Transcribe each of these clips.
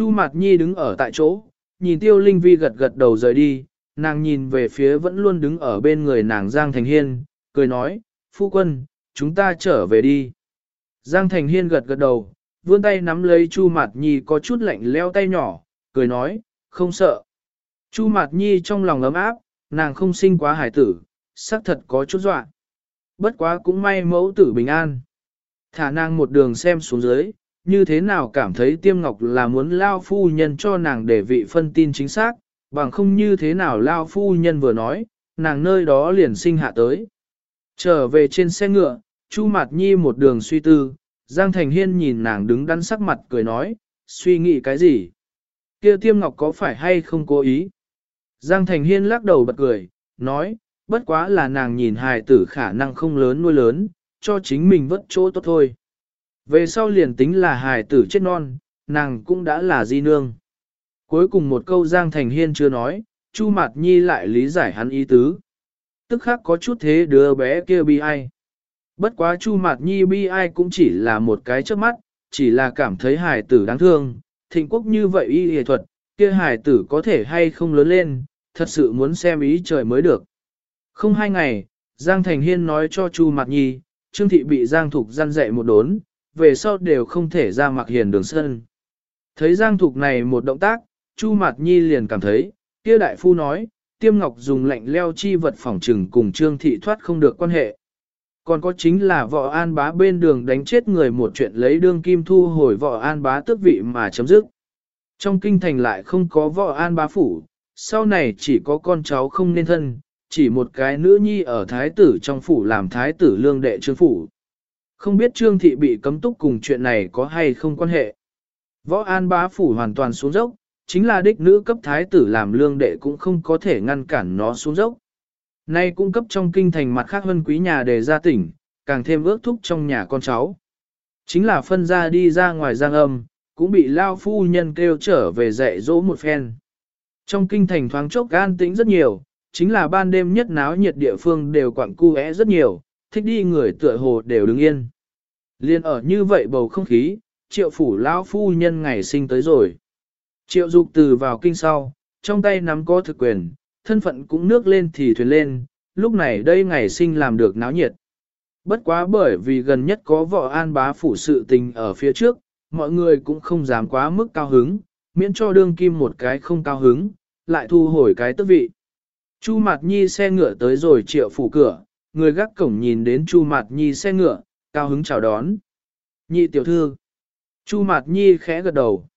Chu Mạt Nhi đứng ở tại chỗ, nhìn Tiêu Linh Vi gật gật đầu rời đi, nàng nhìn về phía vẫn luôn đứng ở bên người nàng Giang Thành Hiên, cười nói, phu quân, chúng ta trở về đi. Giang Thành Hiên gật gật đầu, vươn tay nắm lấy Chu Mạt Nhi có chút lạnh leo tay nhỏ, cười nói, không sợ. Chu Mạt Nhi trong lòng ấm áp, nàng không sinh quá hải tử, xác thật có chút dọa. Bất quá cũng may mẫu tử bình an. Thả nàng một đường xem xuống dưới, như thế nào cảm thấy tiêm ngọc là muốn lao phu nhân cho nàng để vị phân tin chính xác, bằng không như thế nào lao phu nhân vừa nói, nàng nơi đó liền sinh hạ tới. Trở về trên xe ngựa, Chu Mạt Nhi một đường suy tư, Giang Thành Hiên nhìn nàng đứng đắn sắc mặt cười nói, suy nghĩ cái gì? Kia tiêm ngọc có phải hay không cố ý? Giang Thành Hiên lắc đầu bật cười, nói, bất quá là nàng nhìn hài tử khả năng không lớn nuôi lớn, cho chính mình vất chỗ tốt thôi. Về sau liền tính là hài tử chết non, nàng cũng đã là di nương. Cuối cùng một câu Giang Thành Hiên chưa nói, Chu Mạt Nhi lại lý giải hắn ý tứ. Tức khác có chút thế đứa bé kia bi ai. Bất quá Chu Mạt Nhi bi ai cũng chỉ là một cái trước mắt, chỉ là cảm thấy hài tử đáng thương. Thịnh quốc như vậy y y thuật, kia hài tử có thể hay không lớn lên, thật sự muốn xem ý trời mới được. Không hai ngày, Giang Thành Hiên nói cho Chu Mạt Nhi, Trương Thị bị Giang Thục gian dạy một đốn, về sau đều không thể ra mặc hiền đường sân. Thấy Giang Thục này một động tác, Chu Mạt Nhi liền cảm thấy, kia đại phu nói, Tiêm Ngọc dùng lạnh leo chi vật phỏng trừng cùng Trương Thị thoát không được quan hệ. Còn có chính là võ an bá bên đường đánh chết người một chuyện lấy đương kim thu hồi võ an bá tước vị mà chấm dứt. Trong kinh thành lại không có võ an bá phủ, sau này chỉ có con cháu không nên thân, chỉ một cái nữ nhi ở thái tử trong phủ làm thái tử lương đệ trương phủ. Không biết trương thị bị cấm túc cùng chuyện này có hay không quan hệ. Võ an bá phủ hoàn toàn xuống dốc, chính là đích nữ cấp thái tử làm lương đệ cũng không có thể ngăn cản nó xuống dốc. Nay cung cấp trong kinh thành mặt khác hơn quý nhà để ra tỉnh, càng thêm ước thúc trong nhà con cháu. Chính là phân ra đi ra ngoài giang âm, cũng bị lao phu nhân kêu trở về dạy dỗ một phen. Trong kinh thành thoáng chốc gan tĩnh rất nhiều, chính là ban đêm nhất náo nhiệt địa phương đều quặng cu rất nhiều, thích đi người tựa hồ đều đứng yên. Liên ở như vậy bầu không khí, triệu phủ lão phu nhân ngày sinh tới rồi. Triệu dục từ vào kinh sau, trong tay nắm có thực quyền, thân phận cũng nước lên thì thuyền lên, lúc này đây ngày sinh làm được náo nhiệt. Bất quá bởi vì gần nhất có vợ an bá phủ sự tình ở phía trước, mọi người cũng không dám quá mức cao hứng, miễn cho đương kim một cái không cao hứng, lại thu hồi cái tước vị. Chu Mạt Nhi xe ngựa tới rồi triệu phủ cửa, người gác cổng nhìn đến Chu Mạt Nhi xe ngựa, cao hứng chào đón. Nhị tiểu thư. Chu Mạt Nhi khẽ gật đầu.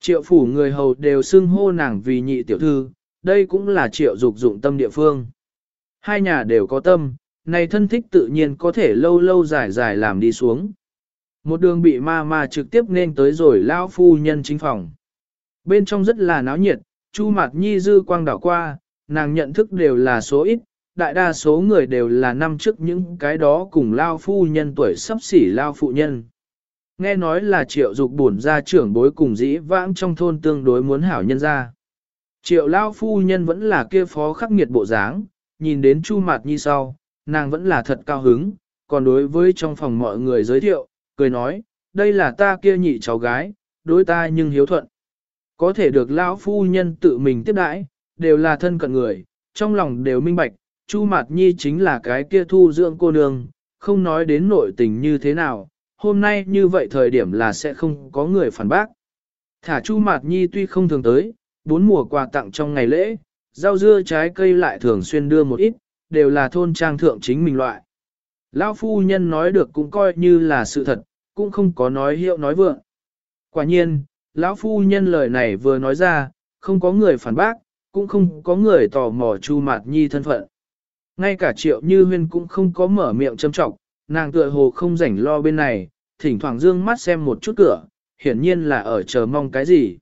Triệu phủ người hầu đều xưng hô nàng vì nhị tiểu thư, đây cũng là triệu dục dụng tâm địa phương. Hai nhà đều có tâm, này thân thích tự nhiên có thể lâu lâu dài dài làm đi xuống. Một đường bị ma ma trực tiếp nên tới rồi lão phu nhân chính phòng. Bên trong rất là náo nhiệt, Chu Mạt Nhi dư quang đảo qua, nàng nhận thức đều là số ít, đại đa số người đều là năm trước những cái đó cùng lao phu nhân tuổi sắp xỉ lao phụ nhân. Nghe nói là triệu dục bổn ra trưởng bối cùng dĩ vãng trong thôn tương đối muốn hảo nhân ra. Triệu lao phu nhân vẫn là kia phó khắc nghiệt bộ dáng, nhìn đến Chu mặt như sau, nàng vẫn là thật cao hứng, còn đối với trong phòng mọi người giới thiệu, cười nói, đây là ta kia nhị cháu gái, đối ta nhưng hiếu thuận. Có thể được lão phu nhân tự mình tiếp đãi, đều là thân cận người, trong lòng đều minh bạch, Chu Mạt Nhi chính là cái kia thu dưỡng cô nương, không nói đến nội tình như thế nào, hôm nay như vậy thời điểm là sẽ không có người phản bác. Thả Chu Mạt Nhi tuy không thường tới, bốn mùa quà tặng trong ngày lễ, rau dưa trái cây lại thường xuyên đưa một ít, đều là thôn trang thượng chính mình loại. Lão phu nhân nói được cũng coi như là sự thật, cũng không có nói hiệu nói vượng. Quả nhiên, lão phu nhân lời này vừa nói ra, không có người phản bác, cũng không có người tò mò Chu Mạt Nhi thân phận. Ngay cả Triệu Như Huyên cũng không có mở miệng châm trọng, nàng tựa hồ không rảnh lo bên này, thỉnh thoảng dương mắt xem một chút cửa, hiển nhiên là ở chờ mong cái gì.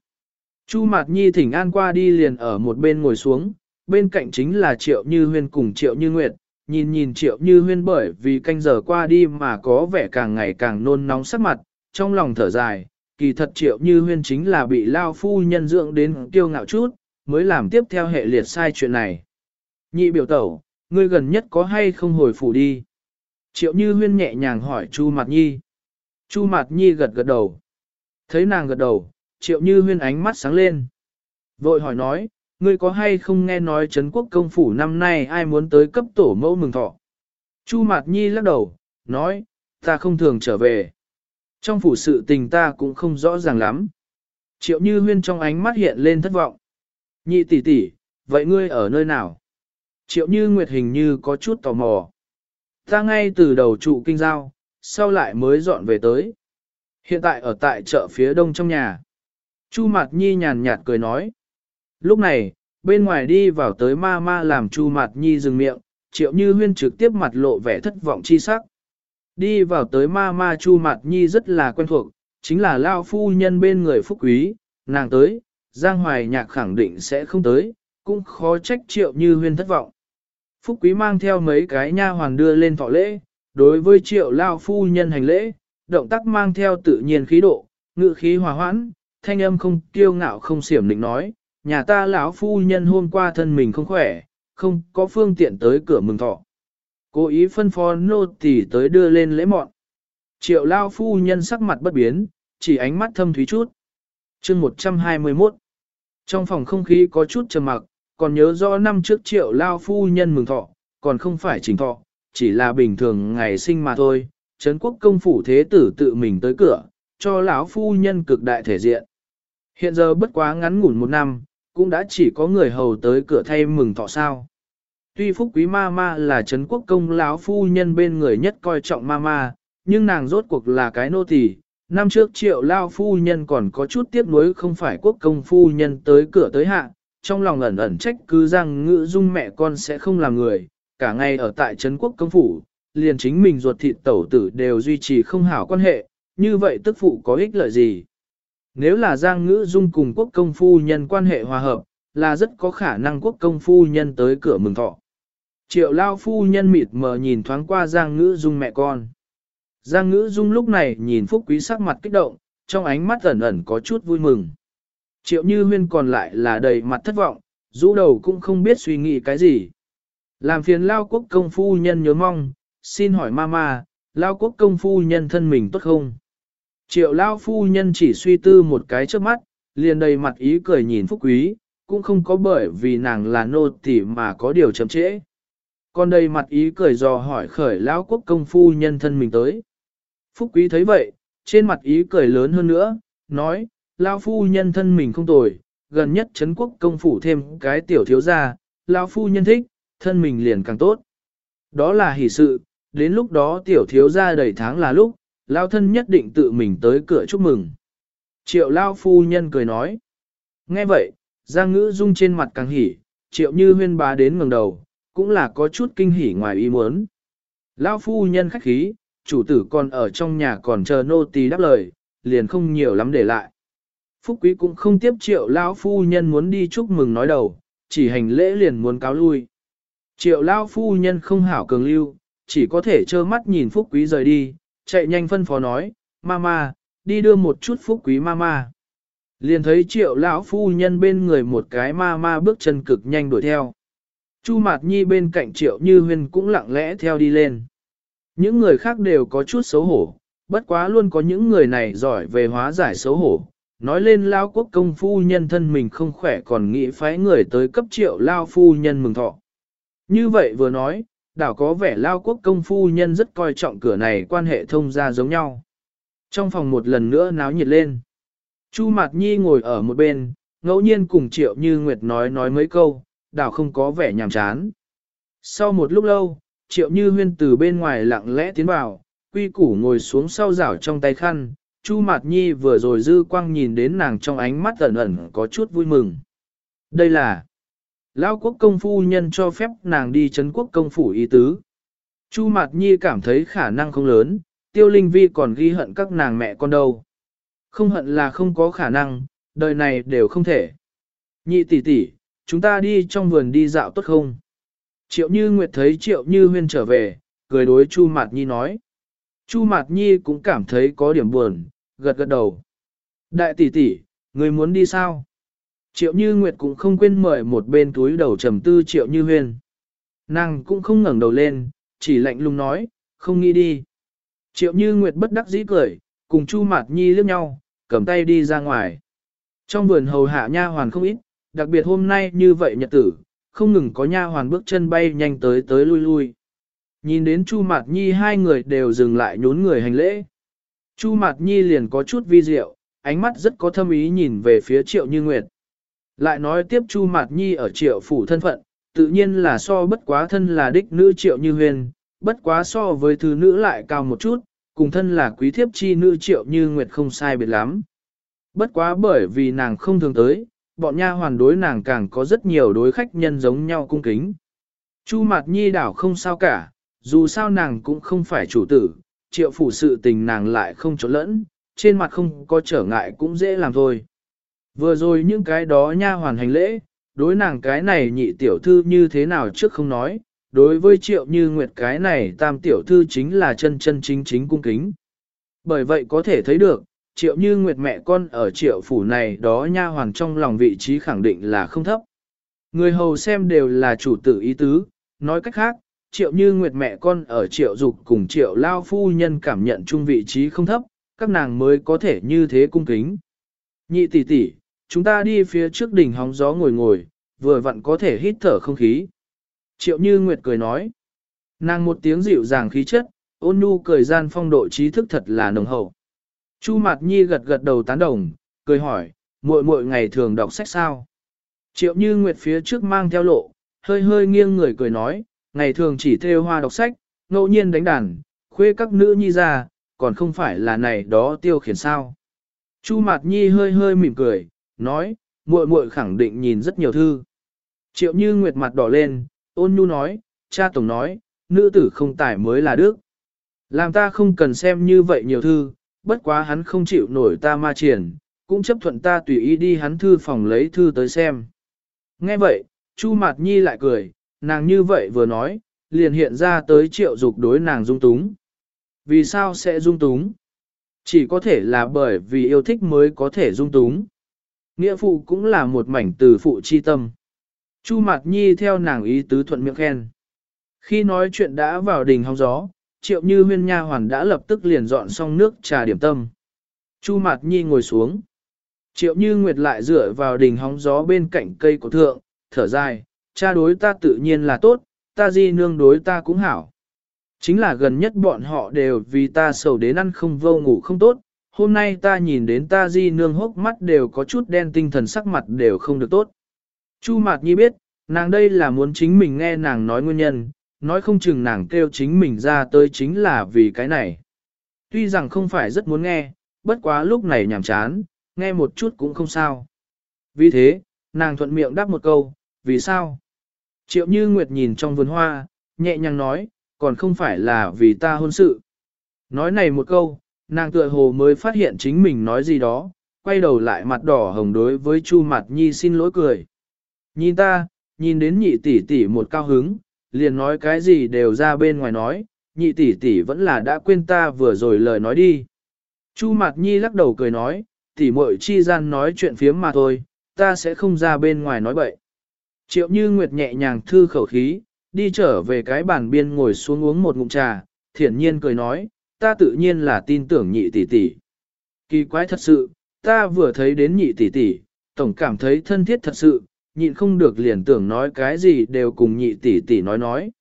Chu Mạt Nhi thỉnh an qua đi liền ở một bên ngồi xuống, bên cạnh chính là Triệu Như Huyên cùng Triệu Như Nguyệt, nhìn nhìn Triệu Như Huyên bởi vì canh giờ qua đi mà có vẻ càng ngày càng nôn nóng sắc mặt, trong lòng thở dài, kỳ thật Triệu Như Huyên chính là bị lao phu nhân dưỡng đến kiêu ngạo chút, mới làm tiếp theo hệ liệt sai chuyện này. Nhị biểu tẩu, ngươi gần nhất có hay không hồi phủ đi? Triệu Như Huyên nhẹ nhàng hỏi Chu Mạt Nhi. Chu Mạt Nhi gật gật đầu. Thấy nàng gật đầu, triệu như huyên ánh mắt sáng lên. Vội hỏi nói, ngươi có hay không nghe nói Trấn quốc công phủ năm nay ai muốn tới cấp tổ mẫu mừng thọ? Chu Mạt Nhi lắc đầu, nói, ta không thường trở về. Trong phủ sự tình ta cũng không rõ ràng lắm. Triệu Như Huyên trong ánh mắt hiện lên thất vọng. Nhị tỷ tỷ, vậy ngươi ở nơi nào? Triệu Như Nguyệt hình như có chút tò mò. Ta ngay từ đầu trụ kinh giao, sau lại mới dọn về tới. Hiện tại ở tại chợ phía đông trong nhà. Chu Mạt Nhi nhàn nhạt cười nói. Lúc này, bên ngoài đi vào tới ma ma làm Chu Mạt Nhi dừng miệng, triệu như huyên trực tiếp mặt lộ vẻ thất vọng chi sắc. Đi vào tới ma ma Chu Mạt Nhi rất là quen thuộc, chính là Lao Phu Nhân bên người phúc quý, nàng tới, Giang Hoài Nhạc khẳng định sẽ không tới, cũng khó trách triệu như huyên thất vọng. Phúc Quý mang theo mấy cái nha hoàn đưa lên thọ lễ, đối với triệu Lao Phu Nhân hành lễ, động tác mang theo tự nhiên khí độ, ngự khí hòa hoãn, thanh âm không kiêu ngạo không xiểm định nói, nhà ta lão phu nhân hôm qua thân mình không khỏe, không có phương tiện tới cửa mừng thọ. Cố ý phân phó nô tỳ tới đưa lên lễ mọn. Triệu lao phu nhân sắc mặt bất biến, chỉ ánh mắt thâm thúy chút. chương 121 Trong phòng không khí có chút trầm mặc, còn nhớ rõ năm trước triệu lao phu nhân mừng thọ, còn không phải trình thọ, chỉ là bình thường ngày sinh mà thôi. Trấn quốc công phủ thế tử tự mình tới cửa, cho lão phu nhân cực đại thể diện. Hiện giờ bất quá ngắn ngủn một năm, cũng đã chỉ có người hầu tới cửa thay mừng thọ sao. Tuy phúc quý ma ma là Trấn quốc công lão phu nhân bên người nhất coi trọng ma ma, nhưng nàng rốt cuộc là cái nô tỳ. Năm trước triệu lao phu nhân còn có chút tiếc nuối không phải quốc công phu nhân tới cửa tới hạ, trong lòng ẩn ẩn trách cứ rằng ngữ dung mẹ con sẽ không làm người, cả ngày ở tại Trấn quốc công phủ, liền chính mình ruột thịt tẩu tử đều duy trì không hảo quan hệ, như vậy tức phụ có ích lợi gì. Nếu là Giang Ngữ Dung cùng quốc công phu nhân quan hệ hòa hợp, là rất có khả năng quốc công phu nhân tới cửa mừng thọ. Triệu lao phu nhân mịt mờ nhìn thoáng qua Giang Ngữ Dung mẹ con. Giang Ngữ Dung lúc này nhìn Phúc Quý sắc mặt kích động, trong ánh mắt ẩn ẩn có chút vui mừng. Triệu Như Huyên còn lại là đầy mặt thất vọng, rũ đầu cũng không biết suy nghĩ cái gì. Làm phiền lao quốc công phu nhân nhớ mong, xin hỏi mama, lao quốc công phu nhân thân mình tốt không? Triệu lao phu nhân chỉ suy tư một cái trước mắt, liền đầy mặt ý cười nhìn Phúc Quý, cũng không có bởi vì nàng là nô tỳ mà có điều chậm trễ. Còn đầy mặt ý cười dò hỏi khởi lão quốc công phu nhân thân mình tới. Phúc Quý thấy vậy, trên mặt ý cười lớn hơn nữa, nói, lão phu nhân thân mình không tồi, gần nhất Trấn quốc công phủ thêm cái tiểu thiếu gia, lão phu nhân thích, thân mình liền càng tốt. Đó là hỷ sự, đến lúc đó tiểu thiếu gia đầy tháng là lúc, lao thân nhất định tự mình tới cửa chúc mừng. Triệu lao phu nhân cười nói. Nghe vậy, Giang ngữ dung trên mặt càng hỉ, triệu như huyên bá đến ngẩng đầu, cũng là có chút kinh hỉ ngoài ý muốn. Lao phu nhân khách khí, chủ tử còn ở trong nhà còn chờ nô tỳ đáp lời, liền không nhiều lắm để lại. Phúc quý cũng không tiếp triệu lão phu nhân muốn đi chúc mừng nói đầu, chỉ hành lễ liền muốn cáo lui. Triệu lão phu nhân không hảo cường lưu, chỉ có thể trơ mắt nhìn phúc quý rời đi, chạy nhanh phân phó nói, mama, đi đưa một chút phúc quý mama. Liền thấy triệu lão phu nhân bên người một cái mama bước chân cực nhanh đuổi theo. Chu Mạt Nhi bên cạnh triệu như huyên cũng lặng lẽ theo đi lên. Những người khác đều có chút xấu hổ, bất quá luôn có những người này giỏi về hóa giải xấu hổ. Nói lên lao quốc công phu nhân thân mình không khỏe còn nghĩ phái người tới cấp triệu lao phu nhân mừng thọ. Như vậy vừa nói, đảo có vẻ lao quốc công phu nhân rất coi trọng cửa này quan hệ thông ra giống nhau. Trong phòng một lần nữa náo nhiệt lên. Chu Mạt Nhi ngồi ở một bên, ngẫu nhiên cùng Triệu Như Nguyệt nói nói mấy câu, đảo không có vẻ nhàm chán. Sau một lúc lâu, Triệu Như Huyên từ bên ngoài lặng lẽ tiến vào, quy củ ngồi xuống sau rảo trong tay khăn, Chu Mạt Nhi vừa rồi dư quang nhìn đến nàng trong ánh mắt ẩn ẩn có chút vui mừng. Đây là Lão quốc công phu nhân cho phép nàng đi chấn quốc công phủ ý tứ. Chu Mạt Nhi cảm thấy khả năng không lớn, tiêu linh vi còn ghi hận các nàng mẹ con đâu. Không hận là không có khả năng, đời này đều không thể. Nhị tỷ tỷ, chúng ta đi trong vườn đi dạo tốt không? Triệu Như Nguyệt thấy Triệu Như Huyên trở về, cười đối Chu Mạt Nhi nói. Chu Mạt Nhi cũng cảm thấy có điểm buồn, gật gật đầu. Đại tỷ tỷ, người muốn đi sao? Triệu Như Nguyệt cũng không quên mời một bên túi đầu trầm tư Triệu Như Huyên. Nàng cũng không ngẩng đầu lên, chỉ lạnh lùng nói, không nghĩ đi. Triệu Như Nguyệt bất đắc dĩ cười, cùng Chu Mạt Nhi liếc nhau, cầm tay đi ra ngoài. Trong vườn hầu hạ nha hoàn không ít, đặc biệt hôm nay như vậy nhật tử, không ngừng có nha hoàn bước chân bay nhanh tới tới lui lui. Nhìn đến Chu Mạt Nhi hai người đều dừng lại nhún người hành lễ. Chu Mạt Nhi liền có chút vi diệu, ánh mắt rất có thâm ý nhìn về phía Triệu Như Nguyệt. Lại nói tiếp Chu Mạt Nhi ở Triệu phủ thân phận, tự nhiên là so bất quá thân là đích nữ Triệu Như Huyền, bất quá so với thứ nữ lại cao một chút, cùng thân là quý thiếp chi nữ Triệu Như Nguyệt không sai biệt lắm. Bất quá bởi vì nàng không thường tới, bọn nha hoàn đối nàng càng có rất nhiều đối khách nhân giống nhau cung kính. Chu Mạt Nhi đảo không sao cả, dù sao nàng cũng không phải chủ tử, triệu phủ sự tình nàng lại không trốn lẫn, trên mặt không có trở ngại cũng dễ làm thôi. Vừa rồi những cái đó nha hoàn hành lễ, đối nàng cái này nhị tiểu thư như thế nào trước không nói, đối với triệu như nguyệt cái này tam tiểu thư chính là chân chân chính chính cung kính. Bởi vậy có thể thấy được, triệu như nguyệt mẹ con ở triệu phủ này đó nha hoàn trong lòng vị trí khẳng định là không thấp. Người hầu xem đều là chủ tử ý tứ, nói cách khác, triệu như nguyệt mẹ con ở triệu dục cùng triệu lao phu nhân cảm nhận chung vị trí không thấp, các nàng mới có thể như thế cung kính. Nhị tỷ tỷ, chúng ta đi phía trước đỉnh hóng gió ngồi ngồi, vừa vặn có thể hít thở không khí. Triệu như nguyệt cười nói, nàng một tiếng dịu dàng khí chất, ôn nhu cười gian phong độ trí thức thật là nồng hậu. Chu Mạt Nhi gật gật đầu tán đồng, cười hỏi, muội muội ngày thường đọc sách sao? Triệu Như Nguyệt phía trước mang theo lộ, hơi hơi nghiêng người cười nói, ngày thường chỉ theo hoa đọc sách, ngẫu nhiên đánh đàn, khuê các nữ nhi ra, còn không phải là này đó tiêu khiển sao. Chu Mạt Nhi hơi hơi mỉm cười, nói, muội muội khẳng định nhìn rất nhiều thư. Triệu Như Nguyệt mặt đỏ lên, ôn nhu nói, cha tổng nói, nữ tử không tải mới là đức. Làm ta không cần xem như vậy nhiều thư, bất quá hắn không chịu nổi ta ma triển, cũng chấp thuận ta tùy ý đi hắn thư phòng lấy thư tới xem. Nghe vậy, Chu Mạt Nhi lại cười, nàng như vậy vừa nói, liền hiện ra tới triệu dục đối nàng dung túng. Vì sao sẽ dung túng? Chỉ có thể là bởi vì yêu thích mới có thể dung túng. Nghĩa phụ cũng là một mảnh từ phụ chi tâm. Chu Mạt Nhi theo nàng ý tứ thuận miệng khen. Khi nói chuyện đã vào đình hóng gió, triệu như huyên nha hoàn đã lập tức liền dọn xong nước trà điểm tâm. Chu Mạt Nhi ngồi xuống. Triệu như nguyệt lại dựa vào đình hóng gió bên cạnh cây cổ thượng, thở dài, cha đối ta tự nhiên là tốt, ta di nương đối ta cũng hảo. Chính là gần nhất bọn họ đều vì ta sầu đến ăn không vô ngủ không tốt, hôm nay ta nhìn đến ta di nương hốc mắt đều có chút đen tinh thần sắc mặt đều không được tốt. Chu Mạt Nhi biết, nàng đây là muốn chính mình nghe nàng nói nguyên nhân, nói không chừng nàng kêu chính mình ra tới chính là vì cái này. Tuy rằng không phải rất muốn nghe, bất quá lúc này nhàm chán, nghe một chút cũng không sao. Vì thế, nàng thuận miệng đáp một câu, vì sao? Triệu Như Nguyệt nhìn trong vườn hoa, nhẹ nhàng nói, còn không phải là vì ta hôn sự. Nói này một câu, nàng tựa hồ mới phát hiện chính mình nói gì đó, quay đầu lại mặt đỏ hồng đối với Chu Mạt Nhi xin lỗi cười. Nhìn ta, nhìn đến nhị tỷ tỷ một cao hứng, liền nói cái gì đều ra bên ngoài nói, nhị tỷ tỷ vẫn là đã quên ta vừa rồi lời nói đi. Chu Mạt Nhi lắc đầu cười nói, tỷ muội chi gian nói chuyện phiếm mà thôi, ta sẽ không ra bên ngoài nói bậy. Triệu Như Nguyệt nhẹ nhàng thư khẩu khí, đi trở về cái bàn biên ngồi xuống uống một ngụm trà, thiển nhiên cười nói, ta tự nhiên là tin tưởng nhị tỷ tỷ. Kỳ quái thật sự, ta vừa thấy đến nhị tỷ tỷ, tổng cảm thấy thân thiết thật sự, nhịn không được liền tưởng nói cái gì đều cùng nhị tỷ tỷ nói nói.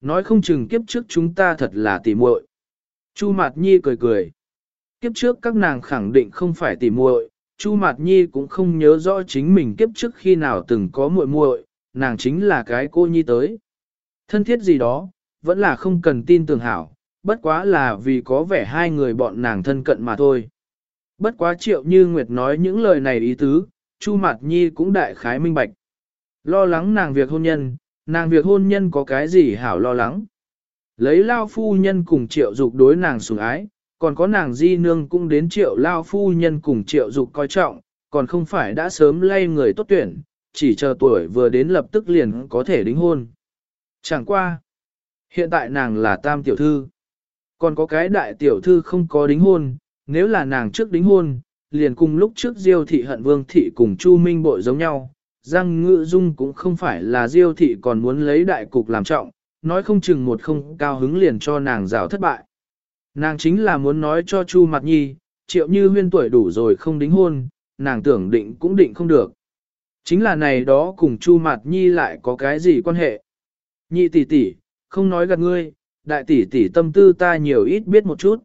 Nói không chừng kiếp trước chúng ta thật là tỷ muội. Chu Mạt Nhi cười cười. Kiếp trước các nàng khẳng định không phải tỷ muội, Chu Mạt Nhi cũng không nhớ rõ chính mình kiếp trước khi nào từng có muội muội, nàng chính là cái cô nhi tới. Thân thiết gì đó, vẫn là không cần tin tưởng hảo, bất quá là vì có vẻ hai người bọn nàng thân cận mà thôi. Bất quá triệu như Nguyệt nói những lời này ý tứ, Chu Mạt Nhi cũng đại khái minh bạch. Lo lắng nàng việc hôn nhân, nàng việc hôn nhân có cái gì hảo lo lắng. Lấy lao phu nhân cùng triệu dục đối nàng sủng ái, còn có nàng di nương cũng đến triệu lao phu nhân cùng triệu dục coi trọng, còn không phải đã sớm lay người tốt tuyển, chỉ chờ tuổi vừa đến lập tức liền có thể đính hôn. Chẳng qua. Hiện tại nàng là tam tiểu thư. Còn có cái đại tiểu thư không có đính hôn, nếu là nàng trước đính hôn, liền cùng lúc trước Diêu thị hận vương thị cùng Chu Minh bội giống nhau. Giang ngự dung cũng không phải là Diêu thị còn muốn lấy đại cục làm trọng, nói không chừng một không cao hứng liền cho nàng rào thất bại. Nàng chính là muốn nói cho Chu Mạt Nhi, triệu như huyên tuổi đủ rồi không đính hôn, nàng tưởng định cũng định không được. Chính là này đó cùng Chu Mạt Nhi lại có cái gì quan hệ? Nhị tỷ tỷ, không nói gạt ngươi, đại tỷ tỷ tâm tư ta nhiều ít biết một chút.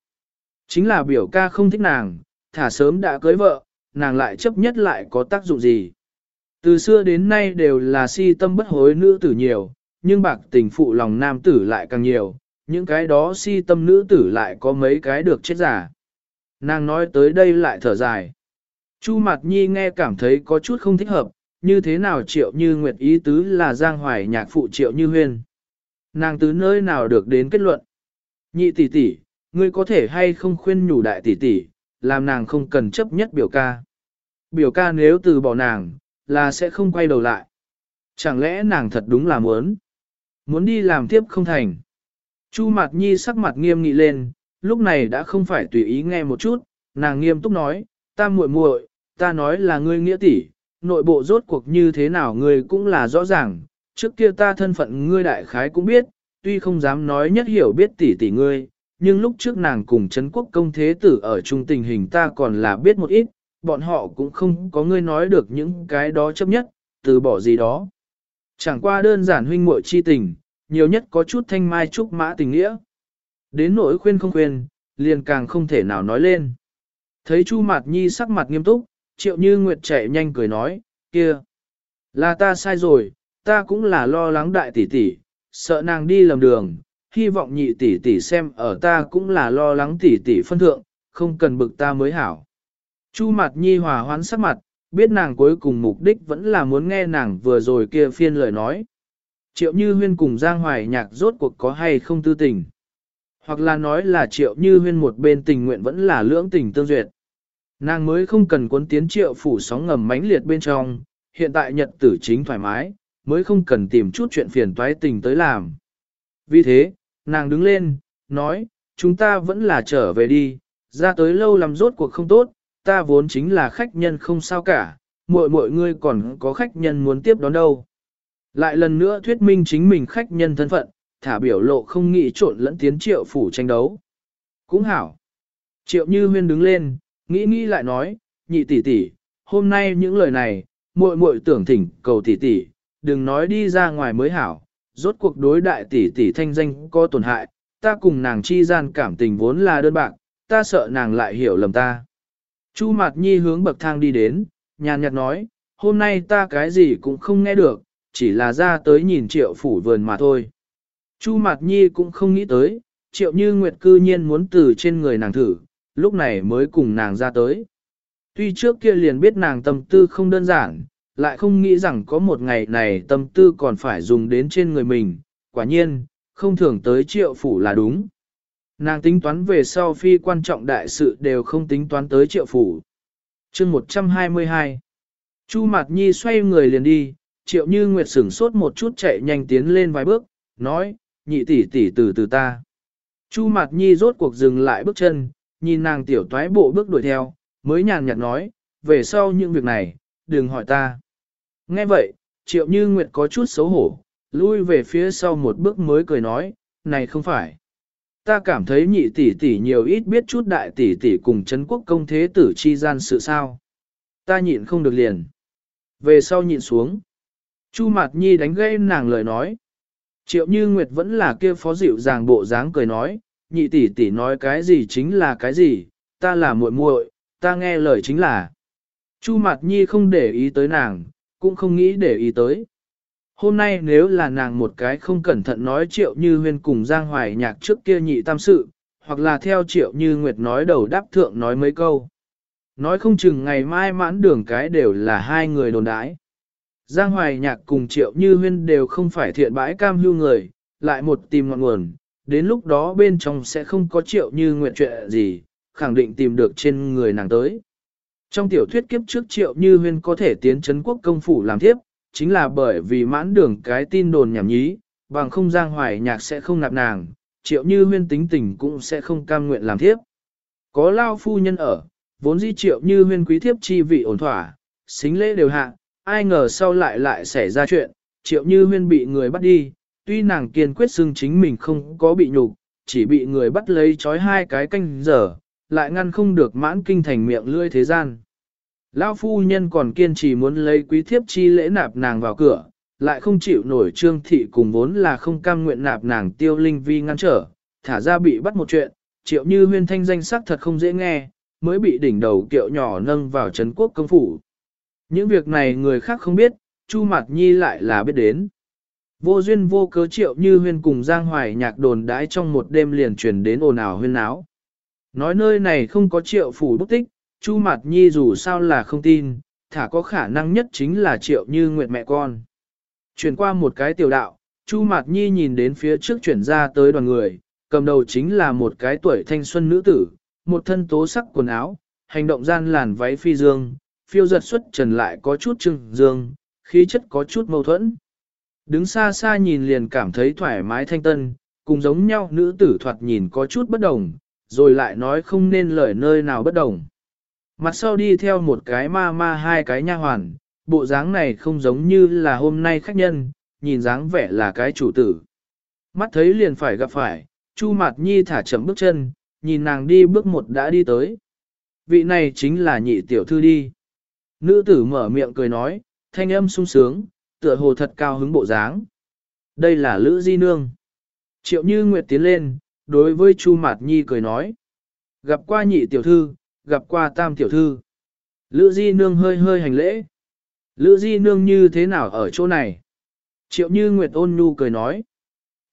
Chính là biểu ca không thích nàng, thả sớm đã cưới vợ, nàng lại chấp nhất lại có tác dụng gì. Từ xưa đến nay đều là si tâm bất hối nữ tử nhiều, nhưng bạc tình phụ lòng nam tử lại càng nhiều, những cái đó si tâm nữ tử lại có mấy cái được chết giả. Nàng nói tới đây lại thở dài. Chu Mạt Nhi nghe cảm thấy có chút không thích hợp, như thế nào triệu như nguyệt ý tứ là giang hoài nhạc phụ triệu như huyên. Nàng từ nơi nào được đến kết luận. Nhị tỷ tỷ, ngươi có thể hay không khuyên nhủ đại tỷ tỷ, làm nàng không cần chấp nhất biểu ca. Biểu ca nếu từ bỏ nàng, là sẽ không quay đầu lại. Chẳng lẽ nàng thật đúng là muốn? Muốn đi làm tiếp không thành. Chu Mạt Nhi sắc mặt nghiêm nghị lên, lúc này đã không phải tùy ý nghe một chút, nàng nghiêm túc nói, ta muội muội, ta nói là ngươi nghĩa tỷ, nội bộ rốt cuộc như thế nào ngươi cũng là rõ ràng, trước kia ta thân phận ngươi đại khái cũng biết, tuy không dám nói nhất hiểu biết tỷ tỷ ngươi, nhưng lúc trước nàng cùng Trấn quốc công thế tử ở chung tình hình ta còn là biết một ít, bọn họ cũng không có ngươi nói được những cái đó chấp nhất, từ bỏ gì đó. Chẳng qua đơn giản huynh muội chi tình, nhiều nhất có chút thanh mai trúc mã tình nghĩa. Đến nỗi khuyên không khuyên, liền càng không thể nào nói lên. Thấy Chu Mạt Nhi sắc mặt nghiêm túc, triệu như nguyệt chạy nhanh cười nói, kia, là ta sai rồi, ta cũng là lo lắng đại tỷ tỷ, sợ nàng đi lầm đường, hy vọng nhị tỷ tỷ xem ở ta cũng là lo lắng tỷ tỷ phân thượng, không cần bực ta mới hảo. Chu Mạt Nhi hòa hoãn sắc mặt, biết nàng cuối cùng mục đích vẫn là muốn nghe nàng vừa rồi kia phiên lời nói. Triệu Như Huyên cùng Giang Hoài Nhạc rốt cuộc có hay không tư tình. Hoặc là nói là Triệu Như Huyên một bên tình nguyện vẫn là lưỡng tình tương duyệt. Nàng mới không cần cuốn tiến Triệu phủ sóng ngầm mãnh liệt bên trong, hiện tại nhật tử chính thoải mái, mới không cần tìm chút chuyện phiền toái tình tới làm. Vì thế, nàng đứng lên, nói, chúng ta vẫn là trở về đi, ra tới lâu làm rốt cuộc không tốt, ta vốn chính là khách nhân không sao cả, muội muội ngươi còn có khách nhân muốn tiếp đón đâu. Lại lần nữa thuyết minh chính mình khách nhân thân phận, thả biểu lộ không nghĩ trộn lẫn tiến triệu phủ tranh đấu. Cũng hảo. Triệu như huyên đứng lên, nghĩ nghĩ lại nói, nhị tỷ tỷ, hôm nay những lời này, muội muội tưởng thỉnh cầu tỷ tỷ, đừng nói đi ra ngoài mới hảo, rốt cuộc đối đại tỷ tỷ thanh danh có tổn hại, ta cùng nàng chi gian cảm tình vốn là đơn bạc, ta sợ nàng lại hiểu lầm ta. Chu Mạt Nhi hướng bậc thang đi đến, nhàn nhạt nói, hôm nay ta cái gì cũng không nghe được, chỉ là ra tới nhìn triệu phủ vườn mà thôi. Chu Mạt Nhi cũng không nghĩ tới, triệu như nguyệt cư nhiên muốn từ trên người nàng thử, lúc này mới cùng nàng ra tới. Tuy trước kia liền biết nàng tâm tư không đơn giản, lại không nghĩ rằng có một ngày này tâm tư còn phải dùng đến trên người mình, quả nhiên, không thường tới triệu phủ là đúng. Nàng tính toán về sau phi quan trọng đại sự đều không tính toán tới triệu phủ. chương 122 Chu Mạt Nhi xoay người liền đi, triệu như nguyệt sửng sốt một chút chạy nhanh tiến lên vài bước, nói, nhị tỷ tỷ từ từ ta. Chu Mạt Nhi rốt cuộc dừng lại bước chân, nhìn nàng tiểu toái bộ bước đuổi theo, mới nhàn nhạt nói, về sau những việc này, đừng hỏi ta. Nghe vậy, triệu như nguyệt có chút xấu hổ, lui về phía sau một bước mới cười nói, này không phải. Ta cảm thấy nhị tỷ tỷ nhiều ít biết chút đại tỷ tỷ cùng Trấn quốc công thế tử chi gian sự sao. Ta nhịn không được liền. Về sau nhịn xuống. Chu Mạt Nhi đánh gây nàng lời nói. Triệu Như Nguyệt vẫn là kia phó dịu dàng bộ dáng cười nói, nhị tỷ tỷ nói cái gì chính là cái gì, ta là muội muội, ta nghe lời chính là. Chu Mạt Nhi không để ý tới nàng, cũng không nghĩ để ý tới. Hôm nay nếu là nàng một cái không cẩn thận nói triệu như huyên cùng Giang Hoài nhạc trước kia nhị tam sự, hoặc là theo triệu như Nguyệt nói đầu đáp thượng nói mấy câu. Nói không chừng ngày mai mãn đường cái đều là hai người đồn đãi. Giang Hoài nhạc cùng triệu như huyên đều không phải thiện bãi cam hưu người, lại một tìm ngọn nguồn, đến lúc đó bên trong sẽ không có triệu như nguyện chuyện gì, khẳng định tìm được trên người nàng tới. Trong tiểu thuyết kiếp trước triệu như huyên có thể tiến chấn quốc công phủ làm thiếp, chính là bởi vì mãn đường cái tin đồn nhảm nhí, bằng không giang hoài nhạc sẽ không nạp nàng, triệu như huyên tính tình cũng sẽ không cam nguyện làm thiếp. Có lao phu nhân ở, vốn di triệu như huyên quý thiếp chi vị ổn thỏa, xính lễ đều hạng ai ngờ sau lại lại xảy ra chuyện, triệu như huyên bị người bắt đi, tuy nàng kiên quyết xưng chính mình không có bị nhục, chỉ bị người bắt lấy trói hai cái canh giờ, lại ngăn không được mãn kinh thành miệng lưỡi thế gian. Lão phu nhân còn kiên trì muốn lấy quý thiếp chi lễ nạp nàng vào cửa, lại không chịu nổi trương thị cùng vốn là không cam nguyện nạp nàng tiêu linh vi ngăn trở, thả ra bị bắt một chuyện, triệu như huyên thanh danh sắc thật không dễ nghe, mới bị đỉnh đầu kiệu nhỏ nâng vào Trấn quốc công phủ. Những việc này người khác không biết, Chu Mạt Nhi lại là biết đến. Vô duyên vô cớ triệu như huyên cùng Giang Hoài nhạc đồn đãi trong một đêm liền truyền đến ồn ào huyên náo. Nói nơi này không có triệu phủ bút tích, Chu Mạt Nhi dù sao là không tin, thả có khả năng nhất chính là triệu như nguyện mẹ con. Chuyển qua một cái tiểu đạo, Chu Mạt Nhi nhìn đến phía trước chuyển ra tới đoàn người, cầm đầu chính là một cái tuổi thanh xuân nữ tử, một thân tố sắc quần áo, hành động gian làn váy phi dương, phiêu giật xuất trần lại có chút trưng dương, khí chất có chút mâu thuẫn. Đứng xa xa nhìn liền cảm thấy thoải mái thanh tân, cùng giống nhau nữ tử thoạt nhìn có chút bất đồng, rồi lại nói không nên lời nơi nào bất đồng. Mặt sau đi theo một cái ma ma hai cái nha hoàn, bộ dáng này không giống như là hôm nay khách nhân, nhìn dáng vẻ là cái chủ tử. Mắt thấy liền phải gặp phải, Chu Mạt Nhi thả chậm bước chân, nhìn nàng đi bước một đã đi tới. Vị này chính là nhị tiểu thư đi. Nữ tử mở miệng cười nói, thanh âm sung sướng, tựa hồ thật cao hứng bộ dáng. Đây là Lữ Di Nương. Triệu Như Nguyệt tiến lên, đối với Chu Mạt Nhi cười nói. Gặp qua nhị tiểu thư, gặp qua tam tiểu thư. Lữ Di Nương hơi hơi hành lễ. Lữ Di Nương như thế nào ở chỗ này? Triệu Như Nguyệt ôn nhu cười nói.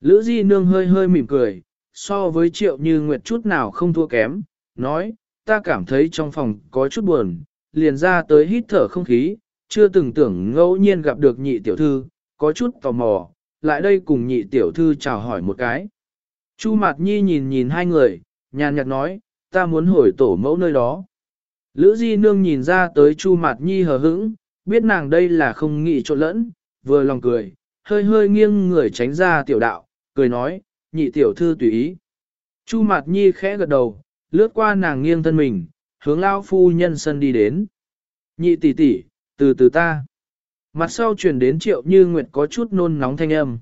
Lữ Di Nương hơi hơi mỉm cười, so với Triệu Như Nguyệt chút nào không thua kém, nói, ta cảm thấy trong phòng có chút buồn, liền ra tới hít thở không khí, chưa từng tưởng ngẫu nhiên gặp được nhị tiểu thư, có chút tò mò, lại đây cùng nhị tiểu thư chào hỏi một cái. Chu Mạt Nhi nhìn nhìn hai người, nhàn nhạt nói, ta muốn hồi tổ mẫu nơi đó. Lữ Di Nương nhìn ra tới Chu Mạt Nhi hờ hững, biết nàng đây là không nghĩ trộn lẫn, vừa lòng cười, hơi hơi nghiêng người tránh ra tiểu đạo, cười nói, nhị tiểu thư tùy ý. Chu Mạt Nhi khẽ gật đầu, lướt qua nàng nghiêng thân mình, hướng lao phu nhân sân đi đến. Nhị tỷ tỷ, từ từ ta. Mặt sau truyền đến triệu như nguyệt có chút nôn nóng thanh âm.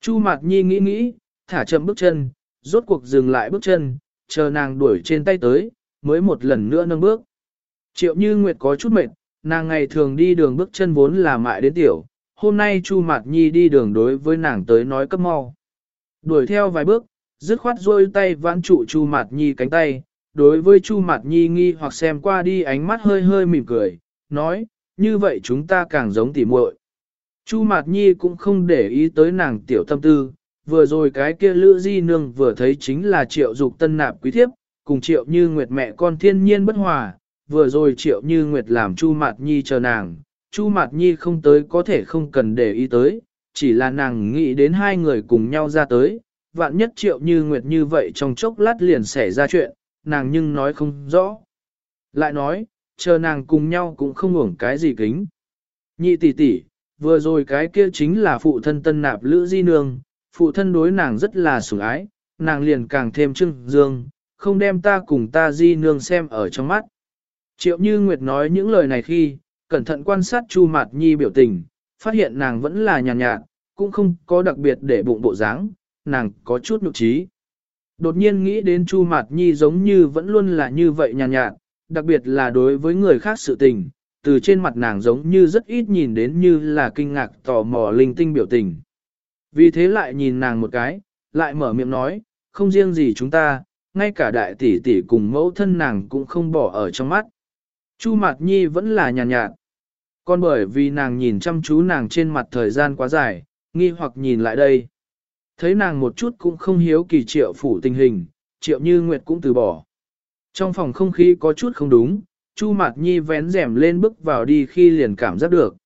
Chu Mạt Nhi nghĩ nghĩ, thả chậm bước chân, rốt cuộc dừng lại bước chân, chờ nàng đuổi trên tay tới, mới một lần nữa nâng bước. Triệu như nguyệt có chút mệt, nàng ngày thường đi đường bước chân vốn là mại đến tiểu, hôm nay Chu Mạt Nhi đi đường đối với nàng tới nói cấp mau. Đuổi theo vài bước, dứt khoát rôi tay vãn trụ Chu Mạt Nhi cánh tay, đối với Chu Mạt Nhi nghi hoặc xem qua đi ánh mắt hơi hơi mỉm cười, nói, như vậy chúng ta càng giống tỉ muội. Chu Mạt Nhi cũng không để ý tới nàng tiểu tâm tư, vừa rồi cái kia lữ di nương vừa thấy chính là triệu dục tân nạp quý thiếp, cùng triệu như nguyệt mẹ con thiên nhiên bất hòa, vừa rồi triệu như nguyệt làm Chu Mạt Nhi chờ nàng, Chu Mạt Nhi không tới có thể không cần để ý tới, chỉ là nàng nghĩ đến hai người cùng nhau ra tới, vạn nhất triệu như nguyệt như vậy trong chốc lát liền xảy ra chuyện, nàng nhưng nói không rõ. Lại nói, chờ nàng cùng nhau cũng không hưởng cái gì kính. Nhị tỷ tỷ, vừa rồi cái kia chính là phụ thân tân nạp lữ di nương, phụ thân đối nàng rất là sủng ái, nàng liền càng thêm trưng dương, không đem ta cùng ta di nương xem ở trong mắt. Triệu Như Nguyệt nói những lời này khi, cẩn thận quan sát Chu Mạt Nhi biểu tình, phát hiện nàng vẫn là nhàn nhạt, nhạt, cũng không có đặc biệt để bụng bộ dáng, nàng có chút nhục trí. Đột nhiên nghĩ đến Chu Mạt Nhi giống như vẫn luôn là như vậy nhàn nhạt, nhạt, đặc biệt là đối với người khác sự tình, từ trên mặt nàng giống như rất ít nhìn đến như là kinh ngạc tò mò linh tinh biểu tình. Vì thế lại nhìn nàng một cái, lại mở miệng nói, không riêng gì chúng ta, ngay cả đại tỷ tỷ cùng mẫu thân nàng cũng không bỏ ở trong mắt. Chu Mạt Nhi vẫn là nhàn nhạt, nhạt. Còn bởi vì nàng nhìn chăm chú nàng trên mặt thời gian quá dài, nghi hoặc nhìn lại đây. Thấy nàng một chút cũng không hiếu kỳ triệu phủ tình hình, triệu như nguyệt cũng từ bỏ. Trong phòng không khí có chút không đúng, Chu Mạt Nhi vén rèm lên bước vào đi khi liền cảm giác được.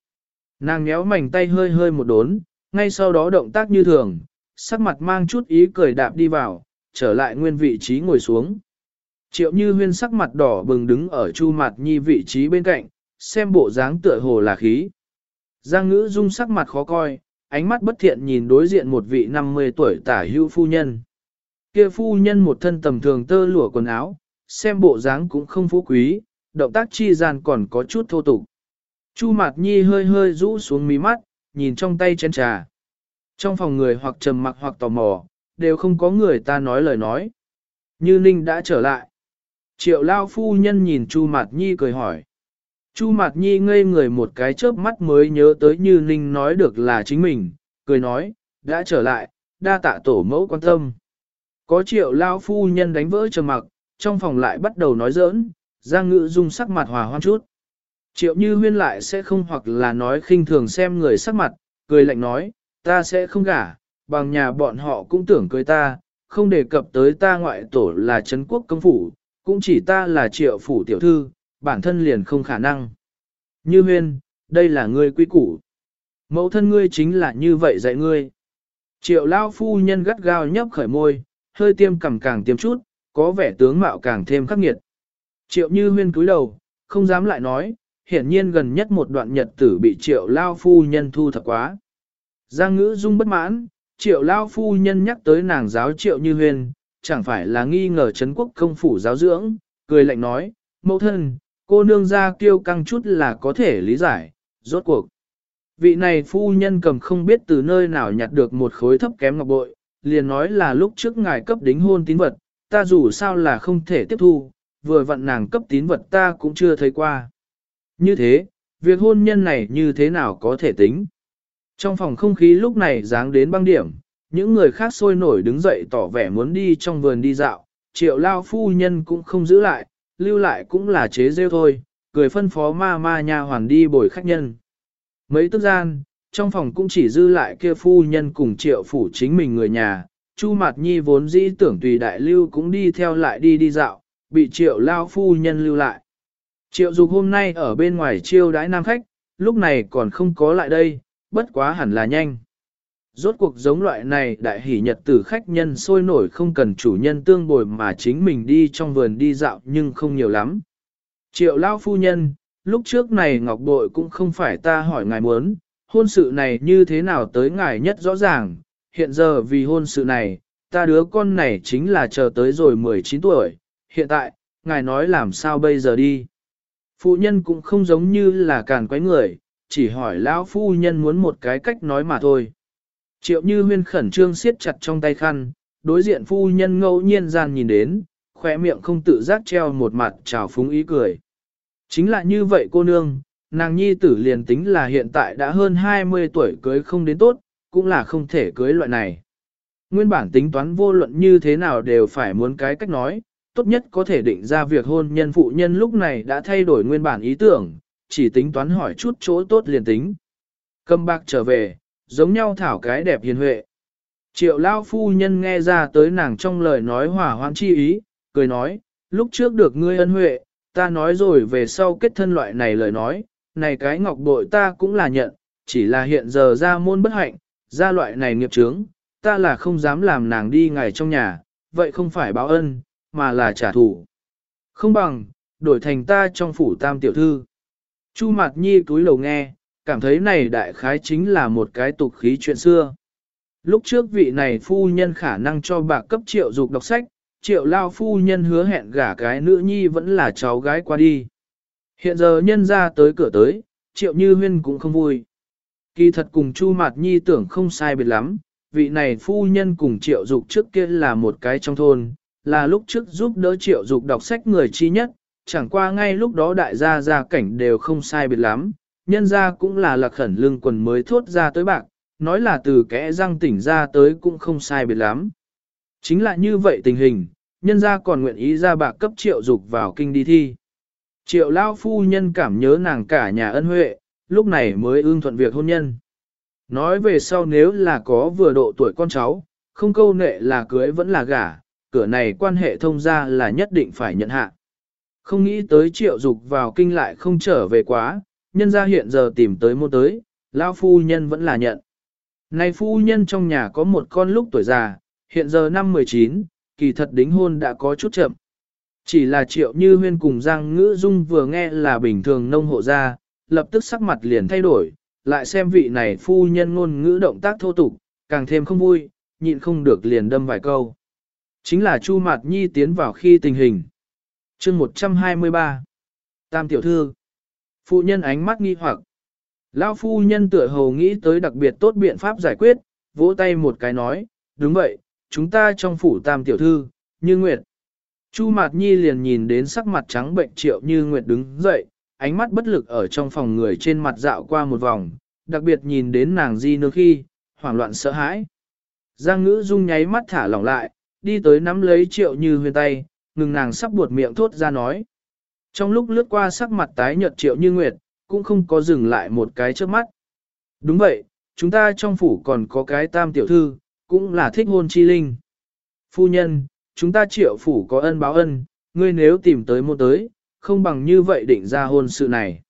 Nàng nhéo mảnh tay hơi hơi một đốn, ngay sau đó động tác như thường, sắc mặt mang chút ý cười đạp đi vào, trở lại nguyên vị trí ngồi xuống. Triệu Như Huyên sắc mặt đỏ bừng đứng ở Chu Mạt Nhi vị trí bên cạnh, xem bộ dáng tựa hồ là khí. Giang ngữ dung sắc mặt khó coi, ánh mắt bất thiện nhìn đối diện một vị 50 tuổi tả hữu phu nhân. Kia phu nhân một thân tầm thường tơ lụa quần áo, xem bộ dáng cũng không phú quý, động tác chi gian còn có chút thô tục. Chu Mạt Nhi hơi hơi rũ xuống mí mắt, nhìn trong tay chén trà. Trong phòng người hoặc trầm mặc hoặc tò mò, đều không có người ta nói lời nói. Như Ninh đã trở lại. Triệu Lao phu nhân nhìn Chu Mạt Nhi cười hỏi. Chu Mạt Nhi ngây người một cái chớp mắt mới nhớ tới như Ninh nói được là chính mình, cười nói, đã trở lại, đa tạ tổ mẫu quan tâm. Có triệu lao phu nhân đánh vỡ trầm mặc, trong phòng lại bắt đầu nói giỡn, Giang Ngữ Dung sắc mặt hòa hoan chút. Triệu Như Huyên lại sẽ không hoặc là nói khinh thường xem người sắc mặt, cười lạnh nói, ta sẽ không gả, bằng nhà bọn họ cũng tưởng cưới ta, không đề cập tới ta ngoại tổ là Trấn quốc công phủ, cũng chỉ ta là triệu phủ tiểu thư, bản thân liền không khả năng. Như Huyên, đây là ngươi quy củ. Mẫu thân ngươi chính là như vậy dạy ngươi. Triệu lao phu nhân gắt gao nhấp khởi môi, hơi tiêm cầm càng tiêm chút, có vẻ tướng mạo càng thêm khắc nghiệt. Triệu như huyên cúi đầu, không dám lại nói, hiển nhiên gần nhất một đoạn nhật tử bị triệu lao phu nhân thu thập quá. Giang ngữ dung bất mãn, triệu lao phu nhân nhắc tới nàng giáo triệu như huyên, chẳng phải là nghi ngờ Trấn quốc công phủ giáo dưỡng, cười lạnh nói, mẫu thân, cô nương ra kêu căng chút là có thể lý giải, rốt cuộc. Vị này phu nhân cầm không biết từ nơi nào nhặt được một khối thấp kém ngọc bội, liền nói là lúc trước ngài cấp đính hôn tín vật, ta dù sao là không thể tiếp thu, vừa vặn nàng cấp tín vật ta cũng chưa thấy qua. Như thế, việc hôn nhân này như thế nào có thể tính? Trong phòng không khí lúc này dáng đến băng điểm, những người khác sôi nổi đứng dậy tỏ vẻ muốn đi trong vườn đi dạo, triệu lao phu nhân cũng không giữ lại, lưu lại cũng là chế rêu thôi, cười phân phó ma ma nha hoàn đi bồi khách nhân. Mấy tức gian, trong phòng cũng chỉ dư lại kia phu nhân cùng triệu phủ chính mình người nhà, Chu Mạt Nhi vốn dĩ tưởng tùy đại lưu cũng đi theo lại đi đi dạo, bị triệu lao phu nhân lưu lại. Triệu dục hôm nay ở bên ngoài chiêu đãi nam khách, lúc này còn không có lại đây, bất quá hẳn là nhanh. Rốt cuộc giống loại này đại hỷ nhật tử khách nhân sôi nổi không cần chủ nhân tương bồi mà chính mình đi trong vườn đi dạo nhưng không nhiều lắm. Triệu lao phu nhân, lúc trước này ngọc bội cũng không phải ta hỏi ngài muốn, hôn sự này như thế nào tới ngài nhất rõ ràng, hiện giờ vì hôn sự này, ta đứa con này chính là chờ tới rồi 19 tuổi, hiện tại, ngài nói làm sao bây giờ đi. Phụ nhân cũng không giống như là càn quấy người, chỉ hỏi lão phu nhân muốn một cái cách nói mà thôi. Triệu như huyên khẩn trương siết chặt trong tay khăn, đối diện phu nhân ngẫu nhiên gian nhìn đến, khỏe miệng không tự giác treo một mặt trào phúng ý cười. Chính là như vậy cô nương, nàng nhi tử liền tính là hiện tại đã hơn 20 tuổi cưới không đến tốt, cũng là không thể cưới loại này. Nguyên bản tính toán vô luận như thế nào đều phải muốn cái cách nói, tốt nhất có thể định ra việc hôn nhân phụ nhân lúc này đã thay đổi nguyên bản ý tưởng, chỉ tính toán hỏi chút chỗ tốt liền tính. Cầm bạc trở về, giống nhau thảo cái đẹp hiền huệ. Triệu lao phu nhân nghe ra tới nàng trong lời nói hỏa hoạn chi ý, cười nói, lúc trước được ngươi ân huệ, ta nói rồi về sau kết thân loại này lời nói, này cái ngọc bội ta cũng là nhận, chỉ là hiện giờ ra môn bất hạnh, ra loại này nghiệp chướng, ta là không dám làm nàng đi ngày trong nhà, vậy không phải báo ân, mà là trả thù. Không bằng, đổi thành ta trong phủ tam tiểu thư. Chu Mạt Nhi túi lầu nghe, cảm thấy này đại khái chính là một cái tục khí chuyện xưa. Lúc trước vị này phu nhân khả năng cho bà cấp triệu dục đọc sách, triệu lao phu nhân hứa hẹn gả cái nữ nhi vẫn là cháu gái qua đi. Hiện giờ nhân ra tới cửa tới, triệu như huyên cũng không vui. Kỳ thật cùng Chu Mạt Nhi tưởng không sai biệt lắm, vị này phu nhân cùng triệu dục trước kia là một cái trong thôn, là lúc trước giúp đỡ triệu dục đọc sách người chi nhất, chẳng qua ngay lúc đó đại gia gia cảnh đều không sai biệt lắm, nhân gia cũng là lạc khẩn lương quần mới thốt ra tới bạc, nói là từ kẽ răng tỉnh ra tới cũng không sai biệt lắm. Chính là như vậy tình hình, nhân gia còn nguyện ý ra bạc cấp triệu dục vào kinh đi thi. Triệu lao phu nhân cảm nhớ nàng cả nhà ân huệ, lúc này mới ưng thuận việc hôn nhân. Nói về sau nếu là có vừa độ tuổi con cháu, không câu nệ là cưới vẫn là gả, cửa này quan hệ thông ra là nhất định phải nhận hạ. Không nghĩ tới triệu dục vào kinh lại không trở về quá, nhân ra hiện giờ tìm tới mua tới, lão phu nhân vẫn là nhận. Này phu nhân trong nhà có một con lúc tuổi già, hiện giờ năm 19, kỳ thật đính hôn đã có chút chậm. Chỉ là triệu như huyên cùng Giang Ngữ Dung vừa nghe là bình thường nông hộ ra, lập tức sắc mặt liền thay đổi, lại xem vị này phu nhân ngôn ngữ động tác thô tục, càng thêm không vui, nhịn không được liền đâm vài câu. Chính là Chu Mạt Nhi tiến vào khi tình hình. chương 123 Tam tiểu thư Phụ nhân ánh mắt nghi hoặc. Lão phu nhân tựa hồ nghĩ tới đặc biệt tốt biện pháp giải quyết, vỗ tay một cái nói, đúng vậy, chúng ta trong phủ tam tiểu thư, như Nguyệt. Chu Mạt Nhi liền nhìn đến sắc mặt trắng bệnh triệu như Nguyệt đứng dậy, ánh mắt bất lực ở trong phòng người trên mặt dạo qua một vòng, đặc biệt nhìn đến nàng di nương khi, hoảng loạn sợ hãi. Giang ngữ dung nháy mắt thả lỏng lại, đi tới nắm lấy triệu như huyền tay, ngừng nàng sắp buột miệng thốt ra nói. Trong lúc lướt qua sắc mặt tái nhợt triệu như nguyệt, cũng không có dừng lại một cái trước mắt. Đúng vậy, chúng ta trong phủ còn có cái tam tiểu thư, cũng là thích hôn chi linh. Phu nhân, chúng ta triệu phủ có ân báo ân, ngươi nếu tìm tới một tới, không bằng như vậy định ra hôn sự này.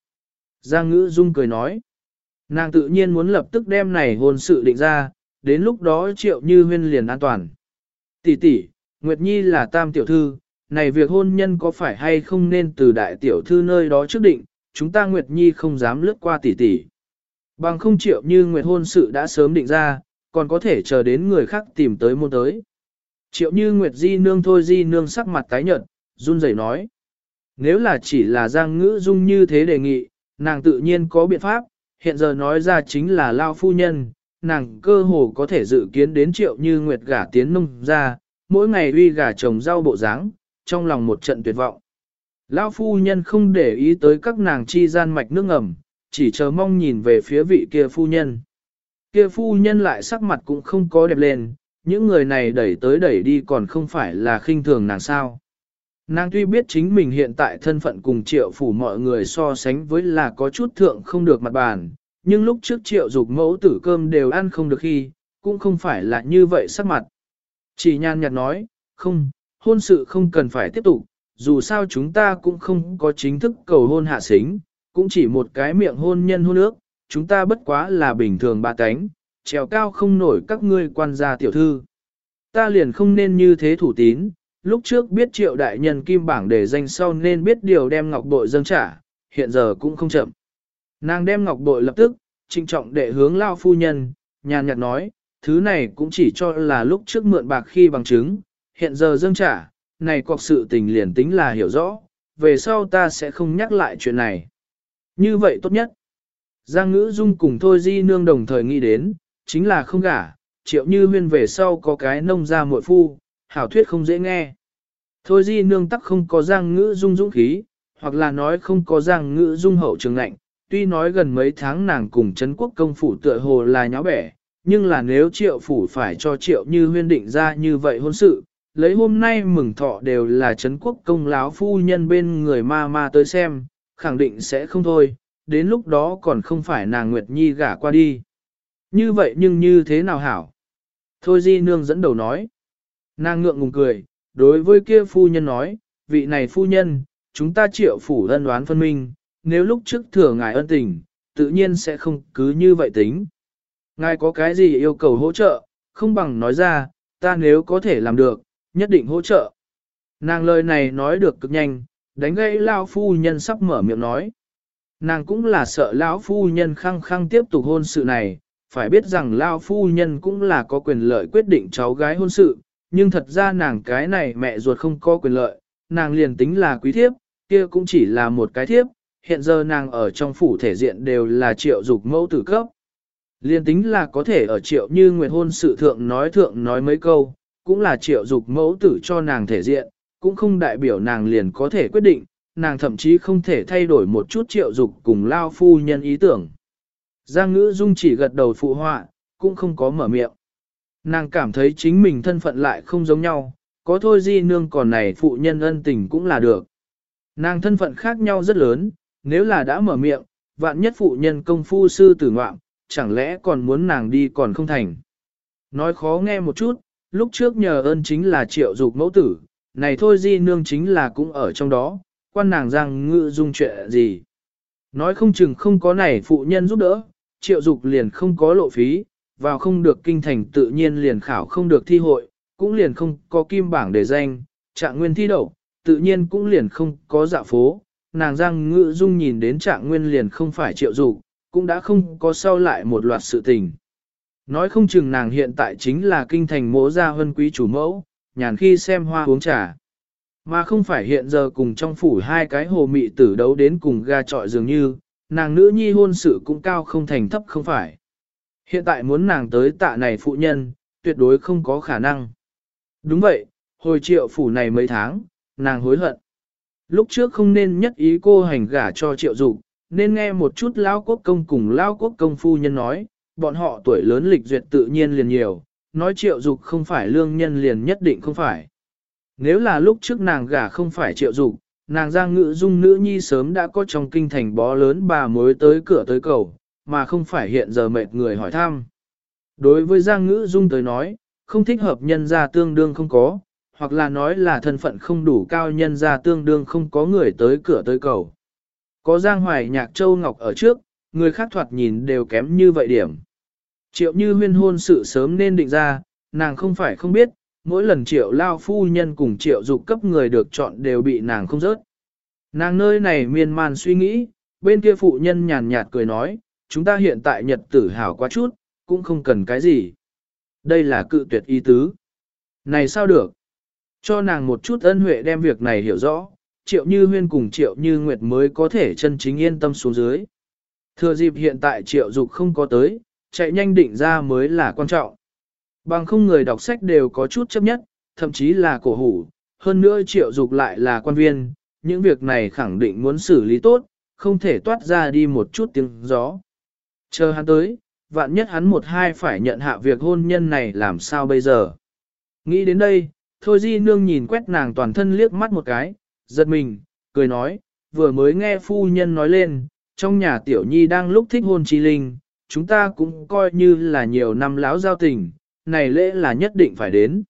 Giang ngữ dung cười nói. Nàng tự nhiên muốn lập tức đem này hôn sự định ra, đến lúc đó triệu như huyên liền an toàn. Tỷ tỷ, Nguyệt Nhi là tam tiểu thư, này việc hôn nhân có phải hay không nên từ đại tiểu thư nơi đó trước định, chúng ta Nguyệt Nhi không dám lướt qua tỷ tỷ. Bằng không triệu như Nguyệt hôn sự đã sớm định ra, còn có thể chờ đến người khác tìm tới môn tới. Triệu như Nguyệt Di nương thôi Di nương sắc mặt tái nhợt, run rẩy nói. Nếu là chỉ là Giang Ngữ Dung như thế đề nghị, nàng tự nhiên có biện pháp, hiện giờ nói ra chính là Lao Phu Nhân, nàng cơ hồ có thể dự kiến đến triệu như Nguyệt gả tiến nông ra, mỗi ngày uy gả trồng rau bộ dáng, trong lòng một trận tuyệt vọng. Lão phu nhân không để ý tới các nàng chi gian mạch nước ngầm, chỉ chờ mong nhìn về phía vị kia phu nhân. Kia phu nhân lại sắc mặt cũng không có đẹp lên, những người này đẩy tới đẩy đi còn không phải là khinh thường nàng sao. Nàng tuy biết chính mình hiện tại thân phận cùng triệu phủ mọi người so sánh với là có chút thượng không được mặt bàn, nhưng lúc trước triệu dục mẫu tử cơm đều ăn không được khi, cũng không phải là như vậy sắc mặt. Chỉ nhan nhạt nói, không, hôn sự không cần phải tiếp tục, dù sao chúng ta cũng không có chính thức cầu hôn hạ xính, cũng chỉ một cái miệng hôn nhân hôn ước, chúng ta bất quá là bình thường ba cánh, trèo cao không nổi các ngươi quan gia tiểu thư. Ta liền không nên như thế thủ tín, lúc trước biết triệu đại nhân kim bảng để danh sau nên biết điều đem ngọc bội dâng trả, hiện giờ cũng không chậm. Nàng đem ngọc bội lập tức, trinh trọng đệ hướng lao phu nhân, nhàn nhạt nói, thứ này cũng chỉ cho là lúc trước mượn bạc khi bằng chứng, hiện giờ dâng trả, này cọc sự tình liền tính là hiểu rõ, về sau ta sẽ không nhắc lại chuyện này. Như vậy tốt nhất. Giang ngữ dung cùng thôi di nương đồng thời nghĩ đến, chính là không gả, triệu như huyên về sau có cái nông ra muội phu, hảo thuyết không dễ nghe. Thôi di nương tắc không có giang ngữ dung dũng khí, hoặc là nói không có giang ngữ dung hậu trường lạnh, tuy nói gần mấy tháng nàng cùng Trấn quốc công phủ tựa hồ là nháo bẻ, nhưng là nếu triệu phủ phải cho triệu như huyên định ra như vậy hôn sự, lấy hôm nay mừng thọ đều là Trấn quốc công láo phu nhân bên người ma ma tới xem, khẳng định sẽ không thôi, đến lúc đó còn không phải nàng Nguyệt Nhi gả qua đi. Như vậy nhưng như thế nào hảo? Thôi di nương dẫn đầu nói. Nàng ngượng ngùng cười, đối với kia phu nhân nói, vị này phu nhân, chúng ta triệu phủ ân đoán phân minh, nếu lúc trước thừa ngài ân tình, tự nhiên sẽ không cứ như vậy tính. Ngài có cái gì yêu cầu hỗ trợ, không bằng nói ra, ta nếu có thể làm được, nhất định hỗ trợ. Nàng lời này nói được cực nhanh, đánh gãy lao phu nhân sắp mở miệng nói. Nàng cũng là sợ lão phu nhân khăng khăng tiếp tục hôn sự này, phải biết rằng lao phu nhân cũng là có quyền lợi quyết định cháu gái hôn sự, nhưng thật ra nàng cái này mẹ ruột không có quyền lợi, nàng liền tính là quý thiếp, kia cũng chỉ là một cái thiếp, hiện giờ nàng ở trong phủ thể diện đều là triệu dục mẫu tử cấp. Liên tính là có thể ở triệu như nguyệt hôn sự thượng nói thượng nói mấy câu, cũng là triệu dục mẫu tử cho nàng thể diện, cũng không đại biểu nàng liền có thể quyết định, nàng thậm chí không thể thay đổi một chút triệu dục cùng lao phu nhân ý tưởng. Giang ngữ dung chỉ gật đầu phụ họa, cũng không có mở miệng. Nàng cảm thấy chính mình thân phận lại không giống nhau, có thôi di nương còn này phụ nhân ân tình cũng là được. Nàng thân phận khác nhau rất lớn, nếu là đã mở miệng, vạn nhất phụ nhân công phu sư tử ngoạm, chẳng lẽ còn muốn nàng đi còn không thành. Nói khó nghe một chút, lúc trước nhờ ơn chính là triệu dục mẫu tử, này thôi di nương chính là cũng ở trong đó, quan nàng rằng ngự dung chuyện gì. Nói không chừng không có này phụ nhân giúp đỡ, triệu dục liền không có lộ phí, vào không được kinh thành tự nhiên liền khảo không được thi hội, cũng liền không có kim bảng để danh, trạng nguyên thi đậu, tự nhiên cũng liền không có dạ phố. Nàng giang ngự dung nhìn đến trạng nguyên liền không phải triệu dục, cũng đã không có sau lại một loạt sự tình. Nói không chừng nàng hiện tại chính là kinh thành mỗ gia hân quý chủ mẫu, nhàn khi xem hoa uống trà. Mà không phải hiện giờ cùng trong phủ hai cái hồ mị tử đấu đến cùng ga trọi dường như, nàng nữ nhi hôn sự cũng cao không thành thấp không phải. Hiện tại muốn nàng tới tạ này phụ nhân, tuyệt đối không có khả năng. Đúng vậy, hồi triệu phủ này mấy tháng, nàng hối hận. Lúc trước không nên nhất ý cô hành gả cho triệu dục, nên nghe một chút lao quốc công cùng lao quốc công phu nhân nói, bọn họ tuổi lớn lịch duyệt tự nhiên liền nhiều, nói triệu dục không phải lương nhân liền nhất định không phải. Nếu là lúc trước nàng gả không phải triệu dục, nàng giang ngự dung nữ nhi sớm đã có trong kinh thành bó lớn bà mới tới cửa tới cầu, mà không phải hiện giờ mệt người hỏi thăm. Đối với giang ngữ dung tới nói, không thích hợp nhân gia tương đương không có, hoặc là nói là thân phận không đủ cao nhân gia tương đương không có người tới cửa tới cầu. Có giang hoài nhạc châu ngọc ở trước, người khác thoạt nhìn đều kém như vậy điểm. Triệu như huyên hôn sự sớm nên định ra, nàng không phải không biết, mỗi lần triệu lao phu nhân cùng triệu dục cấp người được chọn đều bị nàng không rớt. Nàng nơi này miên man suy nghĩ, bên kia phụ nhân nhàn nhạt cười nói, chúng ta hiện tại nhật tử hào quá chút, cũng không cần cái gì. Đây là cự tuyệt ý tứ. Này sao được? Cho nàng một chút ân huệ đem việc này hiểu rõ, triệu như huyên cùng triệu như nguyệt mới có thể chân chính yên tâm xuống dưới. Thừa dịp hiện tại triệu dục không có tới, chạy nhanh định ra mới là quan trọng. Bằng không người đọc sách đều có chút chấp nhất, thậm chí là cổ hủ, hơn nữa triệu dục lại là quan viên, những việc này khẳng định muốn xử lý tốt, không thể toát ra đi một chút tiếng gió. Chờ hắn tới, vạn nhất hắn một hai phải nhận hạ việc hôn nhân này làm sao bây giờ. Nghĩ đến đây, thôi di nương nhìn quét nàng toàn thân liếc mắt một cái, giật mình, cười nói, vừa mới nghe phu nhân nói lên, trong nhà tiểu nhi đang lúc thích hôn chi linh, chúng ta cũng coi như là nhiều năm láo giao tình, này lễ là nhất định phải đến.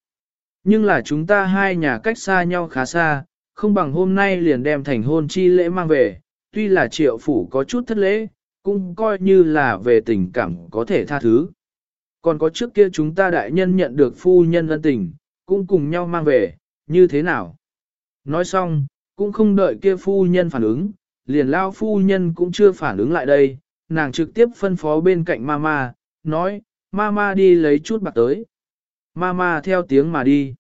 Nhưng là chúng ta hai nhà cách xa nhau khá xa, không bằng hôm nay liền đem thành hôn chi lễ mang về, tuy là triệu phủ có chút thất lễ, cũng coi như là về tình cảm có thể tha thứ. Còn có trước kia chúng ta đại nhân nhận được phu nhân ân tình, cũng cùng nhau mang về, như thế nào? Nói xong, cũng không đợi kia phu nhân phản ứng, liền lao phu nhân cũng chưa phản ứng lại đây, nàng trực tiếp phân phó bên cạnh mama, nói, mama đi lấy chút bạc tới. Mama theo tiếng mà đi.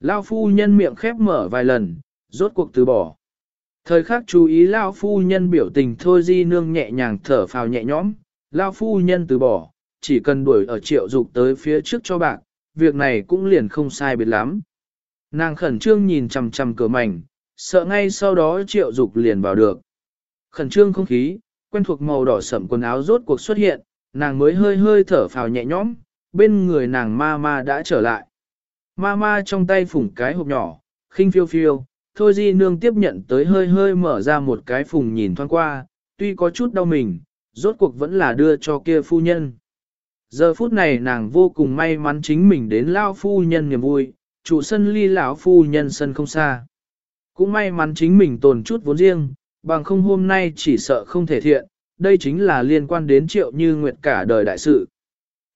Lao phu nhân miệng khép mở vài lần, rốt cuộc từ bỏ. Thời khắc chú ý Lao phu nhân biểu tình thôi di nương nhẹ nhàng thở phào nhẹ nhõm, Lao phu nhân từ bỏ, chỉ cần đuổi ở triệu dục tới phía trước cho bạc, việc này cũng liền không sai biệt lắm. Nàng khẩn trương nhìn chằm chằm cửa mảnh, sợ ngay sau đó triệu dục liền vào được. Khẩn trương không khí, quen thuộc màu đỏ sẫm quần áo rốt cuộc xuất hiện, nàng mới hơi hơi thở phào nhẹ nhõm, bên người nàng ma ma đã trở lại. Ma ma trong tay phủng cái hộp nhỏ, khinh phiêu phiêu, thôi di nương tiếp nhận tới hơi hơi mở ra một cái phùng nhìn thoáng qua, tuy có chút đau mình, rốt cuộc vẫn là đưa cho kia phu nhân. Giờ phút này nàng vô cùng may mắn chính mình đến lao phu nhân niềm vui, chủ sân ly lão phu nhân sân không xa. Cũng may mắn chính mình tồn chút vốn riêng, bằng không hôm nay chỉ sợ không thể thiện, đây chính là liên quan đến triệu như nguyệt cả đời đại sự.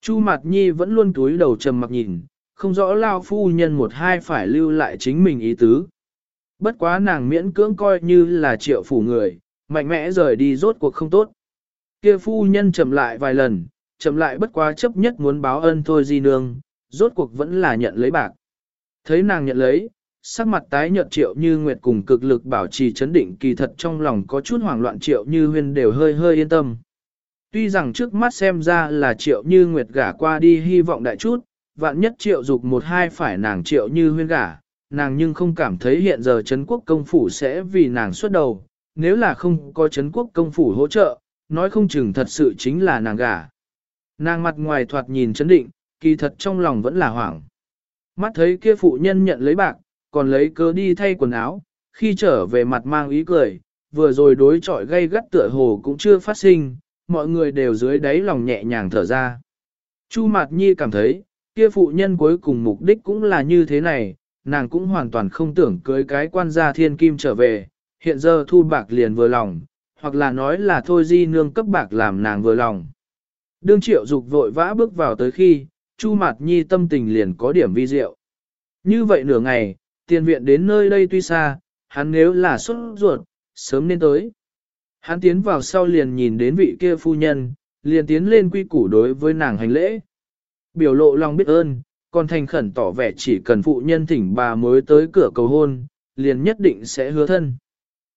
Chu Mạt Nhi vẫn luôn túi đầu trầm mặc nhìn, không rõ lao phu nhân một hai phải lưu lại chính mình ý tứ. Bất quá nàng miễn cưỡng coi như là triệu phủ người, mạnh mẽ rời đi rốt cuộc không tốt. Kia phu nhân chậm lại vài lần, chậm lại bất quá chấp nhất muốn báo ân thôi di nương, rốt cuộc vẫn là nhận lấy bạc. Thấy nàng nhận lấy, sắc mặt tái nhợt triệu như nguyệt cùng cực lực bảo trì chấn định kỳ thật trong lòng có chút hoảng loạn triệu như huyên đều hơi hơi yên tâm. Tuy rằng trước mắt xem ra là triệu như nguyệt gả qua đi hy vọng đại chút, vạn nhất triệu dục một hai phải nàng triệu như huyên gả, nàng nhưng không cảm thấy hiện giờ Trấn quốc công phủ sẽ vì nàng xuất đầu, nếu là không có Trấn quốc công phủ hỗ trợ, nói không chừng thật sự chính là nàng gả. Nàng mặt ngoài thoạt nhìn chấn định, kỳ thật trong lòng vẫn là hoảng. Mắt thấy kia phụ nhân nhận lấy bạc, còn lấy cớ đi thay quần áo, khi trở về mặt mang ý cười, vừa rồi đối chọi gây gắt tựa hồ cũng chưa phát sinh, mọi người đều dưới đáy lòng nhẹ nhàng thở ra. Chu Mạt Nhi cảm thấy, kia phụ nhân cuối cùng mục đích cũng là như thế này, nàng cũng hoàn toàn không tưởng cưới cái quan gia thiên kim trở về, hiện giờ thu bạc liền vừa lòng, hoặc là nói là thôi di nương cấp bạc làm nàng vừa lòng. Đương triệu dục vội vã bước vào tới khi, Chu Mạt Nhi tâm tình liền có điểm vi diệu. Như vậy nửa ngày, tiền viện đến nơi đây tuy xa, hắn nếu là xuất ruột, sớm nên tới. Hắn tiến vào sau liền nhìn đến vị kia phu nhân, liền tiến lên quy củ đối với nàng hành lễ. Biểu lộ lòng biết ơn, còn thành khẩn tỏ vẻ chỉ cần phụ nhân thỉnh bà mới tới cửa cầu hôn, liền nhất định sẽ hứa thân.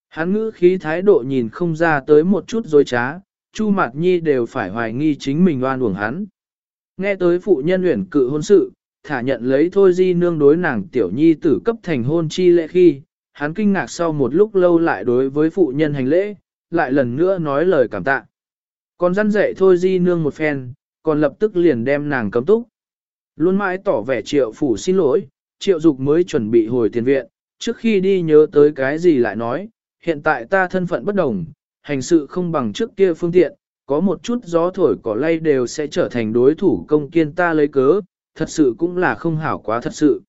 Hắn ngữ khí thái độ nhìn không ra tới một chút dối trá, Chu Mạt Nhi đều phải hoài nghi chính mình oan uổng hắn. Nghe tới phụ nhân luyện cự hôn sự, thả nhận lấy thôi di nương đối nàng tiểu nhi tử cấp thành hôn chi lễ khi, hắn kinh ngạc sau một lúc lâu lại đối với phụ nhân hành lễ, lại lần nữa nói lời cảm tạ. Còn răn dạy thôi di nương một phen, còn lập tức liền đem nàng cấm túc. Luôn mãi tỏ vẻ triệu phủ xin lỗi, triệu dục mới chuẩn bị hồi tiền viện, trước khi đi nhớ tới cái gì lại nói, hiện tại ta thân phận bất đồng, hành sự không bằng trước kia phương tiện, có một chút gió thổi cỏ lay đều sẽ trở thành đối thủ công kiên ta lấy cớ, thật sự cũng là không hảo quá thật sự.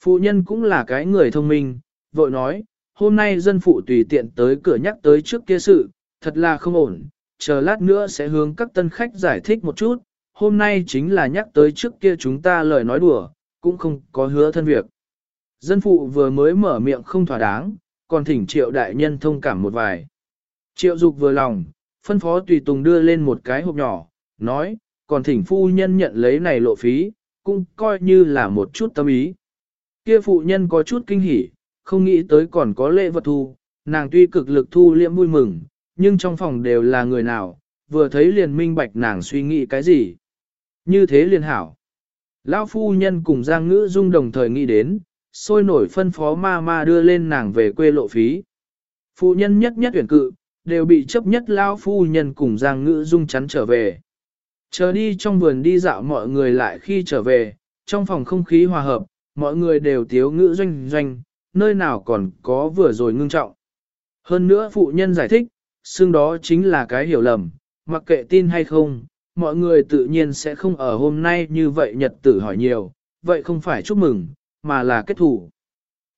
Phụ nhân cũng là cái người thông minh, vội nói, hôm nay dân phụ tùy tiện tới cửa nhắc tới trước kia sự, thật là không ổn, chờ lát nữa sẽ hướng các tân khách giải thích một chút, hôm nay chính là nhắc tới trước kia chúng ta lời nói đùa, cũng không có hứa thân việc. Dân phụ vừa mới mở miệng không thỏa đáng, còn thỉnh triệu đại nhân thông cảm một vài. Triệu dục vừa lòng, phân phó tùy tùng đưa lên một cái hộp nhỏ, nói, còn thỉnh phu nhân nhận lấy này lộ phí, cũng coi như là một chút tâm ý. Kia phụ nhân có chút kinh hỉ, không nghĩ tới còn có lễ vật thu, nàng tuy cực lực thu liễm vui mừng, nhưng trong phòng đều là người nào, vừa thấy liền minh bạch nàng suy nghĩ cái gì. Như thế liền hảo. Lão phu nhân cùng Giang Ngữ Dung đồng thời nghĩ đến, sôi nổi phân phó ma ma đưa lên nàng về quê lộ phí. Phụ nhân nhất nhất tuyển cự, đều bị chấp nhất Lão phu nhân cùng Giang Ngữ Dung chắn trở về. Chờ đi trong vườn đi dạo mọi người lại khi trở về, trong phòng không khí hòa hợp, mọi người đều tiếu ngữ doanh doanh, nơi nào còn có vừa rồi ngưng trọng. Hơn nữa phụ nhân giải thích, xương đó chính là cái hiểu lầm, mặc kệ tin hay không, mọi người tự nhiên sẽ không ở hôm nay như vậy nhật tử hỏi nhiều, vậy không phải chúc mừng, mà là kết thủ.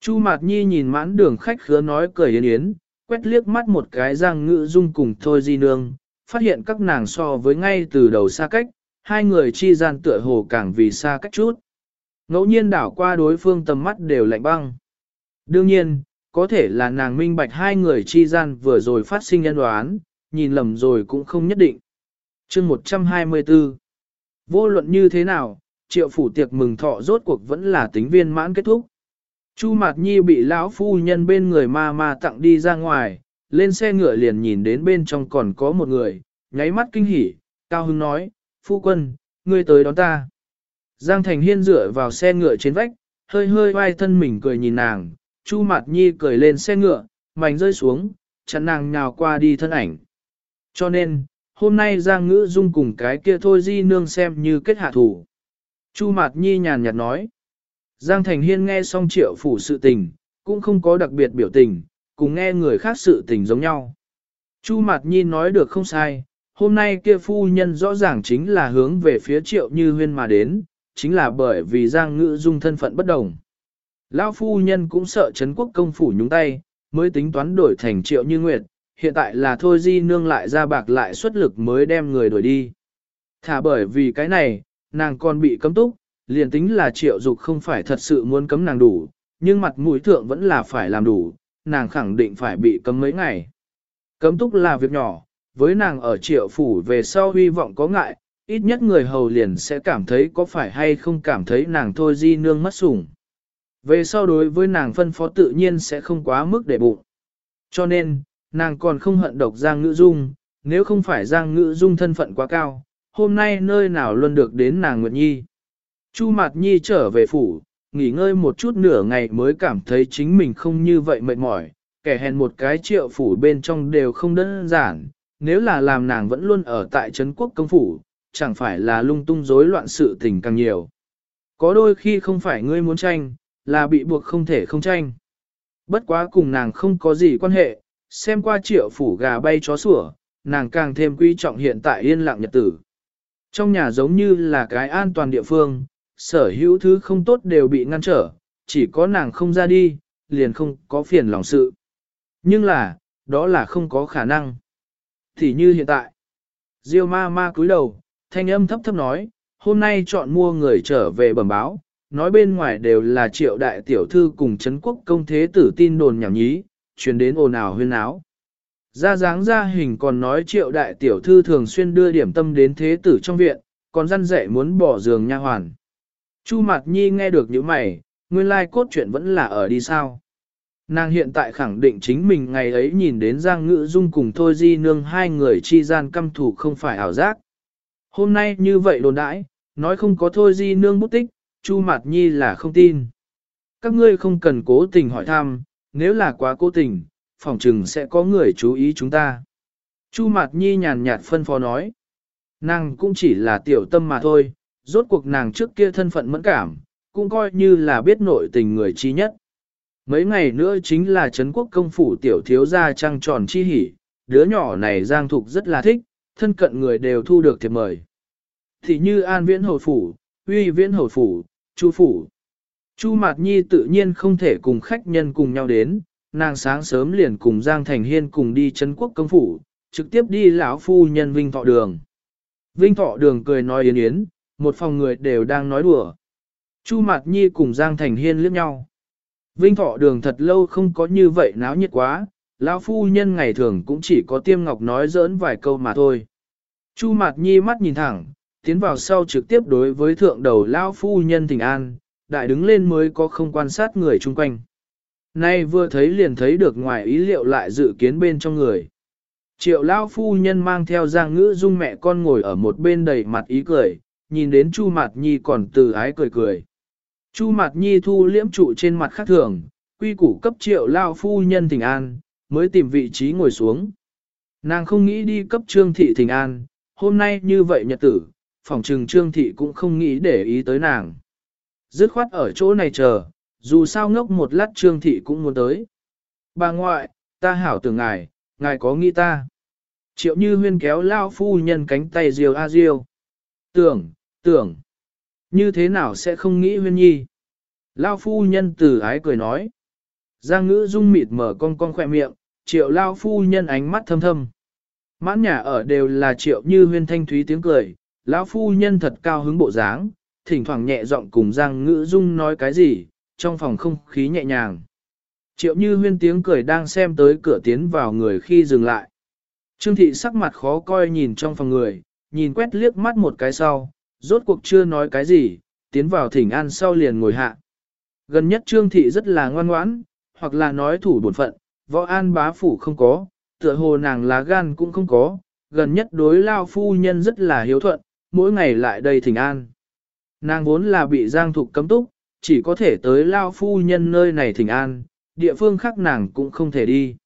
Chu Mạt Nhi nhìn mãn đường khách khứa nói cười yến yến, quét liếc mắt một cái giang ngữ dung cùng thôi di nương, phát hiện các nàng so với ngay từ đầu xa cách, hai người chi gian tựa hồ càng vì xa cách chút. Ngẫu nhiên đảo qua đối phương tầm mắt đều lạnh băng. Đương nhiên, có thể là nàng minh bạch hai người chi gian vừa rồi phát sinh nhân đoán, nhìn lầm rồi cũng không nhất định. chương 124 Vô luận như thế nào, triệu phủ tiệc mừng thọ rốt cuộc vẫn là tính viên mãn kết thúc. Chu Mạt Nhi bị lão phu nhân bên người ma ma tặng đi ra ngoài, lên xe ngựa liền nhìn đến bên trong còn có một người, nháy mắt kinh hỉ, cao hưng nói, phu quân, ngươi tới đón ta. Giang Thành Hiên dựa vào xe ngựa trên vách, hơi hơi vai thân mình cười nhìn nàng, Chu Mạt Nhi cười lên xe ngựa, mảnh rơi xuống, chặn nàng nhào qua đi thân ảnh. Cho nên, hôm nay Giang Ngữ Dung cùng cái kia thôi di nương xem như kết hạ thủ. Chu Mạt Nhi nhàn nhạt nói. Giang Thành Hiên nghe xong triệu phủ sự tình, cũng không có đặc biệt biểu tình, cùng nghe người khác sự tình giống nhau. Chu Mạt Nhi nói được không sai, hôm nay kia phu nhân rõ ràng chính là hướng về phía triệu như huyên mà đến, chính là bởi vì Giang Ngữ Dung thân phận bất đồng. Lão phu nhân cũng sợ Trấn quốc công phủ nhúng tay, mới tính toán đổi thành triệu như nguyệt, hiện tại là thôi di nương lại ra bạc lại xuất lực mới đem người đổi đi. Thả bởi vì cái này, nàng còn bị cấm túc, liền tính là triệu dục không phải thật sự muốn cấm nàng đủ, nhưng mặt mũi thượng vẫn là phải làm đủ, nàng khẳng định phải bị cấm mấy ngày. Cấm túc là việc nhỏ, với nàng ở triệu phủ về sau hy vọng có ngại, ít nhất người hầu liền sẽ cảm thấy có phải hay không cảm thấy nàng thôi di nương mất sủng. Về sau đối với nàng phân phó tự nhiên sẽ không quá mức để bụng. Cho nên, nàng còn không hận độc Giang Ngữ Dung, nếu không phải Giang Ngữ Dung thân phận quá cao, hôm nay nơi nào luôn được đến nàng Nguyệt Nhi. Chu Mạt Nhi trở về phủ, nghỉ ngơi một chút nửa ngày mới cảm thấy chính mình không như vậy mệt mỏi, kẻ hèn một cái triệu phủ bên trong đều không đơn giản, nếu là làm nàng vẫn luôn ở tại Trấn quốc công phủ, chẳng phải là lung tung rối loạn sự tình càng nhiều. Có đôi khi không phải ngươi muốn tranh, là bị buộc không thể không tranh. Bất quá cùng nàng không có gì quan hệ, xem qua triệu phủ gà bay chó sủa, nàng càng thêm quý trọng hiện tại yên lặng nhật tử. Trong nhà giống như là cái an toàn địa phương, sở hữu thứ không tốt đều bị ngăn trở, chỉ có nàng không ra đi, liền không có phiền lòng sự. Nhưng là, đó là không có khả năng. Thì như hiện tại, Diêu ma ma cúi đầu, thanh âm thấp thấp nói, hôm nay chọn mua người trở về bẩm báo, nói bên ngoài đều là triệu đại tiểu thư cùng Trấn quốc công thế tử tin đồn nhảm nhí, truyền đến ồn ào huyên áo. Ra dáng ra hình còn nói triệu đại tiểu thư thường xuyên đưa điểm tâm đến thế tử trong viện, còn răn dạy muốn bỏ giường nha hoàn. Chu Mạt Nhi nghe được những mày, nguyên lai cốt truyện vẫn là ở đi sao. Nàng hiện tại khẳng định chính mình ngày ấy nhìn đến Giang Ngữ Dung cùng Thôi Di Nương hai người chi gian căm thủ không phải ảo giác. Hôm nay như vậy đồn đãi, nói không có Thôi Di Nương bút tích, Chu Mạt Nhi là không tin. Các ngươi không cần cố tình hỏi thăm, nếu là quá cố tình, phòng chừng sẽ có người chú ý chúng ta. Chu Mạt Nhi nhàn nhạt phân phó nói. Nàng cũng chỉ là tiểu tâm mà thôi, rốt cuộc nàng trước kia thân phận mẫn cảm, cũng coi như là biết nội tình người chi nhất. Mấy ngày nữa chính là Trấn quốc công phủ tiểu thiếu gia trăng tròn chi hỉ, đứa nhỏ này Giang Thục rất là thích, thân cận người đều thu được thiệp mời. Thì như An Viễn Hồi Phủ, Huy Viễn Hồi Phủ, Chu Phủ. Chu Mạt Nhi tự nhiên không thể cùng khách nhân cùng nhau đến, nàng sáng sớm liền cùng Giang Thành Hiên cùng đi Trấn quốc công phủ, trực tiếp đi lão phu nhân Vinh Thọ Đường. Vinh Thọ Đường cười nói yến yến, một phòng người đều đang nói đùa. Chu Mạt Nhi cùng Giang Thành Hiên liếc nhau. Vinh Thọ Đường thật lâu không có như vậy náo nhiệt quá, lão phu nhân ngày thường cũng chỉ có tiêm ngọc nói giỡn vài câu mà thôi. Chu Mạt Nhi mắt nhìn thẳng, tiến vào sau trực tiếp đối với thượng đầu lão phu nhân thỉnh an, đại đứng lên mới có không quan sát người chung quanh. Nay vừa thấy liền thấy được ngoài ý liệu lại dự kiến bên trong người. Triệu lão phu nhân mang theo giang ngữ dung mẹ con ngồi ở một bên đầy mặt ý cười, nhìn đến Chu Mạt Nhi còn từ ái cười cười. Chu Mạt Nhi thu liễm trụ trên mặt khác thường, quy củ cấp triệu lao phu nhân thỉnh an, mới tìm vị trí ngồi xuống. Nàng không nghĩ đi cấp trương thị thỉnh an, hôm nay như vậy nhật tử, phòng trừng trương thị cũng không nghĩ để ý tới nàng. Dứt khoát ở chỗ này chờ, dù sao ngốc một lát trương thị cũng muốn tới. Bà ngoại, ta hảo tưởng ngài, ngài có nghĩ ta. Triệu như huyên kéo lao phu nhân cánh tay diều a diều, Tưởng, tưởng, như thế nào sẽ không nghĩ huyên nhi. Lao phu nhân từ ái cười nói. Giang ngữ dung mịt mở con con khỏe miệng, triệu lao phu nhân ánh mắt thâm thâm. Mãn nhà ở đều là triệu như huyên thanh thúy tiếng cười, lão phu nhân thật cao hứng bộ dáng, thỉnh thoảng nhẹ giọng cùng Giang ngữ dung nói cái gì, trong phòng không khí nhẹ nhàng. Triệu như huyên tiếng cười đang xem tới cửa tiến vào người khi dừng lại. Trương thị sắc mặt khó coi nhìn trong phòng người, nhìn quét liếc mắt một cái sau, rốt cuộc chưa nói cái gì, tiến vào thỉnh an sau liền ngồi hạ. Gần nhất trương thị rất là ngoan ngoãn, hoặc là nói thủ bổn phận, võ an bá phủ không có, tựa hồ nàng lá gan cũng không có, gần nhất đối lao phu nhân rất là hiếu thuận, mỗi ngày lại đây thỉnh an. Nàng vốn là bị giang thục cấm túc, chỉ có thể tới lao phu nhân nơi này thỉnh an, địa phương khác nàng cũng không thể đi.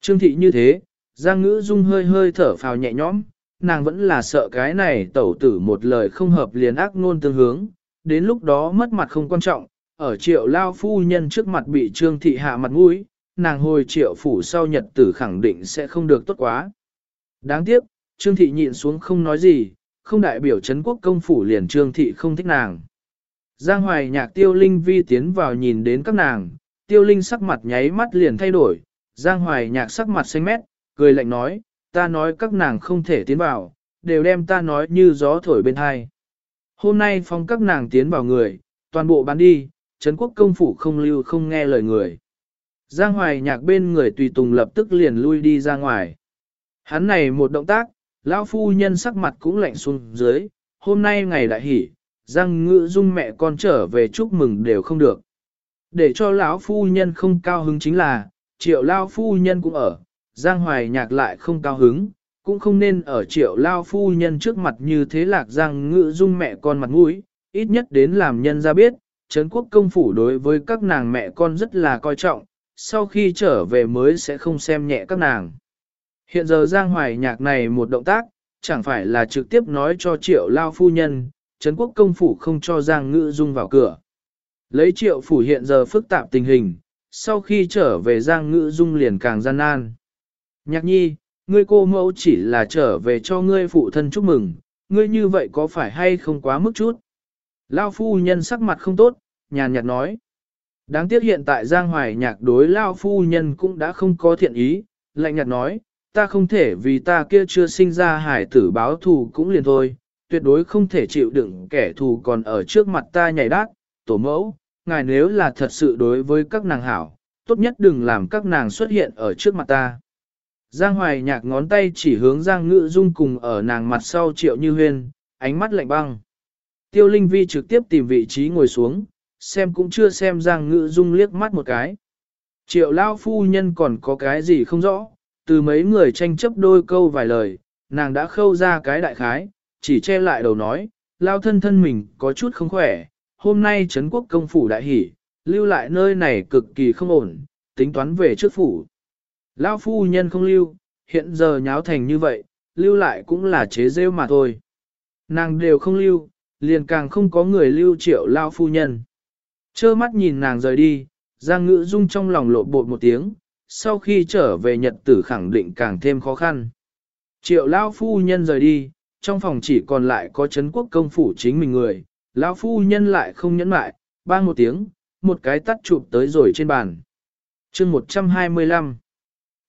Trương thị như thế, giang ngữ dung hơi hơi thở phào nhẹ nhõm, nàng vẫn là sợ cái này tẩu tử một lời không hợp liền ác ngôn tương hướng, đến lúc đó mất mặt không quan trọng, ở triệu lao phu nhân trước mặt bị trương thị hạ mặt mũi, nàng hồi triệu phủ sau nhật tử khẳng định sẽ không được tốt quá. Đáng tiếc, trương thị nhịn xuống không nói gì, không đại biểu Trấn quốc công phủ liền trương thị không thích nàng. Giang hoài nhạc tiêu linh vi tiến vào nhìn đến các nàng, tiêu linh sắc mặt nháy mắt liền thay đổi, Giang hoài nhạc sắc mặt xanh mét, cười lạnh nói, ta nói các nàng không thể tiến vào, đều đem ta nói như gió thổi bên hai. Hôm nay phong các nàng tiến vào người, toàn bộ bán đi, Trấn quốc công phủ không lưu không nghe lời người. Giang hoài nhạc bên người tùy tùng lập tức liền lui đi ra ngoài. Hắn này một động tác, lão phu nhân sắc mặt cũng lạnh xuống dưới, hôm nay ngày đại hỷ, Giang ngữ dung mẹ con trở về chúc mừng đều không được. Để cho lão phu nhân không cao hứng chính là, triệu lão phu nhân cũng ở, Giang Hoài Nhạc lại không cao hứng, cũng không nên ở triệu lao phu nhân trước mặt như thế lạc Giang ngự dung mẹ con mặt mũi, ít nhất đến làm nhân ra biết, Trấn quốc công phủ đối với các nàng mẹ con rất là coi trọng, sau khi trở về mới sẽ không xem nhẹ các nàng. Hiện giờ Giang Hoài Nhạc này một động tác, chẳng phải là trực tiếp nói cho triệu lao phu nhân, Trấn quốc công phủ không cho Giang ngự dung vào cửa. Lấy triệu phủ hiện giờ phức tạp tình hình, sau khi trở về Giang ngự dung liền càng gian nan. Nhạc nhi, ngươi cô mẫu chỉ là trở về cho ngươi phụ thân chúc mừng, ngươi như vậy có phải hay không quá mức chút? Lao phu nhân sắc mặt không tốt, nhàn nhạt nói. Đáng tiếc hiện tại Giang Hoài nhạc đối Lao phu nhân cũng đã không có thiện ý, lạnh nhạt nói, ta không thể vì ta kia chưa sinh ra hải tử báo thù cũng liền thôi, tuyệt đối không thể chịu đựng kẻ thù còn ở trước mặt ta nhảy đát, tổ mẫu, ngài nếu là thật sự đối với các nàng hảo, tốt nhất đừng làm các nàng xuất hiện ở trước mặt ta. Giang Hoài nhạc ngón tay chỉ hướng Giang Ngự Dung cùng ở nàng mặt sau triệu như huyên, ánh mắt lạnh băng. Tiêu Linh Vi trực tiếp tìm vị trí ngồi xuống, xem cũng chưa xem Giang Ngự Dung liếc mắt một cái. Triệu Lao Phu Nhân còn có cái gì không rõ, từ mấy người tranh chấp đôi câu vài lời, nàng đã khâu ra cái đại khái, chỉ che lại đầu nói, Lao thân thân mình có chút không khỏe, hôm nay Trấn quốc công phủ đại hỉ, lưu lại nơi này cực kỳ không ổn, tính toán về trước phủ. Lão phu nhân không lưu, hiện giờ nháo thành như vậy, lưu lại cũng là chế rêu mà thôi. Nàng đều không lưu, liền càng không có người lưu triệu lao phu nhân. Chơ mắt nhìn nàng rời đi, Giang Ngữ Dung trong lòng lộ bột một tiếng, sau khi trở về nhật tử khẳng định càng thêm khó khăn. Triệu lao phu nhân rời đi, trong phòng chỉ còn lại có chấn quốc công phủ chính mình người, lão phu nhân lại không nhẫn mại, bang một tiếng, một cái tắt chụp tới rồi trên bàn. chương 125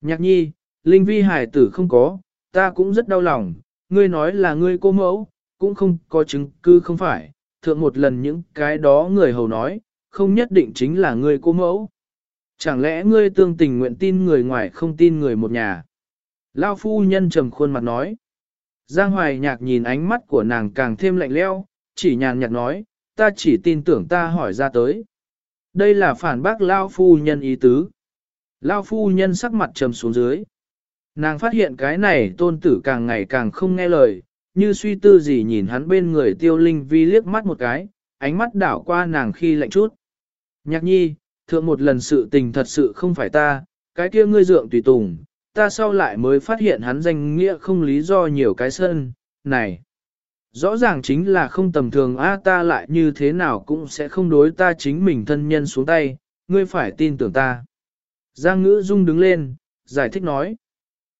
Nhạc nhi, Linh Vi hải tử không có, ta cũng rất đau lòng, ngươi nói là ngươi cô mẫu, cũng không có chứng cứ không phải, thượng một lần những cái đó người hầu nói, không nhất định chính là ngươi cô mẫu. Chẳng lẽ ngươi tương tình nguyện tin người ngoài không tin người một nhà? Lao phu nhân trầm khuôn mặt nói. Giang hoài nhạc nhìn ánh mắt của nàng càng thêm lạnh leo, chỉ nhàn nhạt nói, ta chỉ tin tưởng ta hỏi ra tới. Đây là phản bác Lao phu nhân ý tứ. Lao phu nhân sắc mặt trầm xuống dưới. Nàng phát hiện cái này tôn tử càng ngày càng không nghe lời, như suy tư gì nhìn hắn bên người tiêu linh vi liếc mắt một cái, ánh mắt đảo qua nàng khi lạnh chút. Nhạc nhi, thượng một lần sự tình thật sự không phải ta, cái kia ngươi dượng tùy tùng, ta sau lại mới phát hiện hắn danh nghĩa không lý do nhiều cái sân, này. Rõ ràng chính là không tầm thường a ta lại như thế nào cũng sẽ không đối ta chính mình thân nhân xuống tay, ngươi phải tin tưởng ta. Giang ngữ dung đứng lên, giải thích nói.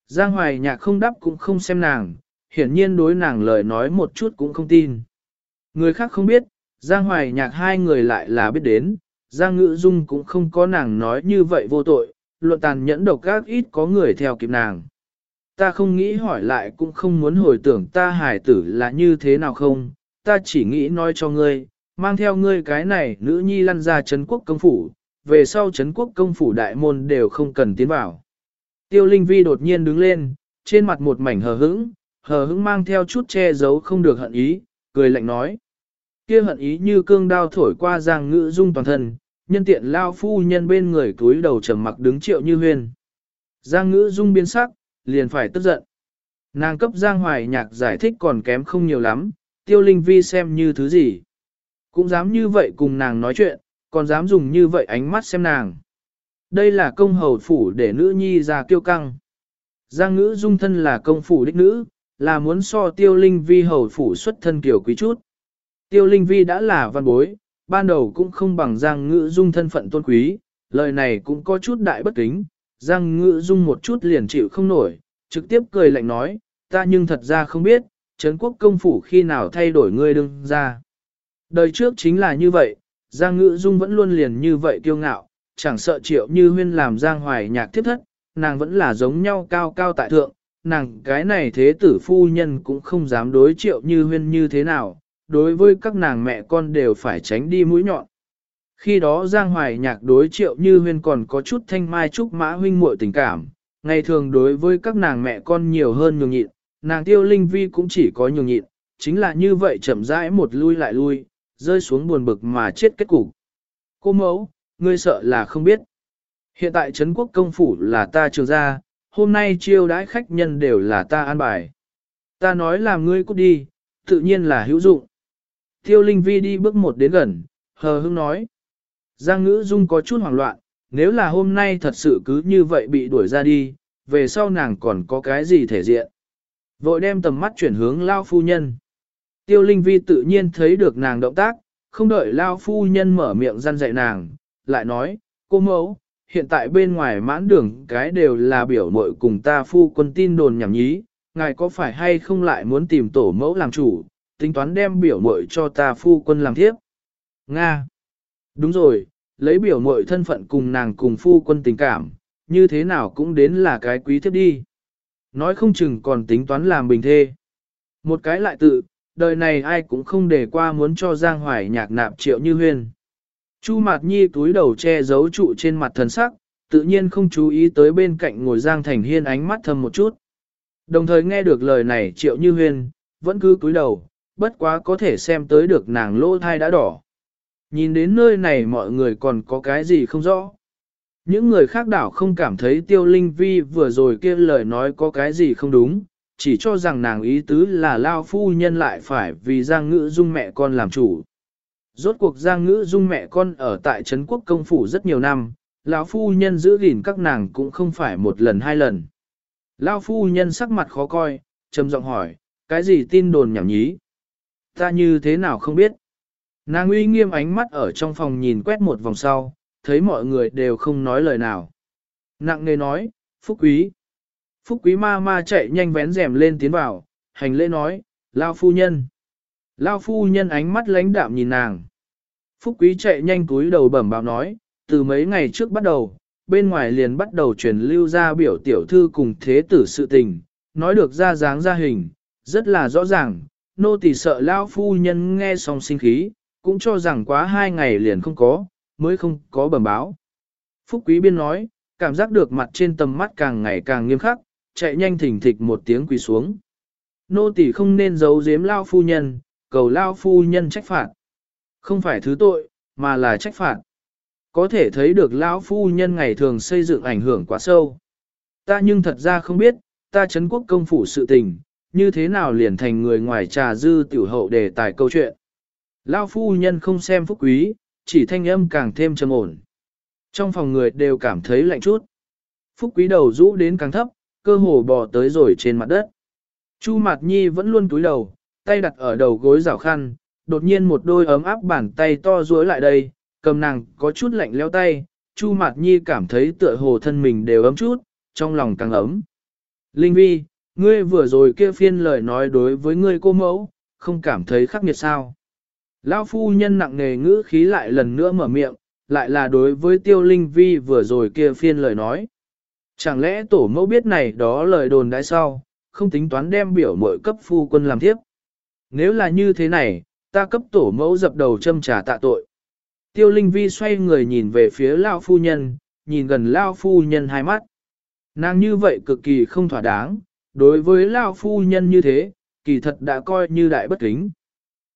Giang hoài nhạc không đáp cũng không xem nàng, hiển nhiên đối nàng lời nói một chút cũng không tin. Người khác không biết, Giang hoài nhạc hai người lại là biết đến, Giang ngữ dung cũng không có nàng nói như vậy vô tội, luận tàn nhẫn độc các ít có người theo kịp nàng. Ta không nghĩ hỏi lại cũng không muốn hồi tưởng ta hài tử là như thế nào không, ta chỉ nghĩ nói cho ngươi, mang theo ngươi cái này nữ nhi lăn ra Trấn quốc công phủ, về sau Trấn quốc công phủ đại môn đều không cần tiến vào. Tiêu Linh Vi đột nhiên đứng lên, trên mặt một mảnh hờ hững, hờ hững mang theo chút che giấu không được hận ý, cười lạnh nói. Kia hận ý như cương đao thổi qua giang ngữ dung toàn thân, nhân tiện lao phu nhân bên người túi đầu trầm mặc đứng triệu như huyền. Giang ngữ dung biến sắc, liền phải tức giận. Nàng cấp Giang Hoài Nhạc giải thích còn kém không nhiều lắm, tiêu linh vi xem như thứ gì. Cũng dám như vậy cùng nàng nói chuyện, còn dám dùng như vậy ánh mắt xem nàng. Đây là công hầu phủ để nữ nhi ra kiêu căng. Giang ngữ dung thân là công phủ đích nữ, là muốn so tiêu linh vi hầu phủ xuất thân kiểu quý chút. Tiêu linh vi đã là văn bối, ban đầu cũng không bằng giang ngữ dung thân phận tôn quý, lời này cũng có chút đại bất kính, giang ngữ dung một chút liền chịu không nổi, trực tiếp cười lạnh nói, ta nhưng thật ra không biết, Trấn quốc công phủ khi nào thay đổi ngươi đương ra. Đời trước chính là như vậy, giang ngữ dung vẫn luôn liền như vậy kiêu ngạo, chẳng sợ triệu như huyên làm giang hoài nhạc tiếp thất, nàng vẫn là giống nhau cao cao tại thượng, nàng cái này thế tử phu nhân cũng không dám đối triệu như huyên như thế nào, đối với các nàng mẹ con đều phải tránh đi mũi nhọn. Khi đó Giang Hoài Nhạc đối triệu như huyên còn có chút thanh mai trúc mã huynh muội tình cảm, ngày thường đối với các nàng mẹ con nhiều hơn nhường nhịn, nàng tiêu linh vi cũng chỉ có nhường nhịn, chính là như vậy chậm rãi một lui lại lui, rơi xuống buồn bực mà chết kết cục. Cô mẫu, ngươi sợ là không biết. Hiện tại Trấn quốc công phủ là ta trường gia, hôm nay chiêu đãi khách nhân đều là ta an bài. Ta nói làm ngươi cút đi, tự nhiên là hữu dụng. Tiêu Linh Vi đi bước một đến gần, hờ hững nói. Giang ngữ dung có chút hoảng loạn, nếu là hôm nay thật sự cứ như vậy bị đuổi ra đi, về sau nàng còn có cái gì thể diện. Vội đem tầm mắt chuyển hướng Lao Phu Nhân. Tiêu Linh Vi tự nhiên thấy được nàng động tác, không đợi Lao Phu Nhân mở miệng răn dạy nàng, lại nói, cô mẫu, hiện tại bên ngoài mãn đường cái đều là biểu mội cùng ta phu quân tin đồn nhảm nhí, ngài có phải hay không lại muốn tìm tổ mẫu làm chủ, tính toán đem biểu mội cho ta phu quân làm thiếp. Nga. Đúng rồi, lấy biểu mội thân phận cùng nàng cùng phu quân tình cảm, như thế nào cũng đến là cái quý thiếp đi. Nói không chừng còn tính toán làm bình thê. Một cái lại tự, đời này ai cũng không để qua muốn cho Giang Hoài nhạc nạp triệu như huyên. Chu Mạt Nhi túi đầu che giấu trụ trên mặt thần sắc, tự nhiên không chú ý tới bên cạnh ngồi Giang Thành Hiên ánh mắt thầm một chút. Đồng thời nghe được lời này triệu như huyên, vẫn cứ cúi đầu, bất quá có thể xem tới được nàng lỗ thai đã đỏ. Nhìn đến nơi này mọi người còn có cái gì không rõ. Những người khác đảo không cảm thấy tiêu linh vi vừa rồi kia lời nói có cái gì không đúng, chỉ cho rằng nàng ý tứ là lao phu nhân lại phải vì giang ngữ dung mẹ con làm chủ. Rốt cuộc giang ngữ dung mẹ con ở tại Trấn quốc công phủ rất nhiều năm, lão phu nhân giữ gìn các nàng cũng không phải một lần hai lần. Lão phu nhân sắc mặt khó coi, trầm giọng hỏi, cái gì tin đồn nhảm nhí? Ta như thế nào không biết? Nàng uy nghiêm ánh mắt ở trong phòng nhìn quét một vòng sau, thấy mọi người đều không nói lời nào. Nặng nề nói, phúc quý. Phúc quý ma ma chạy nhanh vén rèm lên tiến vào, hành lễ nói, lao phu nhân. Lao phu nhân ánh mắt lãnh đạm nhìn nàng. Phúc quý chạy nhanh túi đầu bẩm báo nói, từ mấy ngày trước bắt đầu, bên ngoài liền bắt đầu truyền lưu ra biểu tiểu thư cùng thế tử sự tình, nói được ra dáng ra hình, rất là rõ ràng, nô tỳ sợ lao phu nhân nghe xong sinh khí, cũng cho rằng quá hai ngày liền không có, mới không có bẩm báo. Phúc Quý Biên nói, cảm giác được mặt trên tầm mắt càng ngày càng nghiêm khắc, chạy nhanh thỉnh thịch một tiếng quỳ xuống. Nô tỳ không nên giấu giếm lao phu nhân, cầu lao phu nhân trách phạt. Không phải thứ tội, mà là trách phạt. Có thể thấy được lão phu nhân ngày thường xây dựng ảnh hưởng quá sâu. Ta nhưng thật ra không biết, ta chấn quốc công phủ sự tình, như thế nào liền thành người ngoài trà dư tiểu hậu đề tài câu chuyện. Lao phu nhân không xem phúc quý, chỉ thanh âm càng thêm trầm ổn. Trong phòng người đều cảm thấy lạnh chút. Phúc quý đầu rũ đến càng thấp, cơ hồ bò tới rồi trên mặt đất. Chu Mạt Nhi vẫn luôn túi đầu, tay đặt ở đầu gối rào khăn, đột nhiên một đôi ấm áp bàn tay to duỗi lại đây, cầm nàng có chút lạnh leo tay, Chu Mạt Nhi cảm thấy tựa hồ thân mình đều ấm chút, trong lòng càng ấm. Linh Vi, ngươi vừa rồi kia phiên lời nói đối với ngươi cô mẫu, không cảm thấy khắc nghiệt sao? Lão phu nhân nặng nề ngữ khí lại lần nữa mở miệng, lại là đối với tiêu linh vi vừa rồi kia phiên lời nói. Chẳng lẽ tổ mẫu biết này đó lời đồn đãi sau, không tính toán đem biểu mội cấp phu quân làm tiếp. Nếu là như thế này, ta cấp tổ mẫu dập đầu châm trà tạ tội. Tiêu linh vi xoay người nhìn về phía lao phu nhân, nhìn gần lao phu nhân hai mắt. Nàng như vậy cực kỳ không thỏa đáng, đối với lao phu nhân như thế, kỳ thật đã coi như đại bất kính.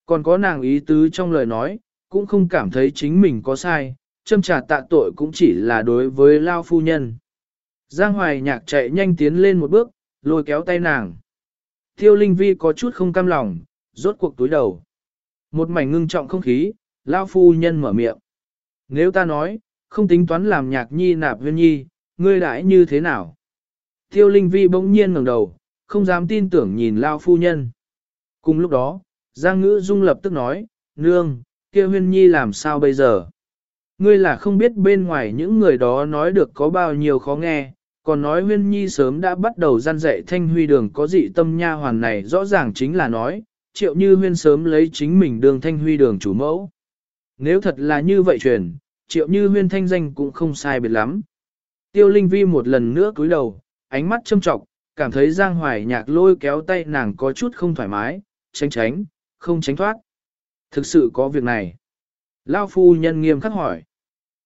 Còn có nàng ý tứ trong lời nói, cũng không cảm thấy chính mình có sai, châm trà tạ tội cũng chỉ là đối với lao phu nhân. Giang Hoài Nhạc chạy nhanh tiến lên một bước, lôi kéo tay nàng. Tiêu Linh Vi có chút không cam lòng, rốt cuộc túi đầu. Một mảnh ngưng trọng không khí, Lão phu nhân mở miệng. Nếu ta nói, không tính toán làm nhạc nhi nạp Viên nhi, ngươi đãi như thế nào? Tiêu Linh Vi bỗng nhiên ngẩng đầu, không dám tin tưởng nhìn Lão phu nhân. Cùng lúc đó, Giang Ngữ Dung lập tức nói, nương, kia huyên nhi làm sao bây giờ? Ngươi là không biết bên ngoài những người đó nói được có bao nhiêu khó nghe, còn nói huyên nhi sớm đã bắt đầu gian dạy thanh huy đường có dị tâm nha hoàn này rõ ràng chính là nói, triệu như huyên sớm lấy chính mình đường thanh huy đường chủ mẫu. Nếu thật là như vậy truyền, triệu như huyên thanh danh cũng không sai biệt lắm. Tiêu Linh Vi một lần nữa cúi đầu, ánh mắt châm trọng, cảm thấy Giang Hoài nhạc lôi kéo tay nàng có chút không thoải mái, tránh tránh, không tránh thoát. Thực sự có việc này. Lao phu nhân nghiêm khắc hỏi.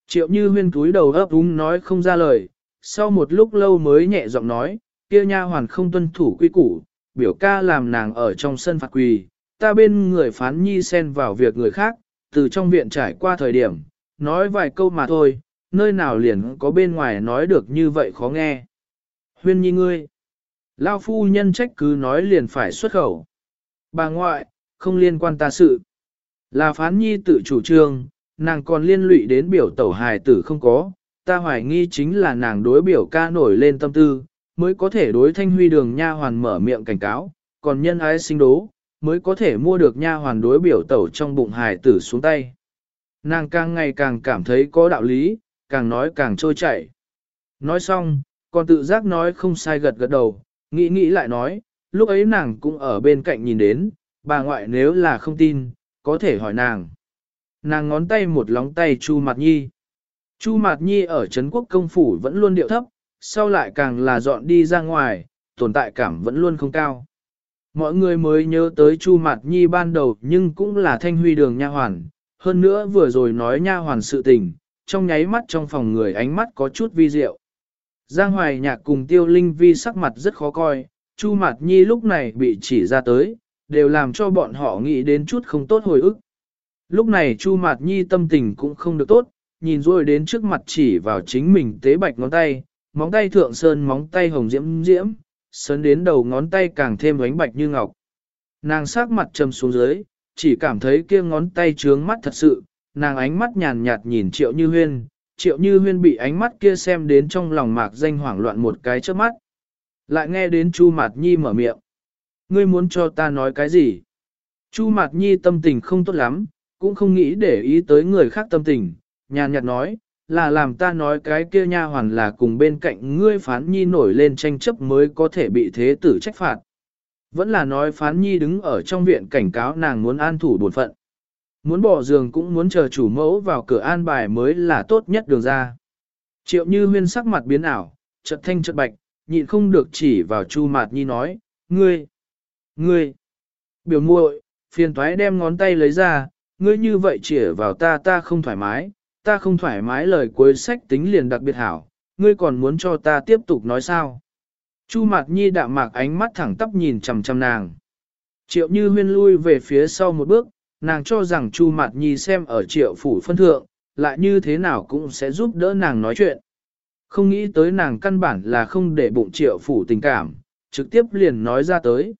Triệu như huyên túi đầu ấp úng nói không ra lời, sau một lúc lâu mới nhẹ giọng nói, kia nha hoàn không tuân thủ quy củ, biểu ca làm nàng ở trong sân phạt quỳ, ta bên người phán nhi xen vào việc người khác, từ trong viện trải qua thời điểm, nói vài câu mà thôi, nơi nào liền có bên ngoài nói được như vậy khó nghe. Huyên nhi ngươi, Lao phu nhân trách cứ nói liền phải xuất khẩu. Bà ngoại, không liên quan ta sự. Là phán nhi tự chủ trương, nàng còn liên lụy đến biểu tẩu hài tử không có, ta hoài nghi chính là nàng đối biểu ca nổi lên tâm tư, mới có thể đối thanh huy đường nha hoàn mở miệng cảnh cáo, còn nhân ái sinh đố, mới có thể mua được nha hoàn đối biểu tẩu trong bụng hài tử xuống tay. Nàng càng ngày càng cảm thấy có đạo lý, càng nói càng trôi chảy. Nói xong, còn tự giác nói không sai gật gật đầu, nghĩ nghĩ lại nói, lúc ấy nàng cũng ở bên cạnh nhìn đến, bà ngoại nếu là không tin, có thể hỏi nàng. Nàng ngón tay một lóng tay Chu mặt Nhi. Chu Mạt Nhi ở Trấn Quốc công phủ vẫn luôn điệu thấp, sau lại càng là dọn đi ra ngoài, tồn tại cảm vẫn luôn không cao. Mọi người mới nhớ tới Chu Mạt Nhi ban đầu nhưng cũng là thanh huy đường nha hoàn, hơn nữa vừa rồi nói nha hoàn sự tình, trong nháy mắt trong phòng người ánh mắt có chút vi diệu. Giang Hoài Nhạc cùng Tiêu Linh Vi sắc mặt rất khó coi, Chu Mạt Nhi lúc này bị chỉ ra tới, đều làm cho bọn họ nghĩ đến chút không tốt hồi ức. Lúc này Chu Mạt Nhi tâm tình cũng không được tốt, nhìn rồi đến trước mặt chỉ vào chính mình tế bạch ngón tay, móng tay thượng sơn móng tay hồng diễm diễm, sơn đến đầu ngón tay càng thêm ánh bạch như ngọc. Nàng sắc mặt trầm xuống dưới, chỉ cảm thấy kia ngón tay trướng mắt thật sự, nàng ánh mắt nhàn nhạt nhìn triệu như huyên, triệu như huyên bị ánh mắt kia xem đến trong lòng mạc danh hoảng loạn một cái trước mắt. Lại nghe đến Chu Mạt Nhi mở miệng. Ngươi muốn cho ta nói cái gì? Chu Mạt Nhi tâm tình không tốt lắm, cũng không nghĩ để ý tới người khác tâm tình, nhàn nhạt nói, là làm ta nói cái kia nha hoàn là cùng bên cạnh ngươi phán nhi nổi lên tranh chấp mới có thể bị thế tử trách phạt. Vẫn là nói phán nhi đứng ở trong viện cảnh cáo nàng muốn an thủ bổn phận. Muốn bỏ giường cũng muốn chờ chủ mẫu vào cửa an bài mới là tốt nhất đường ra. Triệu như huyên sắc mặt biến ảo, chợt thanh chợt bạch, nhịn không được chỉ vào chu mạt nhi nói, ngươi, ngươi, biểu muội, phiền toái đem ngón tay lấy ra, ngươi như vậy chỉ vào ta ta không thoải mái, ta không thoải mái lời cuối sách tính liền đặc biệt hảo, ngươi còn muốn cho ta tiếp tục nói sao? Chu Mạt Nhi đạm mạc ánh mắt thẳng tắp nhìn chằm chằm nàng. Triệu Như Huyên lui về phía sau một bước, nàng cho rằng Chu Mạt Nhi xem ở triệu phủ phân thượng, lại như thế nào cũng sẽ giúp đỡ nàng nói chuyện. Không nghĩ tới nàng căn bản là không để bụng triệu phủ tình cảm, trực tiếp liền nói ra tới.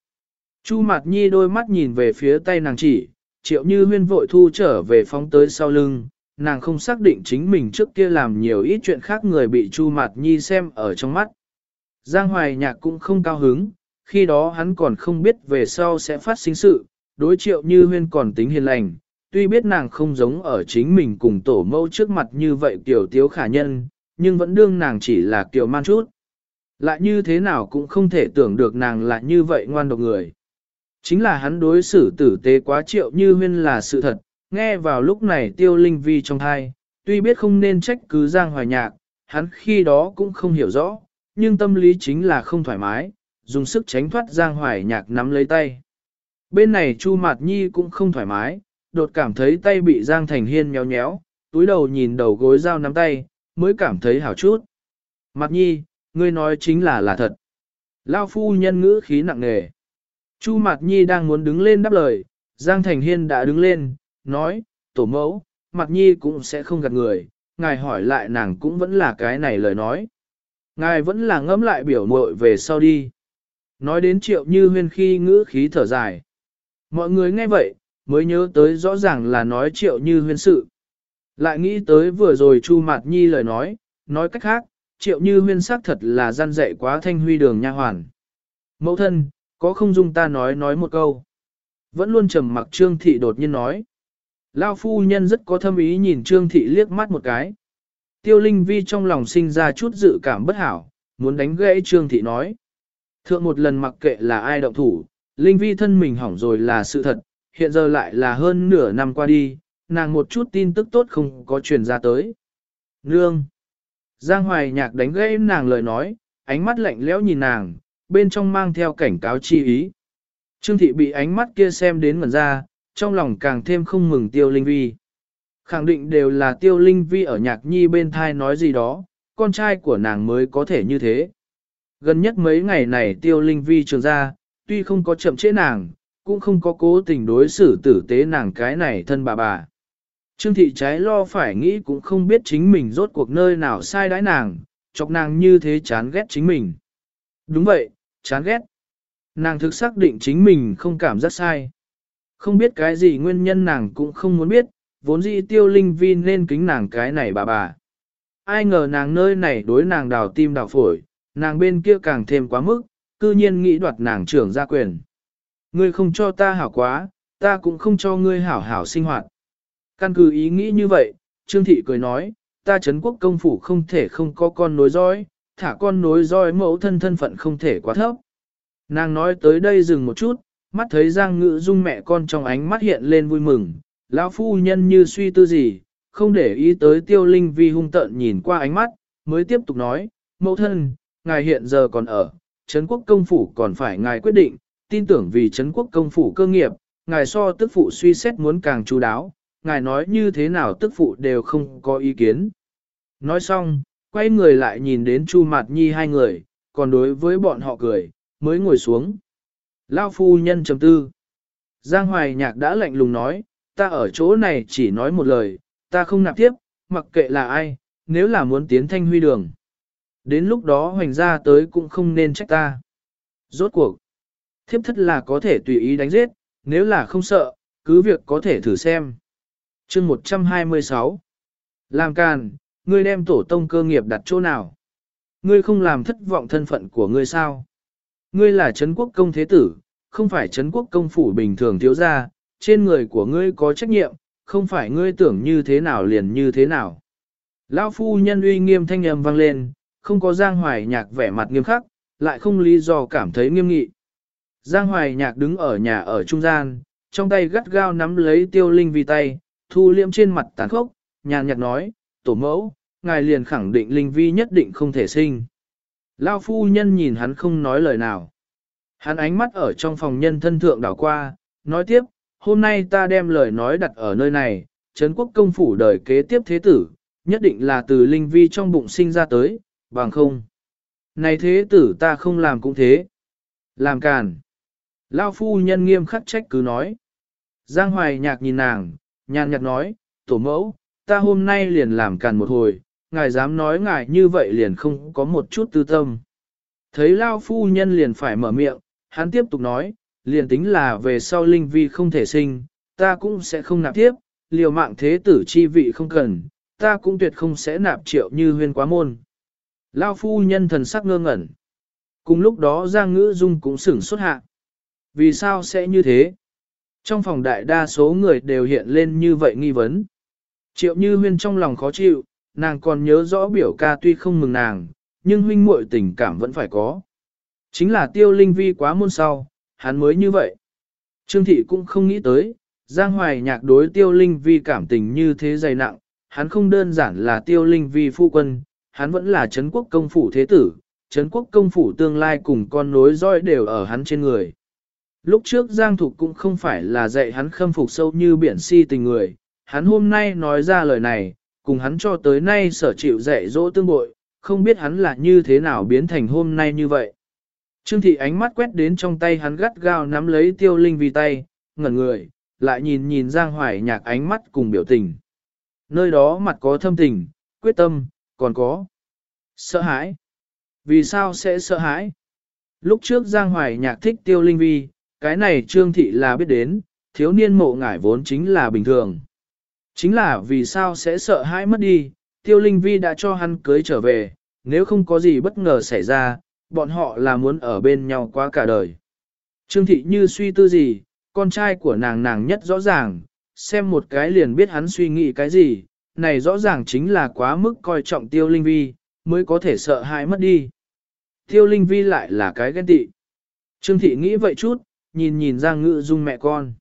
Chu Mạt Nhi đôi mắt nhìn về phía tay nàng chỉ, triệu như huyên vội thu trở về phóng tới sau lưng, nàng không xác định chính mình trước kia làm nhiều ít chuyện khác người bị Chu Mạt Nhi xem ở trong mắt. Giang Hoài Nhạc cũng không cao hứng, khi đó hắn còn không biết về sau sẽ phát sinh sự, đối triệu như huyên còn tính hiền lành, tuy biết nàng không giống ở chính mình cùng tổ mẫu trước mặt như vậy tiểu tiếu khả nhân, nhưng vẫn đương nàng chỉ là tiểu man chút. Lại như thế nào cũng không thể tưởng được nàng là như vậy ngoan độc người. Chính là hắn đối xử tử tế quá triệu như huyên là sự thật, nghe vào lúc này tiêu linh vi trong thai, tuy biết không nên trách cứ giang hoài nhạc, hắn khi đó cũng không hiểu rõ, nhưng tâm lý chính là không thoải mái, dùng sức tránh thoát giang hoài nhạc nắm lấy tay. Bên này Chu Mạt Nhi cũng không thoải mái, đột cảm thấy tay bị Giang Thành Hiên nhéo nhéo, túi đầu nhìn đầu gối dao nắm tay, mới cảm thấy hảo chút. Mạt Nhi, ngươi nói chính là là thật. Lao phu nhân ngữ khí nặng nề. Chu Mạt Nhi đang muốn đứng lên đáp lời, Giang Thành Hiên đã đứng lên, nói, tổ mẫu, mặt Nhi cũng sẽ không gạt người, ngài hỏi lại nàng cũng vẫn là cái này lời nói. Ngài vẫn là ngẫm lại biểu muội về sau đi. Nói đến triệu như huyên khi ngữ khí thở dài. Mọi người nghe vậy, mới nhớ tới rõ ràng là nói triệu như huyên sự. Lại nghĩ tới vừa rồi Chu Mạt Nhi lời nói, nói cách khác, triệu như huyên xác thật là gian dạy quá thanh huy đường nha hoàn. Mẫu thân, có không dung ta nói nói một câu. Vẫn luôn trầm mặc Trương Thị đột nhiên nói. Lao phu nhân rất có thâm ý nhìn Trương Thị liếc mắt một cái. Tiêu Linh Vi trong lòng sinh ra chút dự cảm bất hảo, muốn đánh gãy Trương Thị nói. Thượng một lần mặc kệ là ai động thủ, Linh Vi thân mình hỏng rồi là sự thật, hiện giờ lại là hơn nửa năm qua đi, nàng một chút tin tức tốt không có truyền ra tới. Nương! Giang Hoài Nhạc đánh gãy nàng lời nói, ánh mắt lạnh lẽo nhìn nàng, bên trong mang theo cảnh cáo chi ý. Trương Thị bị ánh mắt kia xem đến ngẩn ra, trong lòng càng thêm không mừng Tiêu Linh Vi. Khẳng định đều là Tiêu Linh Vi ở nhạc nhi bên thai nói gì đó, con trai của nàng mới có thể như thế. Gần nhất mấy ngày này Tiêu Linh Vi trường ra, tuy không có chậm chế nàng, cũng không có cố tình đối xử tử tế nàng cái này thân bà bà. Trương thị trái lo phải nghĩ cũng không biết chính mình rốt cuộc nơi nào sai đãi nàng, chọc nàng như thế chán ghét chính mình. Đúng vậy, chán ghét. Nàng thực xác định chính mình không cảm giác sai. Không biết cái gì nguyên nhân nàng cũng không muốn biết, vốn dĩ tiêu linh vi nên kính nàng cái này bà bà. Ai ngờ nàng nơi này đối nàng đào tim đào phổi, nàng bên kia càng thêm quá mức, cư nhiên nghĩ đoạt nàng trưởng gia quyền. Ngươi không cho ta hảo quá, ta cũng không cho ngươi hảo hảo sinh hoạt. Căn cứ ý nghĩ như vậy, Trương Thị cười nói, ta Trấn quốc công phủ không thể không có con nối dõi, thả con nối dõi mẫu thân thân phận không thể quá thấp. Nàng nói tới đây dừng một chút, mắt thấy Giang Ngự Dung mẹ con trong ánh mắt hiện lên vui mừng, lão phu nhân như suy tư gì, không để ý tới tiêu linh vi hung tợn nhìn qua ánh mắt, mới tiếp tục nói, mẫu thân, ngài hiện giờ còn ở, Trấn quốc công phủ còn phải ngài quyết định, tin tưởng vì Trấn quốc công phủ cơ nghiệp, ngài so tức phụ suy xét muốn càng chú đáo, ngài nói như thế nào tức phụ đều không có ý kiến. Nói xong, quay người lại nhìn đến Chu Mạt Nhi hai người, còn đối với bọn họ cười, mới ngồi xuống. Lao phu nhân chấm tư. Giang Hoài Nhạc đã lạnh lùng nói, ta ở chỗ này chỉ nói một lời, ta không nạp tiếp, mặc kệ là ai, nếu là muốn tiến thanh huy đường. Đến lúc đó hoành ra tới cũng không nên trách ta. Rốt cuộc, thiếp thất là có thể tùy ý đánh giết, nếu là không sợ, cứ việc có thể thử xem. chương 126 Làm càn, ngươi đem tổ tông cơ nghiệp đặt chỗ nào? Ngươi không làm thất vọng thân phận của ngươi sao? Ngươi là Trấn quốc công thế tử, không phải Trấn quốc công phủ bình thường thiếu gia, trên người của ngươi có trách nhiệm, không phải ngươi tưởng như thế nào liền như thế nào. Lão phu nhân uy nghiêm thanh âm vang lên, không có Giang Hoài Nhạc vẻ mặt nghiêm khắc, lại không lý do cảm thấy nghiêm nghị. Giang Hoài Nhạc đứng ở nhà ở trung gian, trong tay gắt gao nắm lấy tiêu linh vi tay, thu liêm trên mặt tàn khốc, nhàn nhạt nói, tổ mẫu, ngài liền khẳng định linh vi nhất định không thể sinh. Lao phu nhân nhìn hắn không nói lời nào. Hắn ánh mắt ở trong phòng nhân thân thượng đảo qua, nói tiếp, hôm nay ta đem lời nói đặt ở nơi này, Trấn quốc công phủ đời kế tiếp thế tử, nhất định là từ linh vi trong bụng sinh ra tới, bằng không. Này thế tử ta không làm cũng thế. Làm càn. Lao phu nhân nghiêm khắc trách cứ nói. Giang hoài nhạc nhìn nàng, nhàn nhạt nói, tổ mẫu, ta hôm nay liền làm càn một hồi, ngài dám nói ngài như vậy liền không có một chút tư tâm. Thấy Lao phu nhân liền phải mở miệng, hắn tiếp tục nói, liền tính là về sau linh vi không thể sinh, ta cũng sẽ không nạp tiếp, liều mạng thế tử chi vị không cần, ta cũng tuyệt không sẽ nạp triệu như huyên quá môn. Lao phu nhân thần sắc ngơ ngẩn. Cùng lúc đó Giang Ngữ Dung cũng sửng xuất hạ. Vì sao sẽ như thế? Trong phòng đại đa số người đều hiện lên như vậy nghi vấn. Triệu như huyên trong lòng khó chịu, nàng còn nhớ rõ biểu ca tuy không mừng nàng, nhưng huynh muội tình cảm vẫn phải có. Chính là tiêu linh vi quá môn sau, hắn mới như vậy. Trương thị cũng không nghĩ tới, Giang Hoài nhạc đối tiêu linh vi cảm tình như thế dày nặng, hắn không đơn giản là tiêu linh vi phu quân, hắn vẫn là Trấn quốc công phủ thế tử, Trấn quốc công phủ tương lai cùng con nối dõi đều ở hắn trên người. Lúc trước Giang Thục cũng không phải là dạy hắn khâm phục sâu như biển si tình người, hắn hôm nay nói ra lời này, cùng hắn cho tới nay sở chịu dạy dỗ tương bội, không biết hắn là như thế nào biến thành hôm nay như vậy. Trương thị ánh mắt quét đến trong tay hắn gắt gao nắm lấy tiêu linh vì tay, ngẩn người, lại nhìn nhìn Giang Hoài nhạc ánh mắt cùng biểu tình. Nơi đó mặt có thâm tình, quyết tâm, còn có sợ hãi. Vì sao sẽ sợ hãi? Lúc trước Giang Hoài nhạc thích tiêu linh vi, cái này Trương thị là biết đến, thiếu niên mộ ngải vốn chính là bình thường. Chính là vì sao sẽ sợ hãi mất đi, tiêu linh vi đã cho hắn cưới trở về, nếu không có gì bất ngờ xảy ra, bọn họ là muốn ở bên nhau quá cả đời. Trương thị như suy tư gì, con trai của nàng nàng nhất rõ ràng, xem một cái liền biết hắn suy nghĩ cái gì, này rõ ràng chính là quá mức coi trọng tiêu linh vi, mới có thể sợ hãi mất đi. Tiêu linh vi lại là cái ghen tị. Trương thị nghĩ vậy chút, nhìn nhìn Giang Ngự Dung mẹ con.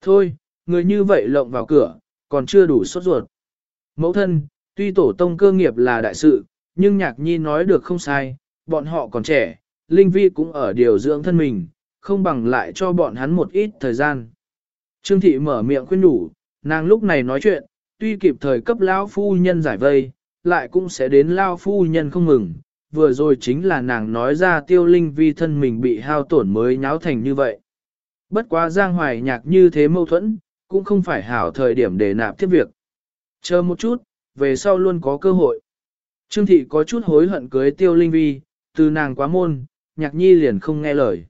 Thôi, người như vậy lộng vào cửa, còn chưa đủ sốt ruột. Mẫu thân, tuy tổ tông cơ nghiệp là đại sự, nhưng nhạc nhi nói được không sai, bọn họ còn trẻ, Linh Vi cũng ở điều dưỡng thân mình, không bằng lại cho bọn hắn một ít thời gian. Trương thị mở miệng khuyên đủ, nàng lúc này nói chuyện, tuy kịp thời cấp lao phu nhân giải vây, lại cũng sẽ đến lao phu nhân không mừng. Vừa rồi chính là nàng nói ra tiêu linh vi thân mình bị hao tổn mới nháo thành như vậy. Bất quá giang hoài nhạc như thế mâu thuẫn, cũng không phải hảo thời điểm để nạp tiếp việc. Chờ một chút, về sau luôn có cơ hội. Trương thị có chút hối hận cưới tiêu linh vi, từ nàng quá môn, nhạc nhi liền không nghe lời.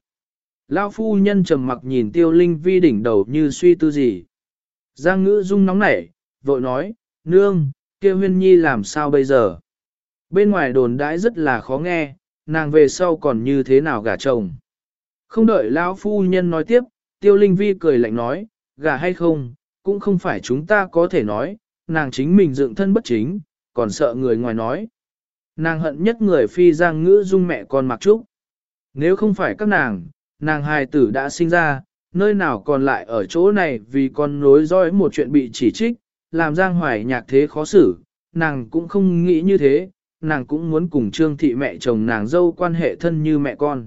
Lao phu nhân trầm mặc nhìn tiêu linh vi đỉnh đầu như suy tư gì. Giang ngữ dung nóng nảy, vội nói, nương, kia huyên nhi làm sao bây giờ? Bên ngoài đồn đãi rất là khó nghe, nàng về sau còn như thế nào gả chồng. Không đợi lão phu nhân nói tiếp, tiêu linh vi cười lạnh nói, gả hay không, cũng không phải chúng ta có thể nói, nàng chính mình dựng thân bất chính, còn sợ người ngoài nói. Nàng hận nhất người phi giang ngữ dung mẹ con mặc trúc. Nếu không phải các nàng, nàng hài tử đã sinh ra, nơi nào còn lại ở chỗ này vì con nối dõi một chuyện bị chỉ trích, làm giang hoài nhạc thế khó xử, nàng cũng không nghĩ như thế, nàng cũng muốn cùng trương thị mẹ chồng nàng dâu quan hệ thân như mẹ con.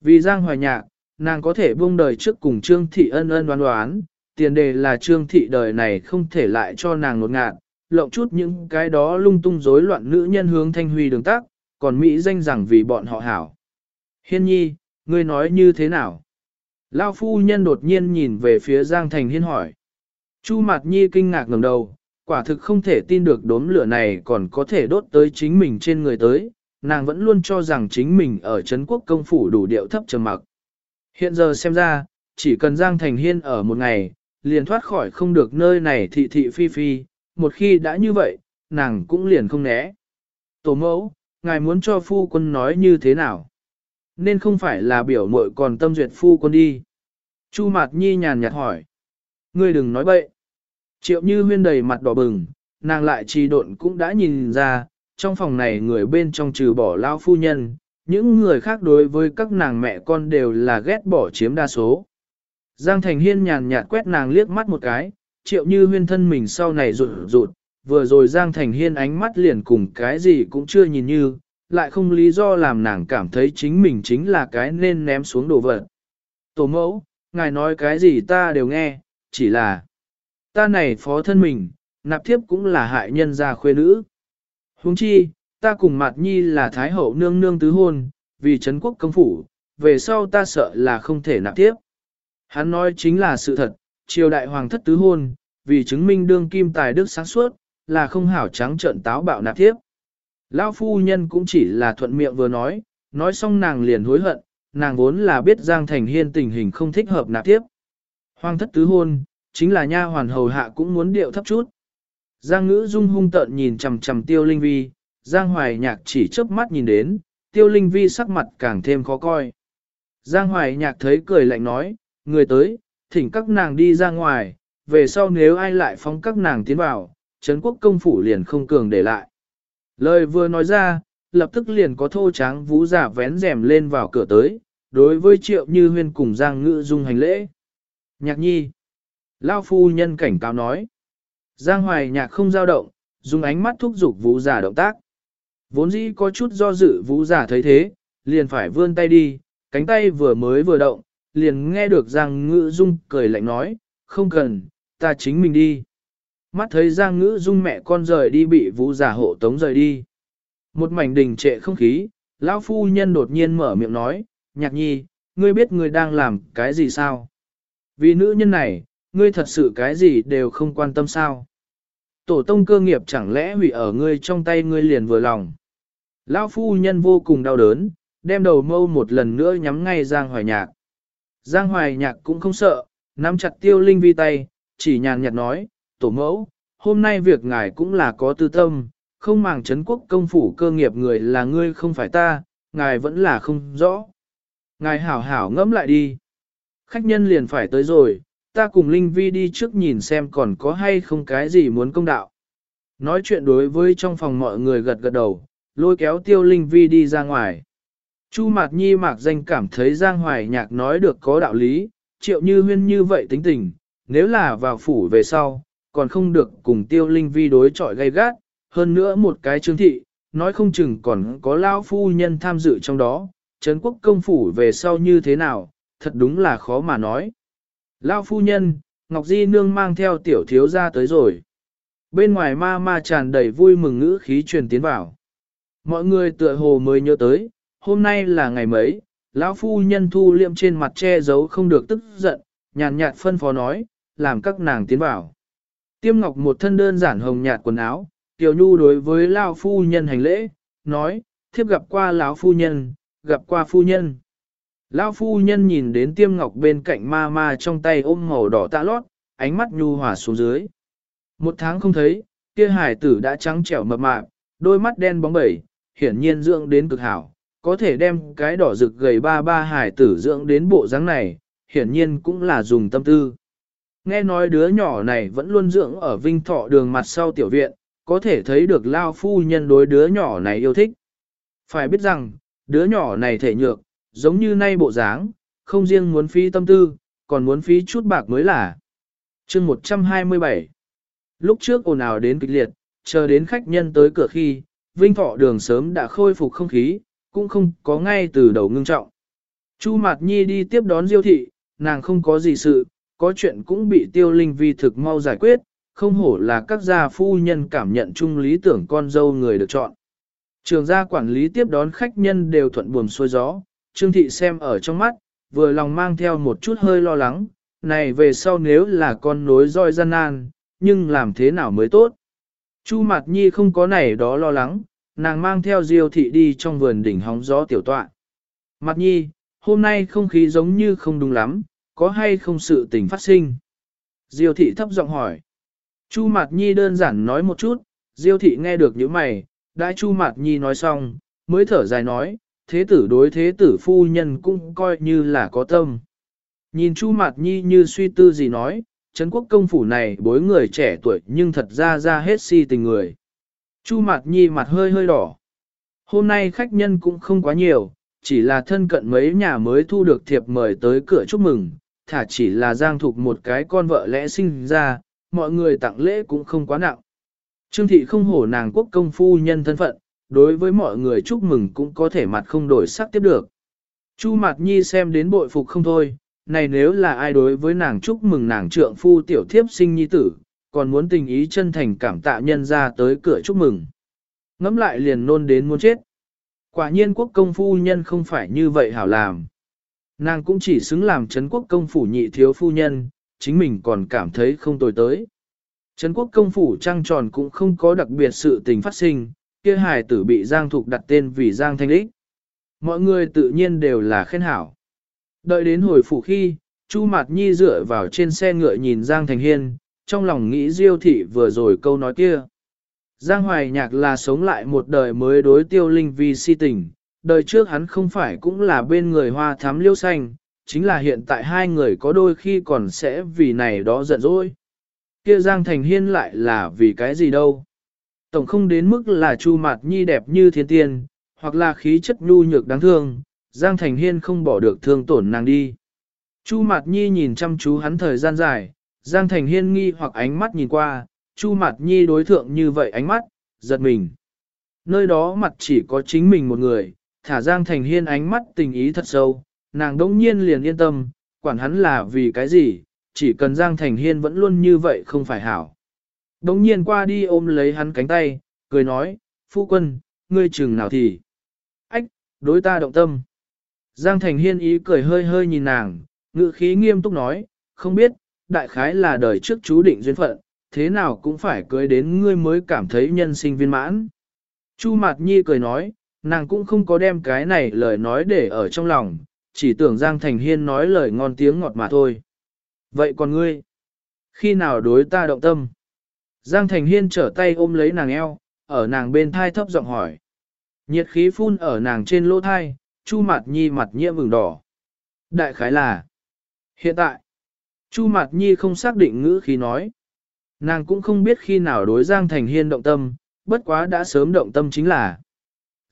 Vì giang hoài nhạc, nàng có thể buông đời trước cùng trương thị ân ân đoán đoán, tiền đề là trương thị đời này không thể lại cho nàng nột ngạt, lộng chút những cái đó lung tung rối loạn nữ nhân hướng thanh huy đường tác, còn Mỹ danh rằng vì bọn họ hảo. Hiên nhi, ngươi nói như thế nào? Lao phu nhân đột nhiên nhìn về phía Giang Thành Hiên hỏi. Chu Mạt Nhi kinh ngạc ngẩng đầu, quả thực không thể tin được đốm lửa này còn có thể đốt tới chính mình trên người tới, nàng vẫn luôn cho rằng chính mình ở Trấn quốc công phủ đủ điệu thấp trầm mặc. Hiện giờ xem ra, chỉ cần Giang Thành Hiên ở một ngày, liền thoát khỏi không được nơi này thị thị phi phi, một khi đã như vậy, nàng cũng liền không né. Tổ mẫu, ngài muốn cho phu quân nói như thế nào? Nên không phải là biểu muội còn tâm duyệt phu quân đi. Chu Mạt Nhi nhàn nhạt hỏi. Ngươi đừng nói bậy. Triệu như huyên đầy mặt đỏ bừng, nàng lại trì độn cũng đã nhìn ra, trong phòng này người bên trong trừ bỏ lao phu nhân, những người khác đối với các nàng mẹ con đều là ghét bỏ chiếm đa số. Giang Thành Hiên nhàn nhạt quét nàng liếc mắt một cái, triệu như huyên thân mình sau này rụt rụt, vừa rồi Giang Thành Hiên ánh mắt liền cùng cái gì cũng chưa nhìn như, lại không lý do làm nàng cảm thấy chính mình chính là cái nên ném xuống đồ vật. Tổ mẫu, ngài nói cái gì ta đều nghe, chỉ là ta này phó thân mình, nạp thiếp cũng là hại nhân gia khuê nữ. huống chi, ta cùng Mạt Nhi là Thái Hậu nương nương tứ hôn, vì Trấn quốc công phủ, về sau ta sợ là không thể nạp tiếp. Hắn nói chính là sự thật, triều đại hoàng thất tứ hôn, vì chứng minh đương kim tài đức sáng suốt, là không hảo trắng trợn táo bạo nạp tiếp. Lão phu nhân cũng chỉ là thuận miệng vừa nói, nói xong nàng liền hối hận, nàng vốn là biết Giang Thành Hiên tình hình không thích hợp nạp tiếp. Hoàng thất tứ hôn, chính là nha hoàn hầu hạ cũng muốn điệu thấp chút. Giang ngữ dung hung tợn nhìn chằm chằm tiêu linh vi, Giang hoài nhạc chỉ chớp mắt nhìn đến, tiêu linh vi sắc mặt càng thêm khó coi. Giang hoài nhạc thấy cười lạnh nói, người tới, thỉnh các nàng đi ra ngoài, về sau nếu ai lại phóng các nàng tiến vào, Trấn quốc công phủ liền không cường để lại. Lời vừa nói ra, lập tức liền có thô tráng vũ giả vén rèm lên vào cửa tới, đối với triệu như huyên cùng Giang ngữ dung hành lễ. Nhạc nhi. Lao phu nhân cảnh cáo nói. Giang hoài nhạc không dao động, dùng ánh mắt thúc giục vũ giả động tác. Vốn dĩ có chút do dự vũ giả thấy thế, liền phải vươn tay đi, cánh tay vừa mới vừa động, liền nghe được Giang Ngữ Dung cười lạnh nói, không cần, ta chính mình đi. Mắt thấy Giang Ngữ Dung mẹ con rời đi bị vũ giả hộ tống rời đi. Một mảnh đình trệ không khí, lão phu nhân đột nhiên mở miệng nói, nhạc nhi, ngươi biết ngươi đang làm cái gì sao? Vì nữ nhân này, ngươi thật sự cái gì đều không quan tâm sao? Tổ tông cơ nghiệp chẳng lẽ hủy ở ngươi trong tay ngươi liền vừa lòng? Lão phu nhân vô cùng đau đớn, đem đầu mâu một lần nữa nhắm ngay Giang Hoài Nhạc. Giang Hoài Nhạc cũng không sợ, nắm chặt tiêu linh vi tay, chỉ nhàn nhạt nói, tổ mẫu, hôm nay việc ngài cũng là có tư tâm, không màng chấn quốc công phủ cơ nghiệp người là ngươi không phải ta, ngài vẫn là không rõ. Ngài hảo hảo ngẫm lại đi. Khách nhân liền phải tới rồi, ta cùng Linh Vi đi trước nhìn xem còn có hay không cái gì muốn công đạo. Nói chuyện đối với trong phòng mọi người gật gật đầu, lôi kéo tiêu Linh Vi đi ra ngoài. Chu Mạt Nhi mạc danh cảm thấy Giang Hoài Nhạc nói được có đạo lý, triệu như huyên như vậy tính tình, nếu là vào phủ về sau, còn không được cùng tiêu Linh Vi đối chọi gay gắt, hơn nữa một cái trương thị, nói không chừng còn có lao phu nhân tham dự trong đó, Trấn quốc công phủ về sau như thế nào, thật đúng là khó mà nói. Lao phu nhân, Ngọc Di Nương mang theo tiểu thiếu ra tới rồi. Bên ngoài ma ma tràn đầy vui mừng ngữ khí truyền tiến vào. Mọi người tựa hồ mới nhớ tới, hôm nay là ngày mấy, lão phu nhân thu liệm trên mặt che giấu không được tức giận, nhàn nhạt phân phó nói, làm các nàng tiến vào. Tiêm Ngọc một thân đơn giản hồng nhạt quần áo, Tiểu Nhu đối với lão phu nhân hành lễ, nói, thiếp gặp qua lão phu nhân, gặp qua phu nhân. Lão phu nhân nhìn đến tiêm ngọc bên cạnh ma ma trong tay ôm màu đỏ tạ lót, ánh mắt nhu hòa xuống dưới. Một tháng không thấy, kia hải tử đã trắng trẻo mập mạp, đôi mắt đen bóng bẩy, hiển nhiên dưỡng đến cực hảo, có thể đem cái đỏ rực gầy ba ba hải tử dưỡng đến bộ dáng này, hiển nhiên cũng là dùng tâm tư. Nghe nói đứa nhỏ này vẫn luôn dưỡng ở vinh thọ đường mặt sau tiểu viện, có thể thấy được lao phu nhân đối đứa nhỏ này yêu thích. Phải biết rằng, đứa nhỏ này thể nhược, giống như nay bộ dáng, không riêng muốn phí tâm tư, còn muốn phí chút bạc mới là. chương 127 Lúc trước ồn ào đến kịch liệt, chờ đến khách nhân tới cửa khi, Vinh Thọ đường sớm đã khôi phục không khí, cũng không có ngay từ đầu ngưng trọng. Chu Mạt Nhi đi tiếp đón Diêu thị, nàng không có gì sự, có chuyện cũng bị tiêu linh vi thực mau giải quyết, không hổ là các gia phu nhân cảm nhận chung lý tưởng con dâu người được chọn. Trường gia quản lý tiếp đón khách nhân đều thuận buồm xuôi gió, Trương Thị xem ở trong mắt, vừa lòng mang theo một chút hơi lo lắng, này về sau nếu là con nối roi gian nan, nhưng làm thế nào mới tốt. Chu Mạt Nhi không có này đó lo lắng, nàng mang theo Diêu Thị đi trong vườn đỉnh hóng gió tiểu tọa. Mạt Nhi, hôm nay không khí giống như không đúng lắm, có hay không sự tình phát sinh? Diêu Thị thấp giọng hỏi. Chu Mạt Nhi đơn giản nói một chút, Diêu thị nghe được những mày, đã Chu Mạt Nhi nói xong, mới thở dài nói, thế tử đối thế tử phu nhân cũng coi như là có tâm. Nhìn Chu Mạt Nhi như suy tư gì nói, Trấn quốc công phủ này bối người trẻ tuổi nhưng thật ra ra hết si tình người. Chu Mạt Nhi mặt hơi hơi đỏ. Hôm nay khách nhân cũng không quá nhiều, chỉ là thân cận mấy nhà mới thu được thiệp mời tới cửa chúc mừng, thả chỉ là giang thục một cái con vợ lẽ sinh ra, mọi người tặng lễ cũng không quá nặng. Trương thị không hổ nàng quốc công phu nhân thân phận, đối với mọi người chúc mừng cũng có thể mặt không đổi sắc tiếp được. Chu Mạt Nhi xem đến bội phục không thôi, này nếu là ai đối với nàng chúc mừng nàng trượng phu tiểu thiếp sinh nhi tử, còn muốn tình ý chân thành cảm tạ nhân ra tới cửa chúc mừng. Ngắm lại liền nôn đến muốn chết. Quả nhiên quốc công phu nhân không phải như vậy hảo làm. Nàng cũng chỉ xứng làm Trấn quốc công phủ nhị thiếu phu nhân, chính mình còn cảm thấy không tồi tới. Trấn quốc công phủ trăng tròn cũng không có đặc biệt sự tình phát sinh, kia hài tử bị Giang Thục đặt tên vì Giang Thanh Lích. Mọi người tự nhiên đều là khen hảo. Đợi đến hồi phủ khi, Chu Mạt Nhi dựa vào trên xe ngựa nhìn Giang Thành Hiên, trong lòng nghĩ Diêu thị vừa rồi câu nói kia. Giang Hoài Nhạc là sống lại một đời mới đối tiêu linh vì si tình, đời trước hắn không phải cũng là bên người hoa thám liêu xanh, chính là hiện tại hai người có đôi khi còn sẽ vì này đó giận dỗi. Kia Giang Thành Hiên lại là vì cái gì đâu. Tổng không đến mức là Chu Mạt Nhi đẹp như thiên tiên, hoặc là khí chất nhu nhược đáng thương, Giang Thành Hiên không bỏ được thương tổn nàng đi. Chu Mạt Nhi nhìn chăm chú hắn thời gian dài, Giang Thành Hiên nghi hoặc ánh mắt nhìn qua, Chu Mạt Nhi đối thượng như vậy ánh mắt, giật mình. Nơi đó mặt chỉ có chính mình một người, thả Giang Thành Hiên ánh mắt tình ý thật sâu, nàng đỗng nhiên liền yên tâm, quản hắn là vì cái gì, chỉ cần Giang Thành Hiên vẫn luôn như vậy không phải hảo. Đống nhiên qua đi ôm lấy hắn cánh tay, cười nói, phu quân, ngươi chừng nào thì. Ách, đối ta động tâm. Giang Thành Hiên ý cười hơi hơi nhìn nàng, ngự khí nghiêm túc nói, không biết, đại khái là đời trước chú định duyên phận, thế nào cũng phải cưới đến ngươi mới cảm thấy nhân sinh viên mãn. Chu Mạt Nhi cười nói, nàng cũng không có đem cái này lời nói để ở trong lòng, chỉ tưởng Giang Thành Hiên nói lời ngon tiếng ngọt mà thôi. Vậy còn ngươi? Khi nào đối ta động tâm? Giang Thành Hiên trở tay ôm lấy nàng eo, ở nàng bên thai thấp giọng hỏi. Nhiệt khí phun ở nàng trên lỗ thai, Chu Mạt Nhi mặt nhiễm vừng đỏ. Đại khái là, hiện tại, Chu Mạt Nhi không xác định ngữ khí nói. Nàng cũng không biết khi nào đối Giang Thành Hiên động tâm, bất quá đã sớm động tâm chính là.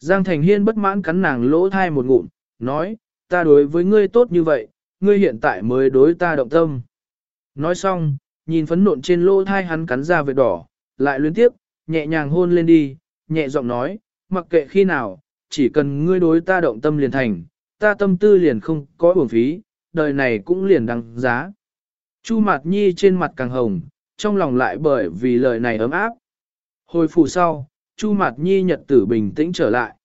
Giang Thành Hiên bất mãn cắn nàng lỗ thai một ngụm, nói, ta đối với ngươi tốt như vậy, ngươi hiện tại mới đối ta động tâm. Nói xong, nhìn phấn nộn trên lỗ thai hắn cắn ra vệt đỏ, lại luyến tiếp, nhẹ nhàng hôn lên đi, nhẹ giọng nói, mặc kệ khi nào, chỉ cần ngươi đối ta động tâm liền thành, ta tâm tư liền không có uổng phí, đời này cũng liền đăng giá. Chu Mạt Nhi trên mặt càng hồng, trong lòng lại bởi vì lời này ấm áp. Hồi phủ sau, Chu Mạt Nhi nhật tử bình tĩnh trở lại.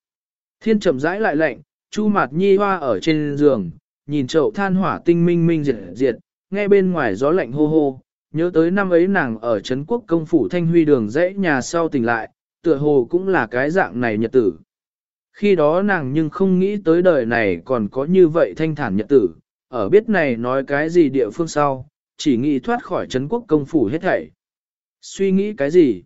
Thiên chậm rãi lại lạnh, Chu Mạt Nhi hoa ở trên giường, nhìn chậu than hỏa tinh minh minh diệt diệt, nghe bên ngoài gió lạnh hô hô, nhớ tới năm ấy nàng ở Trấn Quốc công phủ Thanh Huy đường dãy nhà sau tỉnh lại, tựa hồ cũng là cái dạng này nhật tử. Khi đó nàng nhưng không nghĩ tới đời này còn có như vậy thanh thản nhật tử, ở biết này nói cái gì địa phương sau, chỉ nghĩ thoát khỏi Trấn Quốc công phủ hết thảy. Suy nghĩ cái gì?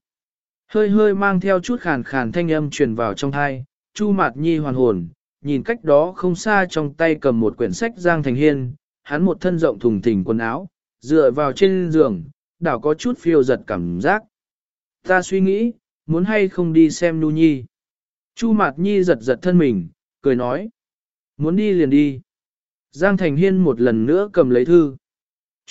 Hơi hơi mang theo chút khàn khàn thanh âm truyền vào trong thai, Chu Mạt Nhi hoàn hồn, nhìn cách đó không xa trong tay cầm một quyển sách Giang Thành Hiên, hắn một thân rộng thùng thình quần áo, dựa vào trên giường, đảo có chút phiêu giật cảm giác. Ta suy nghĩ, muốn hay không đi xem Nhu Nhi. Chu Mạt Nhi giật giật thân mình, cười nói. Muốn đi liền đi. Giang Thành Hiên một lần nữa cầm lấy thư.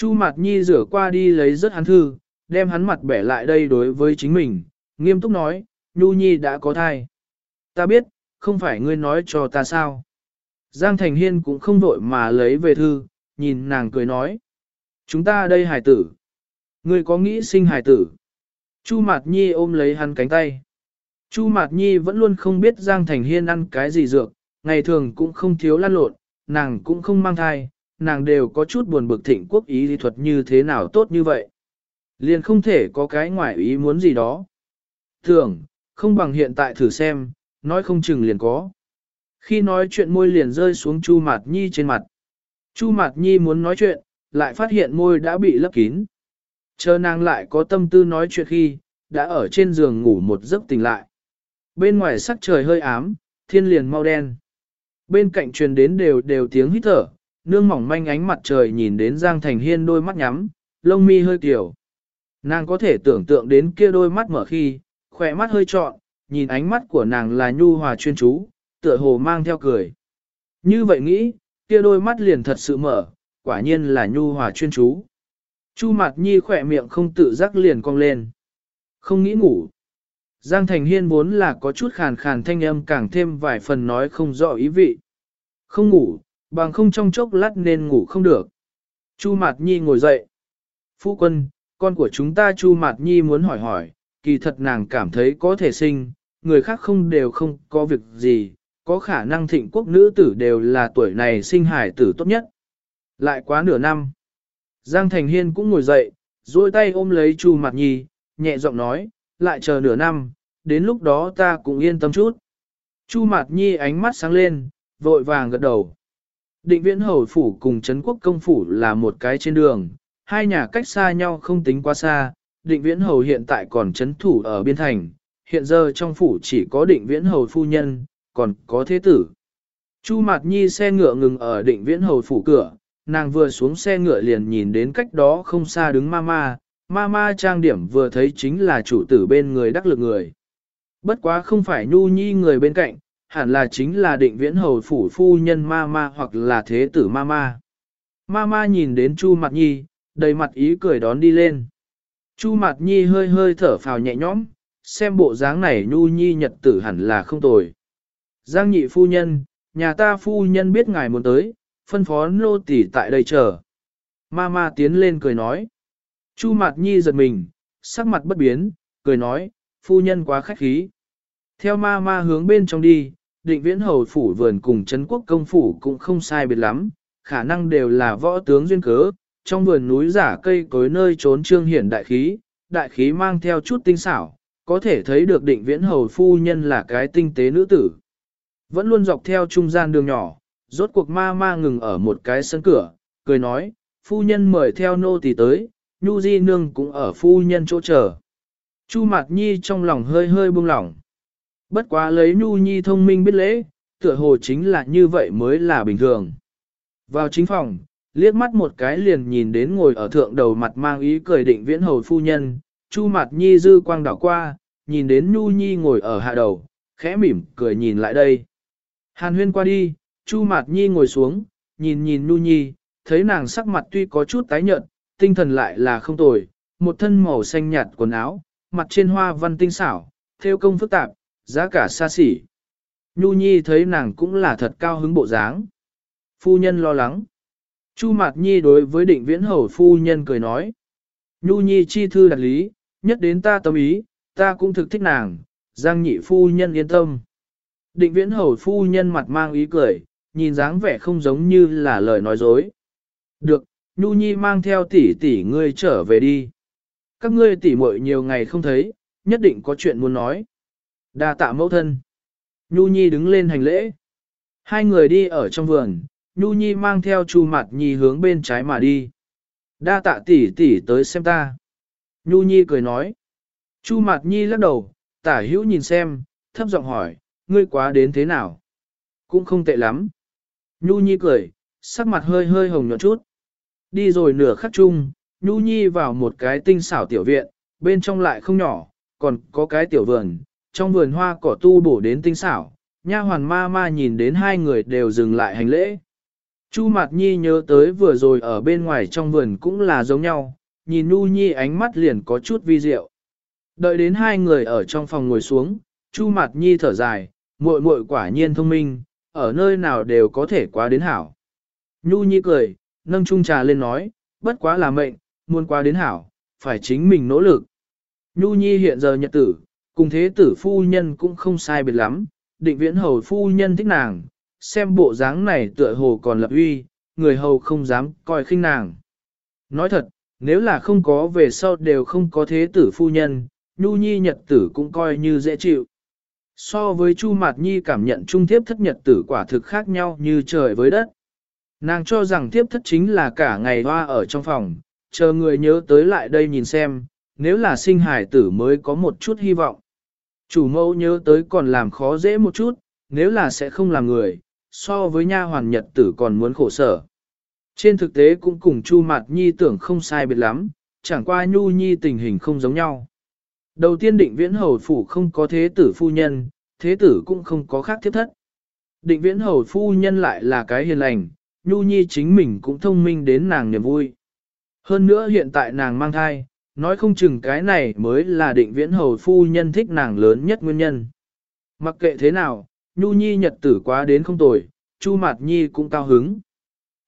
Chu Mạt Nhi rửa qua đi lấy rất hắn thư, đem hắn mặt bẻ lại đây đối với chính mình, nghiêm túc nói, Nhu Nhi đã có thai. Ta biết, không phải ngươi nói cho ta sao. Giang Thành Hiên cũng không vội mà lấy về thư, nhìn nàng cười nói. Chúng ta đây hài tử. Ngươi có nghĩ sinh hài tử? Chu Mạt Nhi ôm lấy hắn cánh tay. Chu Mạt Nhi vẫn luôn không biết Giang Thành Hiên ăn cái gì dược, ngày thường cũng không thiếu lan lộn, nàng cũng không mang thai, nàng đều có chút buồn bực thịnh quốc ý lý thuật như thế nào tốt như vậy. Liền không thể có cái ngoại ý muốn gì đó. Thường, không bằng hiện tại thử xem, nói không chừng liền có. Khi nói chuyện môi liền rơi xuống Chu Mạt Nhi trên mặt. Chu Mạt Nhi muốn nói chuyện, lại phát hiện môi đã bị lấp kín. Chờ nàng lại có tâm tư nói chuyện khi, đã ở trên giường ngủ một giấc tỉnh lại. Bên ngoài sắc trời hơi ám, thiên liền mau đen. Bên cạnh truyền đến đều đều tiếng hít thở, nương mỏng manh ánh mặt trời nhìn đến Giang Thành Hiên đôi mắt nhắm, lông mi hơi tiểu. Nàng có thể tưởng tượng đến kia đôi mắt mở khi, khỏe mắt hơi trọn, nhìn ánh mắt của nàng là nhu hòa chuyên chú, tựa hồ mang theo cười. Như vậy nghĩ, kia đôi mắt liền thật sự mở, quả nhiên là nhu hòa chuyên chú. Chu mặt nhi khỏe miệng không tự giác liền cong lên. Không nghĩ ngủ. Giang Thành Hiên vốn là có chút khàn khàn thanh âm càng thêm vài phần nói không rõ ý vị. Không ngủ, bằng không trong chốc lát nên ngủ không được. Chu Mạt Nhi ngồi dậy. Phu quân, con của chúng ta Chu Mạt Nhi muốn hỏi hỏi, kỳ thật nàng cảm thấy có thể sinh, người khác không đều không có việc gì, có khả năng thịnh quốc nữ tử đều là tuổi này sinh hải tử tốt nhất. Lại quá nửa năm. Giang Thành Hiên cũng ngồi dậy, duỗi tay ôm lấy Chu Mạt Nhi, nhẹ giọng nói, lại chờ nửa năm, đến lúc đó ta cũng yên tâm chút. Chu Mạt Nhi ánh mắt sáng lên, vội vàng gật đầu. Định viễn hầu phủ cùng Trấn quốc công phủ là một cái trên đường, hai nhà cách xa nhau không tính quá xa, định viễn hầu hiện tại còn chấn thủ ở biên thành, hiện giờ trong phủ chỉ có định viễn hầu phu nhân, còn có thế tử. Chu Mạt Nhi xe ngựa ngừng ở định viễn hầu phủ cửa, nàng vừa xuống xe ngựa liền nhìn đến cách đó không xa đứng mama, mama trang điểm vừa thấy chính là chủ tử bên người đắc lực người. Bất quá không phải nhu nhi người bên cạnh, hẳn là chính là định viễn hầu phủ phu nhân mama hoặc là thế tử mama. Mama nhìn đến Chu Mạt Nhi, đầy mặt ý cười đón đi lên. Chu Mạt Nhi hơi hơi thở phào nhẹ nhõm, xem bộ dáng này nhu nhi nhật tử hẳn là không tồi. Giang nhị phu nhân, nhà ta phu nhân biết ngài muốn tới, phân phó nô tỳ tại đây chờ. Mama tiến lên cười nói. Chu Mạt Nhi giật mình, sắc mặt bất biến, cười nói, phu nhân quá khách khí. Theo ma ma hướng bên trong đi, định viễn hầu phủ vườn cùng Trấn quốc công phủ cũng không sai biệt lắm, khả năng đều là võ tướng duyên cớ, trong vườn núi giả cây cối nơi trốn trương hiển đại khí, đại khí mang theo chút tinh xảo, có thể thấy được định viễn hầu phu nhân là cái tinh tế nữ tử. Vẫn luôn dọc theo trung gian đường nhỏ, rốt cuộc ma ma ngừng ở một cái sân cửa, cười nói, phu nhân mời theo nô tỳ tới, nhu di nương cũng ở phu nhân chỗ chờ. Chu Mạt Nhi trong lòng hơi hơi buông lỏng. Bất quá lấy nhu nhi thông minh biết lễ, tựa hồ chính là như vậy mới là bình thường. Vào chính phòng, liếc mắt một cái liền nhìn đến ngồi ở thượng đầu mặt mang ý cười định viễn hầu phu nhân, Chu Mạt Nhi dư quang đảo qua, nhìn đến Nhu Nhi ngồi ở hạ đầu, khẽ mỉm cười nhìn lại đây. Hàn huyên qua đi, Chu Mạt Nhi ngồi xuống, nhìn nhìn Nhu Nhi, thấy nàng sắc mặt tuy có chút tái nhợt, tinh thần lại là không tồi, một thân màu xanh nhạt quần áo, mặt trên hoa văn tinh xảo, theo công phức tạp, giá cả xa xỉ. Nhu Nhi thấy nàng cũng là thật cao hứng bộ dáng. Phu nhân lo lắng. Chu Mạt Nhi đối với định viễn hầu phu nhân cười nói. Nhu Nhi chi thư đặt lý, nhất đến ta tâm ý, ta cũng thực thích nàng, giang nhị phu nhân yên tâm. Định viễn hầu phu nhân mặt mang ý cười, nhìn dáng vẻ không giống như là lời nói dối. Được, Nhu Nhi mang theo tỷ tỷ ngươi trở về đi. Các ngươi tỷ muội nhiều ngày không thấy, nhất định có chuyện muốn nói. Đa tạ mẫu thân. Nhu Nhi đứng lên hành lễ. Hai người đi ở trong vườn, Nhu Nhi mang theo Chu Mạt Nhi hướng bên trái mà đi. Đa tạ tỷ tỷ tới xem ta. Nhu Nhi cười nói. Chu Mạt Nhi lắc đầu, tả hữu nhìn xem, thấp giọng hỏi, ngươi quá đến thế nào? Cũng không tệ lắm. Nhu Nhi cười, sắc mặt hơi hơi hồng nhuận chút. Đi rồi nửa khắc chung, Nhu Nhi vào một cái tinh xảo tiểu viện, bên trong lại không nhỏ, còn có cái tiểu vườn, trong vườn hoa cỏ tu bổ đến tinh xảo, nha hoàn ma ma nhìn đến hai người đều dừng lại hành lễ. Chu Mạt Nhi nhớ tới vừa rồi ở bên ngoài trong vườn cũng là giống nhau, nhìn Nhu Nhi ánh mắt liền có chút vi diệu. Đợi đến hai người ở trong phòng ngồi xuống, Chu Mạt Nhi thở dài, muội muội quả nhiên thông minh, ở nơi nào đều có thể quá đến hảo. Nhu Nhi cười, nâng chung trà lên nói, bất quá là mệnh, muốn qua đến hảo, phải chính mình nỗ lực. Nhu Nhi hiện giờ nhật tử, cùng thế tử phu nhân cũng không sai biệt lắm, định viễn hầu phu nhân thích nàng, xem bộ dáng này tựa hồ còn lập uy, người hầu không dám coi khinh nàng. Nói thật, nếu là không có về sau đều không có thế tử phu nhân, Nhu Nhi nhật tử cũng coi như dễ chịu. So với Chu Mạt Nhi cảm nhận trung thiếp thất nhật tử quả thực khác nhau như trời với đất. Nàng cho rằng thiếp thất chính là cả ngày hoa ở trong phòng, chờ người nhớ tới lại đây nhìn xem, nếu là sinh hải tử mới có một chút hy vọng. Chủ mẫu nhớ tới còn làm khó dễ một chút, nếu là sẽ không làm người, so với nha hoàn nhật tử còn muốn khổ sở. Trên thực tế cũng cùng Chu Mạt Nhi tưởng không sai biệt lắm, chẳng qua Nhu Nhi tình hình không giống nhau. Đầu tiên định viễn hầu phủ không có thế tử phu nhân, thế tử cũng không có khác thiết thất. Định viễn hầu phu nhân lại là cái hiền lành, Nhu Nhi chính mình cũng thông minh đến nàng niềm vui. Hơn nữa hiện tại nàng mang thai, nói không chừng cái này mới là định viễn hầu phu nhân thích nàng lớn nhất nguyên nhân. Mặc kệ thế nào, Nhu Nhi nhật tử quá đến không tồi, Chu Mạt Nhi cũng cao hứng.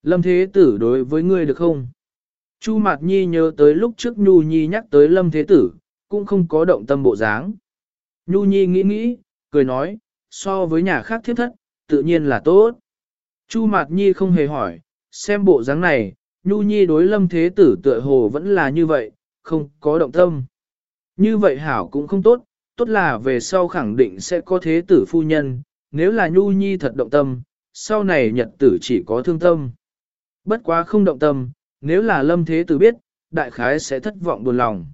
Lâm Thế Tử đối với ngươi được không? Chu Mạt Nhi nhớ tới lúc trước Nhu Nhi nhắc tới Lâm Thế Tử, cũng không có động tâm bộ dáng. Nhu Nhi nghĩ nghĩ, cười nói, so với nhà khác thiết thất, tự nhiên là tốt. Chu Mạt Nhi không hề hỏi, xem bộ dáng này, Nhu Nhi đối Lâm Thế Tử tựa hồ vẫn là như vậy, không có động tâm. Như vậy hảo cũng không tốt, tốt là về sau khẳng định sẽ có Thế Tử phu nhân, nếu là Nhu Nhi thật động tâm, sau này nhật tử chỉ có thương tâm. Bất quá không động tâm, nếu là Lâm Thế Tử biết, đại khái sẽ thất vọng buồn lòng.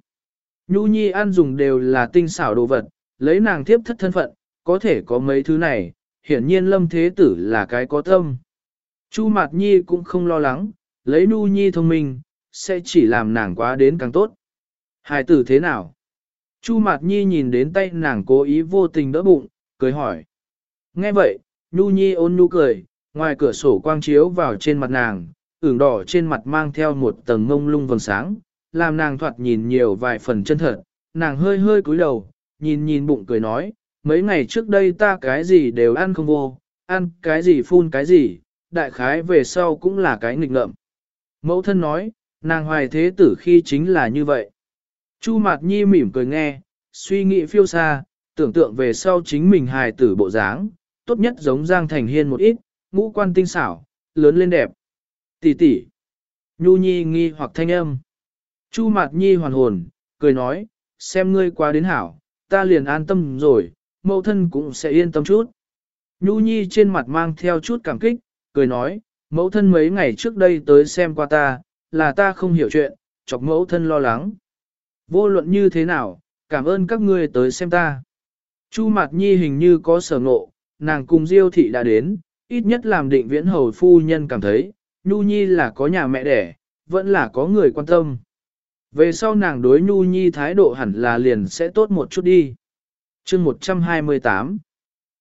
Nhu Nhi ăn dùng đều là tinh xảo đồ vật, lấy nàng tiếp thất thân phận, có thể có mấy thứ này, hiển nhiên Lâm Thế Tử là cái có tâm. Chu Mạt Nhi cũng không lo lắng, lấy nhu Nhi thông minh, sẽ chỉ làm nàng quá đến càng tốt. Hài tử thế nào? Chu Mạt Nhi nhìn đến tay nàng cố ý vô tình đỡ bụng, cười hỏi. Nghe vậy, Nhu Nhi ôn nhu cười, ngoài cửa sổ quang chiếu vào trên mặt nàng, ửng đỏ trên mặt mang theo một tầng ngông lung vầng sáng, làm nàng thoạt nhìn nhiều vài phần chân thật, nàng hơi hơi cúi đầu, nhìn nhìn bụng cười nói, mấy ngày trước đây ta cái gì đều ăn không vô, ăn cái gì phun cái gì, đại khái về sau cũng là cái nghịch ngợm. Mẫu thân nói, nàng hoài thế tử khi chính là như vậy. Chu Mạt Nhi mỉm cười nghe, suy nghĩ phiêu xa, tưởng tượng về sau chính mình hài tử bộ dáng, tốt nhất giống Giang Thành Hiên một ít, ngũ quan tinh xảo, lớn lên đẹp. Tỷ tỷ. Nhu Nhi nghi hoặc thanh âm. Chu Mạt Nhi hoàn hồn, cười nói, xem ngươi qua đến hảo, ta liền an tâm rồi, mẫu thân cũng sẽ yên tâm chút. Nhu Nhi trên mặt mang theo chút cảm kích, cười nói, mẫu thân mấy ngày trước đây tới xem qua ta, là ta không hiểu chuyện, chọc mẫu thân lo lắng. Vô luận như thế nào, cảm ơn các ngươi tới xem ta. Chu Mạt Nhi hình như có sở ngộ, nàng cùng Diêu thị đã đến, ít nhất làm định viễn hầu phu nhân cảm thấy, Nhu Nhi là có nhà mẹ đẻ, vẫn là có người quan tâm. Về sau nàng đối Nhu Nhi thái độ hẳn là liền sẽ tốt một chút đi. chương 128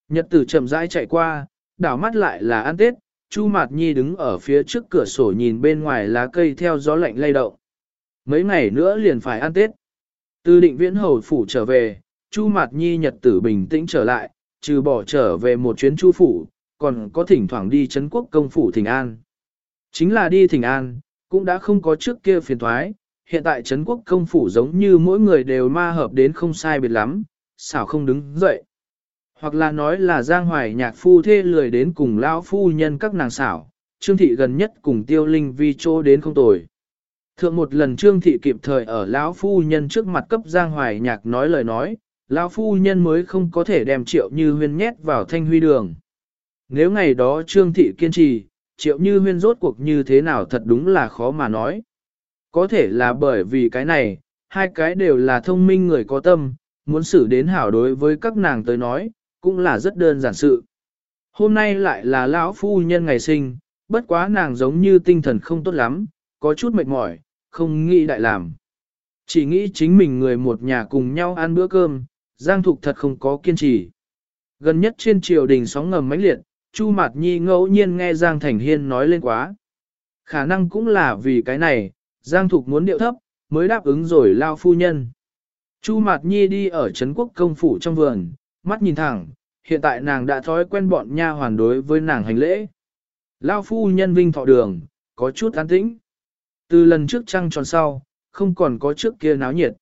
Nhật tử chậm rãi chạy qua, đảo mắt lại là ăn Tết, Chu Mạt Nhi đứng ở phía trước cửa sổ nhìn bên ngoài lá cây theo gió lạnh lay động. Mấy ngày nữa liền phải ăn Tết. Từ định viễn hầu phủ trở về, Chu Mạt Nhi nhật tử bình tĩnh trở lại, trừ bỏ trở về một chuyến chu phủ, còn có thỉnh thoảng đi Trấn quốc công phủ thỉnh an. Chính là đi thỉnh an, cũng đã không có trước kia phiền thoái, hiện tại Trấn quốc công phủ giống như mỗi người đều ma hợp đến không sai biệt lắm, xảo không đứng dậy. Hoặc là nói là Giang Hoài nhạc phu thê lười đến cùng lão phu nhân các nàng xảo, Trương Thị gần nhất cùng Tiêu Linh Vi chỗ đến không tồi. Thượng một lần Trương Thị kịp thời ở lão phu nhân trước mặt cấp Giang Hoài nhạc nói lời nói, lão phu nhân mới không có thể đem triệu như huyên nhét vào thanh huy đường. Nếu ngày đó Trương Thị kiên trì, triệu như huyên rốt cuộc như thế nào thật đúng là khó mà nói. Có thể là bởi vì cái này, hai cái đều là thông minh người có tâm, muốn xử đến hảo đối với các nàng tới nói, cũng là rất đơn giản sự. Hôm nay lại là lão phu nhân ngày sinh, bất quá nàng giống như tinh thần không tốt lắm, có chút mệt mỏi, không nghĩ đại làm. Chỉ nghĩ chính mình người một nhà cùng nhau ăn bữa cơm, Giang Thục thật không có kiên trì. Gần nhất trên triều đình sóng ngầm mãnh liệt, Chu Mạt Nhi ngẫu nhiên nghe Giang Thành Hiên nói lên quá. Khả năng cũng là vì cái này, Giang Thục muốn điệu thấp, mới đáp ứng rồi lao phu nhân. Chu Mạt Nhi đi ở Trấn Quốc công phủ trong vườn, mắt nhìn thẳng, hiện tại nàng đã thói quen bọn nha hoàn đối với nàng hành lễ. Lao phu nhân vinh thọ đường, có chút an tĩnh. Từ lần trước trăng tròn sau, không còn có trước kia náo nhiệt.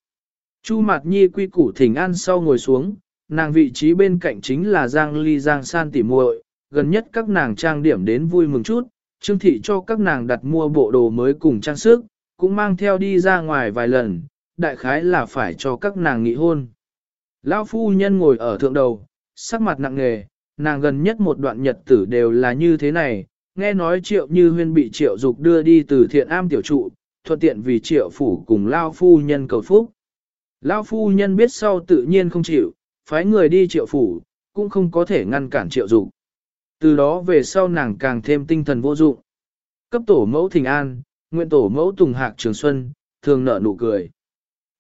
Chu Mạt Nhi quy củ thỉnh an sau ngồi xuống, nàng vị trí bên cạnh chính là Giang Ly Giang San tỉ muội, gần nhất các nàng trang điểm đến vui mừng chút, Trương Thị cho các nàng đặt mua bộ đồ mới cùng trang sức, cũng mang theo đi ra ngoài vài lần, đại khái là phải cho các nàng nghị hôn. Lão phu nhân ngồi ở thượng đầu, sắc mặt nặng nề, nàng gần nhất một đoạn nhật tử đều là như thế này, nghe nói triệu như huyên bị triệu dục đưa đi từ thiện am tiểu trụ, thuận tiện vì triệu phủ cùng lao phu nhân cầu phúc. lao phu nhân biết sau tự nhiên không chịu, phái người đi triệu phủ, cũng không có thể ngăn cản triệu dục. Từ đó về sau nàng càng thêm tinh thần vô dụng. Cấp tổ mẫu thình an, nguyện tổ mẫu tùng hạc trường xuân, thường nợ nụ cười.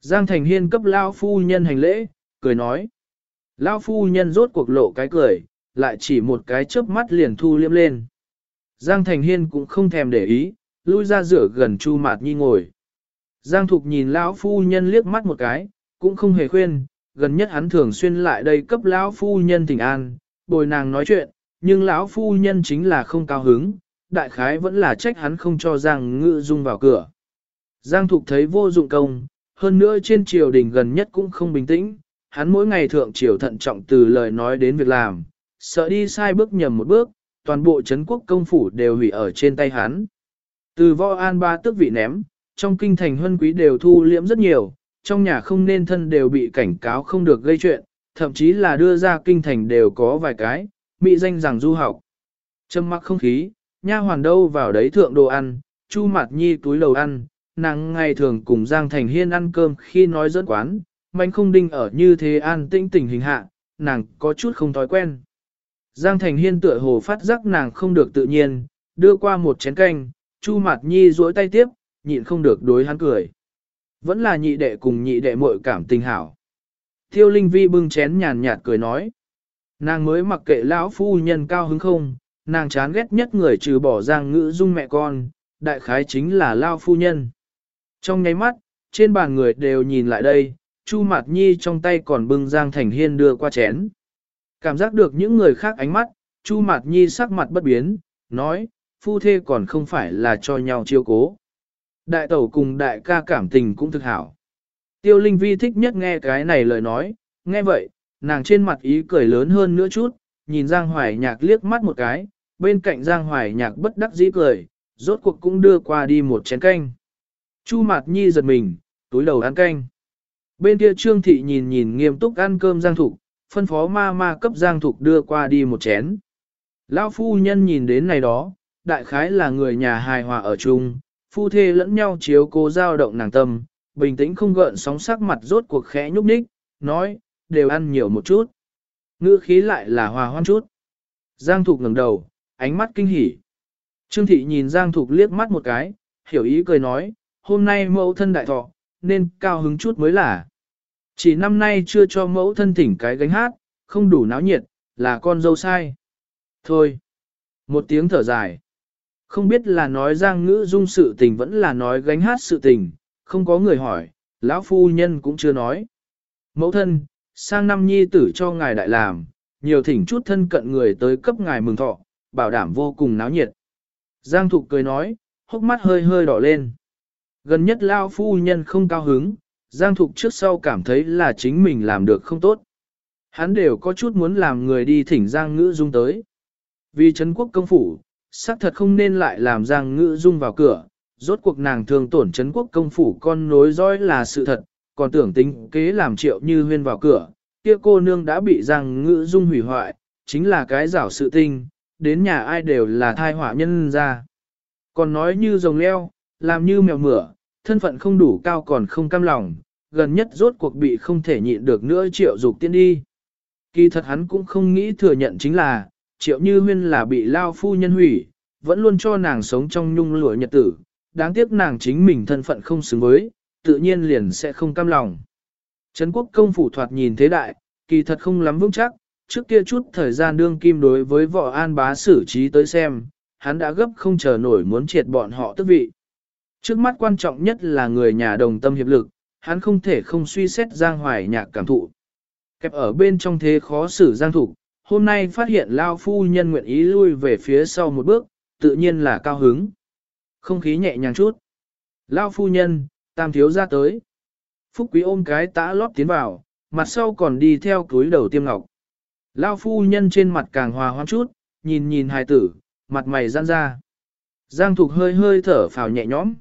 Giang Thành Hiên cấp Lao phu nhân hành lễ, cười nói. Lao phu nhân rốt cuộc lộ cái cười, lại chỉ một cái chớp mắt liền thu liêm lên. Giang Thành Hiên cũng không thèm để ý, lui ra rửa gần Chu Mạt Nhi ngồi. Giang Thục nhìn lão phu nhân liếc mắt một cái, cũng không hề khuyên, gần nhất hắn thường xuyên lại đây cấp lão phu nhân tình an, bồi nàng nói chuyện, nhưng lão phu nhân chính là không cao hứng, đại khái vẫn là trách hắn không cho Giang Ngự Dung vào cửa. Giang Thục thấy vô dụng công, hơn nữa trên triều đình gần nhất cũng không bình tĩnh, hắn mỗi ngày thượng triều thận trọng từ lời nói đến việc làm, sợ đi sai bước nhầm một bước, toàn bộ Trấn quốc công phủ đều hủy ở trên tay hắn. Từ võ an ba tước vị ném, trong kinh thành huân quý đều thu liễm rất nhiều, trong nhà không nên thân đều bị cảnh cáo không được gây chuyện, thậm chí là đưa ra kinh thành đều có vài cái, bị danh rằng du học. châm mắc không khí, nha hoàn đâu vào đấy thượng đồ ăn, chu mặt nhi túi lầu ăn, nàng ngày thường cùng Giang Thành Hiên ăn cơm khi nói dẫn quán, mạnh không đinh ở như thế an tĩnh tình hình hạ, nàng có chút không thói quen. Giang Thành Hiên tựa hồ phát giác nàng không được tự nhiên, đưa qua một chén canh, Chu Mạt Nhi duỗi tay tiếp, nhịn không được đối hắn cười. Vẫn là nhị đệ cùng nhị đệ muội cảm tình hảo. Thiêu Linh Vi bưng chén nhàn nhạt cười nói. Nàng mới mặc kệ lão phu nhân cao hứng không, nàng chán ghét nhất người trừ bỏ Giang ngữ dung mẹ con, đại khái chính là lao phu nhân. Trong nháy mắt, trên bàn người đều nhìn lại đây, Chu Mạt Nhi trong tay còn bưng Giang Thành Hiên đưa qua chén. Cảm giác được những người khác ánh mắt, Chu Mạt Nhi sắc mặt bất biến, nói, phu thê còn không phải là cho nhau chiêu cố. Đại tẩu cùng đại ca cảm tình cũng thực hảo. Tiêu Linh Vi thích nhất nghe cái này lời nói, nghe vậy, nàng trên mặt ý cười lớn hơn nữa chút, nhìn Giang Hoài Nhạc liếc mắt một cái, bên cạnh Giang Hoài Nhạc bất đắc dĩ cười, rốt cuộc cũng đưa qua đi một chén canh. Chu Mạt Nhi giật mình, túi đầu ăn canh. Bên kia Trương Thị nhìn nhìn nghiêm túc ăn cơm Giang Thục, phân phó ma ma cấp Giang Thục đưa qua đi một chén. Lão phu nhân nhìn đến này đó, đại khái là người nhà hài hòa ở chung, phu thê lẫn nhau chiếu cố giao động nàng tâm, bình tĩnh không gợn sóng sắc mặt rốt cuộc khẽ nhúc nhích, nói, đều ăn nhiều một chút. Ngữ khí lại là hòa hoan chút. Giang Thục ngẩng đầu, ánh mắt kinh hỉ. Trương Thị nhìn Giang Thục liếc mắt một cái, hiểu ý cười nói, hôm nay mẫu thân đại thọ, nên cao hứng chút mới là. Chỉ năm nay chưa cho mẫu thân thỉnh cái gánh hát, không đủ náo nhiệt, là con dâu sai. Thôi. Một tiếng thở dài. Không biết là nói giang ngữ dung sự tình vẫn là nói gánh hát sự tình, không có người hỏi, lão phu nhân cũng chưa nói. Mẫu thân, sang năm nhi tử cho ngài đại làm, nhiều thỉnh chút thân cận người tới cấp ngài mừng thọ, bảo đảm vô cùng náo nhiệt. Giang Thục cười nói, hốc mắt hơi hơi đỏ lên. Gần nhất lão phu nhân không cao hứng, Giang Thục trước sau cảm thấy là chính mình làm được không tốt. Hắn đều có chút muốn làm người đi thỉnh Giang Ngữ Dung tới. Vì Trấn quốc công phủ, xác thật không nên lại làm Giang Ngữ Dung vào cửa, rốt cuộc nàng thường tổn Trấn quốc công phủ con nối dõi là sự thật, còn tưởng tính kế làm triệu như huyên vào cửa, kia cô nương đã bị Giang Ngữ Dung hủy hoại, chính là cái rảo sự tinh, đến nhà ai đều là thai họa nhân ra. Còn nói như rồng leo, làm như mèo mửa, thân phận không đủ cao còn không cam lòng, gần nhất rốt cuộc bị không thể nhịn được nữa triệu dục tiên đi. Kỳ thật hắn cũng không nghĩ thừa nhận chính là, triệu như huyên là bị lao phu nhân hủy, vẫn luôn cho nàng sống trong nhung lụa nhật tử, đáng tiếc nàng chính mình thân phận không xứng với, tự nhiên liền sẽ không cam lòng. Trấn quốc công phủ thoạt nhìn thế đại, kỳ thật không lắm vững chắc, trước kia chút thời gian đương kim đối với võ an bá xử trí tới xem, hắn đã gấp không chờ nổi muốn triệt bọn họ tức vị. Trước mắt quan trọng nhất là người nhà đồng tâm hiệp lực, hắn không thể không suy xét Giang Hoài nhạc cảm thụ. Kẹp ở bên trong thế khó xử Giang Thục, hôm nay phát hiện Lao Phu Nhân nguyện ý lui về phía sau một bước, tự nhiên là cao hứng. Không khí nhẹ nhàng chút. Lao Phu Nhân, tam thiếu ra tới. Phúc Quý ôm cái tã lót tiến vào, mặt sau còn đi theo túi đầu tiêm ngọc. Lao Phu Nhân trên mặt càng hòa hoãn chút, nhìn nhìn hài tử, mặt mày giãn ra. Giang Thục hơi hơi thở phào nhẹ nhõm.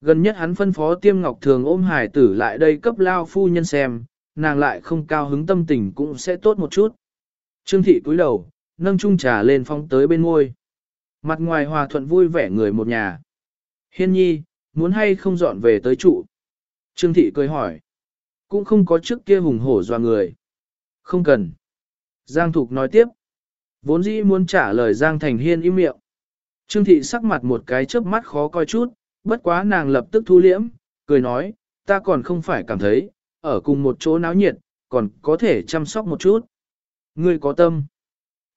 Gần nhất hắn phân phó tiêm ngọc thường ôm hải tử lại đây cấp lao phu nhân xem, nàng lại không cao hứng tâm tình cũng sẽ tốt một chút. Trương thị cúi đầu, nâng chung trà lên phong tới bên môi. Mặt ngoài hòa thuận vui vẻ người một nhà. Hiên nhi, muốn hay không dọn về tới trụ? Trương thị cười hỏi. cũng không có trước kia hùng hổ doa người. Không cần. Giang Thục nói tiếp. Vốn dĩ muốn trả lời Giang Thành Hiên im miệng. Trương Thị sắc mặt một cái chớp mắt khó coi chút, bất quá nàng lập tức thu liễm, cười nói, ta còn không phải cảm thấy, ở cùng một chỗ náo nhiệt, còn có thể chăm sóc một chút. Ngươi có tâm.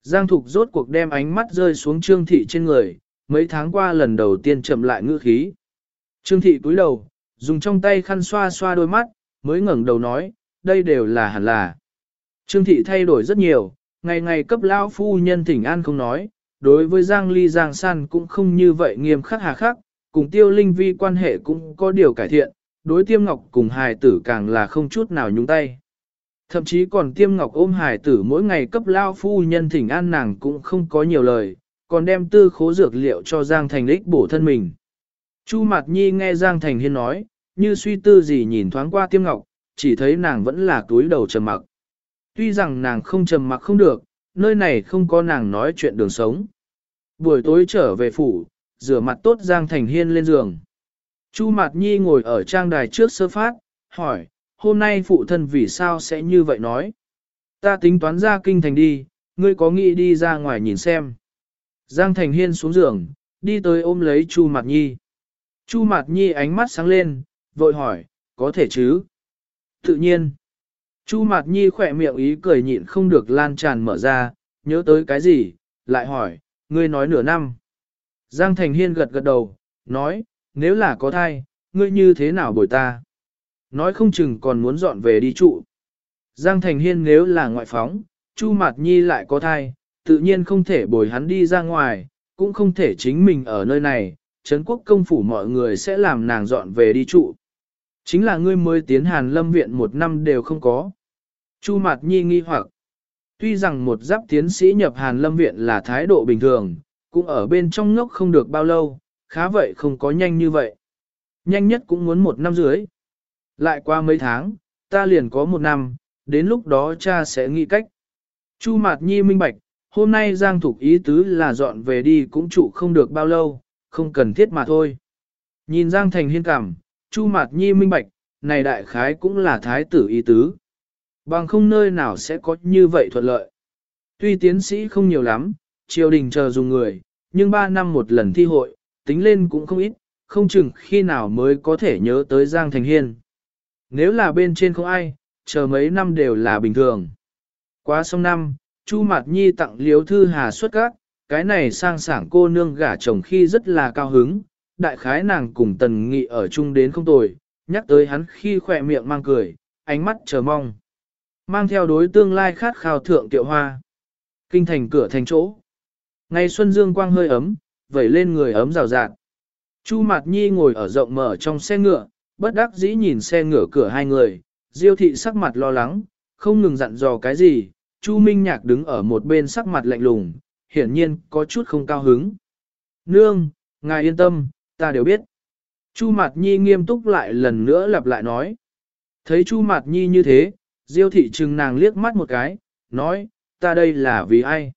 Giang Thục rốt cuộc đem ánh mắt rơi xuống Trương Thị trên người, mấy tháng qua lần đầu tiên chậm lại ngữ khí. Trương Thị cúi đầu, dùng trong tay khăn xoa xoa đôi mắt, mới ngẩng đầu nói, đây đều là hẳn là. Trương Thị thay đổi rất nhiều, ngày ngày cấp lão phu nhân thỉnh an không nói, đối với Giang Ly Giang San cũng không như vậy nghiêm khắc hà khắc, cùng tiêu linh vi quan hệ cũng có điều cải thiện, đối tiêm ngọc cùng hài tử càng là không chút nào nhúng tay. Thậm chí còn tiêm ngọc ôm hài tử mỗi ngày cấp lao phu nhân thỉnh an nàng cũng không có nhiều lời, còn đem tư khố dược liệu cho Giang Thành lích bổ thân mình. Chu Mạt Nhi nghe Giang Thành Hiên nói, như suy tư gì nhìn thoáng qua tiêm ngọc, chỉ thấy nàng vẫn là túi đầu trầm mặc. Tuy rằng nàng không trầm mặc không được, nơi này không có nàng nói chuyện đường sống. Buổi tối trở về phủ, rửa mặt tốt Giang Thành Hiên lên giường. Chu Mạt Nhi ngồi ở trang đài trước sơ phát, hỏi, hôm nay phụ thân vì sao sẽ như vậy nói? Ta tính toán ra kinh thành đi, ngươi có nghĩ đi ra ngoài nhìn xem. Giang Thành Hiên xuống giường, đi tới ôm lấy Chu Mạt Nhi. Chu Mạt Nhi ánh mắt sáng lên, vội hỏi, có thể chứ? Tự nhiên. Chu Mạt Nhi khỏe miệng ý cười nhịn không được lan tràn mở ra, nhớ tới cái gì, lại hỏi, ngươi nói nửa năm. Giang Thành Hiên gật gật đầu, nói, nếu là có thai, ngươi như thế nào bồi ta? Nói không chừng còn muốn dọn về đi trụ. Giang Thành Hiên nếu là ngoại phóng, Chu Mạt Nhi lại có thai, tự nhiên không thể bồi hắn đi ra ngoài, cũng không thể chính mình ở nơi này, Trấn quốc công phủ mọi người sẽ làm nàng dọn về đi trụ. Chính là ngươi mới tiến Hàn Lâm Viện một năm đều không có. Chu Mạt Nhi nghi hoặc, tuy rằng một giáp tiến sĩ nhập Hàn Lâm Viện là thái độ bình thường, cũng ở bên trong ngốc không được bao lâu, khá vậy không có nhanh như vậy. Nhanh nhất cũng muốn một năm dưới. Lại qua mấy tháng, ta liền có một năm, đến lúc đó cha sẽ nghĩ cách. Chu Mạt Nhi minh bạch, hôm nay Giang Thục ý tứ là dọn về đi cũng trụ không được bao lâu, không cần thiết mà thôi. Nhìn Giang Thành hiên cảm, Chu Mạt Nhi minh bạch, này đại khái cũng là thái tử ý tứ. Bằng không nơi nào sẽ có như vậy thuận lợi. Tuy tiến sĩ không nhiều lắm, triều đình chờ dùng người, nhưng ba năm một lần thi hội, tính lên cũng không ít, không chừng khi nào mới có thể nhớ tới Giang Thành Hiên. Nếu là bên trên không ai, chờ mấy năm đều là bình thường. Qua xong năm, Chu Mạt Nhi tặng liếu thư hà xuất các, cái này sang sảng cô nương gả chồng khi rất là cao hứng, đại khái nàng cùng tần nghị ở chung đến không tồi, nhắc tới hắn khi khỏe miệng mang cười, ánh mắt chờ mong. Mang theo đối tương lai khát khao thượng tiệu hoa. Kinh thành cửa thành chỗ. Ngày xuân dương quang hơi ấm, vẩy lên người ấm rào rạt. Chu Mạt Nhi ngồi ở rộng mở trong xe ngựa, bất đắc dĩ nhìn xe ngựa cửa hai người, Diêu thị sắc mặt lo lắng, không ngừng dặn dò cái gì, Chu Minh Nhạc đứng ở một bên sắc mặt lạnh lùng, hiển nhiên có chút không cao hứng. Nương, ngài yên tâm, ta đều biết. Chu Mạt Nhi nghiêm túc lại lần nữa lặp lại nói. Thấy Chu Mạt Nhi như thế, Diêu thị trừng nàng liếc mắt một cái, nói, ta đây là vì ai?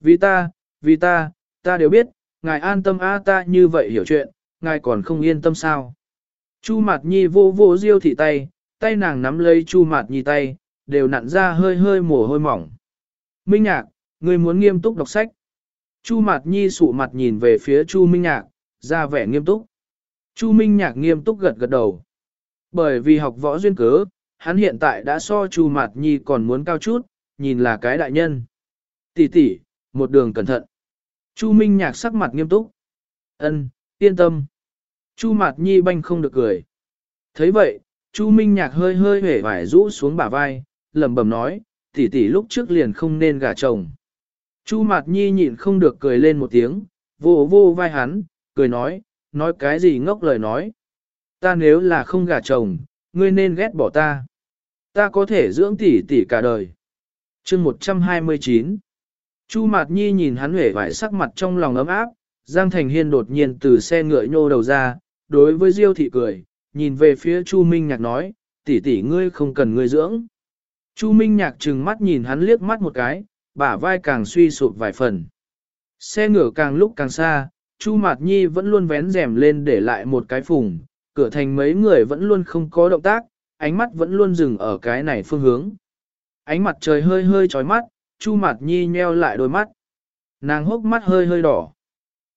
Vì ta, vì ta, ta đều biết, ngài an tâm a ta như vậy hiểu chuyện, ngài còn không yên tâm sao? Chu Mạt Nhi vô vô Diêu thị tay, tay nàng nắm lấy Chu Mạt Nhi tay, đều nặn ra hơi hơi mồ hôi mỏng. Minh Nhạc, ngươi muốn nghiêm túc đọc sách. Chu Mạt Nhi sụ mặt nhìn về phía Chu Minh Nhạc, ra vẻ nghiêm túc. Chu Minh Nhạc nghiêm túc gật gật đầu. Bởi vì học võ duyên cớ, hắn hiện tại đã so Chu Mạt Nhi còn muốn cao chút, nhìn là cái đại nhân. Tỷ tỷ, một đường cẩn thận. Chu Minh Nhạc sắc mặt nghiêm túc. Ân, yên tâm. Chu Mạt Nhi banh không được cười. thấy vậy, Chu Minh Nhạc hơi hơi hể vải rũ xuống bả vai, lẩm bẩm nói, tỷ tỷ lúc trước liền không nên gả chồng. Chu Mạt Nhi nhịn không được cười lên một tiếng, vô vô vai hắn, cười nói, nói cái gì ngốc lời nói. Ta nếu là không gả chồng, ngươi nên ghét bỏ ta. Ta có thể dưỡng tỷ tỷ cả đời. chương 129 Chu Mạt Nhi nhìn hắn hể vải sắc mặt trong lòng ấm áp, Giang Thành Hiên đột nhiên từ xe ngựa nhô đầu ra, đối với Diêu thị cười, nhìn về phía Chu Minh Nhạc nói, tỷ tỷ ngươi không cần ngươi dưỡng. Chu Minh Nhạc trừng mắt nhìn hắn liếc mắt một cái, bả vai càng suy sụp vài phần. Xe ngựa càng lúc càng xa, Chu Mạt Nhi vẫn luôn vén rèm lên để lại một cái phùng, cửa thành mấy người vẫn luôn không có động tác, ánh mắt vẫn luôn dừng ở cái này phương hướng. Ánh mặt trời hơi hơi chói mắt, Chu Mạt Nhi nheo lại đôi mắt. Nàng hốc mắt hơi hơi đỏ.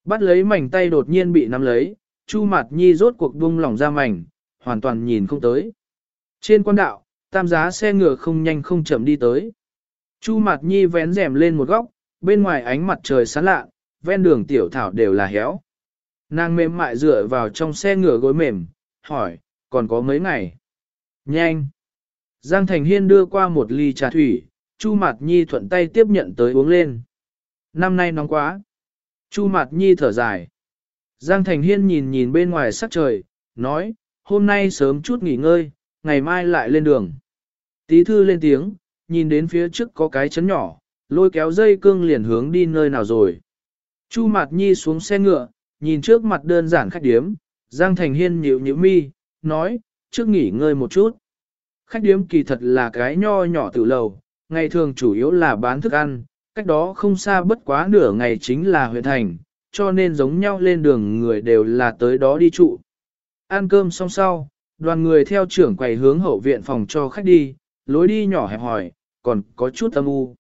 Bắt lấy mảnh tay đột nhiên bị nắm lấy, Chu Mạt Nhi rốt cuộc buông lỏng ra mảnh, hoàn toàn nhìn không tới. Trên quan đạo, tam giá xe ngựa không nhanh không chậm đi tới. Chu Mạt Nhi vén rèm lên một góc, bên ngoài ánh mặt trời sáng lạ, ven đường tiểu thảo đều là héo. Nàng mềm mại dựa vào trong xe ngựa gối mềm, hỏi, còn có mấy ngày? Nhanh! Giang Thành Hiên đưa qua một ly trà thủy, Chu Mạt Nhi thuận tay tiếp nhận tới uống lên. Năm nay nóng quá. Chu Mạt Nhi thở dài. Giang Thành Hiên nhìn nhìn bên ngoài sắc trời, nói, hôm nay sớm chút nghỉ ngơi, ngày mai lại lên đường. Tí thư lên tiếng, nhìn đến phía trước có cái chấn nhỏ, lôi kéo dây cương liền hướng đi nơi nào rồi. Chu Mạt Nhi xuống xe ngựa, nhìn trước mặt đơn giản khách điếm, Giang Thành Hiên nhịu nhịu mi, nói, trước nghỉ ngơi một chút. Khách điếm kỳ thật là cái nho nhỏ tự lầu, ngày thường chủ yếu là bán thức ăn, cách đó không xa bất quá nửa ngày chính là huyện thành, cho nên giống nhau lên đường người đều là tới đó đi trụ. Ăn cơm xong sau, đoàn người theo trưởng quầy hướng hậu viện phòng cho khách đi, lối đi nhỏ hẹp hỏi, còn có chút âm u.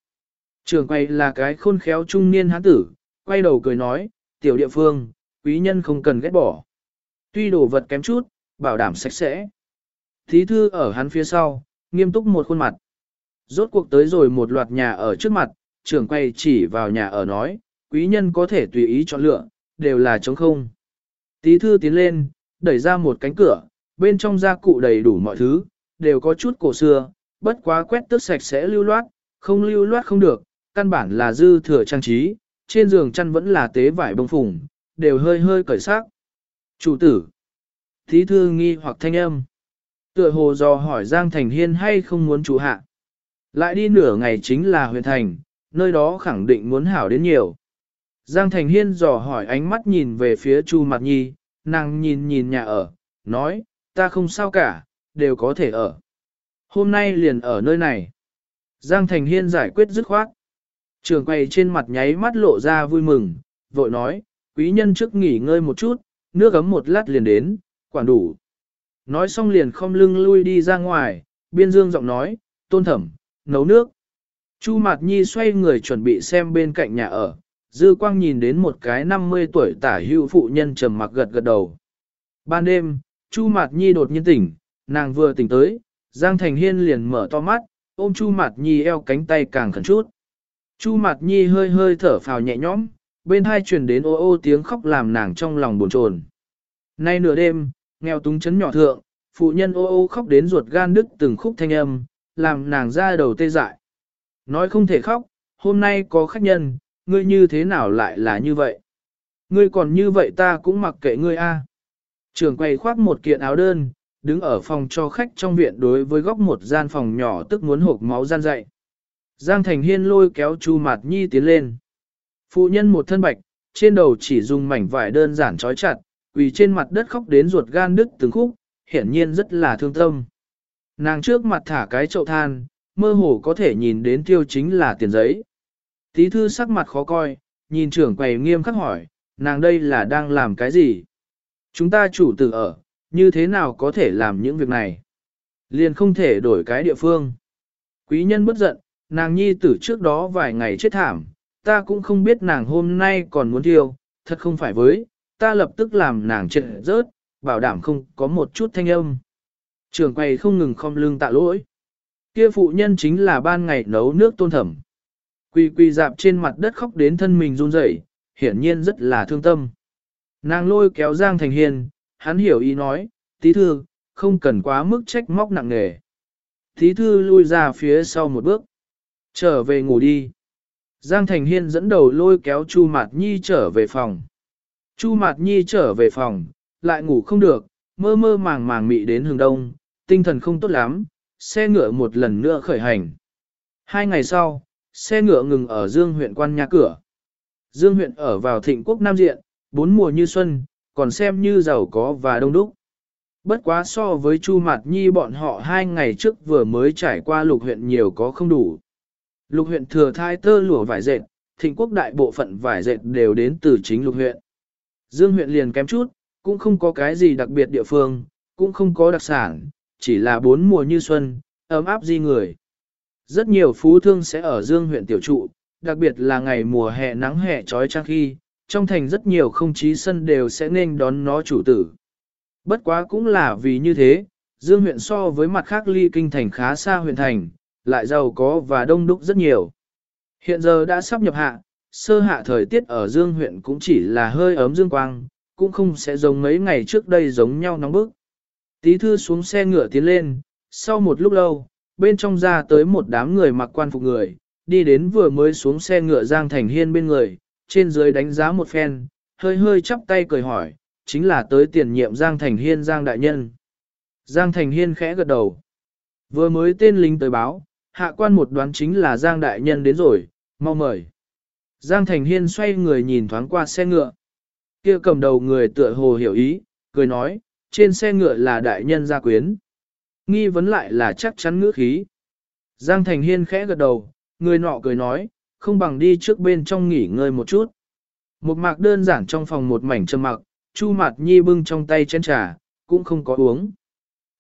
Trưởng quầy là cái khôn khéo trung niên hán tử, quay đầu cười nói, tiểu địa phương, quý nhân không cần ghét bỏ. Tuy đồ vật kém chút, bảo đảm sạch sẽ. Thí thư ở hắn phía sau, nghiêm túc một khuôn mặt. Rốt cuộc tới rồi một loạt nhà ở trước mặt, trưởng quay chỉ vào nhà ở nói, quý nhân có thể tùy ý chọn lựa, đều là trống không. Tí thư tiến lên, đẩy ra một cánh cửa, bên trong gia cụ đầy đủ mọi thứ, đều có chút cổ xưa, bất quá quét tước sạch sẽ lưu loát, không lưu loát không được, căn bản là dư thừa trang trí, trên giường chăn vẫn là tế vải bông phùng, đều hơi hơi cởi xác. Chủ tử, thí thư nghi hoặc thanh âm, tựa hồ dò hỏi Giang Thành Hiên hay không muốn chủ hạ. Lại đi nửa ngày chính là huyện thành, nơi đó khẳng định muốn hảo đến nhiều. Giang Thành Hiên dò hỏi ánh mắt nhìn về phía Chu Mạt Nhi, nàng nhìn nhìn nhà ở, nói, ta không sao cả, đều có thể ở. Hôm nay liền ở nơi này. Giang Thành Hiên giải quyết dứt khoát. Trường quay trên mặt nháy mắt lộ ra vui mừng, vội nói, quý nhân trước nghỉ ngơi một chút, nước ấm một lát liền đến, quản đủ. Nói xong liền không lưng lui đi ra ngoài, biên dương giọng nói, tôn thẩm, nấu nước. Chu Mạt Nhi xoay người chuẩn bị xem bên cạnh nhà ở, dư quang nhìn đến một cái 50 tuổi tả hữu phụ nhân trầm mặc gật gật đầu. Ban đêm, Chu Mạt Nhi đột nhiên tỉnh, nàng vừa tỉnh tới, Giang Thành Hiên liền mở to mắt, ôm Chu Mạt Nhi eo cánh tay càng khẩn chút. Chu Mạt Nhi hơi hơi thở phào nhẹ nhõm, bên hai truyền đến ô ô tiếng khóc làm nàng trong lòng buồn chồn. Nay nửa đêm, nghèo túng chấn nhỏ thượng, phụ nhân ô ô khóc đến ruột gan đứt từng khúc thanh âm, làm nàng ra đầu tê dại. Nói không thể khóc, hôm nay có khách nhân, ngươi như thế nào lại là như vậy? Ngươi còn như vậy ta cũng mặc kệ ngươi a. Trường quay khoác một kiện áo đơn, đứng ở phòng cho khách trong viện đối với góc một gian phòng nhỏ tức muốn hộp máu gian dậy. Giang Thành Hiên lôi kéo Chu Mạt Nhi tiến lên. Phụ nhân một thân bạch, trên đầu chỉ dùng mảnh vải đơn giản trói chặt, quỳ trên mặt đất khóc đến ruột gan đứt từng khúc, hiển nhiên rất là thương tâm. Nàng trước mặt thả cái chậu than, mơ hồ có thể nhìn đến tiêu chính là tiền giấy. Tí thư sắc mặt khó coi, nhìn trưởng quầy nghiêm khắc hỏi, nàng đây là đang làm cái gì? Chúng ta chủ tử ở, như thế nào có thể làm những việc này? Liền không thể đổi cái địa phương. Quý nhân bất giận, nàng nhi tử trước đó vài ngày chết thảm, ta cũng không biết nàng hôm nay còn muốn tiêu, thật không phải với, ta lập tức làm nàng chết rớt, bảo đảm không có một chút thanh âm. Trường quầy không ngừng không lưng tạ lỗi. Kia phụ nhân chính là ban ngày nấu nước tôn thẩm. Quỳ quỳ dạp trên mặt đất khóc đến thân mình run rẩy, hiển nhiên rất là thương tâm. Nàng lôi kéo Giang Thành Hiên, hắn hiểu ý nói, tí thư, không cần quá mức trách móc nặng nề. Tí thư lui ra phía sau một bước. Trở về ngủ đi. Giang Thành Hiên dẫn đầu lôi kéo Chu Mạt Nhi trở về phòng. Chu Mạt Nhi trở về phòng, lại ngủ không được, mơ mơ màng màng mị đến hướng đông, tinh thần không tốt lắm, xe ngựa một lần nữa khởi hành. Hai ngày sau, xe ngựa ngừng ở Dương huyện quan nhà cửa. Dương huyện ở vào thịnh quốc Nam Diện, bốn mùa như xuân, còn xem như giàu có và đông đúc. Bất quá so với Chu Mạt Nhi bọn họ hai ngày trước vừa mới trải qua lục huyện nhiều có không đủ. Lục huyện thừa thai tơ lụa vải dệt, thịnh quốc đại bộ phận vải dệt đều đến từ chính lục huyện. Dương huyện liền kém chút, cũng không có cái gì đặc biệt địa phương, cũng không có đặc sản, chỉ là bốn mùa như xuân, ấm áp di người. Rất nhiều phú thương sẽ ở Dương huyện tiểu trụ, đặc biệt là ngày mùa hè nắng hè trói trang khi, trong thành rất nhiều không chí sân đều sẽ nên đón nó chủ tử. Bất quá cũng là vì như thế, Dương huyện so với mặt khác ly kinh thành khá xa huyện thành, lại giàu có và đông đúc rất nhiều. Hiện giờ đã sắp nhập hạ, sơ hạ thời tiết ở Dương huyện cũng chỉ là hơi ấm dương quang, cũng không sẽ giống mấy ngày trước đây giống nhau nóng bức. Tí thư xuống xe ngựa tiến lên, sau một lúc lâu, bên trong ra tới một đám người mặc quan phục người, đi đến vừa mới xuống xe ngựa Giang Thành Hiên bên người, trên dưới đánh giá một phen, hơi hơi chắp tay cười hỏi, chính là tới tiền nhiệm Giang Thành Hiên Giang Đại Nhân. Giang Thành Hiên khẽ gật đầu. Vừa mới tên lính tới báo, hạ quan một đoán chính là Giang Đại Nhân đến rồi, mau mời. Giang Thành Hiên xoay người nhìn thoáng qua xe ngựa. Kia cầm đầu người tựa hồ hiểu ý, cười nói, trên xe ngựa là Đại Nhân gia quyến. Nghi vấn lại là chắc chắn ngữ khí. Giang Thành Hiên khẽ gật đầu, người nọ cười nói, không bằng đi trước bên trong nghỉ ngơi một chút. Một mạc đơn giản trong phòng một mảnh trầm mặc, Chu Mạt Nhi bưng trong tay chén trà, cũng không có uống.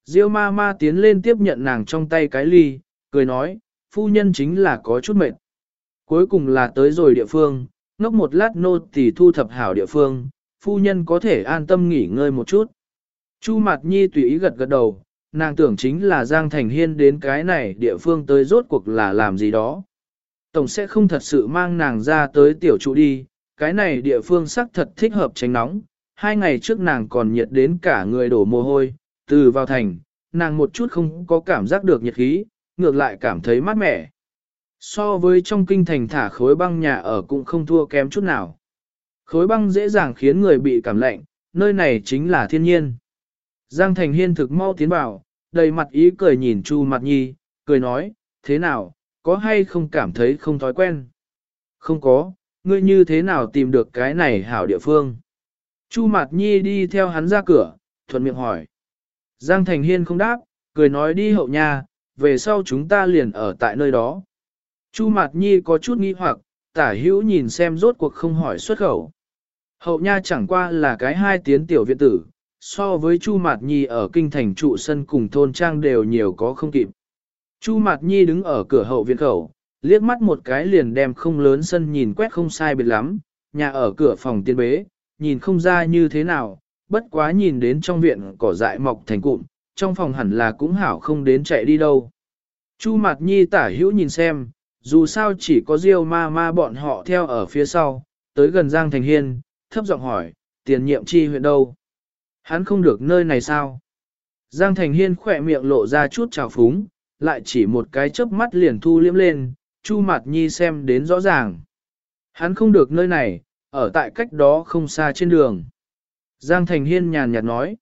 Diêu ma ma tiến lên tiếp nhận nàng trong tay cái ly, cười nói, phu nhân chính là có chút mệt. Cuối cùng là tới rồi địa phương, ngốc một lát nô tỳ thu thập hảo địa phương, phu nhân có thể an tâm nghỉ ngơi một chút. Chu Mạt Nhi tùy ý gật gật đầu, nàng tưởng chính là Giang Thành Hiên đến cái này địa phương tới rốt cuộc là làm gì đó. Tổng sẽ không thật sự mang nàng ra tới tiểu trụ đi, cái này địa phương sắc thật thích hợp tránh nóng. Hai ngày trước nàng còn nhiệt đến cả người đổ mồ hôi, từ vào thành, nàng một chút không có cảm giác được nhiệt khí, ngược lại cảm thấy mát mẻ. So với trong kinh thành thả khối băng nhà ở cũng không thua kém chút nào. Khối băng dễ dàng khiến người bị cảm lạnh, nơi này chính là thiên nhiên. Giang Thành Hiên thực mau tiến vào, đầy mặt ý cười nhìn Chu Mặt Nhi, cười nói, thế nào, có hay không cảm thấy không thói quen? Không có, ngươi như thế nào tìm được cái này hảo địa phương? Chu Mạt Nhi đi theo hắn ra cửa, thuận miệng hỏi. Giang Thành Hiên không đáp, cười nói đi hậu nhà, về sau chúng ta liền ở tại nơi đó. Chu Mạt Nhi có chút nghi hoặc, tả hữu nhìn xem rốt cuộc không hỏi xuất khẩu. Hậu nha chẳng qua là cái hai tiến tiểu viện tử, so với Chu Mạt Nhi ở kinh thành trụ sân cùng thôn trang đều nhiều có không kịp. Chu Mạt Nhi đứng ở cửa hậu viện khẩu, liếc mắt một cái liền đem không lớn sân nhìn quét không sai biệt lắm, nhà ở cửa phòng tiên bế, nhìn không ra như thế nào, bất quá nhìn đến trong viện cỏ dại mọc thành cụm, trong phòng hẳn là cũng hảo không đến chạy đi đâu. Chu Mạt Nhi tả hữu nhìn xem, dù sao chỉ có Diêu ma ma bọn họ theo ở phía sau, tới gần Giang Thành Hiên, thấp giọng hỏi, tiền nhiệm chi huyện đâu? Hắn không được nơi này sao? Giang Thành Hiên khỏe miệng lộ ra chút trào phúng, lại chỉ một cái chớp mắt liền thu liếm lên, Chu Mạt Nhi xem đến rõ ràng. Hắn không được nơi này, ở tại cách đó không xa trên đường. Giang Thành Hiên nhàn nhạt nói.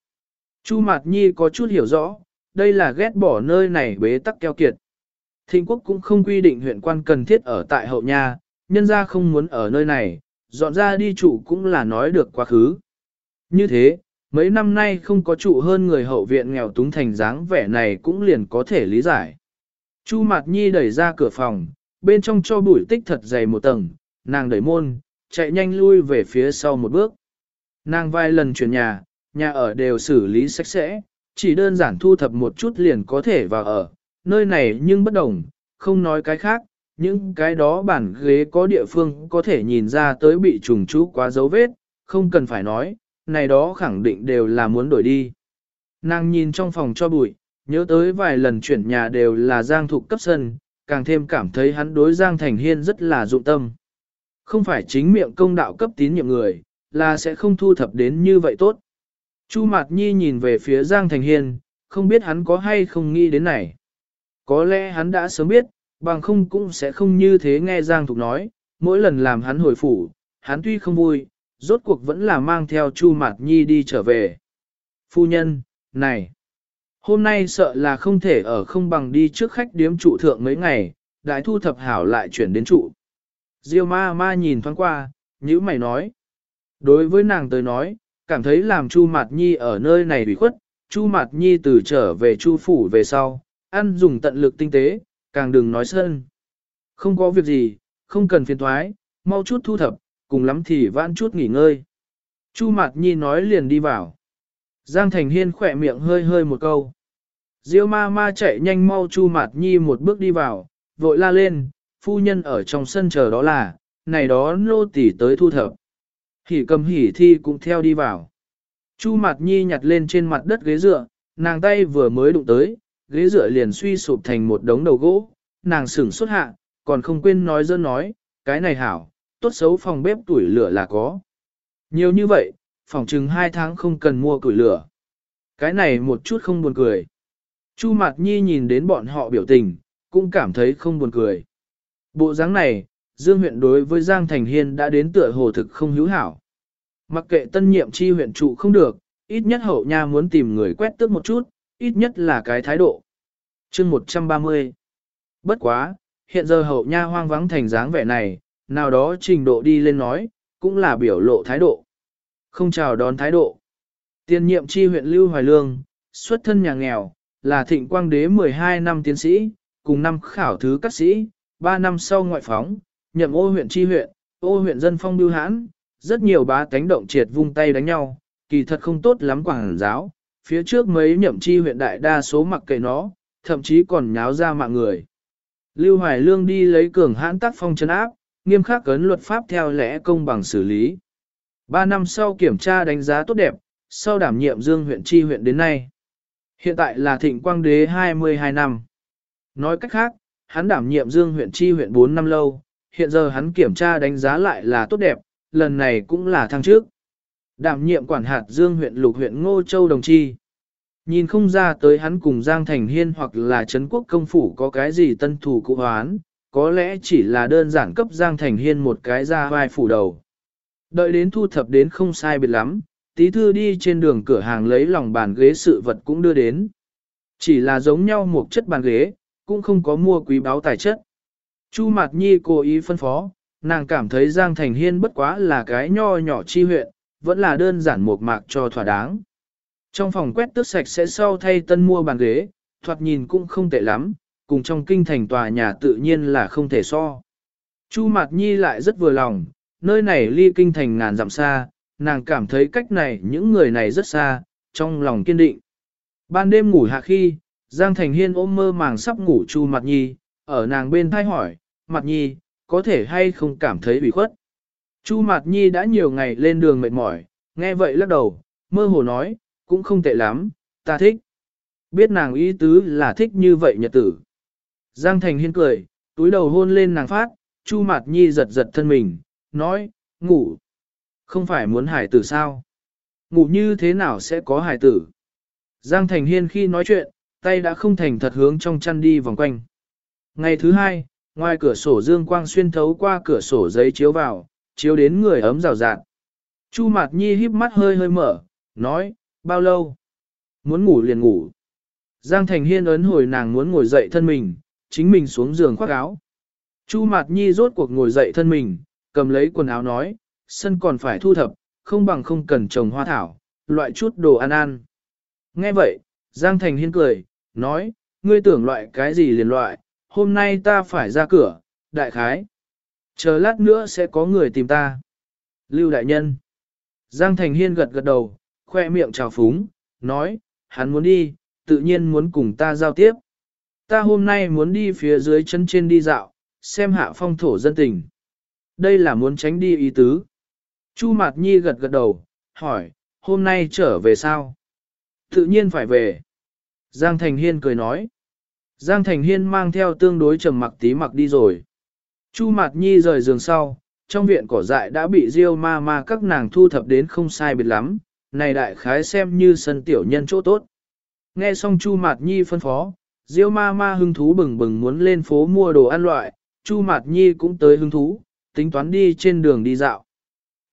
Chu Mạt Nhi có chút hiểu rõ, đây là ghét bỏ nơi này bế tắc keo kiệt. Thịnh quốc cũng không quy định huyện quan cần thiết ở tại hậu nha, nhân ra không muốn ở nơi này, dọn ra đi trụ cũng là nói được quá khứ. Như thế, mấy năm nay không có trụ hơn người hậu viện nghèo túng thành dáng vẻ này cũng liền có thể lý giải. Chu Mạt Nhi đẩy ra cửa phòng, bên trong cho bụi tích thật dày một tầng, nàng đẩy môn, chạy nhanh lui về phía sau một bước. Nàng vài lần chuyển nhà, nhà ở đều xử lý sạch sẽ, chỉ đơn giản thu thập một chút liền có thể vào ở, nơi này nhưng bất đồng, không nói cái khác, những cái đó bản ghế có địa phương có thể nhìn ra tới bị trùng chú quá dấu vết, không cần phải nói, này đó khẳng định đều là muốn đổi đi. Nàng nhìn trong phòng cho bụi, nhớ tới vài lần chuyển nhà đều là Giang Thục cấp sân, càng thêm cảm thấy hắn đối Giang Thành Hiên rất là dụng tâm. Không phải chính miệng công đạo cấp tín nhiệm người, là sẽ không thu thập đến như vậy tốt. Chu Mạt Nhi nhìn về phía Giang Thành Hiên, không biết hắn có hay không nghĩ đến này. Có lẽ hắn đã sớm biết, bằng không cũng sẽ không như thế nghe Giang Thục nói, mỗi lần làm hắn hồi phủ, hắn tuy không vui, rốt cuộc vẫn là mang theo Chu Mạt Nhi đi trở về. Phu nhân, này, hôm nay sợ là không thể ở không bằng đi trước khách điếm trụ thượng mấy ngày, đại thu thập hảo lại chuyển đến trụ. Diêu ma ma nhìn thoáng qua, nhữ mày nói. Đối với nàng tới nói, cảm thấy làm Chu Mạt Nhi ở nơi này bị khuất, Chu Mạt Nhi từ trở về Chu phủ về sau, ăn dùng tận lực tinh tế, càng đừng nói sơn. Không có việc gì, không cần phiền thoái, mau chút thu thập, cùng lắm thì vãn chút nghỉ ngơi. Chu Mạt Nhi nói liền đi vào. Giang Thành Hiên khỏe miệng hơi hơi một câu. Diêu ma ma chạy nhanh mau Chu Mạt Nhi một bước đi vào, vội la lên, phu nhân ở trong sân chờ đó là, này đó nô tỳ tới thu thập. Hỉ cầm hỉ thi cũng theo đi vào. Chu Mạt Nhi nhặt lên trên mặt đất ghế dựa, nàng tay vừa mới đụng tới, ghế dựa liền suy sụp thành một đống đầu gỗ, nàng sửng xuất hạ, còn không quên nói dơ nói, cái này hảo, tốt xấu phòng bếp tuổi lửa là có. Nhiều như vậy, phòng chừng hai tháng không cần mua củi lửa. Cái này một chút không buồn cười. Chu Mạt Nhi nhìn đến bọn họ biểu tình, cũng cảm thấy không buồn cười. Bộ dáng này, Dương huyện đối với Giang Thành Hiên đã đến tựa hồ thực không hữu hảo. Mặc kệ tân nhiệm chi huyện trụ không được, ít nhất hậu nha muốn tìm người quét tước một chút, ít nhất là cái thái độ. chương 130 Bất quá, hiện giờ hậu nha hoang vắng thành dáng vẻ này, nào đó trình độ đi lên nói, cũng là biểu lộ thái độ. Không chào đón thái độ. Tiên nhiệm chi huyện Lưu Hoài Lương, xuất thân nhà nghèo, là thịnh quang đế 12 năm tiến sĩ, cùng năm khảo thứ các sĩ, 3 năm sau ngoại phóng, nhậm ô huyện chi huyện, ô huyện dân phong bưu hãn, rất nhiều bá tánh động triệt vung tay đánh nhau, kỳ thật không tốt lắm quảng giáo, phía trước mấy nhậm chi huyện đại đa số mặc kệ nó, thậm chí còn nháo ra mạng người. Lưu Hoài Lương đi lấy cường hãn tác phong chấn áp, nghiêm khắc cấn luật pháp theo lẽ công bằng xử lý. Ba năm sau kiểm tra đánh giá tốt đẹp, sau đảm nhiệm Dương huyện chi huyện đến nay. Hiện tại là thịnh quang đế 22 năm. Nói cách khác, hắn đảm nhiệm Dương huyện chi huyện 4 năm lâu, hiện giờ hắn kiểm tra đánh giá lại là tốt đẹp, lần này cũng là thăng trước. Đảm nhiệm quản hạt Dương huyện lục huyện Ngô Châu Đồng Chi. Nhìn không ra tới hắn cùng Giang Thành Hiên hoặc là Trấn Quốc Công Phủ có cái gì tân thủ cụ hoán, có lẽ chỉ là đơn giản cấp Giang Thành Hiên một cái ra vai phủ đầu. Đợi đến thu thập đến không sai biệt lắm, tí thư đi trên đường cửa hàng lấy lòng bàn ghế sự vật cũng đưa đến. Chỉ là giống nhau một chất bàn ghế, cũng không có mua quý báo tài chất. Chu Mạt Nhi cố ý phân phó, nàng cảm thấy Giang Thành Hiên bất quá là cái nho nhỏ chi huyện, vẫn là đơn giản một mạc cho thỏa đáng. Trong phòng quét tước sạch sẽ sau thay tân mua bàn ghế, thoạt nhìn cũng không tệ lắm, cùng trong kinh thành tòa nhà tự nhiên là không thể so. Chu Mạt Nhi lại rất vừa lòng, nơi này ly kinh thành ngàn dặm xa, nàng cảm thấy cách này những người này rất xa, trong lòng kiên định. Ban đêm ngủ hạ khi, Giang Thành Hiên ôm mơ màng sắp ngủ Chu Mạt Nhi, ở nàng bên thay hỏi, Mạt Nhi, có thể hay không cảm thấy bị khuất. Chu Mạt Nhi đã nhiều ngày lên đường mệt mỏi, nghe vậy lắc đầu, mơ hồ nói, cũng không tệ lắm, ta thích. Biết nàng ý tứ là thích như vậy nhật tử. Giang Thành Hiên cười, túi đầu hôn lên nàng phát, Chu Mạt Nhi giật giật thân mình, nói, ngủ. Không phải muốn hải tử sao? Ngủ như thế nào sẽ có hải tử? Giang Thành Hiên khi nói chuyện, tay đã không thành thật hướng trong chăn đi vòng quanh. Ngày thứ hai, ngoài cửa sổ dương quang xuyên thấu qua cửa sổ giấy chiếu vào, chiếu đến người ấm rào rạt. Chu Mạt Nhi híp mắt hơi hơi mở, nói, bao lâu? Muốn ngủ liền ngủ. Giang Thành Hiên ấn hồi nàng muốn ngồi dậy thân mình, chính mình xuống giường khoác áo. Chu Mạt Nhi rốt cuộc ngồi dậy thân mình, cầm lấy quần áo nói, sân còn phải thu thập, không bằng không cần trồng hoa thảo, loại chút đồ ăn ăn. Nghe vậy, Giang Thành Hiên cười, nói, ngươi tưởng loại cái gì liền loại, hôm nay ta phải ra cửa, đại khái. Chờ lát nữa sẽ có người tìm ta. Lưu đại nhân. Giang Thành Hiên gật gật đầu, khoe miệng trào phúng, nói, hắn muốn đi, tự nhiên muốn cùng ta giao tiếp. Ta hôm nay muốn đi phía dưới chân trên đi dạo, xem hạ phong thổ dân tình. Đây là muốn tránh đi ý tứ. Chu Mạt Nhi gật gật đầu, hỏi, hôm nay trở về sao? Tự nhiên phải về. Giang Thành Hiên cười nói. Giang Thành Hiên mang theo tương đối trầm mặc tí mặc đi rồi. Chu Mạt Nhi rời giường sau, trong viện cỏ dại đã bị Diêu ma ma các nàng thu thập đến không sai biệt lắm, này đại khái xem như sân tiểu nhân chỗ tốt. Nghe xong Chu Mạt Nhi phân phó, Diêu ma ma hứng thú bừng bừng muốn lên phố mua đồ ăn loại, Chu Mạt Nhi cũng tới hứng thú, tính toán đi trên đường đi dạo.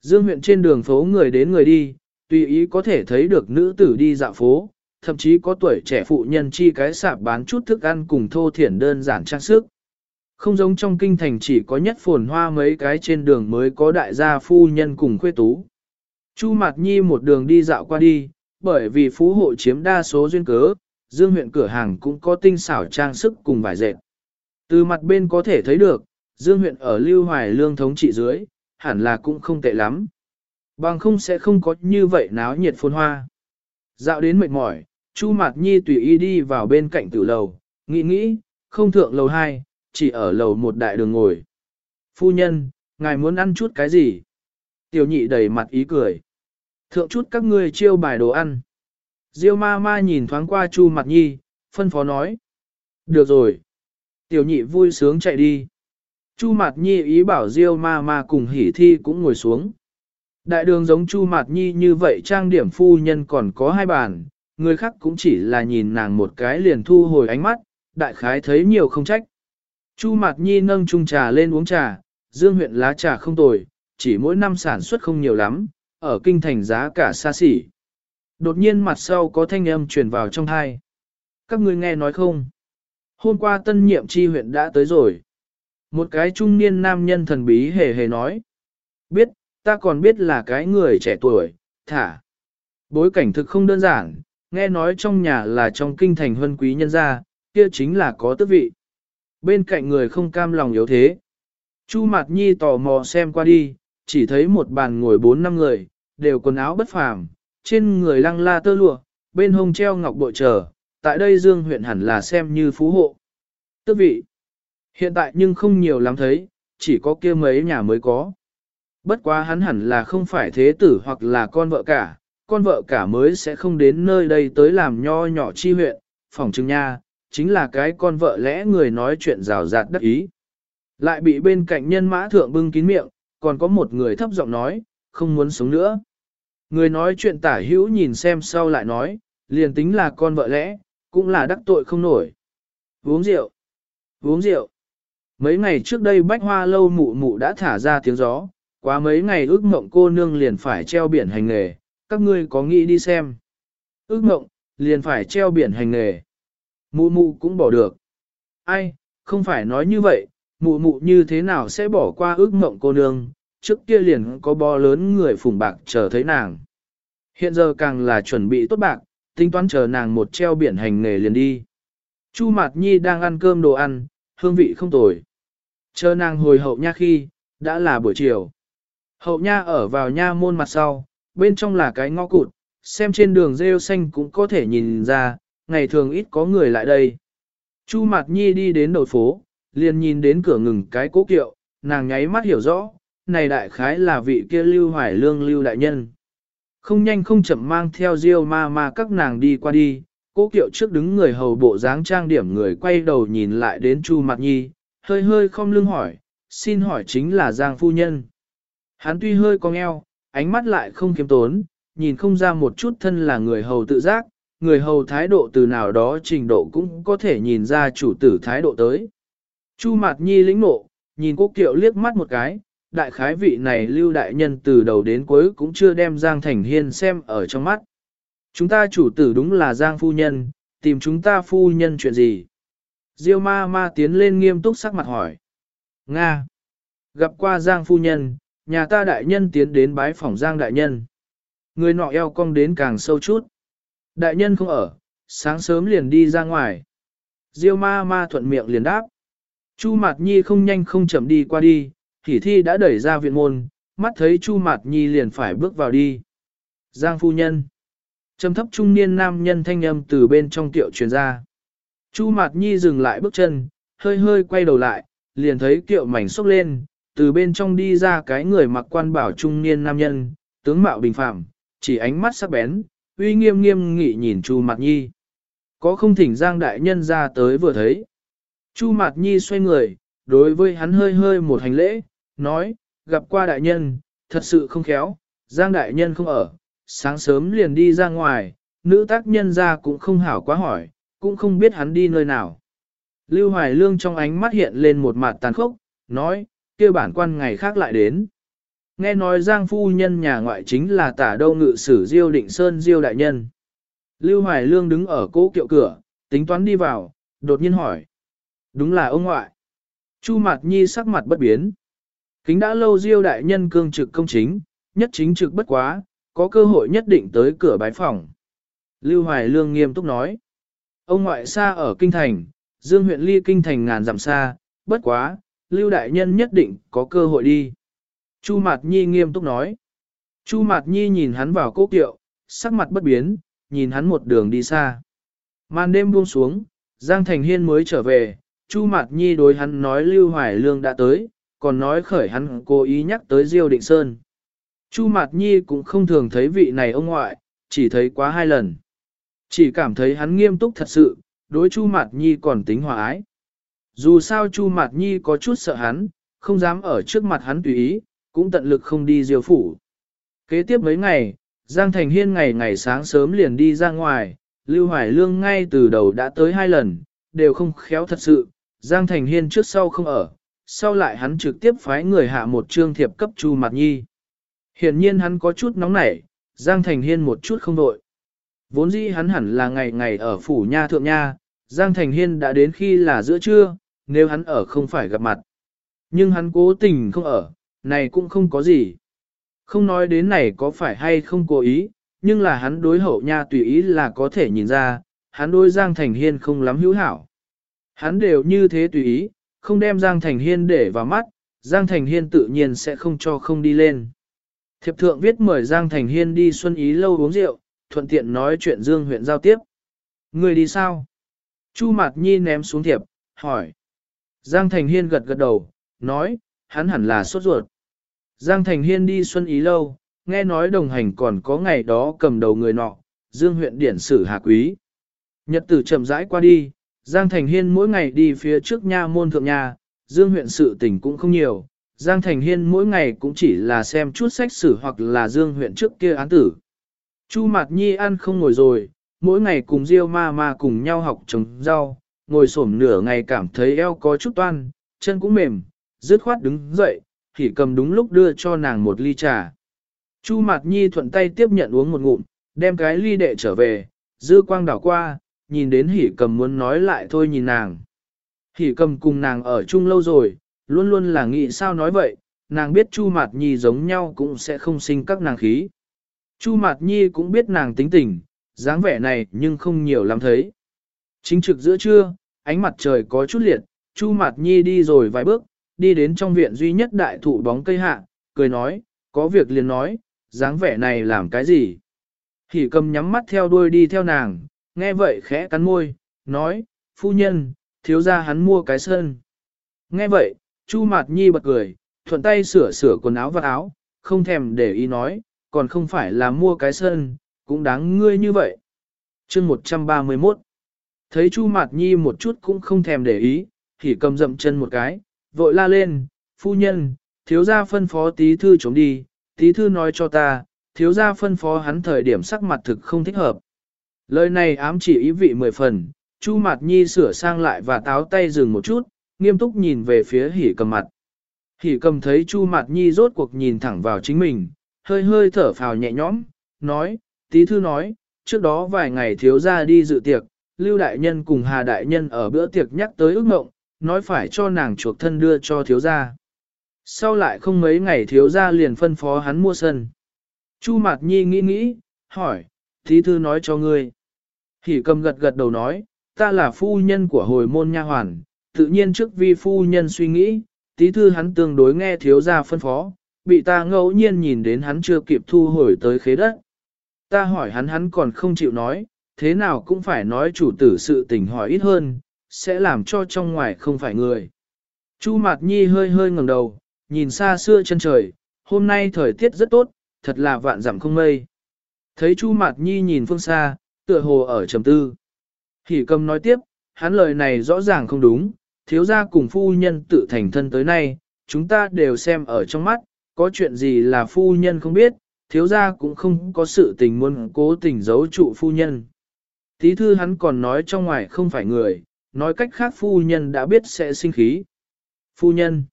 Dương huyện trên đường phố người đến người đi, tùy ý có thể thấy được nữ tử đi dạo phố, thậm chí có tuổi trẻ phụ nhân chi cái sạp bán chút thức ăn cùng thô thiển đơn giản trang sức. Không giống trong kinh thành chỉ có nhất phồn hoa mấy cái trên đường mới có đại gia phu nhân cùng khuê tú. Chu Mạt Nhi một đường đi dạo qua đi, bởi vì phú hộ chiếm đa số duyên cớ, dương huyện cửa hàng cũng có tinh xảo trang sức cùng vải dệt. Từ mặt bên có thể thấy được, dương huyện ở Lưu Hoài Lương thống trị dưới, hẳn là cũng không tệ lắm. Bằng không sẽ không có như vậy náo nhiệt phồn hoa. Dạo đến mệt mỏi, Chu Mạt Nhi tùy ý đi vào bên cạnh tử lầu, nghĩ nghĩ, không thượng lầu 2, chỉ ở lầu một đại đường ngồi. Phu nhân, ngài muốn ăn chút cái gì? Tiểu nhị đầy mặt ý cười. Thượng chút các ngươi chiêu bài đồ ăn. Diêu ma ma nhìn thoáng qua Chu Mạt Nhi, phân phó nói. Được rồi. Tiểu nhị vui sướng chạy đi. Chu Mạt Nhi ý bảo Diêu ma ma cùng hỉ thi cũng ngồi xuống. Đại đường giống Chu Mạt Nhi như vậy trang điểm phu nhân còn có hai bàn, người khác cũng chỉ là nhìn nàng một cái liền thu hồi ánh mắt, đại khái thấy nhiều không trách. Chu Mạt Nhi nâng chung trà lên uống trà, dương huyện lá trà không tồi, chỉ mỗi năm sản xuất không nhiều lắm, ở kinh thành giá cả xa xỉ. Đột nhiên mặt sau có thanh âm truyền vào trong thai. Các ngươi nghe nói không? Hôm qua tân nhiệm chi huyện đã tới rồi. Một cái trung niên nam nhân thần bí hề hề nói. Biết, ta còn biết là cái người trẻ tuổi, thả. Bối cảnh thực không đơn giản, nghe nói trong nhà là trong kinh thành huân quý nhân gia, kia chính là có tước vị. Bên cạnh người không cam lòng yếu thế. Chu Mạt Nhi tò mò xem qua đi, chỉ thấy một bàn ngồi bốn năm người, đều quần áo bất phàm, trên người lăng la tơ lụa, bên hông treo ngọc bội trở, tại đây Dương huyện hẳn là xem như phú hộ. Tước vị. Hiện tại nhưng không nhiều lắm thấy, chỉ có kia mấy nhà mới có. Bất quá hắn hẳn là không phải thế tử hoặc là con vợ cả, con vợ cả mới sẽ không đến nơi đây tới làm nho nhỏ chi huyện, phòng trưng nha, chính là cái con vợ lẽ người nói chuyện rào rạt đắc ý. Lại bị bên cạnh nhân mã thượng bưng kín miệng, còn có một người thấp giọng nói, không muốn sống nữa. Người nói chuyện tả hữu nhìn xem sau lại nói, liền tính là con vợ lẽ, cũng là đắc tội không nổi. Uống rượu, uống rượu. Mấy ngày trước đây bách hoa lâu mụ mụ đã thả ra tiếng gió, quá mấy ngày ước mộng cô nương liền phải treo biển hành nghề, các ngươi có nghĩ đi xem. Ước mộng, liền phải treo biển hành nghề. Mụ mụ cũng bỏ được. Ai, không phải nói như vậy, mụ mụ như thế nào sẽ bỏ qua ước mộng cô nương, trước kia liền có bò lớn người phủng bạc chờ thấy nàng. Hiện giờ càng là chuẩn bị tốt bạc, tính toán chờ nàng một treo biển hành nghề liền đi. Chu Mạt Nhi đang ăn cơm đồ ăn, hương vị không tồi. Chờ nàng hồi hậu nha khi, đã là buổi chiều. Hậu nha ở vào nha môn mặt sau, bên trong là cái ngõ cụt, xem trên đường rêu xanh cũng có thể nhìn ra, ngày thường ít có người lại đây. Chu Mạt Nhi đi đến đầu phố, liền nhìn đến cửa ngừng cái cố kiệu, nàng nháy mắt hiểu rõ, này đại khái là vị kia lưu hoài lương lưu đại nhân. Không nhanh không chậm mang theo diêu ma ma các nàng đi qua đi, cố kiệu trước đứng người hầu bộ dáng trang điểm người quay đầu nhìn lại đến Chu Mạt Nhi, hơi hơi không lưng hỏi, xin hỏi chính là Giang Phu Nhân. Hắn tuy hơi cong eo, ánh mắt lại không kiếm tốn, nhìn không ra một chút thân là người hầu tự giác, người hầu thái độ từ nào đó trình độ cũng có thể nhìn ra chủ tử thái độ tới. Chu Mạt Nhi lĩnh nộ, nhìn quốc kiệu liếc mắt một cái, đại khái vị này lưu đại nhân từ đầu đến cuối cũng chưa đem Giang Thành Hiên xem ở trong mắt. Chúng ta chủ tử đúng là Giang phu nhân, tìm chúng ta phu nhân chuyện gì? Diêu ma ma tiến lên nghiêm túc sắc mặt hỏi. Nga! Gặp qua Giang phu nhân, nhà ta đại nhân tiến đến bái phòng Giang đại nhân. Người nọ eo cong đến càng sâu chút. Đại nhân không ở, sáng sớm liền đi ra ngoài. Diêu ma ma thuận miệng liền đáp. Chu Mạt Nhi không nhanh không chậm đi qua đi, Hỷ thi đã đẩy ra viện môn, mắt thấy Chu Mạt Nhi liền phải bước vào đi. Giang phu nhân. Trầm thấp trung niên nam nhân thanh âm từ bên trong tiệu truyền ra. Chu Mạt Nhi dừng lại bước chân, hơi hơi quay đầu lại, liền thấy tiệu mảnh xốc lên, từ bên trong đi ra cái người mặc quan bảo trung niên nam nhân, tướng mạo bình phạm, chỉ ánh mắt sắc bén, uy nghiêm nghiêm nghị nhìn Chu Mạt Nhi. Có không thỉnh Giang đại nhân ra tới vừa thấy. Chu Mạt Nhi xoay người, đối với hắn hơi hơi một hành lễ, nói, gặp qua đại nhân, thật sự không khéo, Giang đại nhân không ở, sáng sớm liền đi ra ngoài, nữ tác nhân ra cũng không hảo quá hỏi, cũng không biết hắn đi nơi nào. Lưu Hoài Lương trong ánh mắt hiện lên một mặt tàn khốc, nói, kia bản quan ngày khác lại đến. Nghe nói Giang phu nhân nhà ngoại chính là tả đâu ngự sử Diêu Định Sơn Diêu đại nhân. Lưu Hoài Lương đứng ở cố kiệu cửa, tính toán đi vào, đột nhiên hỏi. Đúng là ông ngoại. Chu Mạt Nhi sắc mặt bất biến. Kính đã lâu Diêu đại nhân cương trực công chính, nhất chính trực bất quá, có cơ hội nhất định tới cửa bái phòng. Lưu Hoài Lương nghiêm túc nói. Ông ngoại xa ở Kinh Thành, Dương huyện ly Kinh Thành ngàn dặm xa, bất quá, Lưu đại nhân nhất định có cơ hội đi. Chu Mạt Nhi nghiêm túc nói. Chu Mạt Nhi nhìn hắn vào cố kiệu, sắc mặt bất biến, nhìn hắn một đường đi xa. Màn đêm buông xuống, Giang Thành Hiên mới trở về, Chu Mạt Nhi đối hắn nói Lưu Hoài Lương đã tới, còn nói khởi hắn cố ý nhắc tới Diêu Định Sơn. Chu Mạt Nhi cũng không thường thấy vị này ông ngoại, chỉ thấy quá hai lần. Chỉ cảm thấy hắn nghiêm túc thật sự, đối Chu Mạt Nhi còn tính hòa ái. Dù sao Chu Mạt Nhi có chút sợ hắn, không dám ở trước mặt hắn tùy ý, cũng tận lực không đi diêu phủ. Kế tiếp mấy ngày, Giang Thành Hiên ngày ngày sáng sớm liền đi ra ngoài, Lưu Hoài Lương ngay từ đầu đã tới hai lần, đều không khéo thật sự, Giang Thành Hiên trước sau không ở, sau lại hắn trực tiếp phái người hạ một trương thiệp cấp Chu Mạt Nhi. Hiển nhiên hắn có chút nóng nảy, Giang Thành Hiên một chút không đội. Vốn dĩ hắn hẳn là ngày ngày ở phủ nha thượng nha, Giang Thành Hiên đã đến khi là giữa trưa, nếu hắn ở không phải gặp mặt. Nhưng hắn cố tình không ở, này cũng không có gì. Không nói đến này có phải hay không cố ý, nhưng là hắn đối hậu nha tùy ý là có thể nhìn ra, hắn đối Giang Thành Hiên không lắm hữu hảo. Hắn đều như thế tùy ý, không đem Giang Thành Hiên để vào mắt, Giang Thành Hiên tự nhiên sẽ không cho không đi lên. Thiệp thượng viết mời Giang Thành Hiên đi xuân ý lâu uống rượu, thuận tiện nói chuyện Dương huyện giao tiếp. Người đi sao? Chu Mạt Nhi ném xuống thiệp, hỏi. Giang Thành Hiên gật gật đầu, nói, hắn hẳn là sốt ruột. Giang Thành Hiên đi xuân ý lâu, nghe nói đồng hành còn có ngày đó cầm đầu người nọ, Dương huyện điển sử hạ quý. Nhật tử chậm rãi qua đi, Giang Thành Hiên mỗi ngày đi phía trước nha môn thượng nha, Dương huyện sự tình cũng không nhiều. Giang Thành Hiên mỗi ngày cũng chỉ là xem chút sách sử hoặc là Dương huyện trước kia án tử. Chu Mạt Nhi ăn không ngồi rồi, mỗi ngày cùng Diêu ma ma cùng nhau học trồng rau, ngồi xổm nửa ngày cảm thấy eo có chút toan, chân cũng mềm, dứt khoát đứng dậy, khỉ cầm đúng lúc đưa cho nàng một ly trà. Chu Mạt Nhi thuận tay tiếp nhận uống một ngụm, đem cái ly đệ trở về, dư quang đảo qua, nhìn đến hỉ cầm muốn nói lại thôi nhìn nàng. Hỉ cầm cùng nàng ở chung lâu rồi, luôn luôn là nghĩ sao nói vậy, nàng biết Chu Mạt Nhi giống nhau cũng sẽ không sinh các nàng khí. Chu Mạt Nhi cũng biết nàng tính tình, dáng vẻ này nhưng không nhiều lắm thấy. Chính trực giữa trưa, ánh mặt trời có chút liệt, Chu Mạt Nhi đi rồi vài bước, đi đến trong viện duy nhất đại thụ bóng cây hạ, cười nói, có việc liền nói, dáng vẻ này làm cái gì? Hỉ cầm nhắm mắt theo đuôi đi theo nàng, nghe vậy khẽ cắn môi, nói, phu nhân, thiếu ra hắn mua cái sơn. Nghe vậy, Chu Mạt Nhi bật cười, thuận tay sửa sửa quần áo và áo, không thèm để ý nói, còn không phải là mua cái sơn, cũng đáng ngươi như vậy. chương 131 Thấy Chu Mạt Nhi một chút cũng không thèm để ý, thì cầm dậm chân một cái, vội la lên, phu nhân, thiếu gia phân phó tí thư chống đi, tí thư nói cho ta, thiếu gia phân phó hắn thời điểm sắc mặt thực không thích hợp. Lời này ám chỉ ý vị mười phần, Chu Mạt Nhi sửa sang lại và táo tay dừng một chút, nghiêm túc nhìn về phía hỉ cầm mặt. Hỉ cầm thấy Chu Mạt Nhi rốt cuộc nhìn thẳng vào chính mình, hơi hơi thở phào nhẹ nhõm, nói, tí thư nói, trước đó vài ngày thiếu gia đi dự tiệc, Lưu Đại Nhân cùng Hà Đại Nhân ở bữa tiệc nhắc tới ước mộng, nói phải cho nàng chuộc thân đưa cho thiếu gia. Sau lại không mấy ngày thiếu gia liền phân phó hắn mua sân. Chu Mạt Nhi nghĩ nghĩ, hỏi, thí thư nói cho ngươi. Hỉ cầm gật gật đầu nói, ta là phu nhân của hồi môn nha hoàn, tự nhiên trước vi phu nhân suy nghĩ, tí thư hắn tương đối nghe thiếu gia phân phó, bị ta ngẫu nhiên nhìn đến hắn chưa kịp thu hồi tới khế đất. Ta hỏi hắn hắn còn không chịu nói, thế nào cũng phải nói chủ tử sự tình hỏi ít hơn, sẽ làm cho trong ngoài không phải người. Chu Mạt Nhi hơi hơi ngẩng đầu, nhìn xa xưa chân trời, hôm nay thời tiết rất tốt, thật là vạn dặm không mây. Thấy Chu Mạt Nhi nhìn phương xa, tựa hồ ở trầm tư. Hỉ cầm nói tiếp, hắn lời này rõ ràng không đúng, thiếu gia cùng phu nhân tự thành thân tới nay, chúng ta đều xem ở trong mắt, có chuyện gì là phu nhân không biết, thiếu gia cũng không có sự tình muốn cố tình giấu trụ phu nhân. Tí thư hắn còn nói trong ngoài không phải người, nói cách khác phu nhân đã biết sẽ sinh khí. Phu nhân.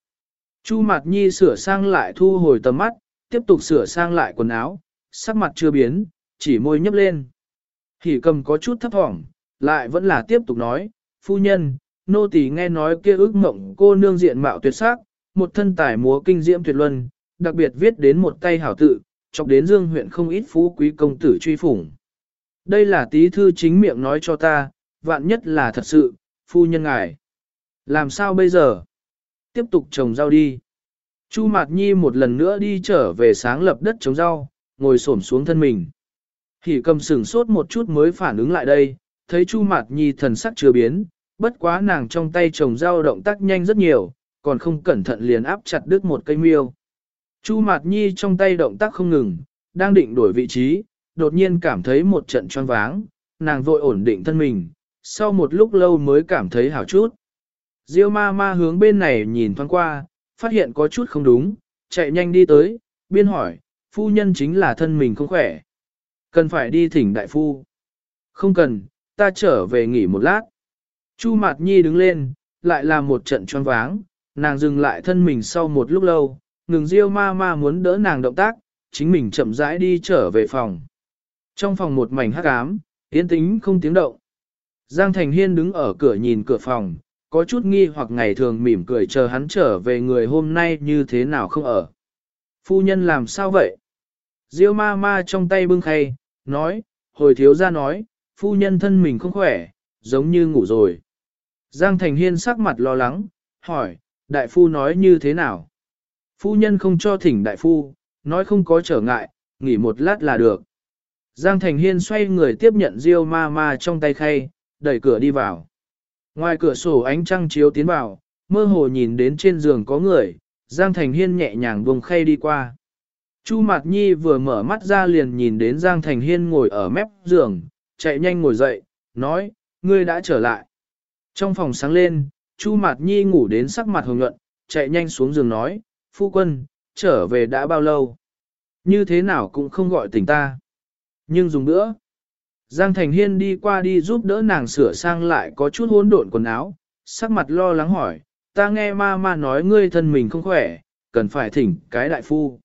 Chu Mạt Nhi sửa sang lại thu hồi tầm mắt, tiếp tục sửa sang lại quần áo, sắc mặt chưa biến, chỉ môi nhấp lên. Hỉ cầm có chút thấp thỏm, lại vẫn là tiếp tục nói, phu nhân, nô tỳ nghe nói kia ước mộng cô nương diện mạo tuyệt sắc, một thân tài múa kinh diễm tuyệt luân, đặc biệt viết đến một tay hảo tự, chọc đến dương huyện không ít phú quý công tử truy phủng. Đây là tí thư chính miệng nói cho ta, vạn nhất là thật sự, phu nhân ngài. Làm sao bây giờ? Tiếp tục trồng rau đi. Chu Mạt Nhi một lần nữa đi trở về sáng lập đất trồng rau, ngồi xổm xuống thân mình. Hỉ cầm sửng sốt một chút mới phản ứng lại đây, thấy Chu Mạt Nhi thần sắc chưa biến, bất quá nàng trong tay trồng rau động tác nhanh rất nhiều, còn không cẩn thận liền áp chặt đứt một cây miêu. Chu Mạt Nhi trong tay động tác không ngừng, đang định đổi vị trí, đột nhiên cảm thấy một trận choáng váng, nàng vội ổn định thân mình, sau một lúc lâu mới cảm thấy hảo chút. Diêu ma ma hướng bên này nhìn thoáng qua, phát hiện có chút không đúng, chạy nhanh đi tới, biên hỏi, phu nhân chính là thân mình không khỏe. Cần phải đi thỉnh đại phu. Không cần, ta trở về nghỉ một lát. Chu Mạt Nhi đứng lên, lại làm một trận choáng váng, nàng dừng lại thân mình sau một lúc lâu, ngừng Diêu ma ma muốn đỡ nàng động tác, chính mình chậm rãi đi trở về phòng. Trong phòng một mảnh hắc ám, yên tĩnh không tiếng động. Giang Thành Hiên đứng ở cửa nhìn cửa phòng, có chút nghi hoặc ngày thường mỉm cười chờ hắn trở về người hôm nay như thế nào không ở. Phu nhân làm sao vậy? Diêu ma ma trong tay bưng khay, nói, hồi thiếu ra nói, phu nhân thân mình không khỏe, giống như ngủ rồi. Giang Thành Hiên sắc mặt lo lắng, hỏi, đại phu nói như thế nào? Phu nhân không cho thỉnh đại phu, nói không có trở ngại, nghỉ một lát là được. Giang Thành Hiên xoay người tiếp nhận Diêu ma ma trong tay khay, đẩy cửa đi vào. Ngoài cửa sổ ánh trăng chiếu tiến vào, mơ hồ nhìn đến trên giường có người, Giang Thành Hiên nhẹ nhàng buông khay đi qua. Chu Mạt Nhi vừa mở mắt ra liền nhìn đến Giang Thành Hiên ngồi ở mép giường, chạy nhanh ngồi dậy, nói, ngươi đã trở lại. Trong phòng sáng lên, Chu Mạt Nhi ngủ đến sắc mặt hồng nhuận, chạy nhanh xuống giường nói, phu quân, trở về đã bao lâu? Như thế nào cũng không gọi tỉnh ta. Nhưng dùng nữa, Giang Thành Hiên đi qua đi giúp đỡ nàng sửa sang lại có chút hỗn độn quần áo, sắc mặt lo lắng hỏi, ta nghe ma ma nói ngươi thân mình không khỏe, cần phải thỉnh cái đại phu.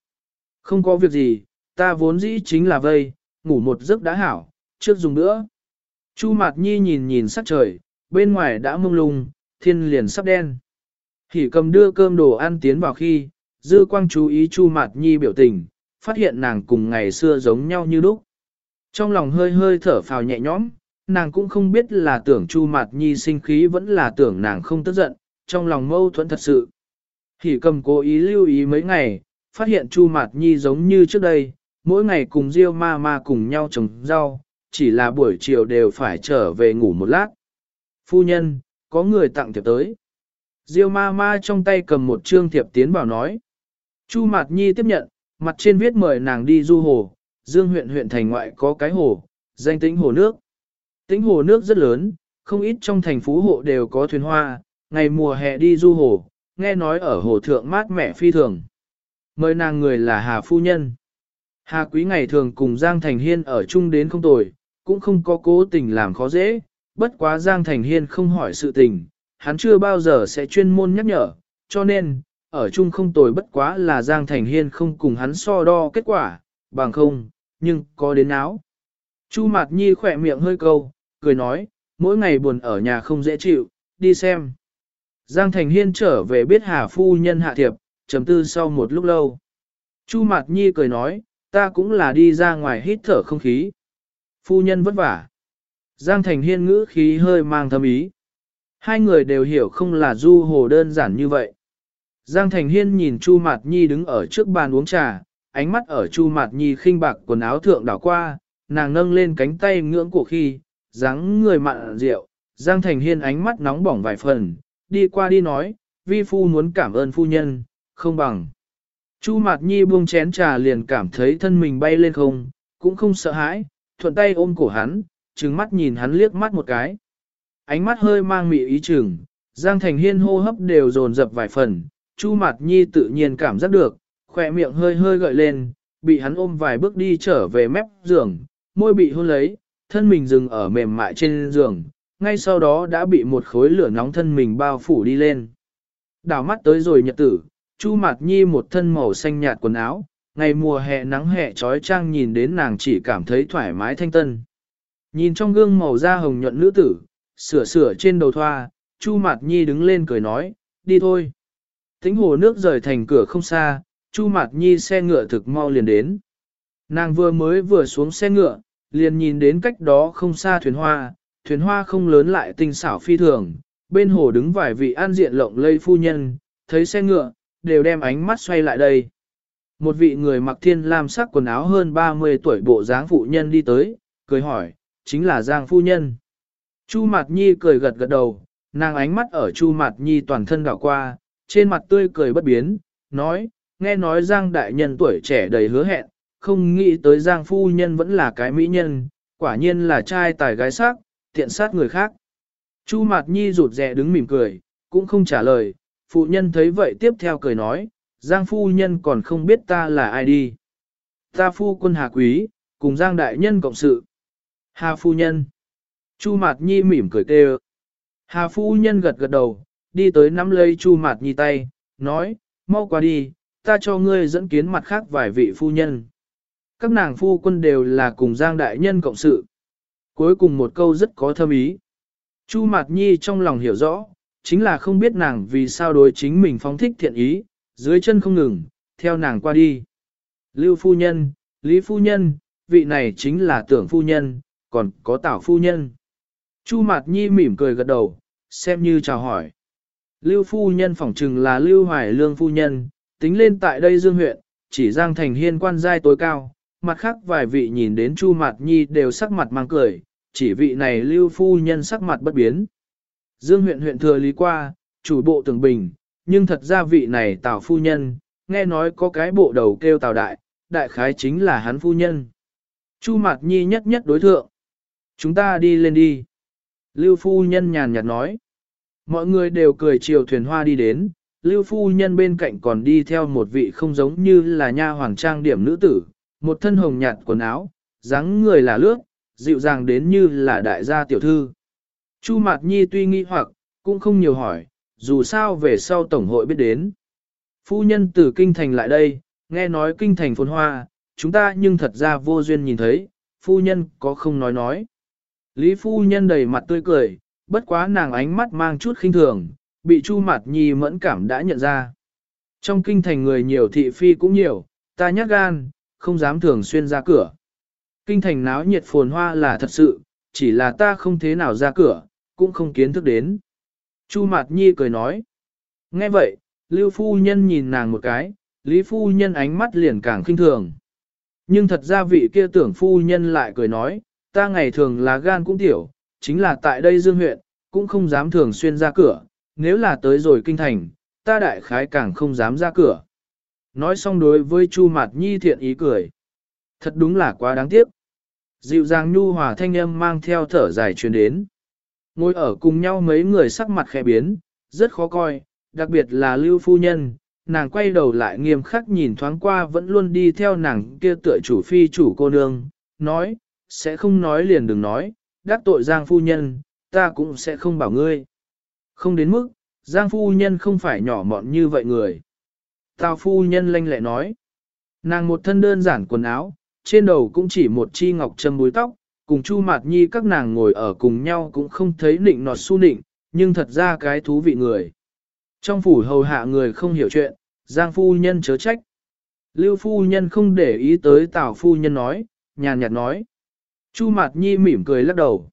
Không có việc gì, ta vốn dĩ chính là vây, ngủ một giấc đã hảo, trước dùng nữa. Chu Mạt Nhi nhìn nhìn sắc trời, bên ngoài đã mông lung, thiên liền sắp đen. Hỉ cầm đưa cơm đồ ăn tiến vào khi, dư quang chú ý Chu Mạt Nhi biểu tình, phát hiện nàng cùng ngày xưa giống nhau như lúc. Trong lòng hơi hơi thở phào nhẹ nhõm, nàng cũng không biết là tưởng Chu Mạt Nhi sinh khí vẫn là tưởng nàng không tức giận, trong lòng mâu thuẫn thật sự. Hỉ cầm cố ý lưu ý mấy ngày, phát hiện Chu Mạt Nhi giống như trước đây, mỗi ngày cùng Diêu ma ma cùng nhau trồng rau, chỉ là buổi chiều đều phải trở về ngủ một lát. Phu nhân, có người tặng thiệp tới. Diêu ma ma trong tay cầm một trương thiệp tiến vào nói. Chu Mạt Nhi tiếp nhận, mặt trên viết mời nàng đi du hồ, Dương huyện huyện thành ngoại có cái hồ, danh tĩnh hồ nước. Tĩnh hồ nước rất lớn, không ít trong thành phú hộ đều có thuyền hoa, ngày mùa hè đi du hồ, nghe nói ở hồ thượng mát mẻ phi thường. Mời nàng người là Hà Phu Nhân. Hà Quý ngày thường cùng Giang Thành Hiên ở chung đến không tồi, cũng không có cố tình làm khó dễ, bất quá Giang Thành Hiên không hỏi sự tình, hắn chưa bao giờ sẽ chuyên môn nhắc nhở, cho nên, ở chung không tồi bất quá là Giang Thành Hiên không cùng hắn so đo kết quả, bằng không, nhưng có đến áo. Chu Mạt Nhi khỏe miệng hơi câu, cười nói, mỗi ngày buồn ở nhà không dễ chịu, đi xem. Giang Thành Hiên trở về biết Hà Phu Nhân hạ thiệp, trầm tư sau một lúc lâu. Chu Mạt Nhi cười nói, ta cũng là đi ra ngoài hít thở không khí. Phu Nhân vất vả. Giang Thành Hiên ngữ khí hơi mang thâm ý. Hai người đều hiểu không là du hồ đơn giản như vậy. Giang Thành Hiên nhìn Chu Mạt Nhi đứng ở trước bàn uống trà, ánh mắt ở Chu Mạt Nhi khinh bạc quần áo thượng đảo qua, nàng nâng lên cánh tay ngưỡng cổ khi, dáng người mặn rượu, Giang Thành Hiên ánh mắt nóng bỏng vài phần, đi qua đi nói, vi phu muốn cảm ơn phu nhân, không bằng. Chu Mạt Nhi buông chén trà liền cảm thấy thân mình bay lên không, cũng không sợ hãi, thuận tay ôm cổ hắn, trừng mắt nhìn hắn liếc mắt một cái. Ánh mắt hơi mang mị ý chừng, Giang Thành Hiên hô hấp đều dồn dập vài phần, Chu Mạt Nhi tự nhiên cảm giác được, khỏe miệng hơi hơi gợi lên, bị hắn ôm vài bước đi trở về mép giường, môi bị hôn lấy, thân mình dừng ở mềm mại trên giường, ngay sau đó đã bị một khối lửa nóng thân mình bao phủ đi lên. Đảo mắt tới rồi nhật tử, Chu Mạt Nhi một thân màu xanh nhạt quần áo, ngày mùa hè nắng hè trói trang nhìn đến nàng chỉ cảm thấy thoải mái thanh tân. Nhìn trong gương màu da hồng nhuận nữ tử, sửa sửa trên đầu thoa, Chu Mạt Nhi đứng lên cười nói, đi thôi. Tính hồ nước rời thành cửa không xa, Chu Mạt Nhi xe ngựa thực mau liền đến. Nàng vừa mới vừa xuống xe ngựa, liền nhìn đến cách đó không xa thuyền hoa, thuyền hoa không lớn lại tinh xảo phi thường, bên hồ đứng vài vị an diện lộng lây phu nhân, thấy xe ngựa, đều đem ánh mắt xoay lại đây. Một vị người mặc thiên lam sắc quần áo hơn 30 tuổi bộ dáng phụ nhân đi tới, cười hỏi, chính là Giang phu nhân. Chu Mạt Nhi cười gật gật đầu, nàng ánh mắt ở Chu Mạt Nhi toàn thân đảo qua, trên mặt tươi cười bất biến, nói, nghe nói Giang đại nhân tuổi trẻ đầy hứa hẹn, không nghĩ tới Giang phu nhân vẫn là cái mỹ nhân, quả nhiên là trai tài gái sắc, tiện sát người khác. Chu Mạt Nhi rụt rè đứng mỉm cười, cũng không trả lời, phụ nhân thấy vậy tiếp theo cười nói, Giang phu nhân còn không biết ta là ai đi. Ta phu quân Hà Quý, cùng Giang đại nhân cộng sự. Hà phu nhân. Chu Mạt Nhi mỉm cười kêu. Hà phu nhân gật gật đầu, đi tới nắm lấy Chu Mạt Nhi tay, nói, mau qua đi, ta cho ngươi dẫn kiến mặt khác vài vị phu nhân. Các nàng phu quân đều là cùng Giang đại nhân cộng sự. Cuối cùng một câu rất có thâm ý. Chu Mạt Nhi trong lòng hiểu rõ, chính là không biết nàng vì sao đối chính mình phóng thích thiện ý, dưới chân không ngừng, theo nàng qua đi. Lưu phu nhân, Lý phu nhân, vị này chính là tưởng phu nhân, còn có tảo phu nhân. Chu Mạt Nhi mỉm cười gật đầu, xem như chào hỏi. Lưu phu nhân phỏng trừng là Lưu Hoài Lương phu nhân, tính lên tại đây Dương huyện, chỉ Giang Thành Hiên quan giai tối cao, mặt khác vài vị nhìn đến Chu Mạt Nhi đều sắc mặt mang cười, chỉ vị này Lưu phu nhân sắc mặt bất biến. Dương huyện huyện thừa lý qua, chủ bộ tưởng bình, nhưng thật ra vị này Tào phu nhân, nghe nói có cái bộ đầu kêu Tào đại, đại khái chính là hắn phu nhân. Chu Mạt Nhi nhất nhất đối thượng. Chúng ta đi lên đi. Lưu phu nhân nhàn nhạt nói. Mọi người đều cười chiều thuyền hoa đi đến, Lưu phu nhân bên cạnh còn đi theo một vị không giống như là nha hoàng trang điểm nữ tử, một thân hồng nhạt quần áo, dáng người là lướt, dịu dàng đến như là đại gia tiểu thư. Chu Mạt Nhi tuy nghi hoặc, cũng không nhiều hỏi, dù sao về sau Tổng hội biết đến. Phu nhân từ Kinh Thành lại đây, nghe nói Kinh Thành phồn hoa, chúng ta nhưng thật ra vô duyên nhìn thấy, phu nhân có không nói nói. Lý phu nhân đầy mặt tươi cười, bất quá nàng ánh mắt mang chút khinh thường, bị Chu Mạt Nhi mẫn cảm đã nhận ra. Trong kinh thành người nhiều thị phi cũng nhiều, ta nhát gan, không dám thường xuyên ra cửa. Kinh thành náo nhiệt phồn hoa là thật sự, chỉ là ta không thế nào ra cửa, cũng không kiến thức đến. Chu Mạt Nhi cười nói. Nghe vậy, Lưu Phu Nhân nhìn nàng một cái, Lý Phu Nhân ánh mắt liền càng khinh thường. Nhưng thật ra vị kia tưởng Phu Nhân lại cười nói, ta ngày thường là gan cũng tiểu, chính là tại đây Dương huyện, cũng không dám thường xuyên ra cửa, nếu là tới rồi kinh thành, ta đại khái càng không dám ra cửa. Nói xong đối với Chu Mạt Nhi thiện ý cười. Thật đúng là quá đáng tiếc. Dịu dàng nhu hòa thanh âm mang theo thở dài truyền đến. Ngồi ở cùng nhau mấy người sắc mặt khẽ biến, rất khó coi, đặc biệt là Lưu Phu Nhân, nàng quay đầu lại nghiêm khắc nhìn thoáng qua vẫn luôn đi theo nàng kia tựa chủ phi chủ cô nương, nói, sẽ không nói liền đừng nói, đắc tội Giang Phu Nhân, ta cũng sẽ không bảo ngươi. Không đến mức, Giang Phu Nhân không phải nhỏ mọn như vậy người. Tào Phu Nhân lanh lẹ nói, nàng một thân đơn giản quần áo, trên đầu cũng chỉ một chi ngọc châm búi tóc, cùng Chu Mạt Nhi các nàng ngồi ở cùng nhau cũng không thấy nịnh nọt su nịnh, nhưng thật ra cái thú vị người. Trong phủ hầu hạ người không hiểu chuyện, Giang phu nhân chớ trách. Lưu phu nhân không để ý tới Tào phu nhân nói, nhàn nhạt nói. Chu Mạt Nhi mỉm cười lắc đầu.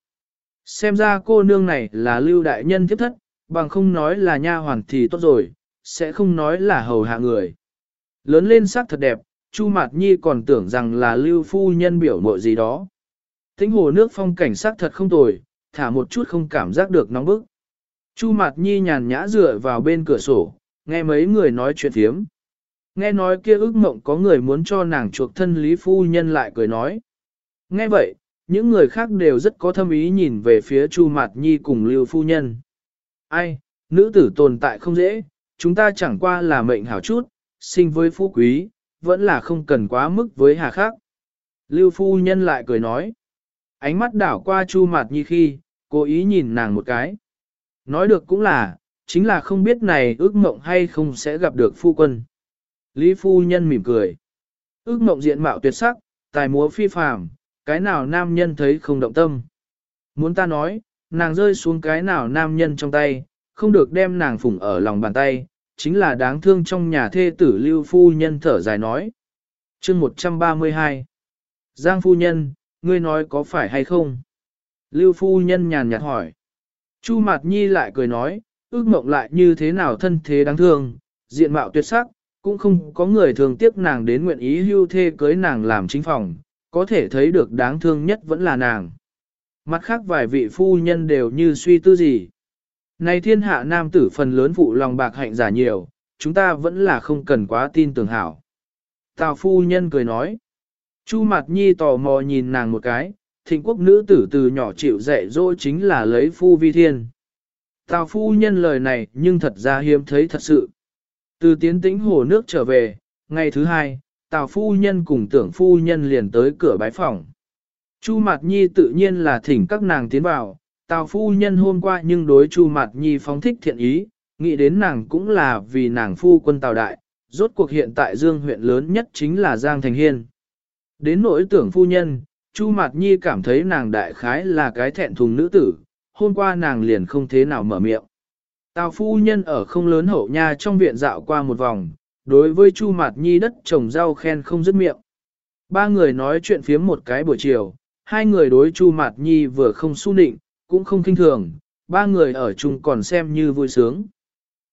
Xem ra cô nương này là Lưu đại nhân tiếp thất, bằng không nói là nha hoàn thì tốt rồi, sẽ không nói là hầu hạ người. Lớn lên sắc thật đẹp, Chu Mạt Nhi còn tưởng rằng là Lưu phu nhân biểu mội gì đó. Tĩnh hồ nước phong cảnh sắc thật không tồi, thả một chút không cảm giác được nóng bức. Chu Mạt Nhi nhàn nhã dựa vào bên cửa sổ, nghe mấy người nói chuyện thiếm. Nghe nói kia ước mộng có người muốn cho nàng chuộc thân Lý Phu Nhân lại cười nói. Nghe vậy, những người khác đều rất có thâm ý nhìn về phía Chu Mạt Nhi cùng Lưu Phu Nhân. Ai, nữ tử tồn tại không dễ, chúng ta chẳng qua là mệnh hảo chút, sinh với phú quý, vẫn là không cần quá mức với hà khác. Lưu Phu Nhân lại cười nói. Ánh mắt đảo qua Chu mặt Nhi khi, cố ý nhìn nàng một cái. Nói được cũng là, chính là không biết này ước mộng hay không sẽ gặp được phu quân. Lý phu nhân mỉm cười. Ước mộng diện mạo tuyệt sắc, tài múa phi phàm, cái nào nam nhân thấy không động tâm. Muốn ta nói, nàng rơi xuống cái nào nam nhân trong tay, không được đem nàng phủng ở lòng bàn tay, chính là đáng thương trong nhà thê tử lưu phu nhân thở dài nói. chương 132 Giang phu nhân, ngươi nói có phải hay không? Lưu phu nhân nhàn nhạt hỏi. Chu Mạt Nhi lại cười nói, ước mộng lại như thế nào thân thế đáng thương, diện mạo tuyệt sắc, cũng không có người thường tiếc nàng đến nguyện ý hưu thê cưới nàng làm chính phòng, có thể thấy được đáng thương nhất vẫn là nàng. Mặt khác vài vị phu nhân đều như suy tư gì. Này thiên hạ nam tử phần lớn phụ lòng bạc hạnh giả nhiều, chúng ta vẫn là không cần quá tin tưởng hảo. Tào phu nhân cười nói. Chu mặt nhi tò mò nhìn nàng một cái, thịnh quốc nữ tử từ nhỏ chịu dạy dỗ chính là lấy phu vi thiên. Tào phu nhân lời này nhưng thật ra hiếm thấy thật sự. Từ tiến tĩnh hồ nước trở về, ngày thứ hai, Tào phu nhân cùng tưởng phu nhân liền tới cửa bái phòng. Chu Mạt Nhi tự nhiên là thỉnh các nàng tiến vào, Tào phu nhân hôm qua nhưng đối Chu Mạt Nhi phóng thích thiện ý, nghĩ đến nàng cũng là vì nàng phu quân Tào Đại, rốt cuộc hiện tại Dương huyện lớn nhất chính là Giang Thành Hiên. Đến nỗi tưởng phu nhân, Chu Mạt Nhi cảm thấy nàng đại khái là cái thẹn thùng nữ tử, hôm qua nàng liền không thế nào mở miệng. Tào phu nhân ở không lớn hậu nha trong viện dạo qua một vòng, đối với Chu Mạt Nhi đất trồng rau khen không dứt miệng. Ba người nói chuyện phiếm một cái buổi chiều, hai người đối Chu Mạt Nhi vừa không su nịnh, cũng không kinh thường, ba người ở chung còn xem như vui sướng.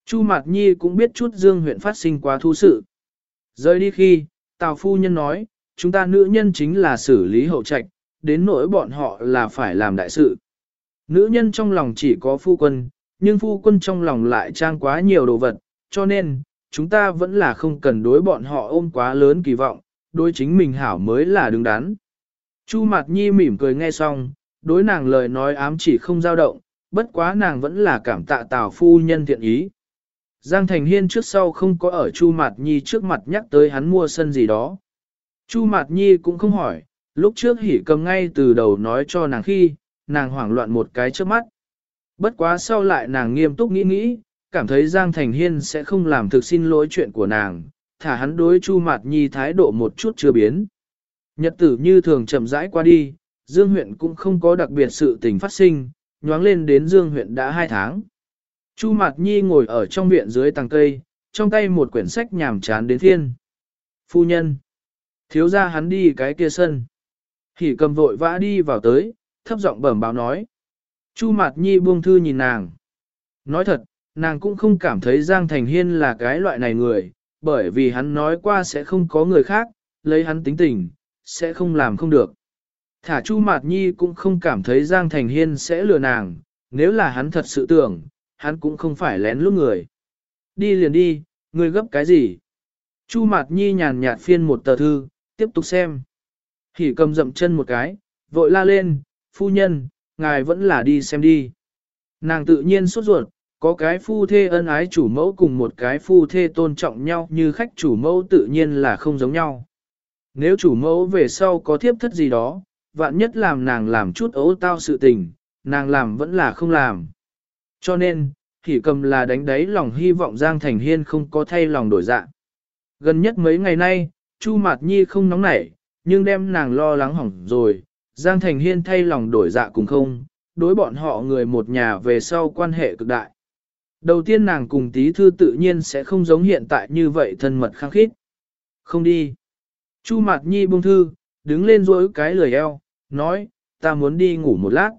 Chu Mạt Nhi cũng biết chút Dương huyện phát sinh quá thu sự. Rời đi khi, Tào Phu Nhân nói, chúng ta nữ nhân chính là xử lý hậu trạch, đến nỗi bọn họ là phải làm đại sự. Nữ nhân trong lòng chỉ có phu quân, nhưng phu quân trong lòng lại trang quá nhiều đồ vật, cho nên, chúng ta vẫn là không cần đối bọn họ ôm quá lớn kỳ vọng, đối chính mình hảo mới là đứng đắn. Chu Mạt Nhi mỉm cười nghe xong, đối nàng lời nói ám chỉ không dao động, bất quá nàng vẫn là cảm tạ Tào phu nhân thiện ý. Giang Thành Hiên trước sau không có ở Chu Mạt Nhi trước mặt nhắc tới hắn mua sân gì đó. Chu Mạt Nhi cũng không hỏi, lúc trước hỉ cầm ngay từ đầu nói cho nàng khi, nàng hoảng loạn một cái trước mắt. Bất quá sau lại nàng nghiêm túc nghĩ nghĩ, cảm thấy Giang Thành Hiên sẽ không làm thực xin lỗi chuyện của nàng, thả hắn đối Chu Mạt Nhi thái độ một chút chưa biến. Nhật tử như thường chậm rãi qua đi, Dương huyện cũng không có đặc biệt sự tình phát sinh, nhoáng lên đến Dương huyện đã hai tháng. Chu Mạt Nhi ngồi ở trong viện dưới tàng cây, trong tay một quyển sách nhàm chán đến thiên. Phu nhân. Thiếu ra hắn đi cái kia sân. Hỉ cầm vội vã đi vào tới, thấp giọng bẩm báo nói. Chu Mạt Nhi buông thư nhìn nàng. Nói thật, nàng cũng không cảm thấy Giang Thành Hiên là cái loại này người, bởi vì hắn nói qua sẽ không có người khác, lấy hắn tính tình, sẽ không làm không được. Thả Chu Mạt Nhi cũng không cảm thấy Giang Thành Hiên sẽ lừa nàng, nếu là hắn thật sự tưởng, hắn cũng không phải lén lút người. Đi liền đi, ngươi gấp cái gì? Chu Mạt Nhi nhàn nhạt phiên một tờ thư, tiếp tục xem. Hỉ cầm dậm chân một cái, vội la lên, phu nhân, ngài vẫn là đi xem đi. Nàng tự nhiên sốt ruột, có cái phu thê ân ái chủ mẫu cùng một cái phu thê tôn trọng nhau như khách chủ mẫu tự nhiên là không giống nhau. Nếu chủ mẫu về sau có thiếp thất gì đó, vạn nhất làm nàng làm chút ấu tao sự tình, nàng làm vẫn là không làm. Cho nên, thì cầm là đánh đáy lòng hy vọng Giang Thành Hiên không có thay lòng đổi dạ. Gần nhất mấy ngày nay, Chu Mạt Nhi không nóng nảy, nhưng đem nàng lo lắng hỏng rồi, Giang Thành Hiên thay lòng đổi dạ cùng không, đối bọn họ người một nhà về sau quan hệ cực đại. Đầu tiên nàng cùng tí thư tự nhiên sẽ không giống hiện tại như vậy thân mật khăng khít. Không đi. Chu Mạt Nhi buông thư, đứng lên duỗi cái lười eo, nói, ta muốn đi ngủ một lát.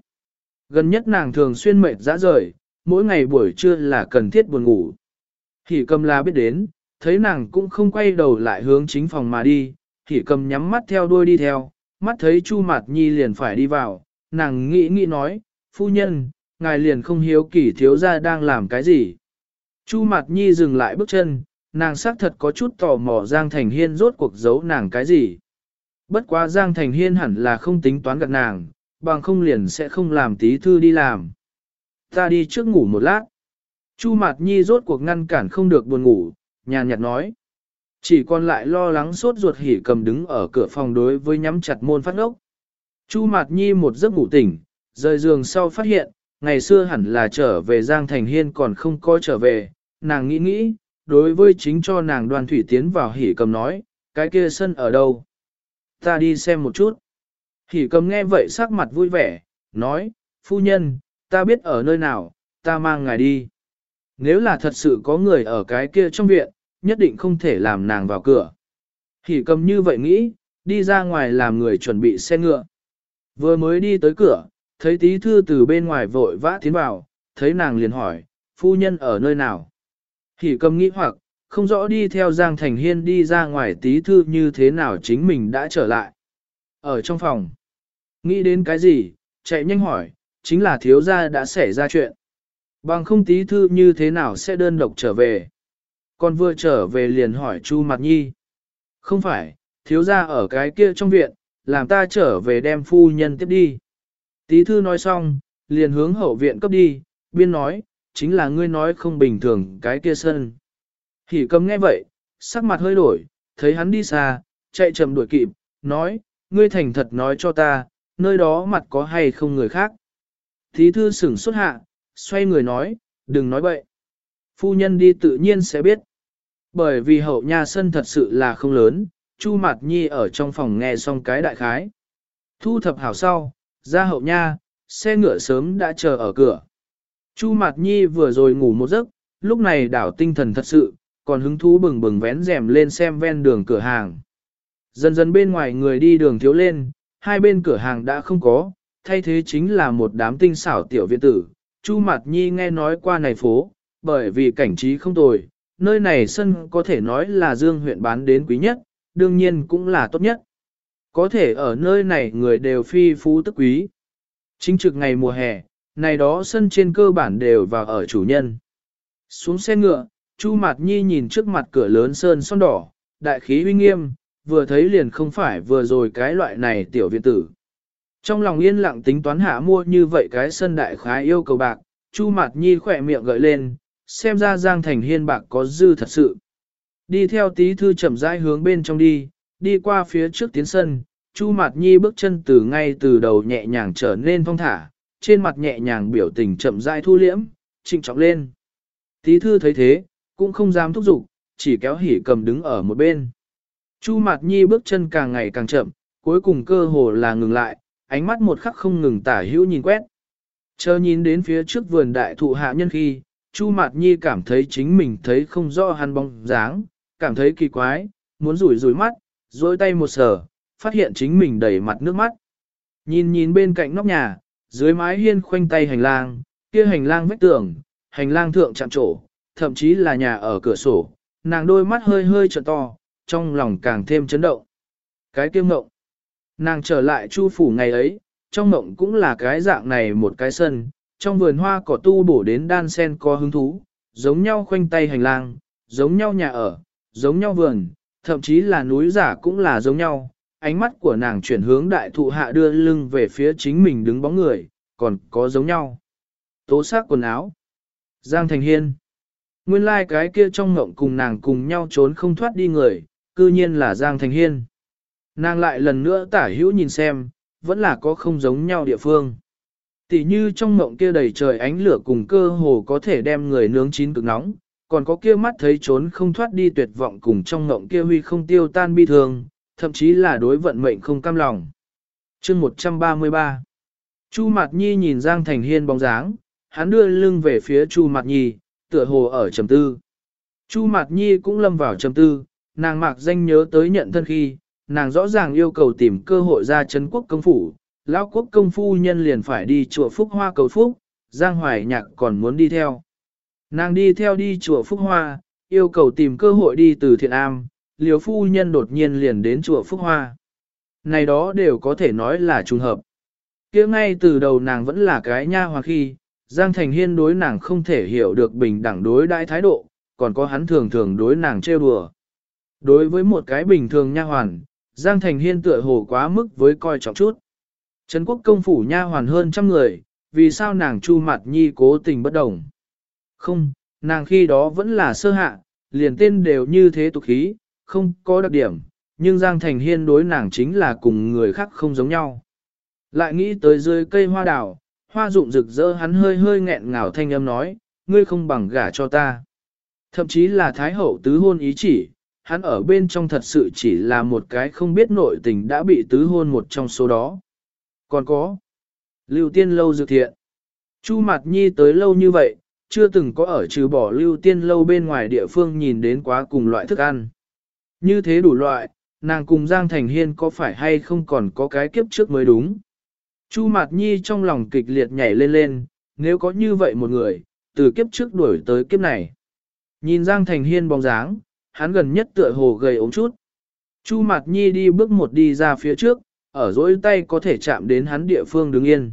Gần nhất nàng thường xuyên mệt dã rời, mỗi ngày buổi trưa là cần thiết buồn ngủ. Hỉ cầm la biết đến, thấy nàng cũng không quay đầu lại hướng chính phòng mà đi, hỉ cầm nhắm mắt theo đuôi đi theo, mắt thấy Chu Mạt Nhi liền phải đi vào, nàng nghĩ nghĩ nói, phu nhân, ngài liền không hiếu kỳ thiếu ra đang làm cái gì. Chu Mạt Nhi dừng lại bước chân, nàng xác thật có chút tò mò Giang Thành Hiên rốt cuộc giấu nàng cái gì. Bất quá Giang Thành Hiên hẳn là không tính toán gặp nàng, bằng không liền sẽ không làm tí thư đi làm. Ta đi trước ngủ một lát. Chu Mạt Nhi rốt cuộc ngăn cản không được buồn ngủ, nhàn nhạt nói. Chỉ còn lại lo lắng sốt ruột hỉ cầm đứng ở cửa phòng đối với nhắm chặt môn phát ốc. Chu Mạt Nhi một giấc ngủ tỉnh, rời giường sau phát hiện, ngày xưa hẳn là trở về Giang Thành Hiên còn không có trở về, nàng nghĩ nghĩ, đối với chính cho nàng đoàn thủy tiến vào hỉ cầm nói, cái kia sân ở đâu? Ta đi xem một chút. Hỉ cầm nghe vậy sắc mặt vui vẻ, nói, phu nhân, ta biết ở nơi nào, ta mang ngài đi. Nếu là thật sự có người ở cái kia trong viện, nhất định không thể làm nàng vào cửa. Hỉ cầm như vậy nghĩ, đi ra ngoài làm người chuẩn bị xe ngựa. Vừa mới đi tới cửa, thấy tí thư từ bên ngoài vội vã tiến vào, thấy nàng liền hỏi, phu nhân ở nơi nào? Hỉ cầm nghĩ hoặc, không rõ đi theo Giang Thành Hiên đi ra ngoài tí thư như thế nào chính mình đã trở lại. Ở trong phòng, nghĩ đến cái gì, chạy nhanh hỏi, chính là thiếu gia đã xảy ra chuyện. Bằng không tí thư như thế nào sẽ đơn độc trở về. Còn vừa trở về liền hỏi Chu Mạt Nhi. Không phải, thiếu gia ở cái kia trong viện, làm ta trở về đem phu nhân tiếp đi. Tí thư nói xong, liền hướng hậu viện cấp đi, biên nói, chính là ngươi nói không bình thường cái kia sân. Hỉ cầm nghe vậy, sắc mặt hơi đổi, thấy hắn đi xa, chạy chậm đuổi kịp, nói, ngươi thành thật nói cho ta, nơi đó mặt có hay không người khác. thí thư sửng xuất hạ, xoay người nói, đừng nói bậy. Phu nhân đi tự nhiên sẽ biết. Bởi vì hậu nha sân thật sự là không lớn, Chu Mạt Nhi ở trong phòng nghe xong cái đại khái. Thu thập hảo sau, ra hậu nha, xe ngựa sớm đã chờ ở cửa. Chu Mạt Nhi vừa rồi ngủ một giấc, lúc này đảo tinh thần thật sự, còn hứng thú bừng bừng vén rèm lên xem ven đường cửa hàng. Dần dần bên ngoài người đi đường thiếu lên, hai bên cửa hàng đã không có, thay thế chính là một đám tinh xảo tiểu viện tử. Chu Mạt Nhi nghe nói qua này phố, bởi vì cảnh trí không tồi, nơi này sân có thể nói là dương huyện bán đến quý nhất, đương nhiên cũng là tốt nhất. Có thể ở nơi này người đều phi phú tức quý. Chính trực ngày mùa hè, này đó sân trên cơ bản đều vào ở chủ nhân. Xuống xe ngựa, Chu Mạt Nhi nhìn trước mặt cửa lớn sơn son đỏ, đại khí uy nghiêm, vừa thấy liền không phải vừa rồi cái loại này tiểu viện tử. Trong lòng yên lặng tính toán hạ mua như vậy cái sân đại khái yêu cầu bạc, Chu Mạt Nhi khỏe miệng gợi lên, xem ra Giang Thành Hiên bạc có dư thật sự. Đi theo tí thư chậm rãi hướng bên trong đi, đi qua phía trước tiến sân, Chu Mạt Nhi bước chân từ ngay từ đầu nhẹ nhàng trở nên thong thả, trên mặt nhẹ nhàng biểu tình chậm rãi thu liễm, trịnh trọng lên. Tí thư thấy thế, cũng không dám thúc giục, chỉ kéo hỉ cầm đứng ở một bên. Chu Mạt Nhi bước chân càng ngày càng chậm, cuối cùng cơ hồ là ngừng lại, ánh mắt một khắc không ngừng tả hữu nhìn quét. Chờ nhìn đến phía trước vườn đại thụ hạ nhân khi, Chu Mạt Nhi cảm thấy chính mình thấy không rõ hắn bóng dáng, cảm thấy kỳ quái, muốn rủi rủi mắt, dối tay một sở, phát hiện chính mình đầy mặt nước mắt. Nhìn nhìn bên cạnh nóc nhà, dưới mái hiên khoanh tay hành lang, kia hành lang vách tường, hành lang thượng chạm trổ, thậm chí là nhà ở cửa sổ, nàng đôi mắt hơi hơi trợ to, trong lòng càng thêm chấn động. Cái kia ngộng. Nàng trở lại chu phủ ngày ấy, trong ngộng cũng là cái dạng này một cái sân, trong vườn hoa cỏ tu bổ đến đan sen có hứng thú, giống nhau khoanh tay hành lang, giống nhau nhà ở, giống nhau vườn, thậm chí là núi giả cũng là giống nhau. Ánh mắt của nàng chuyển hướng đại thụ hạ đưa lưng về phía chính mình đứng bóng người, còn có giống nhau. Tố sắc quần áo. Giang Thành Hiên. Nguyên lai like cái kia trong ngộng cùng nàng cùng nhau trốn không thoát đi người, cư nhiên là Giang Thành Hiên. Nàng lại lần nữa tả hữu nhìn xem, vẫn là có không giống nhau địa phương. Tỷ như trong ngộng kia đầy trời ánh lửa cùng cơ hồ có thể đem người nướng chín cực nóng, còn có kia mắt thấy trốn không thoát đi tuyệt vọng cùng trong ngộng kia huy không tiêu tan bi thương, thậm chí là đối vận mệnh không cam lòng. Chương 133 Chu Mạt Nhi nhìn Giang Thành Hiên bóng dáng, hắn đưa lưng về phía Chu Mạt Nhi, tựa hồ ở trầm tư. Chu Mạt Nhi cũng lâm vào trầm tư, nàng mạc danh nhớ tới nhận thân khi, nàng rõ ràng yêu cầu tìm cơ hội ra Trấn quốc công phủ, lão quốc công phu nhân liền phải đi chùa Phúc Hoa cầu phúc, Giang Hoài Nhạc còn muốn đi theo. Nàng đi theo đi chùa Phúc Hoa, yêu cầu tìm cơ hội đi từ thiện am, liều phu nhân đột nhiên liền đến chùa Phúc Hoa. Này đó đều có thể nói là trùng hợp. kia ngay từ đầu nàng vẫn là cái nha hoặc khi, Giang Thành Hiên đối nàng không thể hiểu được bình đẳng đối đãi thái độ, còn có hắn thường thường đối nàng trêu đùa. Đối với một cái bình thường nha hoàn, Giang Thành Hiên tựa hồ quá mức với coi trọng chút. Trấn quốc công phủ nha hoàn hơn trăm người, vì sao nàng chu mặt nhi cố tình bất đồng. Không, nàng khi đó vẫn là sơ hạ, liền tên đều như thế tục khí, không có đặc điểm, nhưng Giang Thành Hiên đối nàng chính là cùng người khác không giống nhau. Lại nghĩ tới dưới cây hoa đào, hoa rụng rực rỡ hắn hơi hơi nghẹn ngào thanh âm nói, ngươi không bằng gả cho ta. Thậm chí là Thái Hậu tứ hôn ý chỉ, hắn ở bên trong thật sự chỉ là một cái không biết nội tình đã bị tứ hôn một trong số đó. Còn có, lưu tiên lâu dược thiện. Chu Mạt Nhi tới lâu như vậy, chưa từng có ở trừ bỏ lưu tiên lâu bên ngoài địa phương nhìn đến quá cùng loại thức ăn. Như thế đủ loại, nàng cùng Giang Thành Hiên có phải hay không còn có cái kiếp trước mới đúng. Chu Mạt Nhi trong lòng kịch liệt nhảy lên lên, nếu có như vậy một người, từ kiếp trước đuổi tới kiếp này. Nhìn Giang Thành Hiên bóng dáng, hắn gần nhất tựa hồ gầy ống chút. Chu Mạt Nhi đi bước một đi ra phía trước, ở dỗi tay có thể chạm đến hắn địa phương đứng yên.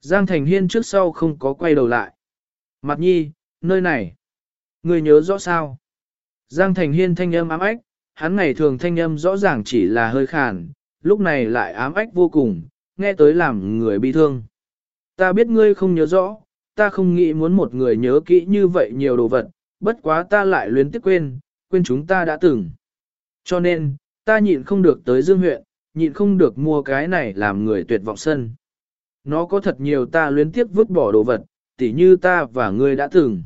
Giang Thành Hiên trước sau không có quay đầu lại. Mạt Nhi, nơi này. Người nhớ rõ sao? Giang Thành Hiên thanh âm ám ách, hắn ngày thường thanh âm rõ ràng chỉ là hơi khàn, lúc này lại ám ách vô cùng, nghe tới làm người bị thương. Ta biết ngươi không nhớ rõ, ta không nghĩ muốn một người nhớ kỹ như vậy nhiều đồ vật, bất quá ta lại luyến tiếc quên, quên chúng ta đã từng. Cho nên, ta nhịn không được tới Dương huyện, nhịn không được mua cái này làm người tuyệt vọng sân. Nó có thật nhiều ta luyến tiếc vứt bỏ đồ vật, tỉ như ta và ngươi đã từng.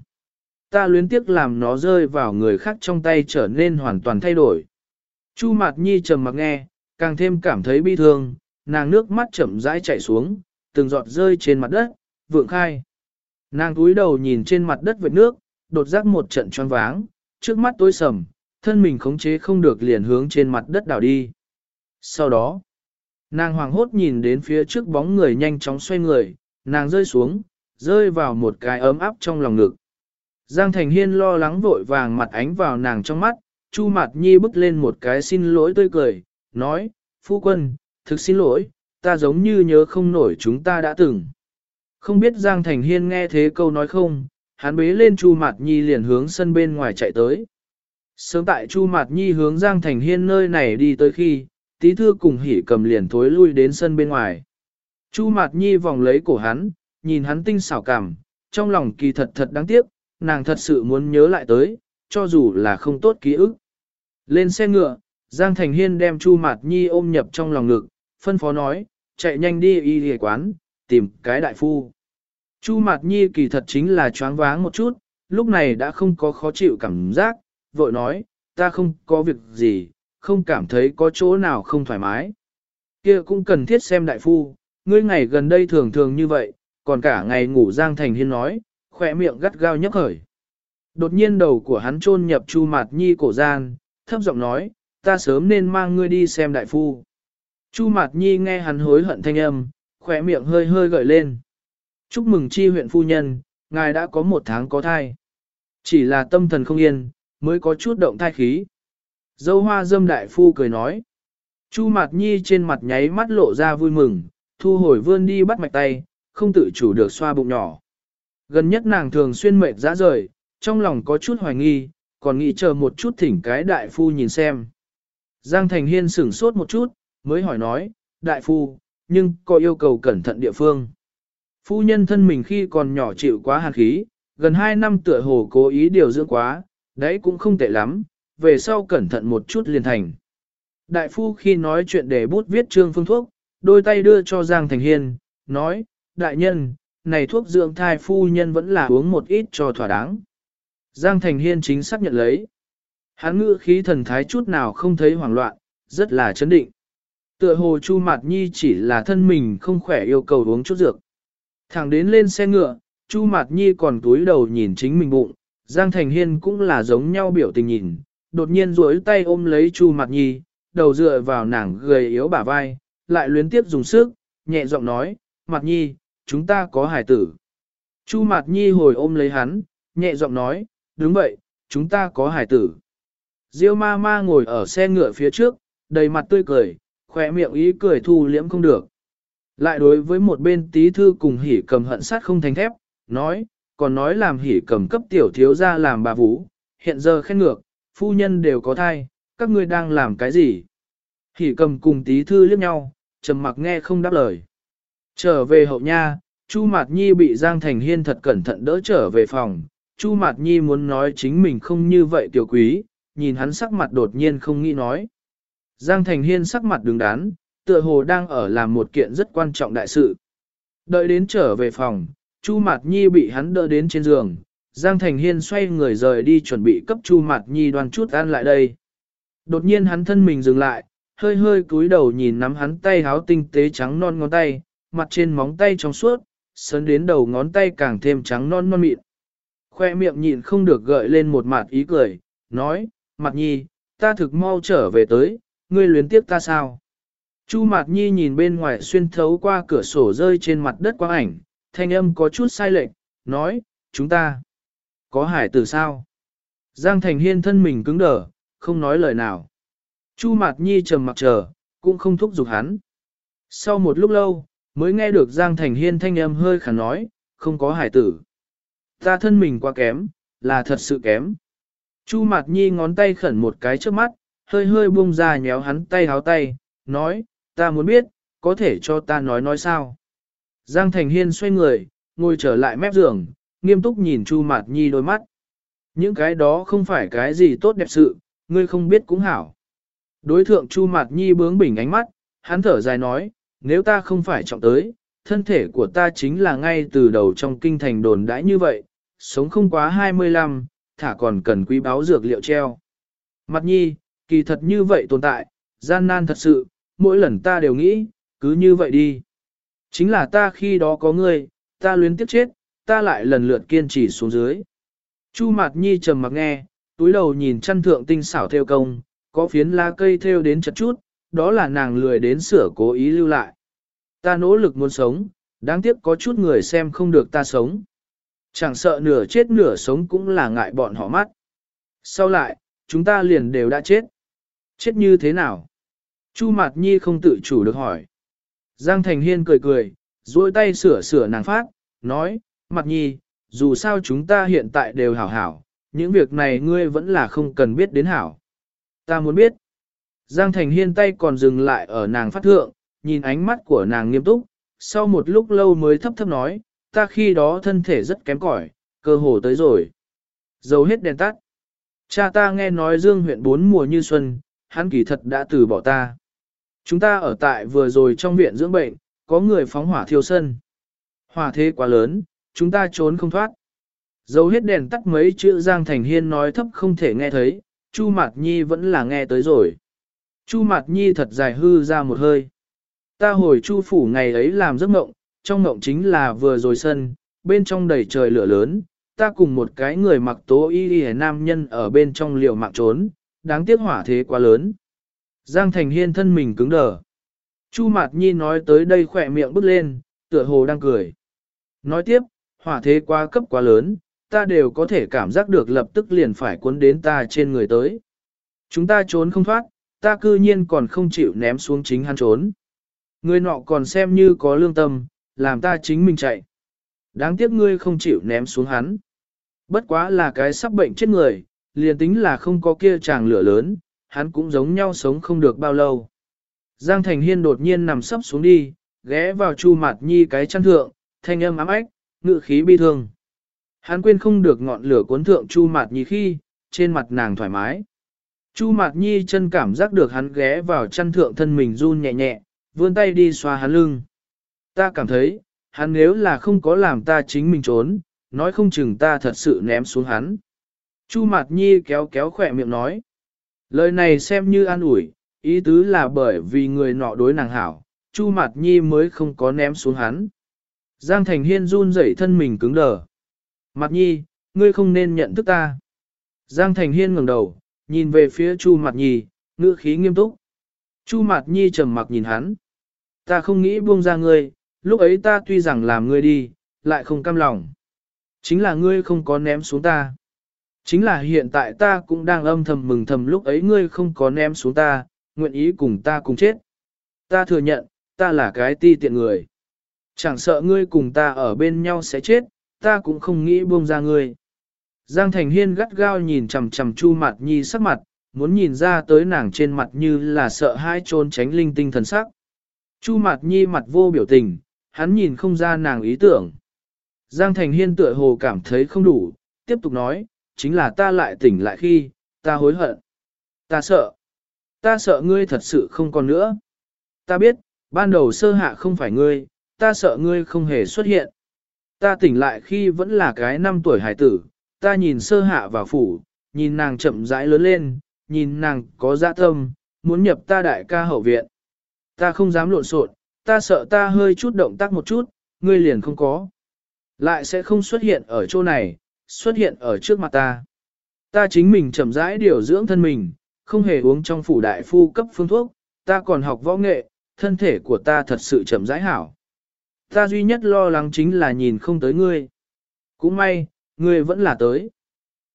Ta luyến tiếc làm nó rơi vào người khác trong tay trở nên hoàn toàn thay đổi. Chu Mạt Nhi trầm mặc nghe, càng thêm cảm thấy bi thương, nàng nước mắt chậm rãi chảy xuống, từng giọt rơi trên mặt đất, vượng khai. Nàng cúi đầu nhìn trên mặt đất vệt nước, đột giác một trận choáng váng, trước mắt tối sầm, thân mình khống chế không được liền hướng trên mặt đất đảo đi. Sau đó, nàng hoàng hốt nhìn đến phía trước bóng người nhanh chóng xoay người, nàng rơi xuống, rơi vào một cái ấm áp trong lòng ngực. Giang Thành Hiên lo lắng vội vàng mặt ánh vào nàng trong mắt, Chu Mạt Nhi bước lên một cái xin lỗi tươi cười, nói, Phu quân, thực xin lỗi, ta giống như nhớ không nổi chúng ta đã từng. Không biết Giang Thành Hiên nghe thế câu nói không, hắn bế lên Chu Mạt Nhi liền hướng sân bên ngoài chạy tới. Sớm tại Chu Mạt Nhi hướng Giang Thành Hiên nơi này đi tới khi, tí thư cùng hỉ cầm liền thối lui đến sân bên ngoài. Chu Mạt Nhi vòng lấy cổ hắn, nhìn hắn tinh xảo cảm, trong lòng kỳ thật thật đáng tiếc, nàng thật sự muốn nhớ lại tới, cho dù là không tốt ký ức. Lên xe ngựa, Giang Thành Hiên đem Chu Mạt Nhi ôm nhập trong lòng ngực, phân phó nói, chạy nhanh đi y y quán, tìm cái đại phu. Chu Mạt Nhi kỳ thật chính là choáng váng một chút, lúc này đã không có khó chịu cảm giác, vội nói, ta không có việc gì, không cảm thấy có chỗ nào không thoải mái. Kia cũng cần thiết xem đại phu, ngươi ngày gần đây thường thường như vậy, còn cả ngày ngủ Giang Thành Hiên nói, khỏe miệng gắt gao nhấp khởi. Đột nhiên đầu của hắn chôn nhập Chu Mạt Nhi cổ gian, thấp giọng nói, ta sớm nên mang ngươi đi xem đại phu. Chu Mạt Nhi nghe hắn hối hận thanh âm, khỏe miệng hơi hơi gợi lên. Chúc mừng chi huyện phu nhân, ngài đã có một tháng có thai. Chỉ là tâm thần không yên, mới có chút động thai khí. Dâu hoa dâm đại phu cười nói. Chu Mạt Nhi trên mặt nháy mắt lộ ra vui mừng, thu hồi vươn đi bắt mạch tay, không tự chủ được xoa bụng nhỏ. Gần nhất nàng thường xuyên mệt dã rời, trong lòng có chút hoài nghi, còn nghĩ chờ một chút thỉnh cái đại phu nhìn xem. Giang Thành Hiên sửng sốt một chút, mới hỏi nói, đại phu, nhưng có yêu cầu cẩn thận địa phương. Phu nhân thân mình khi còn nhỏ chịu quá hàn khí, gần 2 năm tựa hồ cố ý điều dưỡng quá, đấy cũng không tệ lắm, về sau cẩn thận một chút liền thành. Đại phu khi nói chuyện để bút viết trương phương thuốc, đôi tay đưa cho Giang Thành Hiên, nói, đại nhân, này thuốc dưỡng thai phu nhân vẫn là uống một ít cho thỏa đáng. Giang Thành Hiên chính xác nhận lấy. Hắn ngữ khí thần thái chút nào không thấy hoảng loạn, rất là chấn định. Tựa hồ Chu Mạt Nhi chỉ là thân mình không khỏe yêu cầu uống chút dược. Thẳng đến lên xe ngựa, Chu Mạt Nhi còn túi đầu nhìn chính mình bụng, Giang Thành Hiên cũng là giống nhau biểu tình nhìn, đột nhiên duỗi tay ôm lấy Chu Mạt Nhi, đầu dựa vào nàng gầy yếu bả vai, lại luyến tiếp dùng sức, nhẹ giọng nói, Mạt Nhi, chúng ta có hải tử. Chu Mạt Nhi hồi ôm lấy hắn, nhẹ giọng nói, đúng vậy, chúng ta có hải tử. Diêu ma ma ngồi ở xe ngựa phía trước, đầy mặt tươi cười, khỏe miệng ý cười thu liễm không được. Lại đối với một bên tí thư cùng hỉ cầm hận sát không thành thép, nói, còn nói làm hỉ cầm cấp tiểu thiếu ra làm bà vũ, hiện giờ khen ngược, phu nhân đều có thai, các ngươi đang làm cái gì? Hỉ cầm cùng tí thư liếc nhau, trầm mặc nghe không đáp lời. Trở về hậu nha, Chu Mạt Nhi bị Giang Thành Hiên thật cẩn thận đỡ trở về phòng. Chu Mạt Nhi muốn nói chính mình không như vậy tiểu quý, nhìn hắn sắc mặt đột nhiên không nghĩ nói. Giang Thành Hiên sắc mặt đứng đắn, tựa hồ đang ở làm một kiện rất quan trọng đại sự. Đợi đến trở về phòng, Chu Mạt Nhi bị hắn đỡ đến trên giường, Giang Thành Hiên xoay người rời đi chuẩn bị cấp Chu Mạt Nhi đoan chút ăn lại đây. Đột nhiên hắn thân mình dừng lại, hơi hơi cúi đầu nhìn nắm hắn tay háo tinh tế trắng non ngón tay, mặt trên móng tay trong suốt, sấn đến đầu ngón tay càng thêm trắng non non mịn. Khoe miệng nhịn không được gợi lên một mặt ý cười, nói, mặt nhi, ta thực mau trở về tới, ngươi luyến tiếp ta sao? Chu Mạt Nhi nhìn bên ngoài xuyên thấu qua cửa sổ rơi trên mặt đất quang ảnh, thanh âm có chút sai lệch, nói, chúng ta có hải tử sao? Giang Thành Hiên thân mình cứng đờ, không nói lời nào. Chu Mạt Nhi trầm mặc chờ, cũng không thúc giục hắn. Sau một lúc lâu, mới nghe được Giang Thành Hiên thanh âm hơi khả nói, không có hải tử. Ta thân mình quá kém, là thật sự kém. Chu Mạt Nhi ngón tay khẩn một cái trước mắt, hơi hơi buông ra nhéo hắn tay háo tay, nói, ta muốn biết, có thể cho ta nói nói sao. Giang Thành Hiên xoay người, ngồi trở lại mép giường, nghiêm túc nhìn Chu Mạt Nhi đôi mắt. Những cái đó không phải cái gì tốt đẹp sự, ngươi không biết cũng hảo. Đối thượng Chu Mạt Nhi bướng bỉnh ánh mắt, hắn thở dài nói, nếu ta không phải trọng tới, thân thể của ta chính là ngay từ đầu trong kinh thành đồn đãi như vậy, sống không quá 25, thả còn cần quý báo dược liệu treo. Mặt nhi, kỳ thật như vậy tồn tại, gian nan thật sự, mỗi lần ta đều nghĩ, cứ như vậy đi. Chính là ta khi đó có ngươi, ta luyến tiếc chết, ta lại lần lượt kiên trì xuống dưới. Chu Mạt Nhi trầm mặc nghe, túi đầu nhìn chăn thượng tinh xảo theo công, có phiến lá cây theo đến chật chút, đó là nàng lười đến sửa cố ý lưu lại. Ta nỗ lực muốn sống, đáng tiếc có chút người xem không được ta sống. Chẳng sợ nửa chết nửa sống cũng là ngại bọn họ mắt. Sau lại, chúng ta liền đều đã chết. Chết như thế nào? Chu Mạt Nhi không tự chủ được hỏi. Giang Thành Hiên cười cười, duỗi tay sửa sửa nàng phát, nói, Mạt Nhi, dù sao chúng ta hiện tại đều hảo hảo, những việc này ngươi vẫn là không cần biết đến hảo. Ta muốn biết. Giang Thành Hiên tay còn dừng lại ở nàng phát thượng, nhìn ánh mắt của nàng nghiêm túc, sau một lúc lâu mới thấp thấp nói, ta khi đó thân thể rất kém cỏi, cơ hồ tới rồi. Dầu hết đèn tắt. Cha ta nghe nói dương huyện bốn mùa như xuân, hắn kỳ thật đã từ bỏ ta. Chúng ta ở tại vừa rồi trong viện dưỡng bệnh, có người phóng hỏa thiêu sân. Hỏa thế quá lớn, chúng ta trốn không thoát. Dầu hết đèn tắt mấy chữ Giang Thành Hiên nói thấp không thể nghe thấy, Chu Mạt Nhi vẫn là nghe tới rồi. Chu Mạt Nhi thật dài hư ra một hơi. Ta hồi Chu phủ ngày ấy làm giấc mộng, trong mộng chính là vừa rồi sân, bên trong đầy trời lửa lớn, ta cùng một cái người mặc tố y y nam nhân ở bên trong liều mạng trốn, đáng tiếc hỏa thế quá lớn. Giang Thành Hiên thân mình cứng đờ. Chu Mạt Nhi nói tới đây khỏe miệng bước lên, tựa hồ đang cười. Nói tiếp, hỏa thế quá cấp quá lớn, ta đều có thể cảm giác được lập tức liền phải cuốn đến ta trên người tới. Chúng ta trốn không thoát, ta cư nhiên còn không chịu ném xuống chính hắn trốn. Người nọ còn xem như có lương tâm, làm ta chính mình chạy. Đáng tiếc ngươi không chịu ném xuống hắn. Bất quá là cái sắp bệnh chết người, liền tính là không có kia chàng lửa lớn, hắn cũng giống nhau sống không được bao lâu. Giang Thành Hiên đột nhiên nằm sấp xuống đi, ghé vào Chu Mạt Nhi cái chăn thượng, thanh âm ám ách, ngự khí bi thương. Hắn quên không được ngọn lửa cuốn thượng Chu Mạt Nhi khi, trên mặt nàng thoải mái. Chu Mạt Nhi chân cảm giác được hắn ghé vào chăn thượng thân mình run nhẹ nhẹ, vươn tay đi xoa hắn lưng. Ta cảm thấy, hắn nếu là không có làm ta chính mình trốn, nói không chừng ta thật sự ném xuống hắn. Chu Mạt Nhi kéo kéo khỏe miệng nói. Lời này xem như an ủi, ý tứ là bởi vì người nọ đối nàng hảo, Chu Mạt Nhi mới không có ném xuống hắn. Giang Thành Hiên run rẩy thân mình cứng đờ. Mạt Nhi, ngươi không nên nhận thức ta. Giang Thành Hiên ngẩng đầu, nhìn về phía Chu Mạt Nhi, ngữ khí nghiêm túc. Chu Mạt Nhi trầm mặc nhìn hắn. Ta không nghĩ buông ra ngươi, lúc ấy ta tuy rằng làm ngươi đi, lại không cam lòng. Chính là ngươi không có ném xuống ta. Chính là hiện tại ta cũng đang âm thầm mừng thầm lúc ấy ngươi không có ném xuống ta, nguyện ý cùng ta cùng chết. Ta thừa nhận, ta là cái ti tiện người. Chẳng sợ ngươi cùng ta ở bên nhau sẽ chết, ta cũng không nghĩ buông ra ngươi. Giang Thành Hiên gắt gao nhìn chằm chằm Chu Mạt Nhi sắc mặt, muốn nhìn ra tới nàng trên mặt như là sợ hai trốn tránh linh tinh thần sắc. Chu Mạt Nhi mặt vô biểu tình, hắn nhìn không ra nàng ý tưởng. Giang Thành Hiên tựa hồ cảm thấy không đủ, tiếp tục nói, chính là ta lại tỉnh lại khi, ta hối hận. Ta sợ. Ta sợ ngươi thật sự không còn nữa. Ta biết, ban đầu sơ hạ không phải ngươi, ta sợ ngươi không hề xuất hiện. Ta tỉnh lại khi vẫn là cái năm tuổi hải tử, ta nhìn sơ hạ vào phủ, nhìn nàng chậm rãi lớn lên, nhìn nàng có dạ tâm, muốn nhập ta đại ca hậu viện. Ta không dám lộn xộn, ta sợ ta hơi chút động tác một chút, ngươi liền không có. Lại sẽ không xuất hiện ở chỗ này, xuất hiện ở trước mặt ta. Ta chính mình chậm rãi điều dưỡng thân mình, không hề uống trong phủ đại phu cấp phương thuốc, ta còn học võ nghệ, thân thể của ta thật sự chậm rãi hảo. Ta duy nhất lo lắng chính là nhìn không tới ngươi. Cũng may, ngươi vẫn là tới.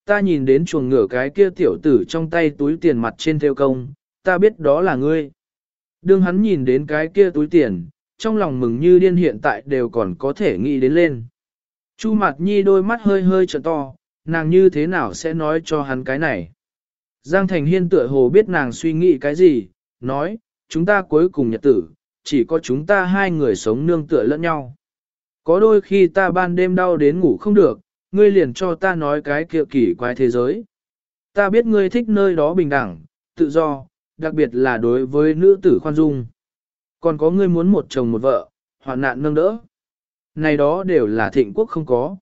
Ta nhìn đến chuồng ngửa cái kia tiểu tử trong tay túi tiền mặt trên theo công, ta biết đó là ngươi. Đương hắn nhìn đến cái kia túi tiền, trong lòng mừng như điên hiện tại đều còn có thể nghĩ đến lên. Chu mặt nhi đôi mắt hơi hơi trợn to, nàng như thế nào sẽ nói cho hắn cái này. Giang Thành Hiên tựa hồ biết nàng suy nghĩ cái gì, nói, chúng ta cuối cùng nhật tử, chỉ có chúng ta hai người sống nương tựa lẫn nhau. Có đôi khi ta ban đêm đau đến ngủ không được, ngươi liền cho ta nói cái kia kỳ quái thế giới. Ta biết ngươi thích nơi đó bình đẳng, tự do, đặc biệt là đối với nữ tử khoan dung. Còn có ngươi muốn một chồng một vợ, hoạn nạn nâng đỡ. Này đó đều là thịnh quốc không có.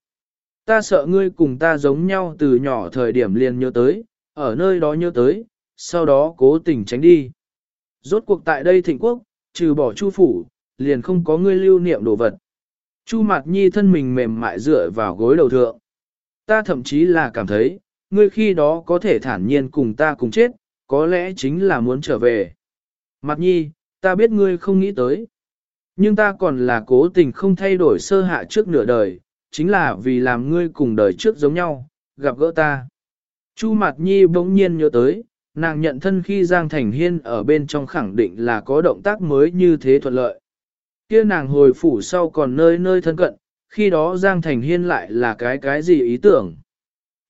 Ta sợ ngươi cùng ta giống nhau từ nhỏ thời điểm liền nhớ tới, ở nơi đó nhớ tới, sau đó cố tình tránh đi. Rốt cuộc tại đây thịnh quốc, trừ bỏ chu phủ, liền không có ngươi lưu niệm đồ vật. Chu Mạt Nhi thân mình mềm mại dựa vào gối đầu thượng. Ta thậm chí là cảm thấy, ngươi khi đó có thể thản nhiên cùng ta cùng chết, có lẽ chính là muốn trở về. Mạt Nhi, ta biết ngươi không nghĩ tới. Nhưng ta còn là cố tình không thay đổi sơ hạ trước nửa đời, chính là vì làm ngươi cùng đời trước giống nhau, gặp gỡ ta. Chu Mạt Nhi bỗng nhiên nhớ tới, nàng nhận thân khi Giang Thành Hiên ở bên trong khẳng định là có động tác mới như thế thuận lợi. Kia nàng hồi phủ sau còn nơi nơi thân cận, khi đó Giang Thành Hiên lại là cái cái gì ý tưởng.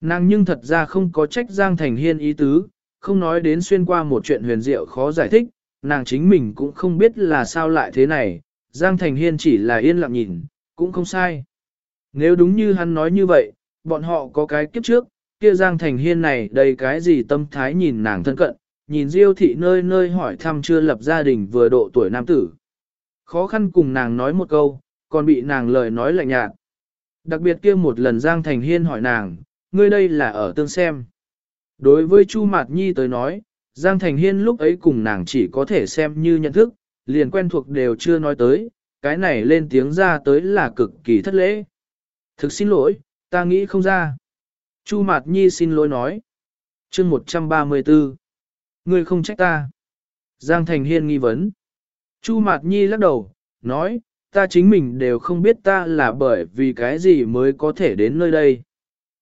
Nàng nhưng thật ra không có trách Giang Thành Hiên ý tứ, không nói đến xuyên qua một chuyện huyền diệu khó giải thích, nàng chính mình cũng không biết là sao lại thế này, Giang Thành Hiên chỉ là yên lặng nhìn, cũng không sai. Nếu đúng như hắn nói như vậy, bọn họ có cái kiếp trước, kia Giang Thành Hiên này đầy cái gì tâm thái nhìn nàng thân cận, nhìn Diêu thị nơi nơi hỏi thăm chưa lập gia đình vừa độ tuổi nam tử. Khó khăn cùng nàng nói một câu, còn bị nàng lời nói lạnh nhạt. Đặc biệt kia một lần Giang Thành Hiên hỏi nàng, ngươi đây là ở tương xem. Đối với Chu Mạt Nhi tới nói, Giang Thành Hiên lúc ấy cùng nàng chỉ có thể xem như nhận thức, liền quen thuộc đều chưa nói tới, cái này lên tiếng ra tới là cực kỳ thất lễ. Thực xin lỗi, ta nghĩ không ra. Chu Mạt Nhi xin lỗi nói. chương 134. Ngươi không trách ta. Giang Thành Hiên nghi vấn. Chu Mạt Nhi lắc đầu, nói, ta chính mình đều không biết ta là bởi vì cái gì mới có thể đến nơi đây.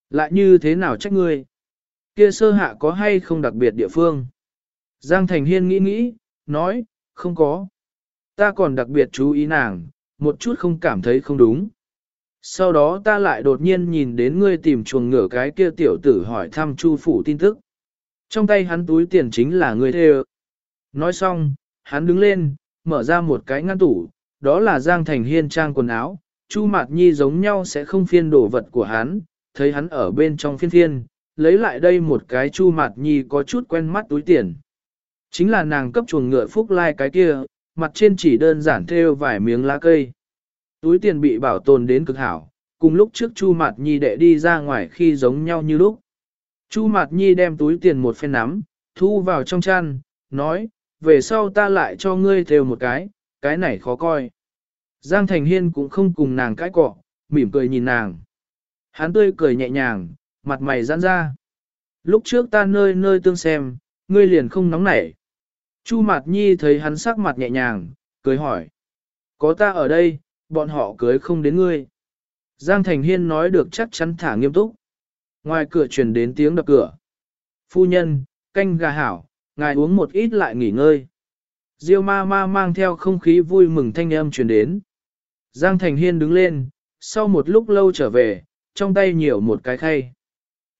Lại như thế nào trách ngươi? Kia sơ hạ có hay không đặc biệt địa phương? Giang Thành Hiên nghĩ nghĩ, nói, không có. Ta còn đặc biệt chú ý nàng, một chút không cảm thấy không đúng. Sau đó ta lại đột nhiên nhìn đến ngươi tìm chuồng ngửa cái kia tiểu tử hỏi thăm Chu phủ tin tức. Trong tay hắn túi tiền chính là ngươi thê Nói xong, hắn đứng lên, mở ra một cái ngăn tủ, đó là Giang Thành Hiên trang quần áo. Chu Mạt Nhi giống nhau sẽ không phiên đồ vật của hắn, thấy hắn ở bên trong phiên phiên, lấy lại đây một cái Chu Mạt Nhi có chút quen mắt túi tiền. Chính là nàng cấp chuồng ngựa phúc lai cái kia, mặt trên chỉ đơn giản thêu vài miếng lá cây. Túi tiền bị bảo tồn đến cực hảo, cùng lúc trước Chu Mạt Nhi đệ đi ra ngoài khi giống nhau như lúc. Chu Mạt Nhi đem túi tiền một phen nắm, thu vào trong chăn, nói, về sau ta lại cho ngươi thêu một cái, cái này khó coi. Giang Thành Hiên cũng không cùng nàng cãi cọ, mỉm cười nhìn nàng. Hắn tươi cười nhẹ nhàng, mặt mày giãn ra. Lúc trước ta nơi nơi tương xem, ngươi liền không nóng nảy. Chu Mạt Nhi thấy hắn sắc mặt nhẹ nhàng, cười hỏi. Có ta ở đây, bọn họ cưới không đến ngươi. Giang Thành Hiên nói được chắc chắn thả nghiêm túc. Ngoài cửa truyền đến tiếng đập cửa. Phu nhân, canh gà hảo, ngài uống một ít lại nghỉ ngơi. Diêu ma ma mang theo không khí vui mừng thanh âm truyền đến. Giang Thành Hiên đứng lên, sau một lúc lâu trở về, trong tay nhiều một cái khay.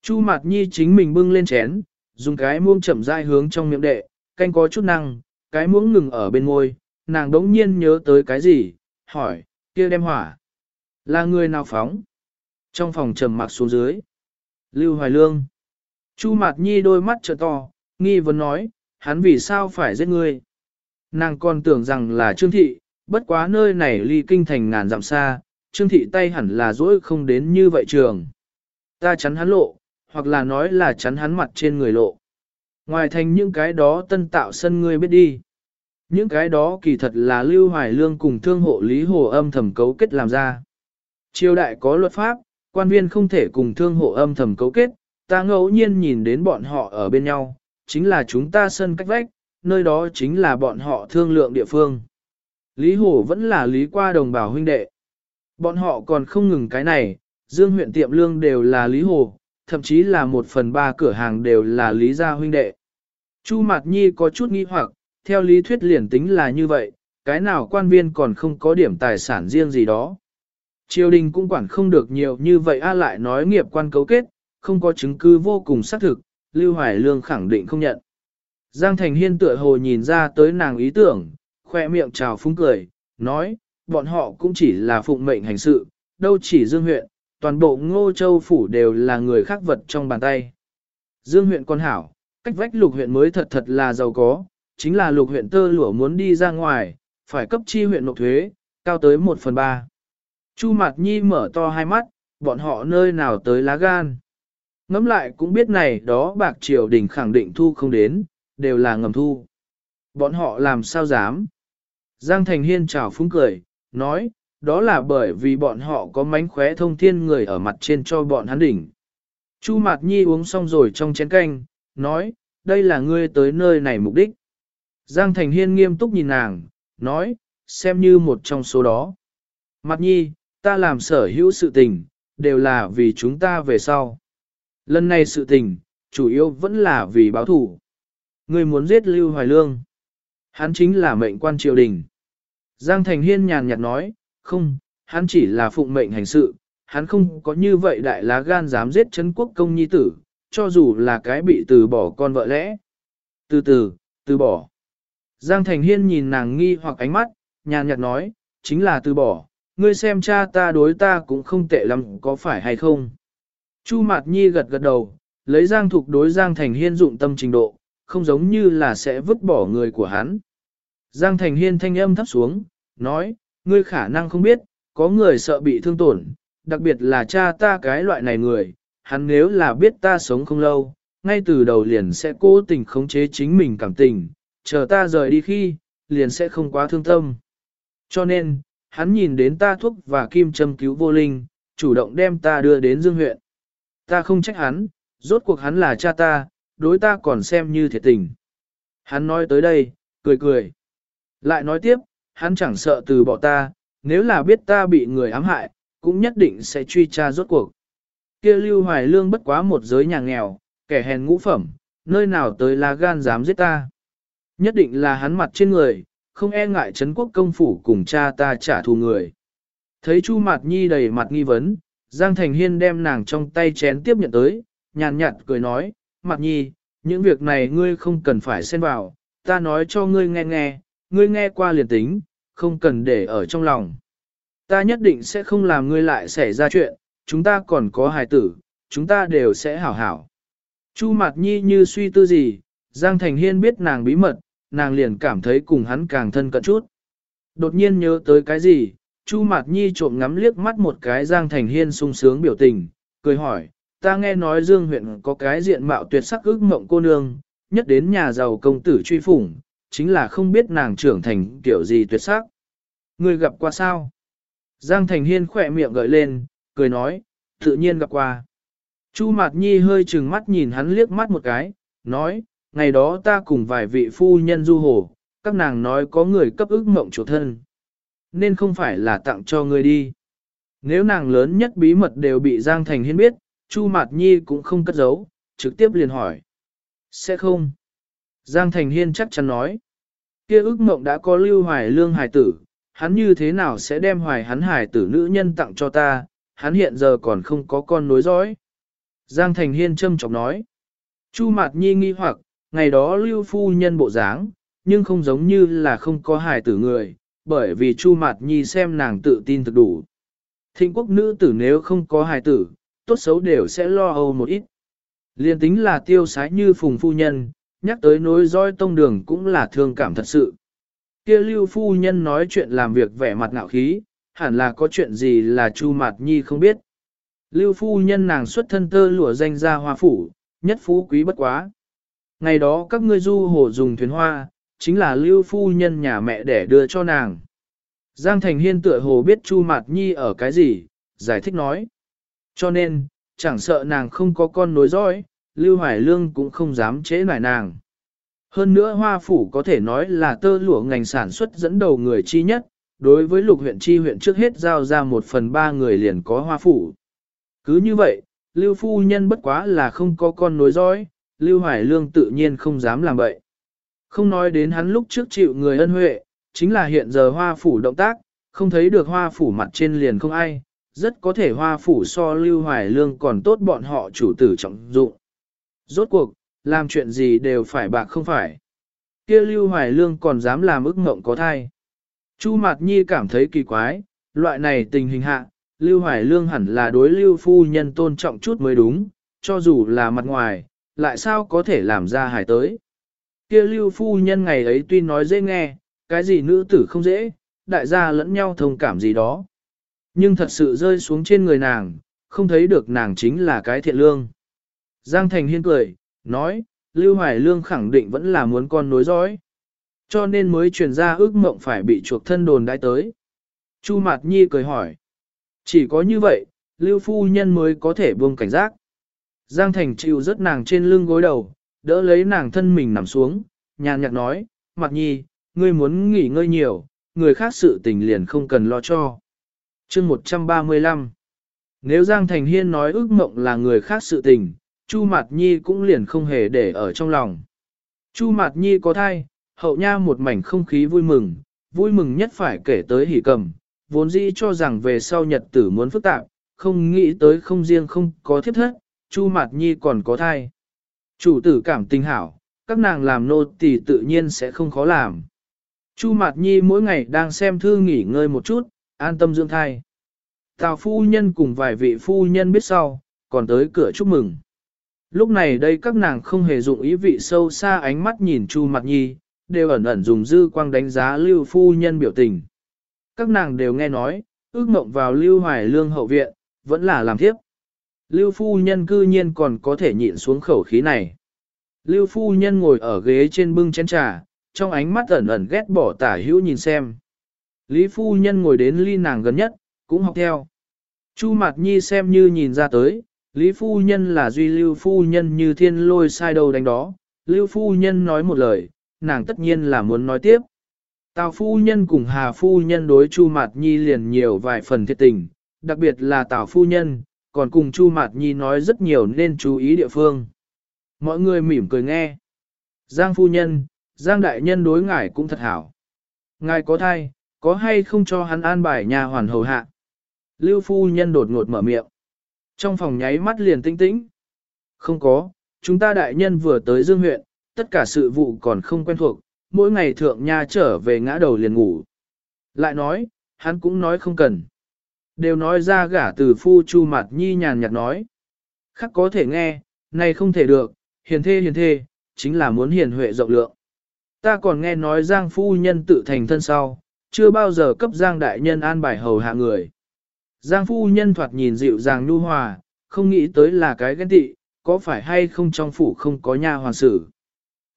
Chu Mạt Nhi chính mình bưng lên chén, dùng cái muông chậm rãi hướng trong miệng đệ, canh có chút năng, cái muỗng ngừng ở bên môi, nàng đống nhiên nhớ tới cái gì, hỏi, kia đem hỏa. Là người nào phóng? Trong phòng trầm mặc xuống dưới. Lưu Hoài Lương. Chu Mạt Nhi đôi mắt trợ to, nghi vấn nói, hắn vì sao phải giết ngươi? Nàng còn tưởng rằng là Trương Thị, bất quá nơi này ly kinh thành ngàn dặm xa, Trương Thị tay hẳn là dỗi không đến như vậy trường. Ta chắn hắn lộ, hoặc là nói là chắn hắn mặt trên người lộ. Ngoài thành những cái đó tân tạo sân ngươi biết đi. Những cái đó kỳ thật là Lưu Hoài Lương cùng thương hộ Lý Hồ âm thầm cấu kết làm ra. Triều đại có luật pháp, quan viên không thể cùng thương hộ âm thầm cấu kết, ta ngẫu nhiên nhìn đến bọn họ ở bên nhau, chính là chúng ta sân cách vách, nơi đó chính là bọn họ thương lượng địa phương. Lý Hổ vẫn là lý qua đồng bào huynh đệ. Bọn họ còn không ngừng cái này, dương huyện tiệm lương đều là Lý Hổ, thậm chí là một phần ba cửa hàng đều là lý gia huynh đệ. Chu Mạt Nhi có chút nghi hoặc, theo lý thuyết liền tính là như vậy, cái nào quan viên còn không có điểm tài sản riêng gì đó. Triều đình cũng quản không được nhiều như vậy a lại nói nghiệp quan cấu kết, không có chứng cứ vô cùng xác thực, Lưu Hoài Lương khẳng định không nhận. Giang Thành Hiên tựa hồ nhìn ra tới nàng ý tưởng, khoe miệng trào phúng cười, nói, bọn họ cũng chỉ là phụng mệnh hành sự, đâu chỉ Dương huyện, toàn bộ Ngô Châu Phủ đều là người khác vật trong bàn tay. Dương huyện con hảo, cách vách lục huyện mới thật thật là giàu có, chính là lục huyện tơ lụa muốn đi ra ngoài, phải cấp chi huyện nộp thuế, cao tới 1 phần 3. Chu Mạt Nhi mở to hai mắt, bọn họ nơi nào tới lá gan. Ngắm lại cũng biết này đó bạc triều đình khẳng định thu không đến, đều là ngầm thu. Bọn họ làm sao dám? Giang Thành Hiên chào phúng cười, nói, đó là bởi vì bọn họ có mánh khóe thông thiên người ở mặt trên cho bọn hắn đỉnh. Chu Mạt Nhi uống xong rồi trong chén canh, nói, đây là ngươi tới nơi này mục đích. Giang Thành Hiên nghiêm túc nhìn nàng, nói, xem như một trong số đó. Mạt Nhi, ta làm sở hữu sự tình, đều là vì chúng ta về sau. Lần này sự tình, chủ yếu vẫn là vì báo thủ. người muốn giết Lưu Hoài Lương. Hắn chính là mệnh quan triều đình. Giang Thành Hiên nhàn nhạt nói, không, hắn chỉ là phụng mệnh hành sự, hắn không có như vậy đại lá gan dám giết Trấn quốc công nhi tử, cho dù là cái bị từ bỏ con vợ lẽ. Từ từ, từ bỏ. Giang Thành Hiên nhìn nàng nghi hoặc ánh mắt, nhàn nhạt nói, chính là từ bỏ, ngươi xem cha ta đối ta cũng không tệ lắm có phải hay không. Chu Mạt Nhi gật gật đầu, lấy Giang Thục đối Giang Thành Hiên dụng tâm trình độ, không giống như là sẽ vứt bỏ người của hắn. Giang Thành Hiên thanh âm thấp xuống, nói, ngươi khả năng không biết, có người sợ bị thương tổn, đặc biệt là cha ta cái loại này người, hắn nếu là biết ta sống không lâu, ngay từ đầu liền sẽ cố tình khống chế chính mình cảm tình, chờ ta rời đi khi, liền sẽ không quá thương tâm. Cho nên, hắn nhìn đến ta thuốc và kim châm cứu vô linh, chủ động đem ta đưa đến Dương huyện. Ta không trách hắn, rốt cuộc hắn là cha ta, đối ta còn xem như thiệt tình. Hắn nói tới đây, cười cười. Lại nói tiếp, hắn chẳng sợ từ bỏ ta, nếu là biết ta bị người ám hại, cũng nhất định sẽ truy tra rốt cuộc. Kia Lưu Hoài Lương bất quá một giới nhà nghèo, kẻ hèn ngũ phẩm, nơi nào tới là gan dám giết ta. Nhất định là hắn mặt trên người, không e ngại Trấn quốc công phủ cùng cha ta trả thù người. Thấy Chu Mạt Nhi đầy mặt nghi vấn, Giang Thành Hiên đem nàng trong tay chén tiếp nhận tới, nhàn nhạt cười nói, Mạc Nhi, những việc này ngươi không cần phải xen vào, ta nói cho ngươi nghe nghe, ngươi nghe qua liền tính, không cần để ở trong lòng. Ta nhất định sẽ không làm ngươi lại xảy ra chuyện, chúng ta còn có hài tử, chúng ta đều sẽ hảo hảo. Chu Mạc Nhi như suy tư gì, Giang Thành Hiên biết nàng bí mật, nàng liền cảm thấy cùng hắn càng thân cận chút. Đột nhiên nhớ tới cái gì, Chu Mạt Nhi trộm ngắm liếc mắt một cái Giang Thành Hiên sung sướng biểu tình, cười hỏi, ta nghe nói Dương huyện có cái diện mạo tuyệt sắc ước mộng cô nương, nhất đến nhà giàu công tử truy phủng, chính là không biết nàng trưởng thành kiểu gì tuyệt sắc. Người gặp qua sao? Giang Thành Hiên khỏe miệng gợi lên, cười nói, tự nhiên gặp qua. Chu Mạt Nhi hơi chừng mắt nhìn hắn liếc mắt một cái, nói, ngày đó ta cùng vài vị phu nhân du hồ, các nàng nói có người cấp ức mộng chủ thân. Nên không phải là tặng cho ngươi đi. Nếu nàng lớn nhất bí mật đều bị Giang Thành Hiên biết, Chu Mạt Nhi cũng không cất giấu, trực tiếp liền hỏi. Sẽ không. Giang Thành Hiên chắc chắn nói. Kia ước mộng đã có lưu hoài lương hài tử, hắn như thế nào sẽ đem hoài hắn hài tử nữ nhân tặng cho ta, hắn hiện giờ còn không có con nối dõi. Giang Thành Hiên châm chọc nói. Chu Mạt Nhi nghi hoặc, ngày đó lưu phu nhân bộ dáng, nhưng không giống như là không có hài tử người, bởi vì Chu Mạt Nhi xem nàng tự tin thực đủ. Thịnh quốc nữ tử nếu không có hài tử, tốt xấu đều sẽ lo âu một ít. Liên tính là tiêu sái như phùng phu nhân, nhắc tới nối roi tông đường cũng là thương cảm thật sự. Kia lưu phu nhân nói chuyện làm việc vẻ mặt ngạo khí, hẳn là có chuyện gì là Chu Mạt Nhi không biết. Lưu phu nhân nàng xuất thân tơ lụa danh ra hoa phủ, nhất phú quý bất quá. Ngày đó các ngươi du hồ dùng thuyền hoa, chính là lưu phu nhân nhà mẹ để đưa cho nàng. Giang Thành Hiên tựa hồ biết Chu Mạt Nhi ở cái gì, giải thích nói. Cho nên, chẳng sợ nàng không có con nối dõi, Lưu Hoài Lương cũng không dám chế nải nàng. Hơn nữa hoa phủ có thể nói là tơ lụa ngành sản xuất dẫn đầu người chi nhất, đối với lục huyện chi huyện trước hết giao ra một phần ba người liền có hoa phủ. Cứ như vậy, Lưu Phu Nhân bất quá là không có con nối dõi, Lưu Hoài Lương tự nhiên không dám làm vậy. Không nói đến hắn lúc trước chịu người ân huệ, chính là hiện giờ hoa phủ động tác, không thấy được hoa phủ mặt trên liền không ai, rất có thể hoa phủ so Lưu Hoài Lương còn tốt bọn họ chủ tử trọng dụng. Rốt cuộc, làm chuyện gì đều phải bạc không phải. Kia Lưu Hoài Lương còn dám làm ức mộng có thai. Chu Mạt Nhi cảm thấy kỳ quái, loại này tình hình hạ, Lưu Hoài Lương hẳn là đối Lưu Phu Nhân tôn trọng chút mới đúng, cho dù là mặt ngoài, lại sao có thể làm ra hài tới. Kia Lưu Phu Nhân ngày ấy tuy nói dễ nghe, cái gì nữ tử không dễ, đại gia lẫn nhau thông cảm gì đó. Nhưng thật sự rơi xuống trên người nàng, không thấy được nàng chính là cái thiện lương. Giang Thành Hiên cười, nói, Lưu Hoài Lương khẳng định vẫn là muốn con nối dõi. Cho nên mới truyền ra ước mộng phải bị chuộc thân đồn đãi tới. Chu Mạt Nhi cười hỏi. Chỉ có như vậy, Lưu Phu Nhân mới có thể buông cảnh giác. Giang Thành chịu rất nàng trên lưng gối đầu, đỡ lấy nàng thân mình nằm xuống, nhàn nhạt nói, mặt Nhi, ngươi muốn nghỉ ngơi nhiều, người khác sự tình liền không cần lo cho. chương 135 Nếu Giang Thành Hiên nói ước mộng là người khác sự tình, Chu Mạt Nhi cũng liền không hề để ở trong lòng. Chu Mạt Nhi có thai, hậu nha một mảnh không khí vui mừng, vui mừng nhất phải kể tới hỉ cầm, vốn dĩ cho rằng về sau nhật tử muốn phức tạp, không nghĩ tới không riêng không có thiết thất, Chu Mạt Nhi còn có thai. Chủ tử cảm tình hảo, các nàng làm nô tỳ tự nhiên sẽ không khó làm. Chu Mạt Nhi mỗi ngày đang xem thư nghỉ ngơi một chút, an tâm dưỡng thai. Tào phu nhân cùng vài vị phu nhân biết sau, còn tới cửa chúc mừng. Lúc này đây các nàng không hề dụng ý vị sâu xa ánh mắt nhìn Chu Mạt Nhi, đều ẩn ẩn dùng dư quang đánh giá lưu phu nhân biểu tình. Các nàng đều nghe nói, ước mộng vào lưu hoài lương hậu viện, vẫn là làm thiếp. Lưu phu nhân cư nhiên còn có thể nhịn xuống khẩu khí này. Lưu phu nhân ngồi ở ghế trên bưng chén trà, trong ánh mắt ẩn ẩn ghét bỏ tả hữu nhìn xem. Lý phu nhân ngồi đến ly nàng gần nhất, cũng học theo. Chu Mạt Nhi xem như nhìn ra tới, Lý phu nhân là duy lưu phu nhân như thiên lôi sai đầu đánh đó. Lưu phu nhân nói một lời, nàng tất nhiên là muốn nói tiếp. Tào phu nhân cùng Hà phu nhân đối Chu Mạt Nhi liền nhiều vài phần thiệt tình, đặc biệt là Tào phu nhân, còn cùng Chu Mạt Nhi nói rất nhiều nên chú ý địa phương. Mọi người mỉm cười nghe. Giang phu nhân, Giang đại nhân đối ngài cũng thật hảo. Ngài có thai, có hay không cho hắn an bài nhà hoàn hầu hạ? Lưu phu nhân đột ngột mở miệng. Trong phòng nháy mắt liền tinh tĩnh. Không có, chúng ta đại nhân vừa tới Dương huyện, tất cả sự vụ còn không quen thuộc, mỗi ngày thượng nha trở về ngã đầu liền ngủ. Lại nói, hắn cũng nói không cần. Đều nói ra gả từ phu chu mặt nhi nhàn nhạt nói. Khắc có thể nghe, này không thể được, hiền thê hiền thê, chính là muốn hiền huệ rộng lượng. Ta còn nghe nói Giang phu nhân tự thành thân sau, chưa bao giờ cấp Giang đại nhân an bài hầu hạ người. Giang phu nhân thoạt nhìn dịu dàng nhu hòa, không nghĩ tới là cái ghen tị, có phải hay không trong phủ không có nha hoàn sử.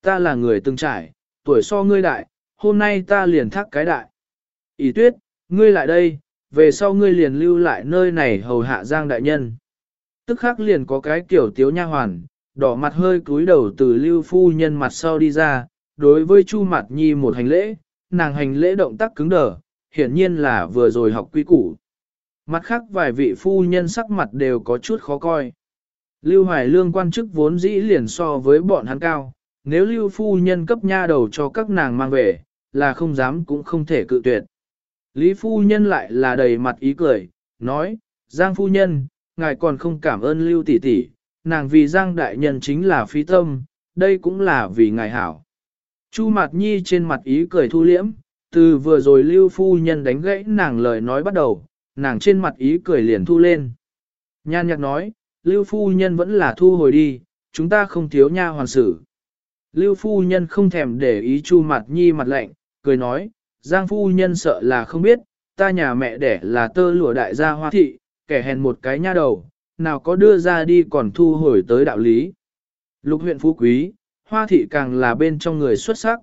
Ta là người từng trải, tuổi so ngươi đại, hôm nay ta liền thác cái đại. Ý tuyết, ngươi lại đây, về sau ngươi liền lưu lại nơi này hầu hạ Giang đại nhân. Tức khắc liền có cái kiểu tiếu nha hoàn, đỏ mặt hơi cúi đầu từ lưu phu nhân mặt sau đi ra, đối với Chu Mạt Nhi một hành lễ, nàng hành lễ động tác cứng đờ, hiển nhiên là vừa rồi học quy củ. Mặt khác vài vị phu nhân sắc mặt đều có chút khó coi. Lưu Hoài Lương quan chức vốn dĩ liền so với bọn hắn cao, nếu Lưu phu nhân cấp nha đầu cho các nàng mang về, là không dám cũng không thể cự tuyệt. Lý phu nhân lại là đầy mặt ý cười, nói, Giang phu nhân, ngài còn không cảm ơn Lưu tỷ tỷ, nàng vì Giang đại nhân chính là phí tâm, đây cũng là vì ngài hảo. Chu Mạt Nhi trên mặt ý cười thu liễm, từ vừa rồi Lưu Phu Nhân đánh gãy nàng lời nói bắt đầu, nàng trên mặt ý cười liền thu lên. Nhan nhạc nói, Lưu Phu Nhân vẫn là thu hồi đi, chúng ta không thiếu nha hoàn sử. Lưu Phu Nhân không thèm để ý Chu Mạt Nhi mặt lạnh, cười nói, Giang Phu Nhân sợ là không biết, ta nhà mẹ đẻ là tơ lụa đại gia hoa thị, kẻ hèn một cái nha đầu, nào có đưa ra đi còn thu hồi tới đạo lý. Lục huyện Phú Quý, hoa thị càng là bên trong người xuất sắc.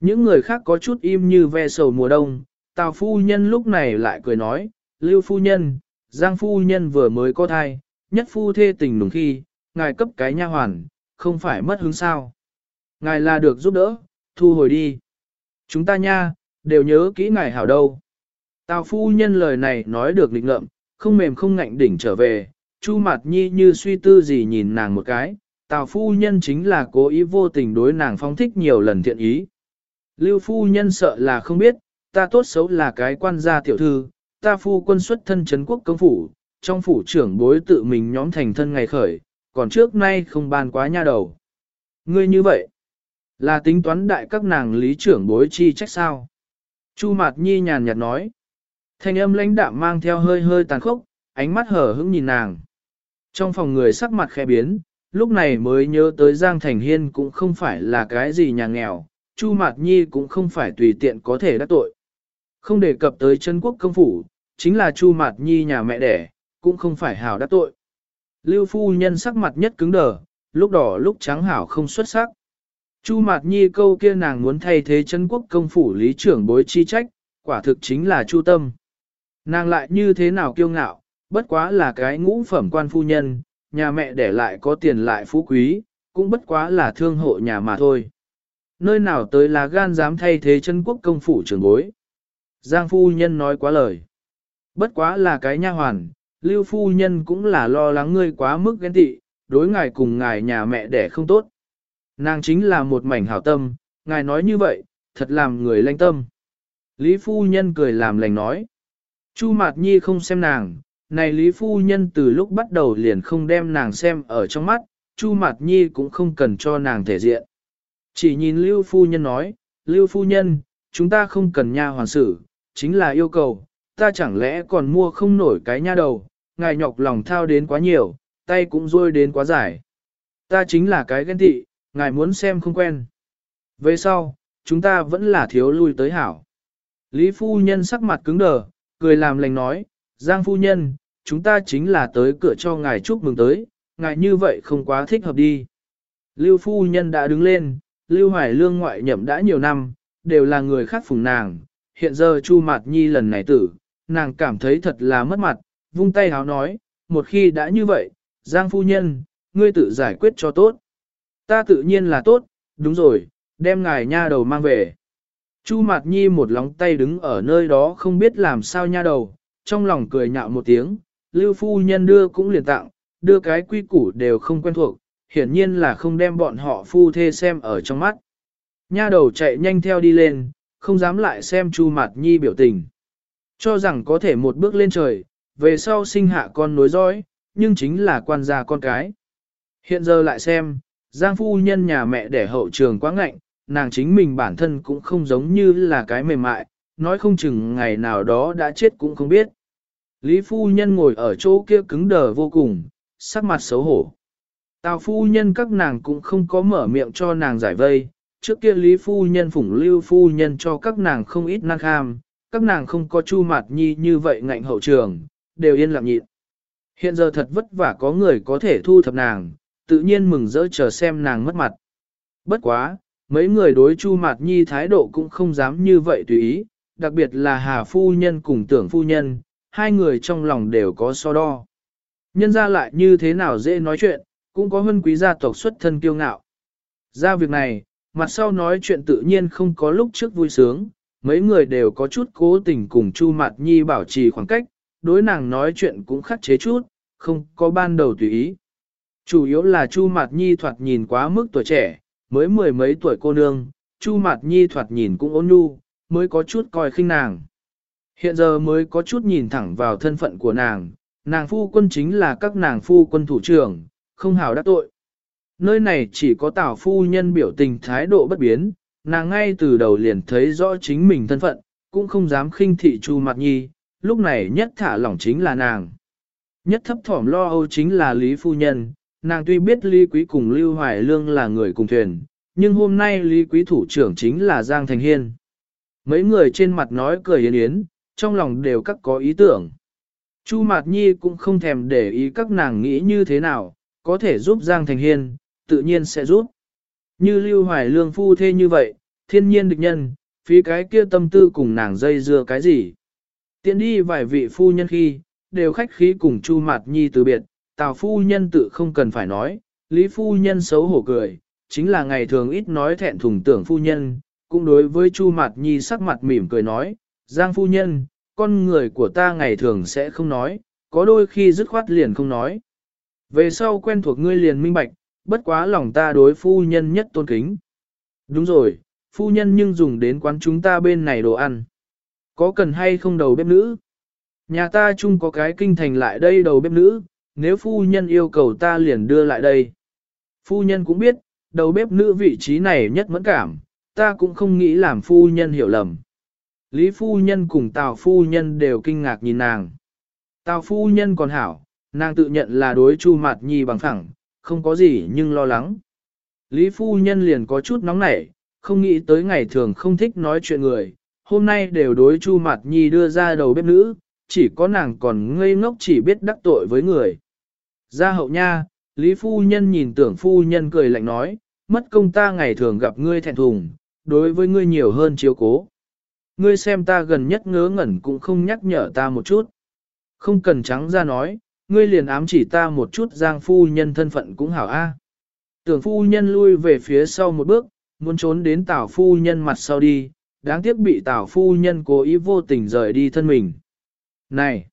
Những người khác có chút im như ve sầu mùa đông, Tào phu nhân lúc này lại cười nói, Lưu phu nhân, Giang phu nhân vừa mới có thai, nhất phu thê tình đúng khi, ngài cấp cái nha hoàn, không phải mất hứng sao. Ngài là được giúp đỡ, thu hồi đi. Chúng ta nha, đều nhớ kỹ ngài hảo đâu. Tào phu nhân lời này nói được lịch ngợm, không mềm không ngạnh đỉnh trở về, Chu Mạt Nhi như suy tư gì nhìn nàng một cái, Tào phu nhân chính là cố ý vô tình đối nàng phong thích nhiều lần thiện ý. Lưu phu nhân sợ là không biết, ta tốt xấu là cái quan gia tiểu thư, ta phu quân xuất thân chấn quốc công phủ, trong phủ trưởng bối tự mình nhóm thành thân ngày khởi, còn trước nay không ban quá nha đầu. Ngươi như vậy, là tính toán đại các nàng lý trưởng bối chi trách sao? Chu Mạt Nhi nhàn nhạt nói. Thanh âm lãnh đạm mang theo hơi hơi tàn khốc, ánh mắt hở hững nhìn nàng. Trong phòng người sắc mặt khẽ biến, lúc này mới nhớ tới Giang Thành Hiên cũng không phải là cái gì nhà nghèo, Chu Mạt Nhi cũng không phải tùy tiện có thể đắc tội. Không đề cập tới chân quốc công phủ, chính là Chu Mạt Nhi nhà mẹ đẻ, cũng không phải hảo đắc tội. Lưu phu nhân sắc mặt nhất cứng đờ, lúc đỏ lúc trắng hảo không xuất sắc. Chu Mạt Nhi câu kia nàng muốn thay thế chân quốc công phủ lý trưởng bối chi trách, quả thực chính là chu tâm. Nàng lại như thế nào kiêu ngạo, bất quá là cái ngũ phẩm quan phu nhân, nhà mẹ để lại có tiền lại phú quý, cũng bất quá là thương hộ nhà mà thôi. Nơi nào tới là gan dám thay thế chân quốc công phủ trưởng bối. Giang phu nhân nói quá lời. Bất quá là cái nha hoàn, lưu phu nhân cũng là lo lắng ngươi quá mức ghen tị, đối ngài cùng ngài nhà mẹ đẻ không tốt. Nàng chính là một mảnh hảo tâm, ngài nói như vậy, thật làm người lanh tâm. Lý phu nhân cười làm lành nói. Chu Mạt Nhi không xem nàng, này Lý phu nhân từ lúc bắt đầu liền không đem nàng xem ở trong mắt, Chu Mạt Nhi cũng không cần cho nàng thể diện. Chỉ nhìn Lưu phu nhân nói, Lưu phu nhân, chúng ta không cần nha hoàn sự, chính là yêu cầu, ta chẳng lẽ còn mua không nổi cái nha đầu, ngài nhọc lòng thao đến quá nhiều, tay cũng rôi đến quá dài. Ta chính là cái ghen tị, ngài muốn xem không quen. Về sau, chúng ta vẫn là thiếu lui tới hảo. Lý phu nhân sắc mặt cứng đờ, cười làm lành nói, Giang phu nhân, chúng ta chính là tới cửa cho ngài chúc mừng tới, ngài như vậy không quá thích hợp đi. Lưu phu nhân đã đứng lên, Lưu Hoài Lương ngoại nhậm đã nhiều năm, đều là người khác phùng nàng, hiện giờ Chu Mạt Nhi lần này tử, nàng cảm thấy thật là mất mặt, vung tay háo nói, một khi đã như vậy, Giang phu nhân, ngươi tự giải quyết cho tốt. Ta tự nhiên là tốt, đúng rồi, đem ngài nha đầu mang về. Chu Mạt Nhi một lóng tay đứng ở nơi đó không biết làm sao nha đầu, trong lòng cười nhạo một tiếng, Lưu Phu Nhân đưa cũng liền tặng, đưa cái quy củ đều không quen thuộc, hiển nhiên là không đem bọn họ phu thê xem ở trong mắt. Nha đầu chạy nhanh theo đi lên, không dám lại xem Chu Mạt Nhi biểu tình. Cho rằng có thể một bước lên trời, về sau sinh hạ con nối dõi, nhưng chính là quan gia con cái. Hiện giờ lại xem, Giang phu nhân nhà mẹ để hậu trường quá ngạnh, nàng chính mình bản thân cũng không giống như là cái mềm mại, nói không chừng ngày nào đó đã chết cũng không biết. Lý phu nhân ngồi ở chỗ kia cứng đờ vô cùng, sắc mặt xấu hổ. Tào phu nhân các nàng cũng không có mở miệng cho nàng giải vây, trước kia Lý phu nhân phủng lưu phu nhân cho các nàng không ít năng kham, các nàng không có chu mặt nhi như vậy ngạnh hậu trường, đều yên lặng nhịn. Hiện giờ thật vất vả có người có thể thu thập nàng, tự nhiên mừng rỡ chờ xem nàng mất mặt. Bất quá, mấy người đối Chu Mạt Nhi thái độ cũng không dám như vậy tùy ý, đặc biệt là Hà Phu Nhân cùng tưởng Phu Nhân, hai người trong lòng đều có so đo. Nhân ra lại như thế nào dễ nói chuyện, cũng có hân quý gia tộc xuất thân kiêu ngạo. Ra việc này, mặt sau nói chuyện tự nhiên không có lúc trước vui sướng, mấy người đều có chút cố tình cùng Chu Mạt Nhi bảo trì khoảng cách, đối nàng nói chuyện cũng khắc chế chút, không có ban đầu tùy ý. Chủ yếu là Chu Mạt Nhi thoạt nhìn quá mức tuổi trẻ, mới mười mấy tuổi cô nương, Chu Mạt Nhi thoạt nhìn cũng ôn nhu, mới có chút coi khinh nàng. Hiện giờ mới có chút nhìn thẳng vào thân phận của nàng, nàng phu quân chính là các nàng phu quân thủ trưởng, không hào đắc tội. Nơi này chỉ có tảo phu nhân biểu tình thái độ bất biến, nàng ngay từ đầu liền thấy rõ chính mình thân phận, cũng không dám khinh thị Chu Mạt Nhi, lúc này nhất thả lỏng chính là nàng. Nhất thấp thỏm lo âu chính là Lý Phu Nhân, nàng tuy biết Lý Quý cùng Lưu Hoài Lương là người cùng thuyền, nhưng hôm nay Lý Quý thủ trưởng chính là Giang Thành Hiên. Mấy người trên mặt nói cười yến yến, trong lòng đều các có ý tưởng. Chu Mạt Nhi cũng không thèm để ý các nàng nghĩ như thế nào, có thể giúp Giang Thành Hiên, tự nhiên sẽ giúp. Như Lưu Hoài Lương phu thê như vậy, thiên nhiên địch nhân, phí cái kia tâm tư cùng nàng dây dưa cái gì. Tiện đi vài vị phu nhân khi, đều khách khí cùng Chu Mạt Nhi từ biệt, Tào phu nhân tự không cần phải nói, Lý phu nhân xấu hổ cười, chính là ngày thường ít nói thẹn thùng tưởng phu nhân, cũng đối với Chu Mạt Nhi sắc mặt mỉm cười nói, Giang phu nhân, con người của ta ngày thường sẽ không nói, có đôi khi dứt khoát liền không nói. Về sau quen thuộc ngươi liền minh bạch, bất quá lòng ta đối phu nhân nhất tôn kính. Đúng rồi, phu nhân nhưng dùng đến quán chúng ta bên này đồ ăn. Có cần hay không đầu bếp nữ? Nhà ta chung có cái kinh thành lại đây đầu bếp nữ, nếu phu nhân yêu cầu ta liền đưa lại đây. Phu nhân cũng biết, đầu bếp nữ vị trí này nhất mẫn cảm, ta cũng không nghĩ làm phu nhân hiểu lầm. Lý phu nhân cùng Tào phu nhân đều kinh ngạc nhìn nàng. Tào phu nhân còn hảo, nàng tự nhận là đối Chu Mạt Nhi bằng phẳng, không có gì nhưng lo lắng. Lý phu nhân liền có chút nóng nảy, không nghĩ tới ngày thường không thích nói chuyện người, hôm nay đều đối Chu Mạt Nhi đưa ra đầu bếp nữ, chỉ có nàng còn ngây ngốc chỉ biết đắc tội với người. Ra hậu nha, Lý phu nhân nhìn tưởng phu nhân cười lạnh nói, mất công ta ngày thường gặp ngươi thẹn thùng, đối với ngươi nhiều hơn chiếu cố. Ngươi xem ta gần nhất ngớ ngẩn cũng không nhắc nhở ta một chút. Không cần trắng ra nói, ngươi liền ám chỉ ta một chút giang phu nhân thân phận cũng hảo a. Tưởng phu nhân lui về phía sau một bước, muốn trốn đến tảo phu nhân mặt sau đi, đáng tiếc bị tảo phu nhân cố ý vô tình rời đi thân mình. Này!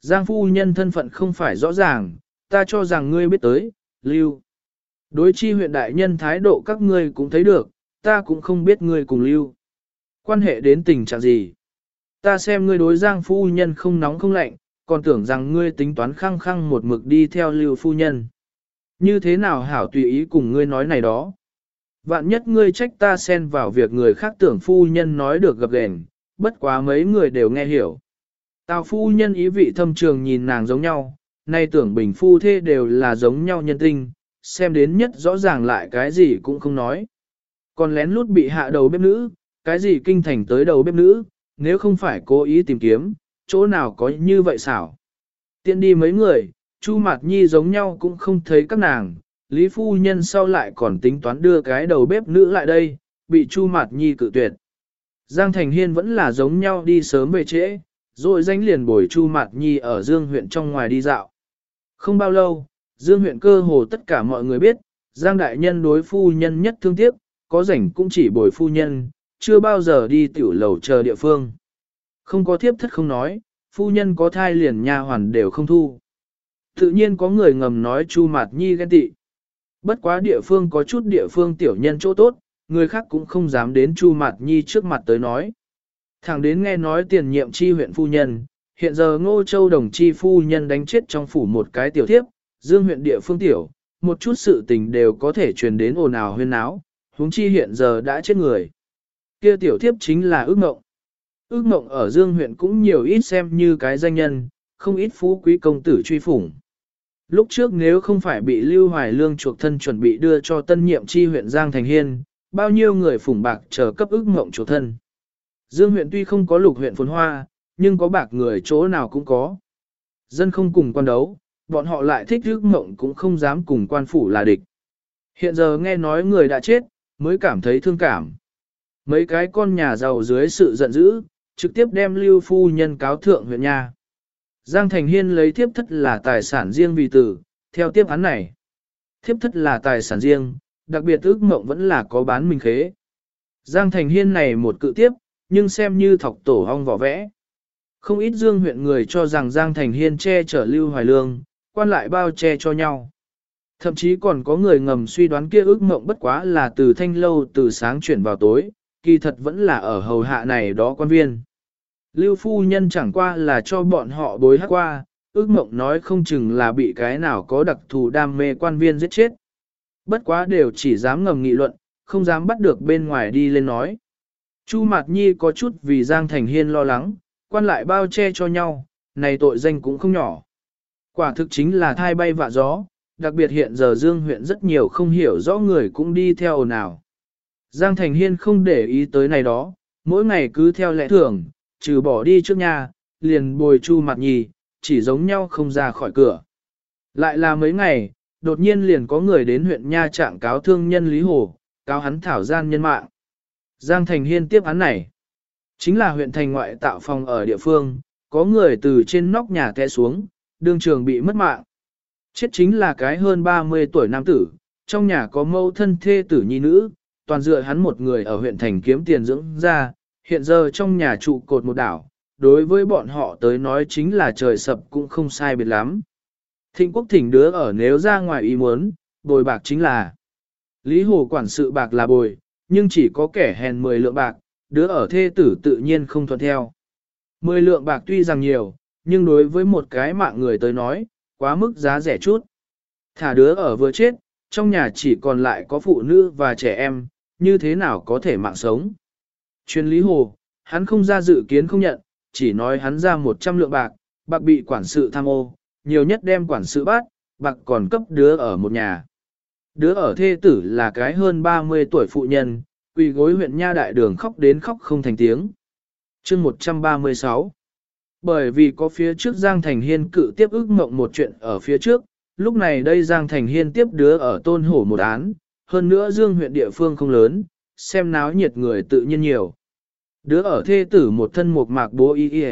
Giang phu nhân thân phận không phải rõ ràng, ta cho rằng ngươi biết tới, lưu. Đối chi huyện đại nhân thái độ các ngươi cũng thấy được, ta cũng không biết ngươi cùng lưu. Quan hệ đến tình trạng gì? Ta xem ngươi đối giang phu nhân không nóng không lạnh, còn tưởng rằng ngươi tính toán khăng khăng một mực đi theo lưu phu nhân. Như thế nào hảo tùy ý cùng ngươi nói này đó? Vạn nhất ngươi trách ta xen vào việc người khác tưởng phu nhân nói được gặp gền, bất quá mấy người đều nghe hiểu. Tào phu nhân ý vị thâm trường nhìn nàng giống nhau, nay tưởng bình phu thế đều là giống nhau nhân tinh, xem đến nhất rõ ràng lại cái gì cũng không nói. Còn lén lút bị hạ đầu bếp nữ, cái gì kinh thành tới đầu bếp nữ, nếu không phải cố ý tìm kiếm, chỗ nào có như vậy xảo. Tiện đi mấy người, Chu Mạt Nhi giống nhau cũng không thấy các nàng, Lý Phu Nhân sau lại còn tính toán đưa cái đầu bếp nữ lại đây, bị Chu Mạt Nhi cự tuyệt. Giang Thành Hiên vẫn là giống nhau đi sớm về trễ, rồi danh liền bồi Chu Mạt Nhi ở Dương huyện trong ngoài đi dạo. Không bao lâu, Dương huyện cơ hồ tất cả mọi người biết, Giang Đại Nhân đối phu nhân nhất thương tiếc, có rảnh cũng chỉ bồi phu nhân, chưa bao giờ đi tiểu lầu chờ địa phương. Không có thiếp thất không nói, phu nhân có thai liền nha hoàn đều không thu. Tự nhiên có người ngầm nói Chu Mạt Nhi ghen tị. Bất quá địa phương có chút địa phương tiểu nhân chỗ tốt, người khác cũng không dám đến Chu Mạt Nhi trước mặt tới nói. Thẳng đến nghe nói tiền nhiệm chi huyện phu nhân, hiện giờ Ngô Châu đồng chi phu nhân đánh chết trong phủ một cái tiểu thiếp, dương huyện địa phương tiểu, một chút sự tình đều có thể truyền đến ồn ào huyên náo, huống chi hiện giờ đã chết người. Kia tiểu thiếp chính là ước mộng. Ước mộng ở dương huyện cũng nhiều ít xem như cái danh nhân, không ít phú quý công tử truy phủng. Lúc trước nếu không phải bị Lưu Hoài Lương chuộc thân chuẩn bị đưa cho tân nhiệm chi huyện Giang Thành Hiên, bao nhiêu người phủng bạc chờ cấp ước mộng chuộc thân. Dương huyện tuy không có lục huyện phồn hoa, nhưng có bạc người chỗ nào cũng có. Dân không cùng quan đấu, bọn họ lại thích rước mộng cũng không dám cùng quan phủ là địch. Hiện giờ nghe nói người đã chết, mới cảm thấy thương cảm. Mấy cái con nhà giàu dưới sự giận dữ, trực tiếp đem lưu phu nhân cáo thượng huyện nhà. Giang Thành Hiên lấy thiếp thất là tài sản riêng vì tử, theo tiếp án này. Thiếp thất là tài sản riêng, đặc biệt ước mộng vẫn là có bán mình khế. Giang Thành Hiên này một cự tiếp, nhưng xem như thọc tổ hong vỏ vẽ. Không ít dương huyện người cho rằng Giang Thành Hiên che chở Lưu Hoài Lương, quan lại bao che cho nhau. Thậm chí còn có người ngầm suy đoán kia ước mộng bất quá là từ thanh lâu từ sáng chuyển vào tối, kỳ thật vẫn là ở hầu hạ này đó quan viên. Lưu phu nhân chẳng qua là cho bọn họ bối hát qua, ước mộng nói không chừng là bị cái nào có đặc thù đam mê quan viên giết chết. Bất quá đều chỉ dám ngầm nghị luận, không dám bắt được bên ngoài đi lên nói. Chu Mạt Nhi có chút vì Giang Thành Hiên lo lắng, quan lại bao che cho nhau, này tội danh cũng không nhỏ. Quả thực chính là thai bay vạ gió, đặc biệt hiện giờ Dương huyện rất nhiều không hiểu rõ người cũng đi theo nào. Giang Thành Hiên không để ý tới này đó, mỗi ngày cứ theo lẽ thường, trừ bỏ đi trước nhà, liền bồi chu Mạt Nhi, chỉ giống nhau không ra khỏi cửa. Lại là mấy ngày, đột nhiên liền có người đến huyện Nha trạng cáo thương nhân Lý Hồ, cáo hắn thảo gian nhân mạng. Giang Thành Hiên tiếp án này. Chính là huyện thành ngoại tạo phòng ở địa phương, có người từ trên nóc nhà té xuống, đương trường bị mất mạng. Chết chính là cái hơn 30 tuổi nam tử, trong nhà có mâu thân thê tử nhi nữ, toàn dựa hắn một người ở huyện thành kiếm tiền dưỡng ra, hiện giờ trong nhà trụ cột một đảo, đối với bọn họ tới nói chính là trời sập cũng không sai biệt lắm. Thịnh quốc thỉnh đứa ở nếu ra ngoài ý muốn, bồi bạc chính là. Lý Hồ quản sự bạc là bồi, nhưng chỉ có kẻ hèn 10 lượng bạc, đứa ở thê tử tự nhiên không thuận theo. 10 lượng bạc tuy rằng nhiều, nhưng đối với một cái mạng người tới nói, quá mức giá rẻ chút. Thả đứa ở vừa chết, trong nhà chỉ còn lại có phụ nữ và trẻ em, như thế nào có thể mạng sống. Chuyên Lý Hồ, hắn không ra dự kiến không nhận, chỉ nói hắn ra 100 lượng bạc, bạc bị quản sự tham ô, nhiều nhất đem quản sự bắt, bạc còn cấp đứa ở một nhà. Đứa ở thê tử là cái hơn 30 tuổi phụ nhân, quỳ gối huyện Nha Đại Đường khóc đến khóc không thành tiếng. chương 136 Bởi vì có phía trước Giang Thành Hiên cự tiếp ước mộng một chuyện ở phía trước, lúc này đây Giang Thành Hiên tiếp đứa ở tôn hổ một án, hơn nữa Dương huyện địa phương không lớn, xem náo nhiệt người tự nhiên nhiều. Đứa ở thê tử một thân một mạc bố y y,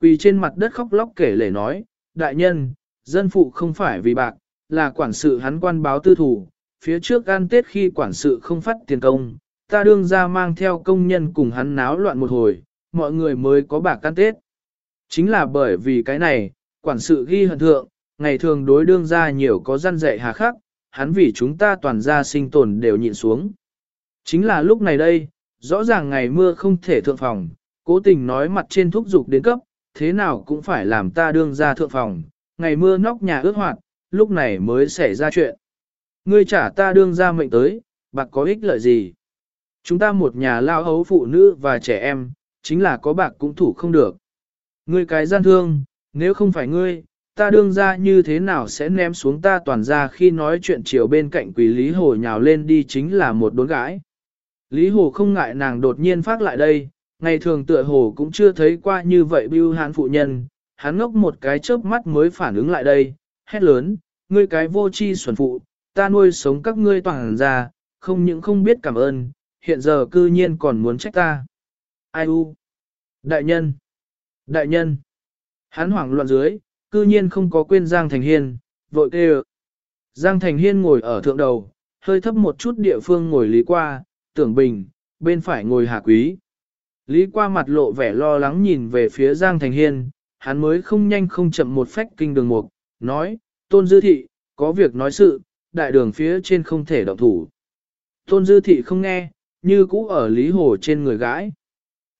quỳ trên mặt đất khóc lóc kể lể nói, đại nhân, dân phụ không phải vì bạc, là quản sự hắn quan báo tư thủ, phía trước ăn tết khi quản sự không phát tiền công, ta đương ra mang theo công nhân cùng hắn náo loạn một hồi, mọi người mới có bạc ăn tết. Chính là bởi vì cái này, quản sự ghi hận thượng, ngày thường đối đương ra nhiều có gian dạy hà khắc, hắn vì chúng ta toàn gia sinh tồn đều nhịn xuống. Chính là lúc này đây, rõ ràng ngày mưa không thể thượng phòng, cố tình nói mặt trên thúc dục đến cấp, thế nào cũng phải làm ta đương ra thượng phòng, ngày mưa nóc nhà ướt hoạt, lúc này mới xảy ra chuyện. Ngươi trả ta đương ra mệnh tới, bạc có ích lợi gì? Chúng ta một nhà lao hấu phụ nữ và trẻ em, chính là có bạc cũng thủ không được. Ngươi cái gian thương, nếu không phải ngươi, ta đương ra như thế nào sẽ ném xuống ta toàn ra khi nói chuyện chiều bên cạnh quỷ Lý Hồ nhào lên đi chính là một đốn gãi. Lý Hồ không ngại nàng đột nhiên phát lại đây, ngày thường tựa hồ cũng chưa thấy qua như vậy bưu hán phụ nhân, hắn ngốc một cái chớp mắt mới phản ứng lại đây, hét lớn, ngươi cái vô chi xuẩn phụ, ta nuôi sống các ngươi toàn ra, không những không biết cảm ơn, hiện giờ cư nhiên còn muốn trách ta. Ai u? Đại nhân! Đại nhân! Hắn hoảng loạn dưới, cư nhiên không có quên Giang Thành Hiên, vội kêu. Giang Thành Hiên ngồi ở thượng đầu, hơi thấp một chút địa phương ngồi lý qua, tưởng bình, bên phải ngồi hà quý. Lý qua mặt lộ vẻ lo lắng nhìn về phía Giang Thành Hiên, hắn mới không nhanh không chậm một phách kinh đường mục, nói, tôn dư thị, có việc nói sự, đại đường phía trên không thể động thủ. Tôn dư thị không nghe, như cũ ở Lý Hồ trên người gãi.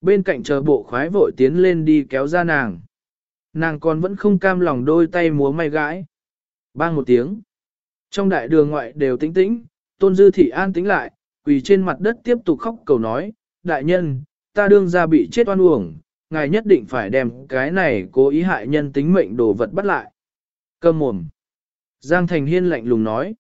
Bên cạnh chờ bộ khoái vội tiến lên đi kéo ra nàng. Nàng còn vẫn không cam lòng đôi tay múa may gãi. Bang một tiếng. Trong đại đường ngoại đều tĩnh tĩnh, tôn dư thị an tĩnh lại, quỳ trên mặt đất tiếp tục khóc cầu nói, đại nhân, ta đương ra bị chết oan uổng, ngài nhất định phải đem cái này cố ý hại nhân tính mệnh đồ vật bắt lại. Cơm mồm. Giang Thành Hiên lạnh lùng nói.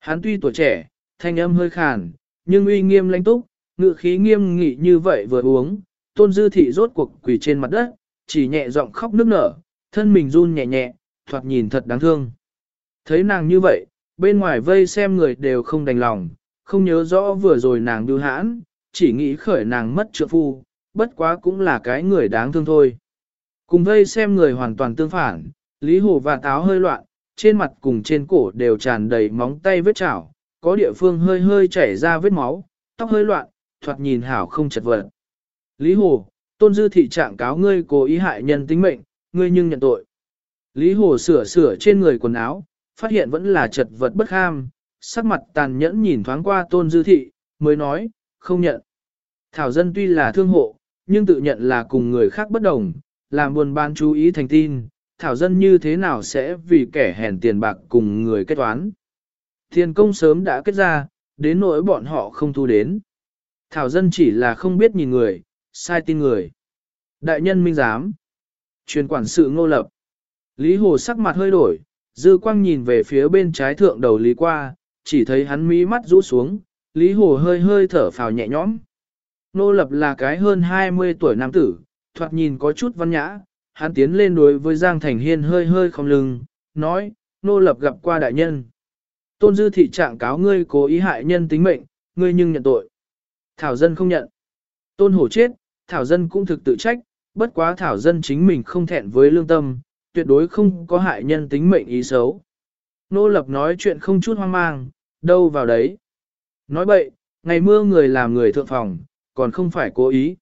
Hắn tuy tuổi trẻ, thanh âm hơi khàn, nhưng uy nghiêm lãnh túc, ngự khí nghiêm nghị như vậy vừa uống, tôn dư thị rốt cuộc quỳ trên mặt đất, chỉ nhẹ giọng khóc nức nở, thân mình run nhẹ nhẹ, thoạt nhìn thật đáng thương. Thấy nàng như vậy, bên ngoài vây xem người đều không đành lòng, không nhớ rõ vừa rồi nàng đưa hãn, chỉ nghĩ khởi nàng mất trượng phu, bất quá cũng là cái người đáng thương thôi. Cùng vây xem người hoàn toàn tương phản, Lý Hồ và Táo hơi loạn, trên mặt cùng trên cổ đều tràn đầy móng tay vết chảo, có địa phương hơi hơi chảy ra vết máu, tóc hơi loạn, thoạt nhìn hảo không chật vật. Lý Hồ, tôn dư thị trạng cáo ngươi cố ý hại nhân tính mệnh, ngươi nhưng nhận tội. Lý Hồ sửa sửa trên người quần áo, phát hiện vẫn là chật vật bất ham, sắc mặt tàn nhẫn nhìn thoáng qua tôn dư thị, mới nói, không nhận. Thảo dân tuy là thương hộ, nhưng tự nhận là cùng người khác bất đồng, làm buồn ban chú ý thành tin, thảo dân như thế nào sẽ vì kẻ hèn tiền bạc cùng người kết toán. Tiền công sớm đã kết ra, đến nỗi bọn họ không thu đến. Thảo dân chỉ là không biết nhìn người, sai tin người. Đại nhân minh giám. Truyền quản sự ngô lập. Lý Hồ sắc mặt hơi đổi, dư quang nhìn về phía bên trái thượng đầu Lý qua, chỉ thấy hắn mí mắt rũ xuống, Lý Hồ hơi hơi thở phào nhẹ nhõm. nô lập là cái hơn 20 tuổi nam tử, thoạt nhìn có chút văn nhã, hắn tiến lên đối với Giang Thành Hiên hơi hơi không lưng, nói, Nô lập gặp qua đại nhân. Tôn dư thị trạng cáo ngươi cố ý hại nhân tính mệnh, ngươi nhưng nhận tội. Thảo dân không nhận. Tôn hổ chết, Thảo dân cũng thực tự trách, bất quá Thảo dân chính mình không thẹn với lương tâm, tuyệt đối không có hại nhân tính mệnh ý xấu. Nô lập nói chuyện không chút hoang mang, đâu vào đấy. Nói bậy, ngày mưa người làm người thượng phòng, còn không phải cố ý.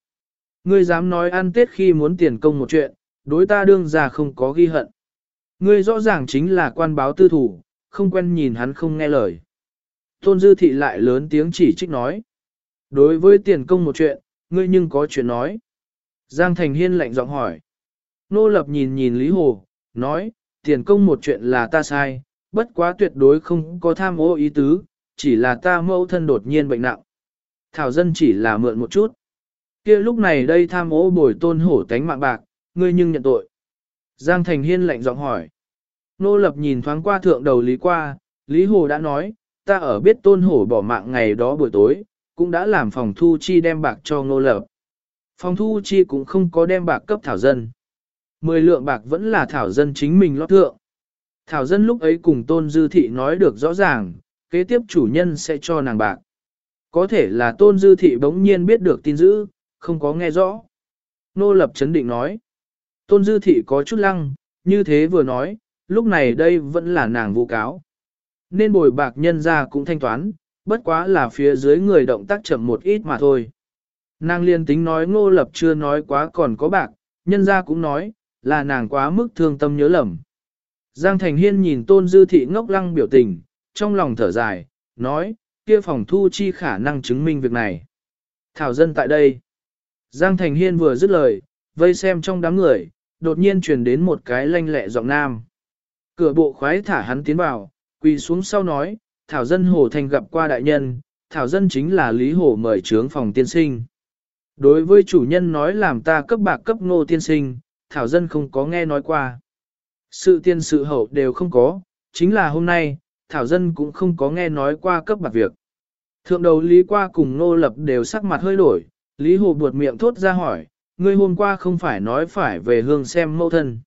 Ngươi dám nói ăn tết khi muốn tiền công một chuyện, đối ta đương ra không có ghi hận. Ngươi rõ ràng chính là quan báo tư thủ, không quen nhìn hắn không nghe lời. Tôn Dư Thị lại lớn tiếng chỉ trích nói. Đối với tiền công một chuyện, ngươi nhưng có chuyện nói. Giang Thành Hiên lạnh giọng hỏi. Nô Lập nhìn nhìn Lý Hồ, nói, tiền công một chuyện là ta sai, bất quá tuyệt đối không có tham ô ý tứ, chỉ là ta mẫu thân đột nhiên bệnh nặng. Thảo dân chỉ là mượn một chút. kia lúc này đây tham ô bồi tôn hổ tánh mạng bạc, ngươi nhưng nhận tội. Giang Thành Hiên lạnh giọng hỏi. Nô Lập nhìn thoáng qua thượng đầu Lý qua, Lý Hồ đã nói, ta ở biết tôn hổ bỏ mạng ngày đó buổi tối, cũng đã làm phòng thu chi đem bạc cho Nô Lập. Phòng thu chi cũng không có đem bạc cấp thảo dân. Mười lượng bạc vẫn là thảo dân chính mình lót thượng. Thảo dân lúc ấy cùng tôn dư thị nói được rõ ràng, kế tiếp chủ nhân sẽ cho nàng bạc. Có thể là tôn dư thị bỗng nhiên biết được tin dữ, không có nghe rõ. Nô lập chấn định nói. Tôn dư thị có chút lăng, như thế vừa nói, lúc này đây vẫn là nàng vụ cáo. Nên bồi bạc nhân ra cũng thanh toán, bất quá là phía dưới người động tác chậm một ít mà thôi. Nàng liên tính nói ngô lập chưa nói quá còn có bạc, nhân ra cũng nói, là nàng quá mức thương tâm nhớ lầm. Giang Thành Hiên nhìn tôn dư thị ngốc lăng biểu tình, trong lòng thở dài, nói, kia phòng thu chi khả năng chứng minh việc này. Thảo dân tại đây. Giang Thành Hiên vừa dứt lời, vây xem trong đám người, đột nhiên truyền đến một cái lanh lẹ giọng nam. Cửa bộ khoái thả hắn tiến vào, quỳ xuống sau nói, Thảo dân Hồ Thành gặp qua đại nhân, Thảo dân chính là Lý Hồ mời trướng phòng tiên sinh. Đối với chủ nhân nói làm ta cấp bạc cấp ngô tiên sinh, Thảo dân không có nghe nói qua. Sự tiên sự hậu đều không có, chính là hôm nay, Thảo dân cũng không có nghe nói qua cấp bạc việc. Thượng đầu Lý qua cùng Ngô Lập đều sắc mặt hơi đổi, Lý Hồ buột miệng thốt ra hỏi, ngươi hôm qua không phải nói phải về hương xem mẫu thân.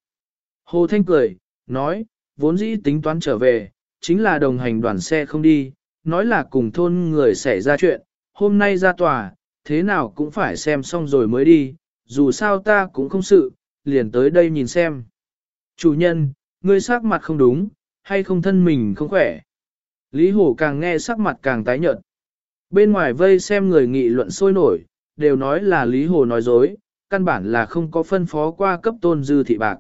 Hồ Thanh cười, nói, vốn dĩ tính toán trở về, chính là đồng hành đoàn xe không đi, nói là cùng thôn người xảy ra chuyện, hôm nay ra tòa, thế nào cũng phải xem xong rồi mới đi, dù sao ta cũng không sự, liền tới đây nhìn xem. Chủ nhân, ngươi sắc mặt không đúng, hay không thân mình không khỏe. Lý Hổ càng nghe sắc mặt càng tái nhợt. Bên ngoài vây xem người nghị luận sôi nổi, đều nói là Lý Hồ nói dối, căn bản là không có phân phó qua cấp tôn dư thị bạc.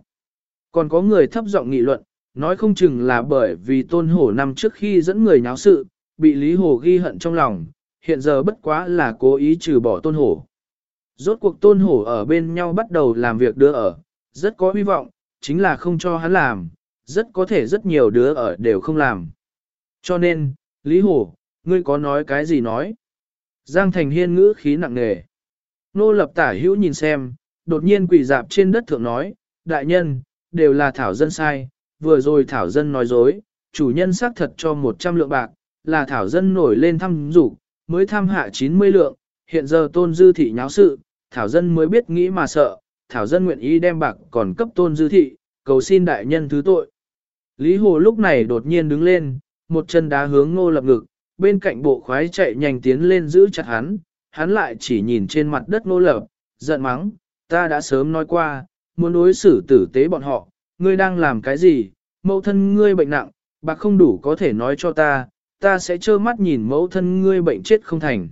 Còn có người thấp giọng nghị luận, nói không chừng là bởi vì tôn hổ năm trước khi dẫn người nháo sự, bị Lý Hồ ghi hận trong lòng, hiện giờ bất quá là cố ý trừ bỏ tôn hổ. Rốt cuộc tôn hổ ở bên nhau bắt đầu làm việc đưa ở, rất có hy vọng, chính là không cho hắn làm, rất có thể rất nhiều đứa ở đều không làm. Cho nên, Lý Hổ, ngươi có nói cái gì nói? Giang Thành Hiên ngữ khí nặng nề. Nô lập tả hữu nhìn xem, đột nhiên quỳ dạp trên đất thượng nói, đại nhân, đều là thảo dân sai, vừa rồi thảo dân nói dối, chủ nhân xác thật cho 100 lượng bạc, là thảo dân nổi lên thăm rủ, mới tham hạ 90 lượng, hiện giờ tôn dư thị nháo sự, thảo dân mới biết nghĩ mà sợ, thảo dân nguyện ý đem bạc còn cấp tôn dư thị, cầu xin đại nhân thứ tội. Lý Hồ lúc này đột nhiên đứng lên, một chân đá hướng ngô lập ngực, bên cạnh bộ khoái chạy nhanh tiến lên giữ chặt hắn, hắn lại chỉ nhìn trên mặt đất nô lập, giận mắng, ta đã sớm nói qua, muốn đối xử tử tế bọn họ, ngươi đang làm cái gì, mẫu thân ngươi bệnh nặng, bạc không đủ có thể nói cho ta, ta sẽ trơ mắt nhìn mẫu thân ngươi bệnh chết không thành.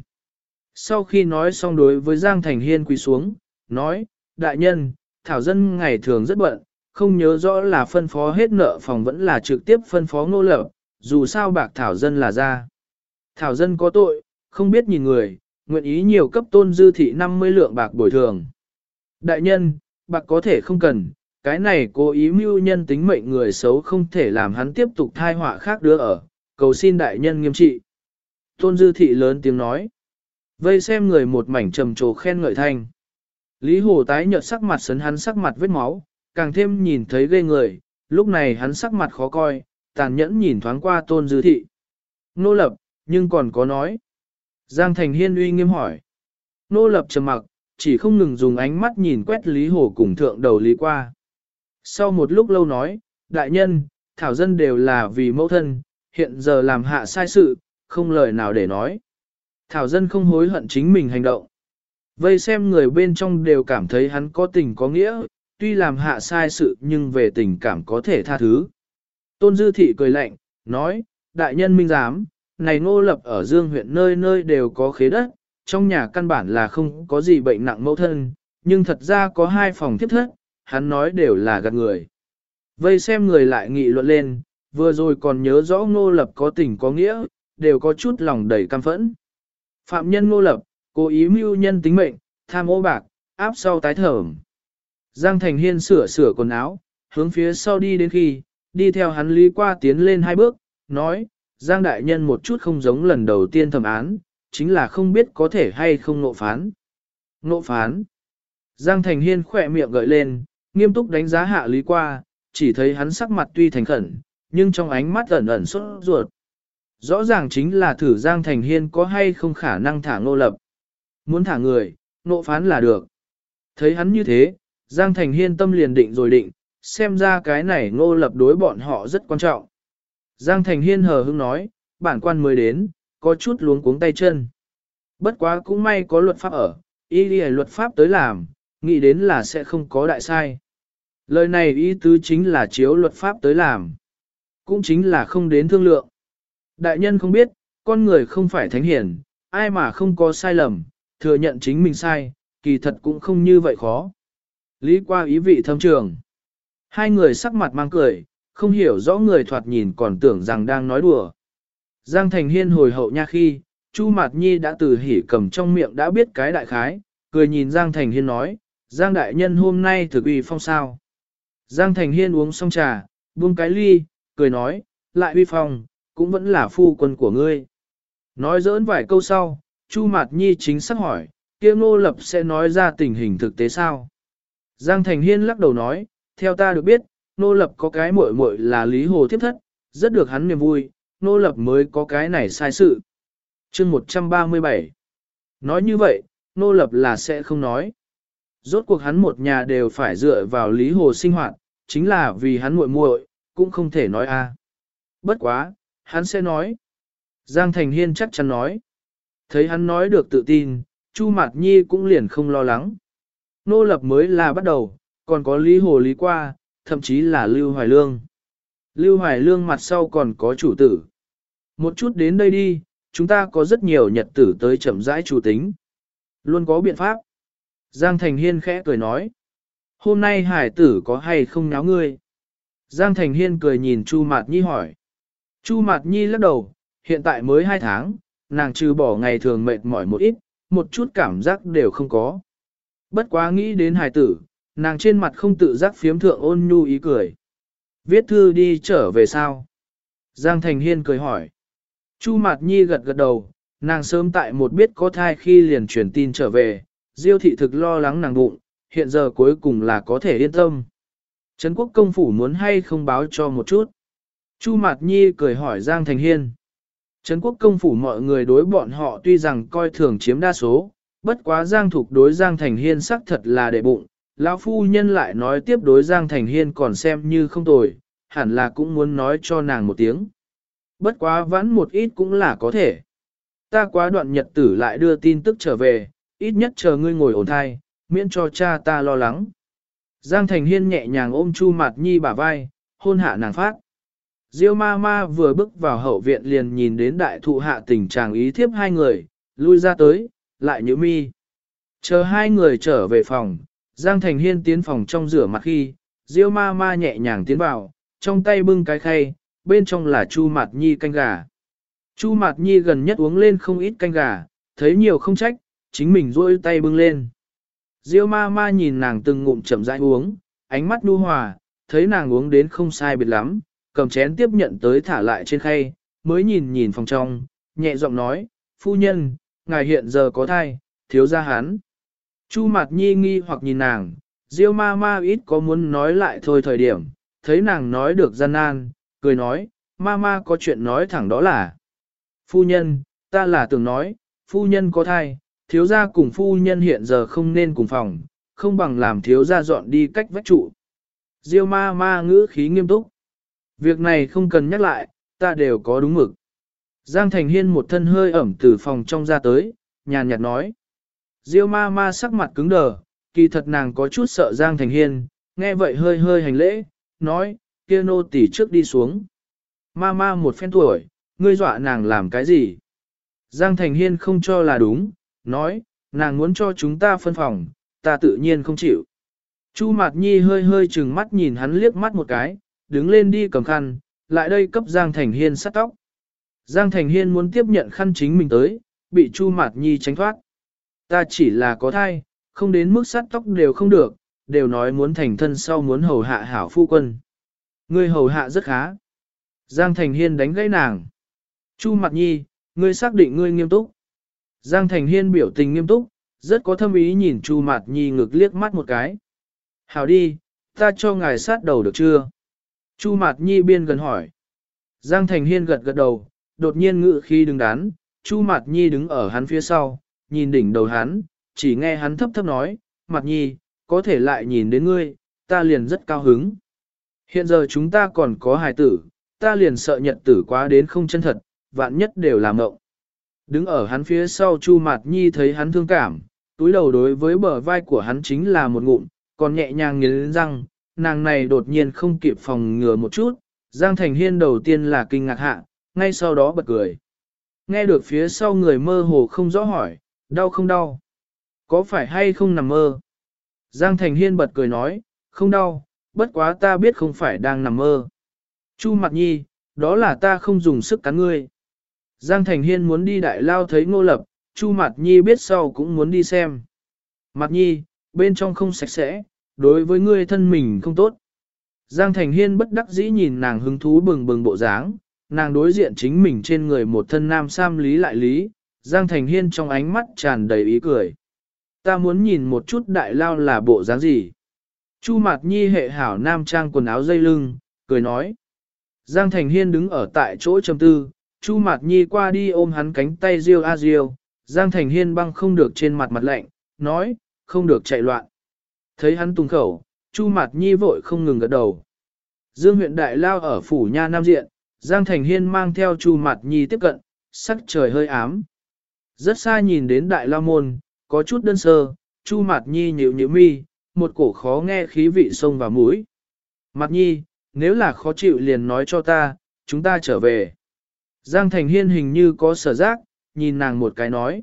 Sau khi nói xong đối với Giang Thành Hiên quỳ xuống, nói, đại nhân, thảo dân ngày thường rất bận, không nhớ rõ là phân phó hết nợ phòng vẫn là trực tiếp phân phó ngô lập, dù sao bạc thảo dân là ra. Thảo dân có tội, không biết nhìn người, nguyện ý nhiều cấp tôn dư thị 50 lượng bạc bồi thường. Đại nhân, bạc có thể không cần, cái này cố ý mưu nhân tính mệnh người xấu không thể làm hắn tiếp tục thai họa khác đứa ở, cầu xin đại nhân nghiêm trị. Tôn dư thị lớn tiếng nói. Vây xem người một mảnh trầm trồ khen ngợi thanh. Lý Hồ tái nhợt sắc mặt sấn hắn sắc mặt vết máu, càng thêm nhìn thấy ghê người, lúc này hắn sắc mặt khó coi, tàn nhẫn nhìn thoáng qua tôn dư thị. Nô lập, nhưng còn có nói. Giang Thành Hiên uy nghiêm hỏi. Nô lập trầm mặc, chỉ không ngừng dùng ánh mắt nhìn quét Lý Hồ cùng thượng đầu Lý qua. Sau một lúc lâu nói, đại nhân, thảo dân đều là vì mẫu thân, hiện giờ làm hạ sai sự, không lời nào để nói. Thảo dân không hối hận chính mình hành động. Vây xem người bên trong đều cảm thấy hắn có tình có nghĩa, tuy làm hạ sai sự nhưng về tình cảm có thể tha thứ. Tôn Dư Thị cười lạnh, nói, đại nhân minh giám, này ngô lập ở Dương huyện nơi nơi đều có khế đất, trong nhà căn bản là không có gì bệnh nặng mẫu thân, nhưng thật ra có hai phòng thiếp thất, hắn nói đều là gạt người. Vây xem người lại nghị luận lên, vừa rồi còn nhớ rõ ngô lập có tình có nghĩa, đều có chút lòng đầy căm phẫn. Phạm nhân ngô lập, cố ý mưu nhân tính mệnh, tham ô bạc, áp sau tái thởm. Giang Thành Hiên sửa sửa quần áo, hướng phía sau đi đến khi, đi theo hắn lý qua tiến lên hai bước, nói, Giang Đại Nhân một chút không giống lần đầu tiên thẩm án, chính là không biết có thể hay không nộ phán. Nộ phán. Giang Thành Hiên khỏe miệng gợi lên, nghiêm túc đánh giá hạ lý qua, chỉ thấy hắn sắc mặt tuy thành khẩn, nhưng trong ánh mắt ẩn ẩn sốt ruột. Rõ ràng chính là thử Giang Thành Hiên có hay không khả năng thả ngô lập. Muốn thả người, nộ phán là được. Thấy hắn như thế, Giang Thành Hiên tâm liền định rồi định, xem ra cái này ngô lập đối bọn họ rất quan trọng. Giang Thành Hiên hờ hững nói, bản quan mới đến, có chút luống cuống tay chân. Bất quá cũng may có luật pháp ở, y đi luật pháp tới làm, nghĩ đến là sẽ không có đại sai. Lời này ý tứ chính là chiếu luật pháp tới làm. Cũng chính là không đến thương lượng. Đại nhân không biết, con người không phải thánh hiển, ai mà không có sai lầm, thừa nhận chính mình sai, kỳ thật cũng không như vậy khó. Lý qua ý vị thâm trường. Hai người sắc mặt mang cười, không hiểu rõ người thoạt nhìn còn tưởng rằng đang nói đùa. Giang Thành Hiên hồi hậu nha khi, Chu Mạt Nhi đã từ hỉ cầm trong miệng đã biết cái đại khái, cười nhìn Giang Thành Hiên nói, Giang Đại Nhân hôm nay thực uy phong sao. Giang Thành Hiên uống xong trà, buông cái ly, cười nói, lại uy phong, cũng vẫn là phu quân của ngươi. Nói dỡn vài câu sau, Chu Mạt Nhi chính xác hỏi, kia ngô lập sẽ nói ra tình hình thực tế sao? Giang Thành Hiên lắc đầu nói, theo ta được biết, nô lập có cái muội muội là Lý Hồ Thiếp Thất, rất được hắn niềm vui, nô lập mới có cái này sai sự. chương 137 Nói như vậy, nô lập là sẽ không nói. Rốt cuộc hắn một nhà đều phải dựa vào Lý Hồ sinh hoạt, chính là vì hắn muội muội cũng không thể nói a. À. Bất quá, hắn sẽ nói. Giang Thành Hiên chắc chắn nói. Thấy hắn nói được tự tin, Chu Mạt Nhi cũng liền không lo lắng. Nô lập mới là bắt đầu, còn có Lý Hồ Lý qua, thậm chí là Lưu Hoài Lương. Lưu Hoài Lương mặt sau còn có chủ tử. Một chút đến đây đi, chúng ta có rất nhiều nhật tử tới chậm rãi chủ tính. Luôn có biện pháp. Giang Thành Hiên khẽ cười nói. Hôm nay hải tử có hay không nháo ngươi? Giang Thành Hiên cười nhìn Chu Mạt Nhi hỏi. Chu Mạt Nhi lắc đầu, hiện tại mới hai tháng, nàng trừ bỏ ngày thường mệt mỏi một ít, một chút cảm giác đều không có. Bất quá nghĩ đến hài tử, nàng trên mặt không tự giác phiếm thượng ôn nhu ý cười. Viết thư đi trở về sao? Giang Thành Hiên cười hỏi. Chu Mạt Nhi gật gật đầu, nàng sớm tại một biết có thai khi liền truyền tin trở về, Diêu thị thực lo lắng nàng bụng, hiện giờ cuối cùng là có thể yên tâm. Trấn quốc công phủ muốn hay không báo cho một chút. Chu Mạt Nhi cười hỏi Giang Thành Hiên. Trấn quốc công phủ mọi người đối bọn họ tuy rằng coi thường chiếm đa số, bất quá Giang Thục đối Giang Thành Hiên xác thật là đệ bụng, lão phu nhân lại nói tiếp đối Giang Thành Hiên còn xem như không tồi, hẳn là cũng muốn nói cho nàng một tiếng. Bất quá vãn một ít cũng là có thể. Ta quá đoạn nhật tử lại đưa tin tức trở về, ít nhất chờ ngươi ngồi ổn thai, miễn cho cha ta lo lắng. Giang Thành Hiên nhẹ nhàng ôm Chu Mạt Nhi bả vai, hôn hạ nàng phát. Diêu ma ma vừa bước vào hậu viện liền nhìn đến đại thụ hạ tình trạng ý thiếp hai người, lui ra tới, lại nhữ mi. Chờ hai người trở về phòng, Giang Thành Hiên tiến phòng trong rửa mặt khi, Diêu ma ma nhẹ nhàng tiến vào, trong tay bưng cái khay, bên trong là Chu Mạt Nhi canh gà. Chu Mạt Nhi gần nhất uống lên không ít canh gà, thấy nhiều không trách, chính mình rôi tay bưng lên. Diêu ma ma nhìn nàng từng ngụm chậm rãi uống, ánh mắt nu hòa, thấy nàng uống đến không sai biệt lắm, cầm chén tiếp nhận tới thả lại trên khay, mới nhìn nhìn phòng trong, nhẹ giọng nói, phu nhân, ngài hiện giờ có thai, thiếu gia hắn. Chu mặt nhi nghi hoặc nhìn nàng, Diêu ma ma ít có muốn nói lại thôi thời điểm, thấy nàng nói được gian nan, cười nói, ma ma có chuyện nói thẳng đó là. Phu nhân, ta là tưởng nói, phu nhân có thai, thiếu gia cùng phu nhân hiện giờ không nên cùng phòng, không bằng làm thiếu gia dọn đi cách vách trụ. Diêu ma ma ngữ khí nghiêm túc. Việc này không cần nhắc lại, ta đều có đúng mực. Giang Thành Hiên một thân hơi ẩm từ phòng trong ra tới, nhàn nhạt nói. Diêu ma ma sắc mặt cứng đờ, kỳ thật nàng có chút sợ Giang Thành Hiên, nghe vậy hơi hơi hành lễ, nói, kia nô tỉ trước đi xuống. Ma ma một phen tuổi, ngươi dọa nàng làm cái gì? Giang Thành Hiên không cho là đúng, nói, nàng muốn cho chúng ta phân phòng, ta tự nhiên không chịu. Chu Mạt Nhi hơi hơi chừng mắt nhìn hắn liếc mắt một cái, đứng lên đi cầm khăn, lại đây cấp Giang Thành Hiên sắt tóc. Giang Thành Hiên muốn tiếp nhận khăn chính mình tới, bị Chu Mạt Nhi tránh thoát. Ta chỉ là có thai, không đến mức sắt tóc đều không được, đều nói muốn thành thân sau muốn hầu hạ hảo phu quân. Ngươi hầu hạ rất khá. Giang Thành Hiên đánh gãy nàng. Chu Mạt Nhi, ngươi xác định ngươi nghiêm túc. Giang Thành Hiên biểu tình nghiêm túc, rất có thâm ý nhìn Chu Mạt Nhi ngực liếc mắt một cái. Hảo đi, ta cho ngài sát đầu được chưa? Chu Mạt Nhi biên gần hỏi. Giang Thành Hiên gật gật đầu, đột nhiên ngự khi đứng đắn, Chu Mạt Nhi đứng ở hắn phía sau, nhìn đỉnh đầu hắn, chỉ nghe hắn thấp thấp nói, mặt Nhi, có thể lại nhìn đến ngươi, ta liền rất cao hứng. Hiện giờ chúng ta còn có hài tử, ta liền sợ nhật tử quá đến không chân thật, vạn nhất đều làm mộng. Đứng ở hắn phía sau Chu Mạt Nhi thấy hắn thương cảm, túi đầu đối với bờ vai của hắn chính là một ngụm, còn nhẹ nhàng nghiến răng, nàng này đột nhiên không kịp phòng ngừa một chút, Giang Thành Hiên đầu tiên là kinh ngạc hạ, ngay sau đó bật cười. Nghe được phía sau người mơ hồ không rõ hỏi, đau không đau? Có phải hay không nằm mơ? Giang Thành Hiên bật cười nói, không đau, bất quá ta biết không phải đang nằm mơ. Chu Mạt Nhi, đó là ta không dùng sức cắn ngươi. Giang Thành Hiên muốn đi đại lao thấy ngô lập, Chu Mạt Nhi biết sau cũng muốn đi xem. Mạt Nhi, bên trong không sạch sẽ, đối với ngươi thân mình không tốt. Giang Thành Hiên bất đắc dĩ nhìn nàng hứng thú bừng bừng bộ dáng, nàng đối diện chính mình trên người một thân nam sam lý lại lý, Giang Thành Hiên trong ánh mắt tràn đầy ý cười. Ta muốn nhìn một chút đại lao là bộ dáng gì. Chu Mạt Nhi hệ hảo nam trang quần áo dây lưng, cười nói. Giang Thành Hiên đứng ở tại chỗ trầm tư, Chu Mạt Nhi qua đi ôm hắn cánh tay riêu a riêu, Giang Thành Hiên băng không được trên mặt mặt lạnh, nói, không được chạy loạn. Thấy hắn tung khẩu, Chu Mạt Nhi vội không ngừng gật đầu. Dương huyện đại lao ở phủ nha Nam Diện, Giang Thành Hiên mang theo Chu Mạt Nhi tiếp cận, sắc trời hơi ám. Rất xa nhìn đến đại la môn, có chút đơn sơ, Chu Mạt Nhi nhịu nhịu mi, một cổ khó nghe khí vị sông vào mũi. Mạt Nhi, nếu là khó chịu liền nói cho ta, chúng ta trở về. Giang Thành Hiên hình như có sở giác, nhìn nàng một cái nói.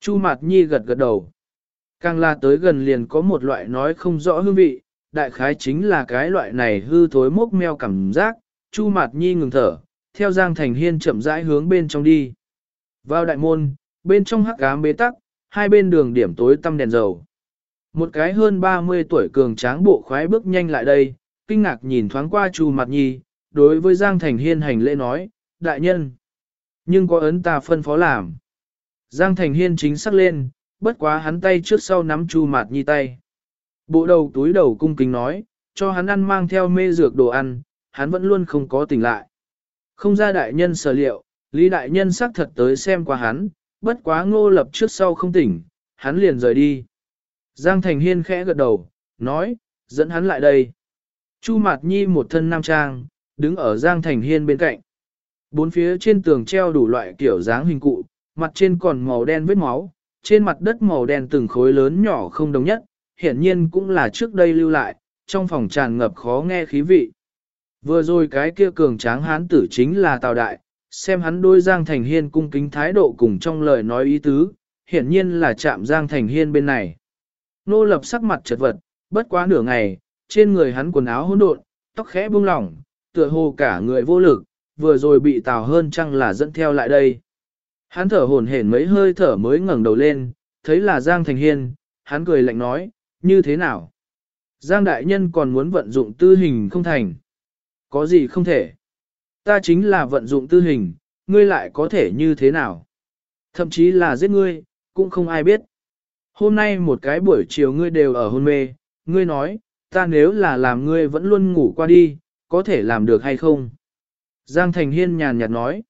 Chu Mạt Nhi gật gật đầu. Càng là tới gần liền có một loại nói không rõ hương vị, đại khái chính là cái loại này hư thối mốc meo cảm giác, Chu Mạt Nhi ngừng thở, theo Giang Thành Hiên chậm rãi hướng bên trong đi. Vào đại môn, bên trong hắc ám bế tắc, hai bên đường điểm tối tăm đèn dầu. Một cái hơn 30 tuổi cường tráng bộ khoái bước nhanh lại đây, kinh ngạc nhìn thoáng qua Chu Mạt Nhi, đối với Giang Thành Hiên hành lễ nói, đại nhân. Nhưng có ấn ta phân phó làm. Giang Thành Hiên chính sắc lên, bất quá hắn tay trước sau nắm Chu Mạt Nhi tay. Bộ đầu túi đầu cung kính nói, cho hắn ăn mang theo mê dược đồ ăn, hắn vẫn luôn không có tỉnh lại. Không ra đại nhân sở liệu, Lý đại nhân xác thật tới xem qua hắn, bất quá ngô lập trước sau không tỉnh, hắn liền rời đi. Giang Thành Hiên khẽ gật đầu, nói, dẫn hắn lại đây. Chu Mạt Nhi một thân nam trang, đứng ở Giang Thành Hiên bên cạnh. Bốn phía trên tường treo đủ loại kiểu dáng hình cụ, mặt trên còn màu đen vết máu, trên mặt đất màu đen từng khối lớn nhỏ không đồng nhất, hiển nhiên cũng là trước đây lưu lại, trong phòng tràn ngập khó nghe khí vị. Vừa rồi cái kia cường tráng hán tử chính là Tào Đại, xem hắn đôi Giang Thành Hiên cung kính thái độ cùng trong lời nói ý tứ, hiển nhiên là chạm Giang Thành Hiên bên này. Nô lập sắc mặt chật vật, bất quá nửa ngày, trên người hắn quần áo hỗn độn, tóc khẽ buông lỏng, tựa hồ cả người vô lực, vừa rồi bị Tào hơn chăng là dẫn theo lại đây. Hắn thở hổn hển mấy hơi thở mới ngẩng đầu lên, thấy là Giang Thành Hiên, hắn cười lạnh nói, như thế nào? Giang Đại Nhân còn muốn vận dụng tư hình không thành. Có gì không thể? Ta chính là vận dụng tư hình, ngươi lại có thể như thế nào? Thậm chí là giết ngươi, cũng không ai biết. Hôm nay một cái buổi chiều ngươi đều ở hôn mê, ngươi nói, ta nếu là làm ngươi vẫn luôn ngủ qua đi, có thể làm được hay không? Giang Thành Hiên nhàn nhạt nói.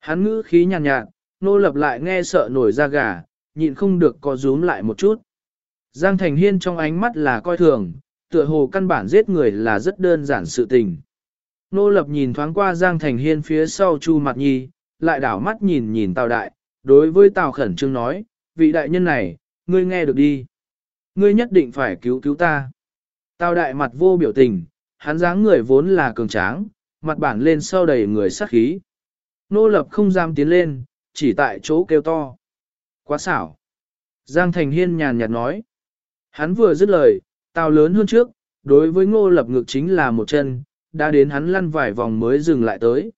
Hắn ngữ khí nhàn nhạt, nô lập lại nghe sợ nổi da gà, nhịn không được có rúm lại một chút. Giang Thành Hiên trong ánh mắt là coi thường, tựa hồ căn bản giết người là rất đơn giản sự tình. Nô lập nhìn thoáng qua Giang Thành Hiên phía sau Chu Mạt Nhi, lại đảo mắt nhìn nhìn Tào Đại, đối với Tào Khẩn Trương nói, vị đại nhân này, ngươi nghe được đi. Ngươi nhất định phải cứu cứu ta. Tào Đại mặt vô biểu tình, hắn dáng người vốn là cường tráng, mặt bản lên sau đầy người sát khí. Nô lập không dám tiến lên, chỉ tại chỗ kêu to. Quá xảo. Giang Thành Hiên nhàn nhạt nói. Hắn vừa dứt lời, tào lớn hơn trước, đối với ngô lập ngực chính là một chân, đã đến hắn lăn vài vòng mới dừng lại tới.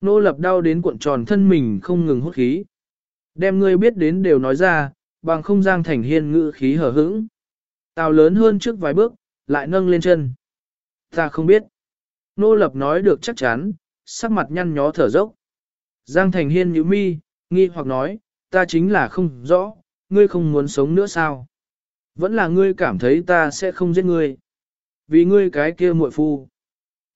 Nô lập đau đến cuộn tròn thân mình không ngừng hút khí. Đem ngươi biết đến đều nói ra, bằng không giang thành hiên ngữ khí hở hững. Tào lớn hơn trước vài bước, lại nâng lên chân. Ta không biết. Nô lập nói được chắc chắn, sắc mặt nhăn nhó thở dốc. Giang thành hiên nhíu mi, nghi hoặc nói, ta chính là không rõ, ngươi không muốn sống nữa sao? Vẫn là ngươi cảm thấy ta sẽ không giết ngươi. Vì ngươi cái kia muội phu.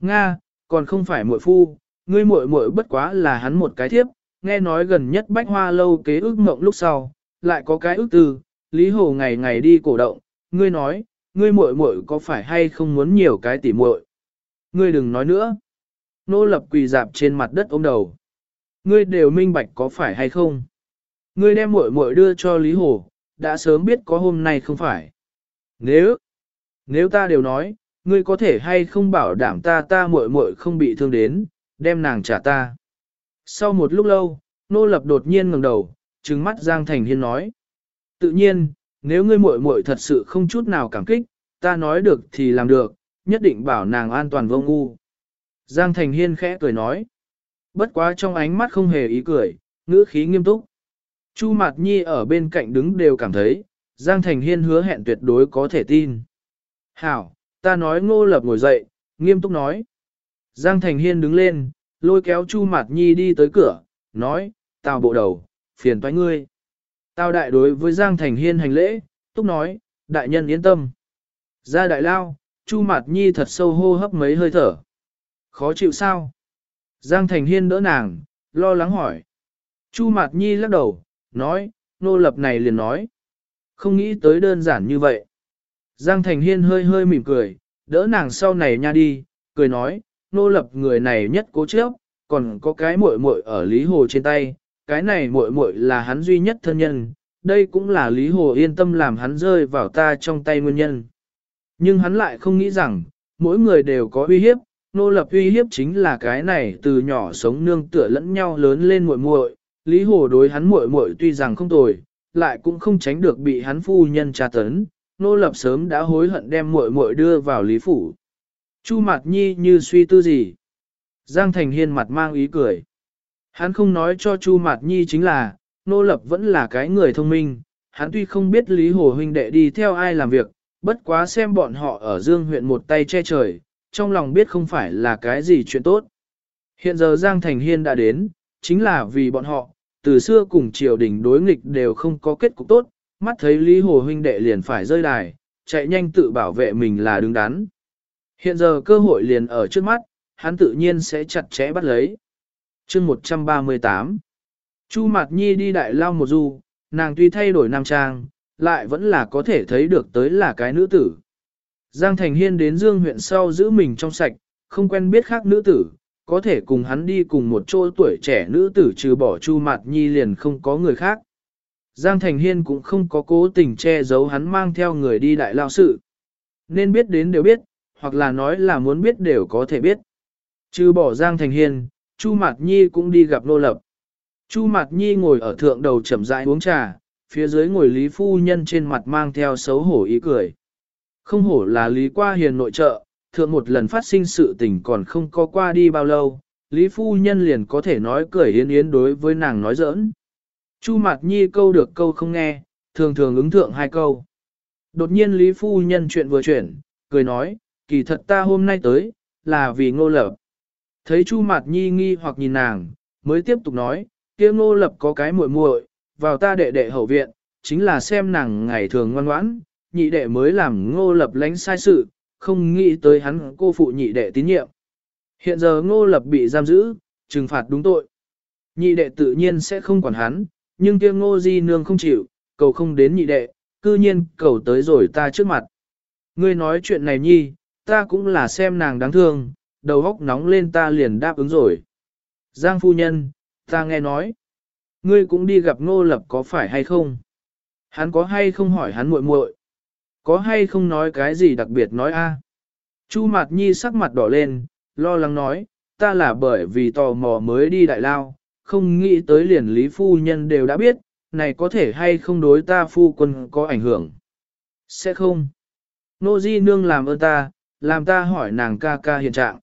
Nga, còn không phải muội phu, ngươi muội muội bất quá là hắn một cái thiếp, nghe nói gần nhất bách hoa lâu kế ước mộng lúc sau, lại có cái ước từ, Lý Hồ ngày ngày đi cổ động, ngươi nói, ngươi muội muội có phải hay không muốn nhiều cái tỉ muội? Ngươi đừng nói nữa. Nô lập quỳ dạp trên mặt đất ôm đầu. Ngươi đều minh bạch có phải hay không? Ngươi đem muội muội đưa cho Lý Hồ, đã sớm biết có hôm nay không phải. Nếu, nếu ta đều nói, ngươi có thể hay không bảo đảm ta ta muội muội không bị thương đến, đem nàng trả ta. Sau một lúc lâu, nô lập đột nhiên ngẩng đầu, trừng mắt Giang Thành Hiên nói. Tự nhiên, nếu ngươi muội muội thật sự không chút nào cảm kích, ta nói được thì làm được, nhất định bảo nàng an toàn vô ngu. Giang Thành Hiên khẽ cười nói. Bất quá trong ánh mắt không hề ý cười, ngữ khí nghiêm túc. Chu Mạt Nhi ở bên cạnh đứng đều cảm thấy, Giang Thành Hiên hứa hẹn tuyệt đối có thể tin. Hảo, ta nói ngô lập ngồi dậy, nghiêm túc nói. Giang Thành Hiên đứng lên, lôi kéo Chu Mạt Nhi đi tới cửa, nói, tào bộ đầu, phiền toái ngươi. Tào đại đối với Giang Thành Hiên hành lễ, túc nói, đại nhân yên tâm. Ra đại lao, Chu Mạt Nhi thật sâu hô hấp mấy hơi thở. Khó chịu sao? Giang Thành Hiên đỡ nàng, lo lắng hỏi. Chu Mạt Nhi lắc đầu, nói, nô lập này liền nói. Không nghĩ tới đơn giản như vậy. Giang Thành Hiên hơi hơi mỉm cười, đỡ nàng sau này nha đi, cười nói, nô lập người này nhất cố chấp, còn có cái muội muội ở Lý Hồ trên tay, cái này muội muội là hắn duy nhất thân nhân, đây cũng là Lý Hồ yên tâm làm hắn rơi vào ta trong tay nguyên nhân. Nhưng hắn lại không nghĩ rằng, mỗi người đều có uy hiếp, nô lập uy hiếp chính là cái này từ nhỏ sống nương tựa lẫn nhau lớn lên muội muội, Lý Hồ đối hắn muội muội tuy rằng không tồi, lại cũng không tránh được bị hắn phu nhân tra tấn, nô lập sớm đã hối hận đem muội muội đưa vào Lý phủ. Chu Mạt Nhi như suy tư gì? Giang Thành Hiên mặt mang ý cười. Hắn không nói cho Chu Mạt Nhi chính là, nô lập vẫn là cái người thông minh, hắn tuy không biết Lý Hồ huynh đệ đi theo ai làm việc, bất quá xem bọn họ ở Dương huyện một tay che trời, trong lòng biết không phải là cái gì chuyện tốt. Hiện giờ Giang Thành Hiên đã đến, chính là vì bọn họ, từ xưa cùng triều đình đối nghịch đều không có kết cục tốt, mắt thấy Lý Hồ huynh đệ liền phải rơi đài, chạy nhanh tự bảo vệ mình là đứng đắn. Hiện giờ cơ hội liền ở trước mắt, hắn tự nhiên sẽ chặt chẽ bắt lấy. chương 138 Chu Mạt Nhi đi đại lao một du, nàng tuy thay đổi nam trang, lại vẫn là có thể thấy được tới là cái nữ tử. Giang Thành Hiên đến Dương huyện sau giữ mình trong sạch, không quen biết khác nữ tử, có thể cùng hắn đi cùng một chỗ tuổi trẻ nữ tử trừ bỏ Chu Mạt Nhi liền không có người khác. Giang Thành Hiên cũng không có cố tình che giấu hắn mang theo người đi đại lao sự. Nên biết đến đều biết, hoặc là nói là muốn biết đều có thể biết. Trừ bỏ Giang Thành Hiên, Chu Mạt Nhi cũng đi gặp Nô Lập. Chu Mạt Nhi ngồi ở thượng đầu chậm rãi uống trà, phía dưới ngồi Lý Phu Nhân trên mặt mang theo xấu hổ ý cười. Không hổ là Lý qua hiền nội trợ, thượng một lần phát sinh sự tình còn không có qua đi bao lâu, Lý Phu Nhân liền có thể nói cười yến yến đối với nàng nói giỡn. Chu Mạt Nhi câu được câu không nghe, thường thường ứng thượng hai câu. Đột nhiên Lý Phu Nhân chuyện vừa chuyển, cười nói, kỳ thật ta hôm nay tới, là vì ngô lập. Thấy Chu Mạt Nhi nghi hoặc nhìn nàng, mới tiếp tục nói, kia ngô lập có cái muội muội, vào ta đệ đệ hậu viện, chính là xem nàng ngày thường ngoan ngoãn, nhị đệ mới làm ngô lập lánh sai sự, không nghĩ tới hắn cô phụ nhị đệ tín nhiệm. Hiện giờ ngô lập bị giam giữ, trừng phạt đúng tội. Nhị đệ tự nhiên sẽ không quản hắn, nhưng kia ngô di nương không chịu, cầu không đến nhị đệ, cư nhiên cầu tới rồi ta trước mặt. Ngươi nói chuyện này nhi, ta cũng là xem nàng đáng thương, đầu óc nóng lên ta liền đáp ứng rồi. Giang phu nhân, ta nghe nói, ngươi cũng đi gặp ngô lập có phải hay không? Hắn có hay không hỏi hắn muội muội? Có hay không nói cái gì đặc biệt nói a? Chu Mạt Nhi sắc mặt đỏ lên, lo lắng nói, ta là bởi vì tò mò mới đi đại lao, không nghĩ tới liền lý phu nhân đều đã biết, này có thể hay không đối ta phu quân có ảnh hưởng. Sẽ không. Nô Di Nương làm ơn ta, làm ta hỏi nàng ca ca hiện trạng.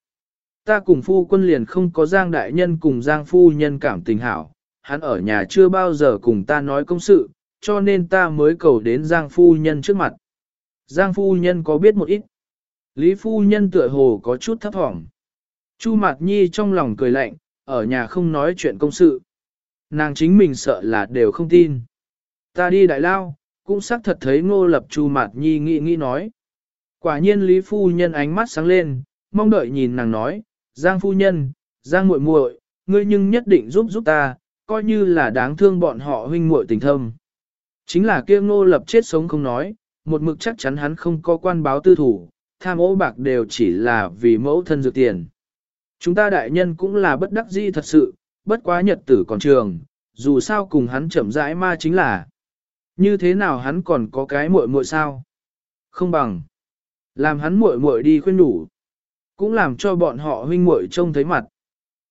Ta cùng phu quân liền không có Giang đại nhân cùng Giang phu nhân cảm tình hảo, hắn ở nhà chưa bao giờ cùng ta nói công sự, cho nên ta mới cầu đến Giang phu nhân trước mặt. Giang phu nhân có biết một ít. Lý phu nhân tựa hồ có chút thấp thỏm. Chu Mạt Nhi trong lòng cười lạnh, ở nhà không nói chuyện công sự. Nàng chính mình sợ là đều không tin. Ta đi đại lao, cũng xác thật thấy ngô lập Chu Mạt Nhi nghĩ nghĩ nói. Quả nhiên Lý phu nhân ánh mắt sáng lên, mong đợi nhìn nàng nói, Giang phu nhân, Giang muội muội, ngươi nhưng nhất định giúp giúp ta, coi như là đáng thương bọn họ huynh muội tình thâm. Chính là kia ngô lập chết sống không nói, một mực chắc chắn hắn không có quan báo tư thủ, tham ô bạc đều chỉ là vì mẫu thân dược tiền. Chúng ta đại nhân cũng là bất đắc dĩ thật sự, bất quá nhật tử còn trường, dù sao cùng hắn chậm rãi ma chính là. Như thế nào hắn còn có cái muội muội sao? Không bằng. Làm hắn muội muội đi khuyên đủ. Cũng làm cho bọn họ huynh muội trông thấy mặt.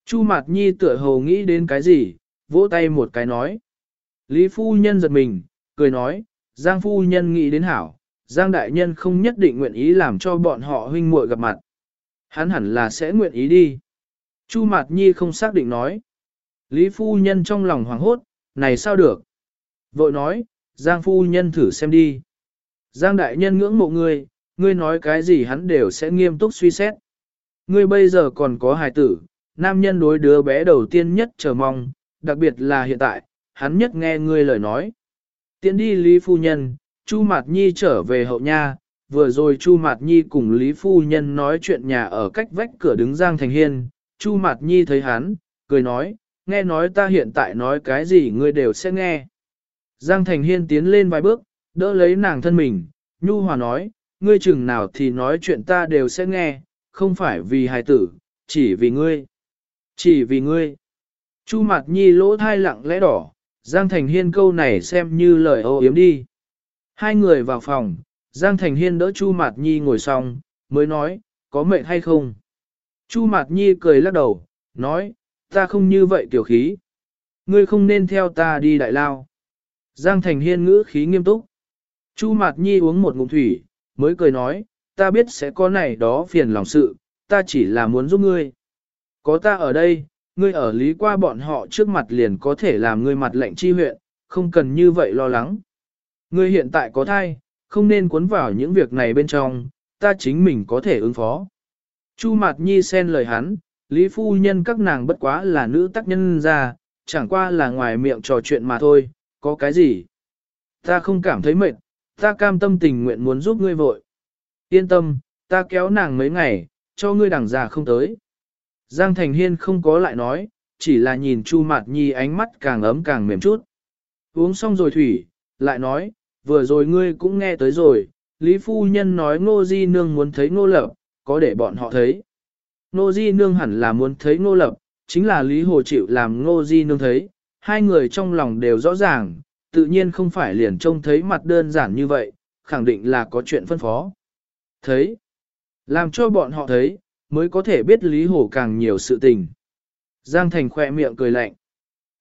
Chu Mạt Nhi tựa hồ nghĩ đến cái gì, vỗ tay một cái nói. Lý phu nhân giật mình, cười nói, Giang phu nhân nghĩ đến hảo, Giang đại nhân không nhất định nguyện ý làm cho bọn họ huynh muội gặp mặt. Hắn hẳn là sẽ nguyện ý đi. Chu Mạt Nhi không xác định nói. Lý phu nhân trong lòng hoảng hốt, này sao được? Vội nói, Giang phu nhân thử xem đi. Giang đại nhân ngưỡng mộ ngươi, ngươi nói cái gì hắn đều sẽ nghiêm túc suy xét. Ngươi bây giờ còn có hài tử, nam nhân đối đứa bé đầu tiên nhất chờ mong, đặc biệt là hiện tại, hắn nhất nghe ngươi lời nói. Tiến đi Lý Phu Nhân, Chu Mạt Nhi trở về hậu nha, vừa rồi Chu Mạt Nhi cùng Lý Phu Nhân nói chuyện nhà ở cách vách cửa đứng Giang Thành Hiên, Chu Mạt Nhi thấy hắn, cười nói, nghe nói ta hiện tại nói cái gì ngươi đều sẽ nghe. Giang Thành Hiên tiến lên vài bước, đỡ lấy nàng thân mình, Nhu Hòa nói, ngươi chừng nào thì nói chuyện ta đều sẽ nghe, không phải vì hài tử, chỉ vì ngươi. Chỉ vì ngươi. Chu Mạt Nhi lỗ thai lặng lẽ đỏ, Giang Thành Hiên câu này xem như lời ô yếm đi. Hai người vào phòng, Giang Thành Hiên đỡ Chu Mạt Nhi ngồi xong, mới nói, có mệt hay không? Chu Mạt Nhi cười lắc đầu, nói, ta không như vậy tiểu khí. Ngươi không nên theo ta đi đại lao. Giang Thành Hiên ngữ khí nghiêm túc. Chu Mạt Nhi uống một ngụm thủy, mới cười nói, ta biết sẽ có này đó phiền lòng sự, ta chỉ là muốn giúp ngươi. Có ta ở đây, ngươi ở lý qua bọn họ trước mặt liền có thể làm ngươi mặt lệnh chi huyện, không cần như vậy lo lắng. Ngươi hiện tại có thai, không nên cuốn vào những việc này bên trong, ta chính mình có thể ứng phó. Chu Mạt Nhi xen lời hắn, Lý Phu Nhân các nàng bất quá là nữ tác nhân ra, chẳng qua là ngoài miệng trò chuyện mà thôi, có cái gì. Ta không cảm thấy mệt, ta cam tâm tình nguyện muốn giúp ngươi vội. Yên tâm, ta kéo nàng mấy ngày, cho ngươi đằng già không tới. Giang Thành Hiên không có lại nói, chỉ là nhìn Chu Mạt Nhi ánh mắt càng ấm càng mềm chút. Uống xong rồi thủy, lại nói, vừa rồi ngươi cũng nghe tới rồi, Lý Phu Nhân nói Ngô Di Nương muốn thấy Ngô Lập, có để bọn họ thấy. Ngô Di Nương hẳn là muốn thấy Ngô Lập, chính là Lý Hồ chịu làm Ngô Di Nương thấy, hai người trong lòng đều rõ ràng, tự nhiên không phải liền trông thấy mặt đơn giản như vậy, khẳng định là có chuyện phân phó. Thấy, làm cho bọn họ thấy, mới có thể biết Lý hồ càng nhiều sự tình. Giang Thành khỏe miệng cười lạnh.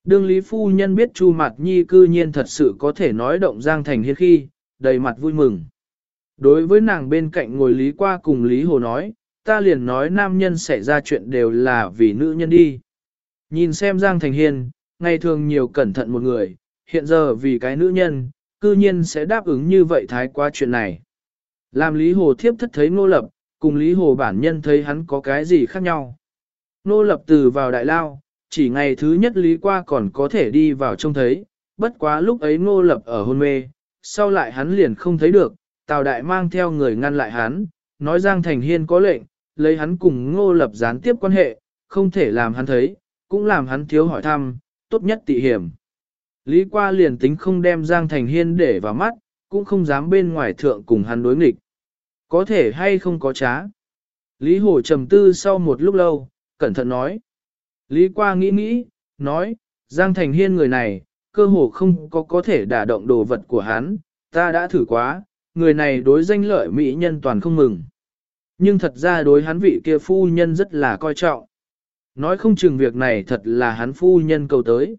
Đương Lý Phu Nhân biết Chu Mạt Nhi cư nhiên thật sự có thể nói động Giang Thành hiên khi, đầy mặt vui mừng. Đối với nàng bên cạnh ngồi Lý qua cùng Lý Hồ nói, ta liền nói nam nhân xảy ra chuyện đều là vì nữ nhân đi. Nhìn xem Giang Thành Hiên, ngày thường nhiều cẩn thận một người, hiện giờ vì cái nữ nhân, cư nhiên sẽ đáp ứng như vậy thái qua chuyện này. Làm Lý Hồ thiếp thất thấy ngô lập, cùng Lý Hồ bản nhân thấy hắn có cái gì khác nhau. Nô lập từ vào đại lao, chỉ ngày thứ nhất Lý qua còn có thể đi vào trông thấy, bất quá lúc ấy Ngô lập ở hôn mê, sau lại hắn liền không thấy được, Tào Đại mang theo người ngăn lại hắn, nói Giang Thành Hiên có lệnh, lấy hắn cùng ngô lập gián tiếp quan hệ, không thể làm hắn thấy, cũng làm hắn thiếu hỏi thăm, tốt nhất tị hiểm. Lý qua liền tính không đem Giang Thành Hiên để vào mắt, cũng không dám bên ngoài thượng cùng hắn đối nghịch. Có thể hay không có trá. Lý Hổ trầm tư sau một lúc lâu, cẩn thận nói. Lý qua nghĩ nghĩ, nói, Giang Thành Hiên người này, cơ hồ không có có thể đả động đồ vật của hắn, ta đã thử quá, người này đối danh lợi mỹ nhân toàn không mừng. Nhưng thật ra đối hắn vị kia phu nhân rất là coi trọng. Nói không chừng việc này thật là hắn phu nhân cầu tới.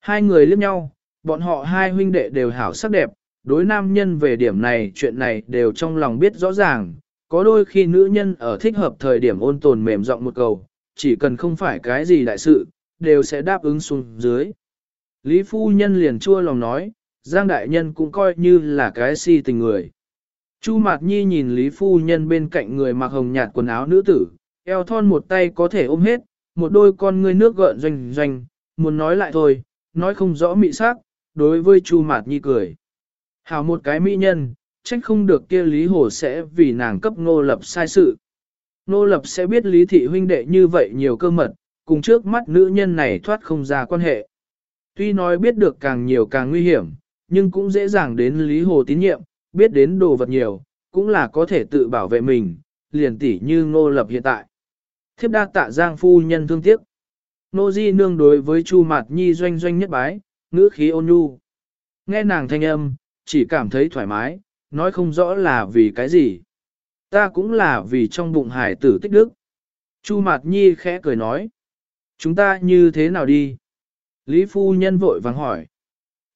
Hai người liếc nhau, bọn họ hai huynh đệ đều hảo sắc đẹp, đối nam nhân về điểm này chuyện này đều trong lòng biết rõ ràng, Có đôi khi nữ nhân ở thích hợp thời điểm ôn tồn mềm giọng một cầu, chỉ cần không phải cái gì đại sự, đều sẽ đáp ứng xuống dưới. Lý phu nhân liền chua lòng nói, Giang đại nhân cũng coi như là cái si tình người. Chu Mạt Nhi nhìn Lý phu nhân bên cạnh người mặc hồng nhạt quần áo nữ tử, eo thon một tay có thể ôm hết, một đôi con ngươi nước gợn doanh doanh, muốn nói lại thôi, nói không rõ mị sắc, đối với Chu Mạt Nhi cười. Hảo một cái mỹ nhân, trách không được kia Lý Hồ sẽ vì nàng cấp Ngô lập sai sự. Nô lập sẽ biết Lý Thị huynh đệ như vậy nhiều cơ mật, cùng trước mắt nữ nhân này thoát không ra quan hệ. Tuy nói biết được càng nhiều càng nguy hiểm, nhưng cũng dễ dàng đến Lý Hồ tín nhiệm, biết đến đồ vật nhiều, cũng là có thể tự bảo vệ mình, liền tỉ như Nô lập hiện tại. Thiếp đa tạ giang phu nhân thương tiếc. Nô di nương đối với Chu Mạt Nhi doanh doanh nhất bái, ngữ khí ôn nhu. Nghe nàng thanh âm, chỉ cảm thấy thoải mái, nói không rõ là vì cái gì. Ta cũng là vì trong bụng hải tử tích đức. Chu Mạt Nhi khẽ cười nói. Chúng ta như thế nào đi? Lý phu nhân vội vàng hỏi.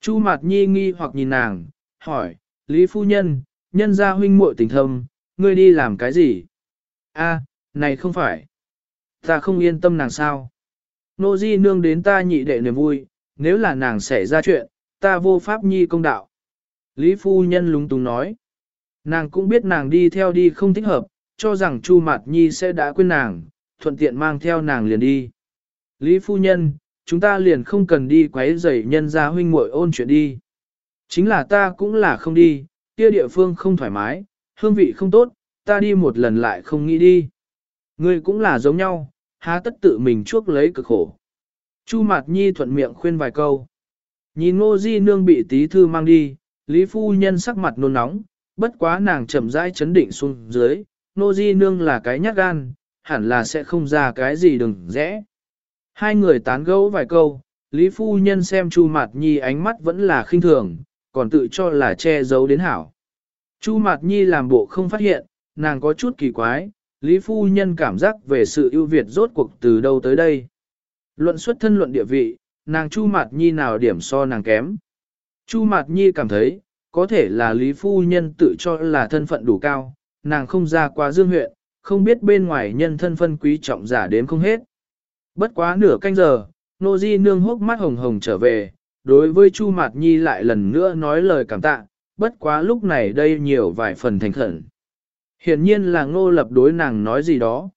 Chu Mạt Nhi nghi hoặc nhìn nàng, hỏi, Lý phu nhân, nhân gia huynh muội tình thâm, ngươi đi làm cái gì? A, này không phải. Ta không yên tâm nàng sao? Nô di nương đến ta nhị đệ niềm vui, nếu là nàng xảy ra chuyện, ta vô pháp nhi công đạo. Lý phu nhân lúng túng nói. Nàng cũng biết nàng đi theo đi không thích hợp, cho rằng Chu Mạt Nhi sẽ đã quên nàng, thuận tiện mang theo nàng liền đi. Lý phu nhân, chúng ta liền không cần đi quấy rầy nhân gia huynh muội ôn chuyện đi. Chính là ta cũng là không đi, kia địa phương không thoải mái, hương vị không tốt, ta đi một lần lại không nghĩ đi. Ngươi cũng là giống nhau, há tất tự mình chuốc lấy cực khổ. Chu Mạt Nhi thuận miệng khuyên vài câu. Nhìn Ngô Di Nương bị tí thư mang đi, Lý Phu Nhân sắc mặt nôn nóng, bất quá nàng chậm rãi chấn định xuống dưới, nô Di Nương là cái nhát gan, hẳn là sẽ không ra cái gì đừng rẽ. Hai người tán gẫu vài câu, Lý Phu Nhân xem Chu Mạt Nhi ánh mắt vẫn là khinh thường, còn tự cho là che giấu đến hảo. Chu Mạt Nhi làm bộ không phát hiện, nàng có chút kỳ quái, Lý Phu Nhân cảm giác về sự ưu việt rốt cuộc từ đâu tới đây. Luận xuất thân luận địa vị, nàng Chu Mạt Nhi nào điểm so nàng kém. Chu Mạt Nhi cảm thấy, có thể là Lý Phu Nhân tự cho là thân phận đủ cao, nàng không ra qua dương huyện, không biết bên ngoài nhân thân phân quý trọng giả đếm không hết. Bất quá nửa canh giờ, Nô Di nương hốc mắt hồng hồng trở về, đối với Chu Mạt Nhi lại lần nữa nói lời cảm tạ, bất quá lúc này đây nhiều vài phần thành khẩn. Hiển nhiên là ngô lập đối nàng nói gì đó.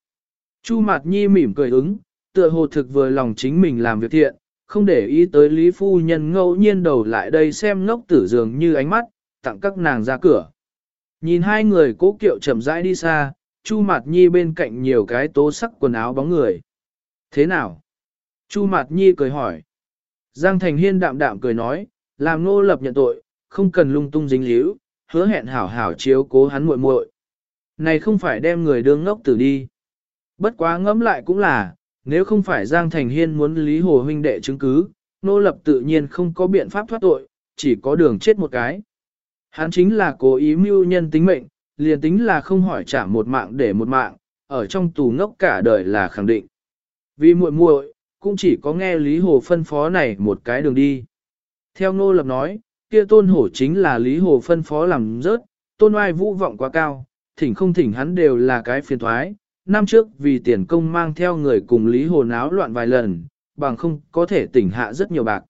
Chu Mạt Nhi mỉm cười ứng, tựa hồ thực vừa lòng chính mình làm việc thiện, không để ý tới Lý Phu Nhân ngẫu nhiên đầu lại đây xem ngốc tử dường như ánh mắt, tặng các nàng ra cửa. Nhìn hai người cố kiệu chậm rãi đi xa, Chu Mạt Nhi bên cạnh nhiều cái tố sắc quần áo bóng người. Thế nào? Chu Mạt Nhi cười hỏi. Giang Thành Hiên đạm đạm cười nói, làm nô lập nhận tội, không cần lung tung dính líu, hứa hẹn hảo hảo chiếu cố hắn muội muội. Này không phải đem người đương ngốc tử đi. Bất quá ngẫm lại cũng là, nếu không phải Giang Thành Hiên muốn Lý Hồ huynh đệ chứng cứ, nô lập tự nhiên không có biện pháp thoát tội, chỉ có đường chết một cái. Hắn chính là cố ý mưu nhân tính mệnh, liền tính là không hỏi trả một mạng để một mạng, ở trong tù ngốc cả đời là khẳng định. Vì muội muội, cũng chỉ có nghe Lý Hồ phân phó này một cái đường đi. Theo Ngô Lập nói, kia tôn hổ chính là Lý Hồ phân phó làm rớt, tôn oai vũ vọng quá cao, thỉnh không thỉnh hắn đều là cái phiền thoái. Năm trước vì tiền công mang theo người cùng Lý Hồ náo loạn vài lần, bằng không có thể tỉnh hạ rất nhiều bạc.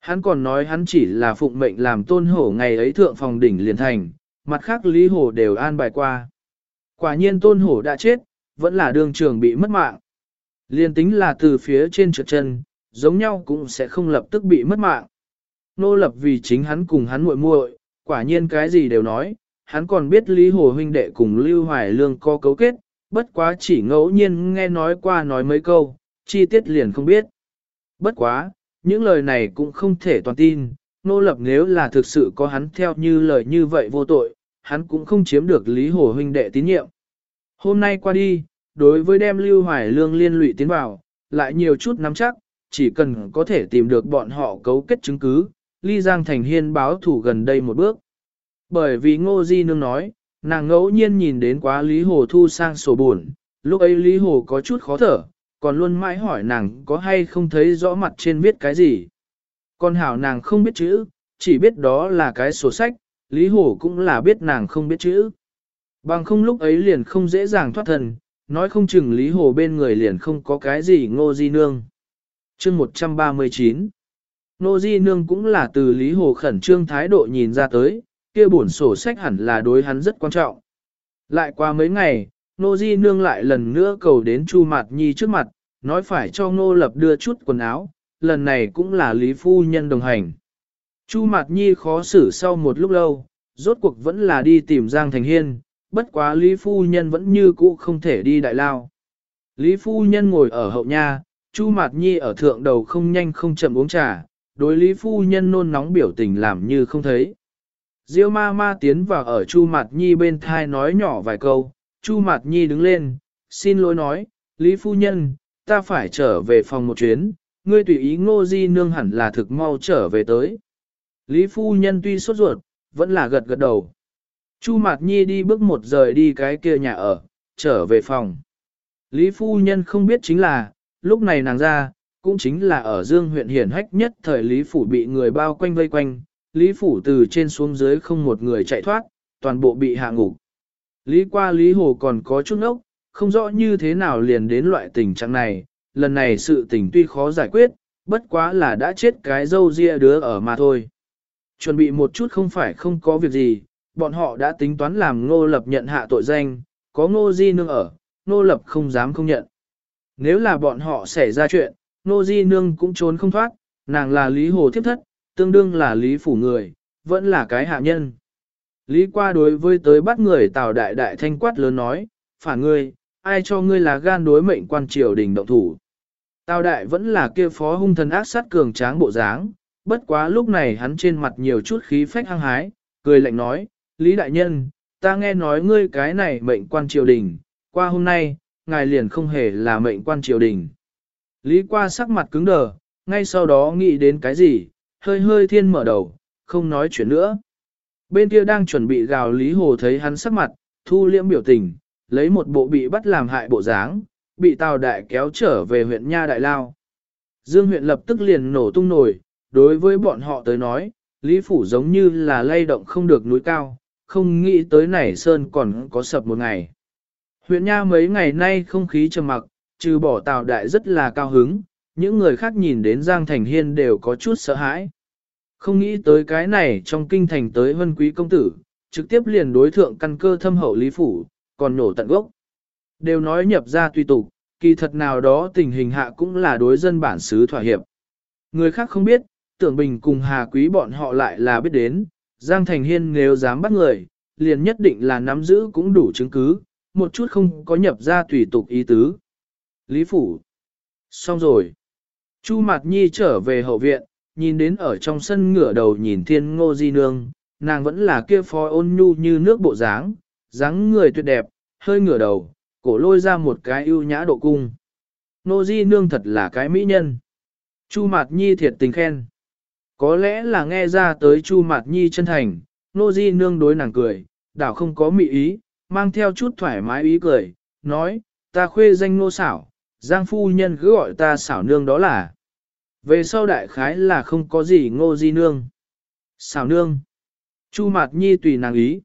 Hắn còn nói hắn chỉ là phụng mệnh làm tôn hổ ngày ấy thượng phòng đỉnh liền thành, mặt khác Lý Hồ đều an bài qua. Quả nhiên tôn hổ đã chết, vẫn là đường trường bị mất mạng. Liên tính là từ phía trên trượt chân, giống nhau cũng sẽ không lập tức bị mất mạng. Nô lập vì chính hắn cùng hắn muội muội, quả nhiên cái gì đều nói, hắn còn biết Lý Hồ huynh đệ cùng Lưu Hoài Lương có cấu kết, bất quá chỉ ngẫu nhiên nghe nói qua nói mấy câu, chi tiết liền không biết. Bất quá, những lời này cũng không thể toàn tin, nô lập nếu là thực sự có hắn theo như lời như vậy vô tội, hắn cũng không chiếm được Lý Hồ huynh đệ tín nhiệm. Hôm nay qua đi, đối với đem Lưu Hoài Lương liên lụy tiến vào, lại nhiều chút nắm chắc, chỉ cần có thể tìm được bọn họ cấu kết chứng cứ, Ly Giang Thành Hiên báo thủ gần đây một bước. Bởi vì Ngô Di Nương nói, nàng ngẫu nhiên nhìn đến quá Lý Hồ thu sang sổ buồn, lúc ấy Lý Hồ có chút khó thở, còn luôn mãi hỏi nàng có hay không thấy rõ mặt trên viết cái gì. Còn hảo nàng không biết chữ, chỉ biết đó là cái sổ sách, Lý Hồ cũng là biết nàng không biết chữ. Bằng không lúc ấy liền không dễ dàng thoát thân, nói không chừng Lý Hồ bên người liền không có cái gì ngô di nương. chương 139 Ngô di nương cũng là từ Lý Hồ khẩn trương thái độ nhìn ra tới, kia bổn sổ sách hẳn là đối hắn rất quan trọng. Lại qua mấy ngày, Nô di nương lại lần nữa cầu đến Chu Mạt Nhi trước mặt, nói phải cho Ngô Lập đưa chút quần áo, lần này cũng là Lý Phu Nhân đồng hành. Chu Mạt Nhi khó xử sau một lúc lâu, rốt cuộc vẫn là đi tìm Giang Thành Hiên, bất quá Lý Phu Nhân vẫn như cũ không thể đi đại lao. Lý Phu Nhân ngồi ở hậu nha, Chu Mạt Nhi ở thượng đầu không nhanh không chậm uống trà, đối Lý Phu Nhân nôn nóng biểu tình làm như không thấy. Diêu ma ma tiến vào ở Chu Mạt Nhi bên thai nói nhỏ vài câu, Chu Mạt Nhi đứng lên, xin lỗi nói, Lý Phu Nhân, ta phải trở về phòng một chuyến, ngươi tùy ý ngô di nương hẳn là thực mau trở về tới. Lý Phu Nhân tuy sốt ruột, vẫn là gật gật đầu. Chu Mạt Nhi đi bước một rời đi cái kia nhà ở, trở về phòng. Lý Phu Nhân không biết chính là, lúc này nàng ra, cũng chính là ở Dương huyện hiển hách nhất thời Lý Phủ bị người bao quanh vây quanh, Lý Phủ từ trên xuống dưới không một người chạy thoát, toàn bộ bị hạ ngục. Lý qua Lý Hồ còn có chút ốc, không rõ như thế nào liền đến loại tình trạng này, lần này sự tình tuy khó giải quyết, bất quá là đã chết cái dâu ria đứa ở mà thôi. Chuẩn bị một chút không phải không có việc gì, bọn họ đã tính toán làm ngô lập nhận hạ tội danh, có ngô di nương ở, ngô lập không dám không nhận. Nếu là bọn họ xảy ra chuyện, ngô di nương cũng trốn không thoát, nàng là lý hồ thiếp thất, tương đương là lý phủ người, vẫn là cái hạ nhân. Lý qua đối với tới bắt người tào đại đại thanh quát lớn nói, phản ngươi, ai cho ngươi là gan đối mệnh quan triều đình động thủ. Tào đại vẫn là kia phó hung thần ác sát cường tráng bộ dáng, bất quá lúc này hắn trên mặt nhiều chút khí phách hăng hái, cười lạnh nói, Lý Đại Nhân, ta nghe nói ngươi cái này mệnh quan triều đình, qua hôm nay, ngài liền không hề là mệnh quan triều đình. Lý qua sắc mặt cứng đờ, ngay sau đó nghĩ đến cái gì, hơi hơi thiên mở đầu, không nói chuyện nữa. Bên kia đang chuẩn bị gào Lý Hồ thấy hắn sắc mặt, thu liễm biểu tình, lấy một bộ bị bắt làm hại bộ dáng, bị Tào Đại kéo trở về huyện Nha Đại Lao. Dương huyện lập tức liền nổ tung nổi, đối với bọn họ tới nói, Lý Phủ giống như là lay động không được núi cao, không nghĩ tới này Sơn còn có sập một ngày. Huyện Nha mấy ngày nay không khí trầm mặc, trừ bỏ Tào Đại rất là cao hứng, những người khác nhìn đến Giang Thành Hiên đều có chút sợ hãi. Không nghĩ tới cái này trong kinh thành tới vân quý công tử, trực tiếp liền đối thượng căn cơ thâm hậu Lý Phủ, còn nổ tận gốc. Đều nói nhập ra tùy tục, kỳ thật nào đó tình hình hạ cũng là đối dân bản xứ thỏa hiệp. Người khác không biết, tưởng bình cùng Hà Quý bọn họ lại là biết đến, Giang Thành Hiên nếu dám bắt người, liền nhất định là nắm giữ cũng đủ chứng cứ, một chút không có nhập ra tùy tục ý tứ. Lý Phủ. Xong rồi. Chu Mạt Nhi trở về hậu viện, nhìn đến ở trong sân ngửa đầu nhìn thiên ngô di nương, nàng vẫn là kia phó ôn nhu như nước bộ dáng, dáng người tuyệt đẹp, hơi ngửa đầu, cổ lôi ra một cái ưu nhã độ cung. Ngô di nương thật là cái mỹ nhân. Chu Mạt Nhi thiệt tình khen. Có lẽ là nghe ra tới Chu Mạt Nhi chân thành, Ngô Di nương đối nàng cười, đảo không có mị ý, mang theo chút thoải mái ý cười, nói, ta khuê danh nô xảo, Giang phu nhân cứ gọi ta xảo nương đó là. Về sau đại khái là không có gì ngô di nương. Xảo nương. Chu Mạt Nhi tùy nàng ý.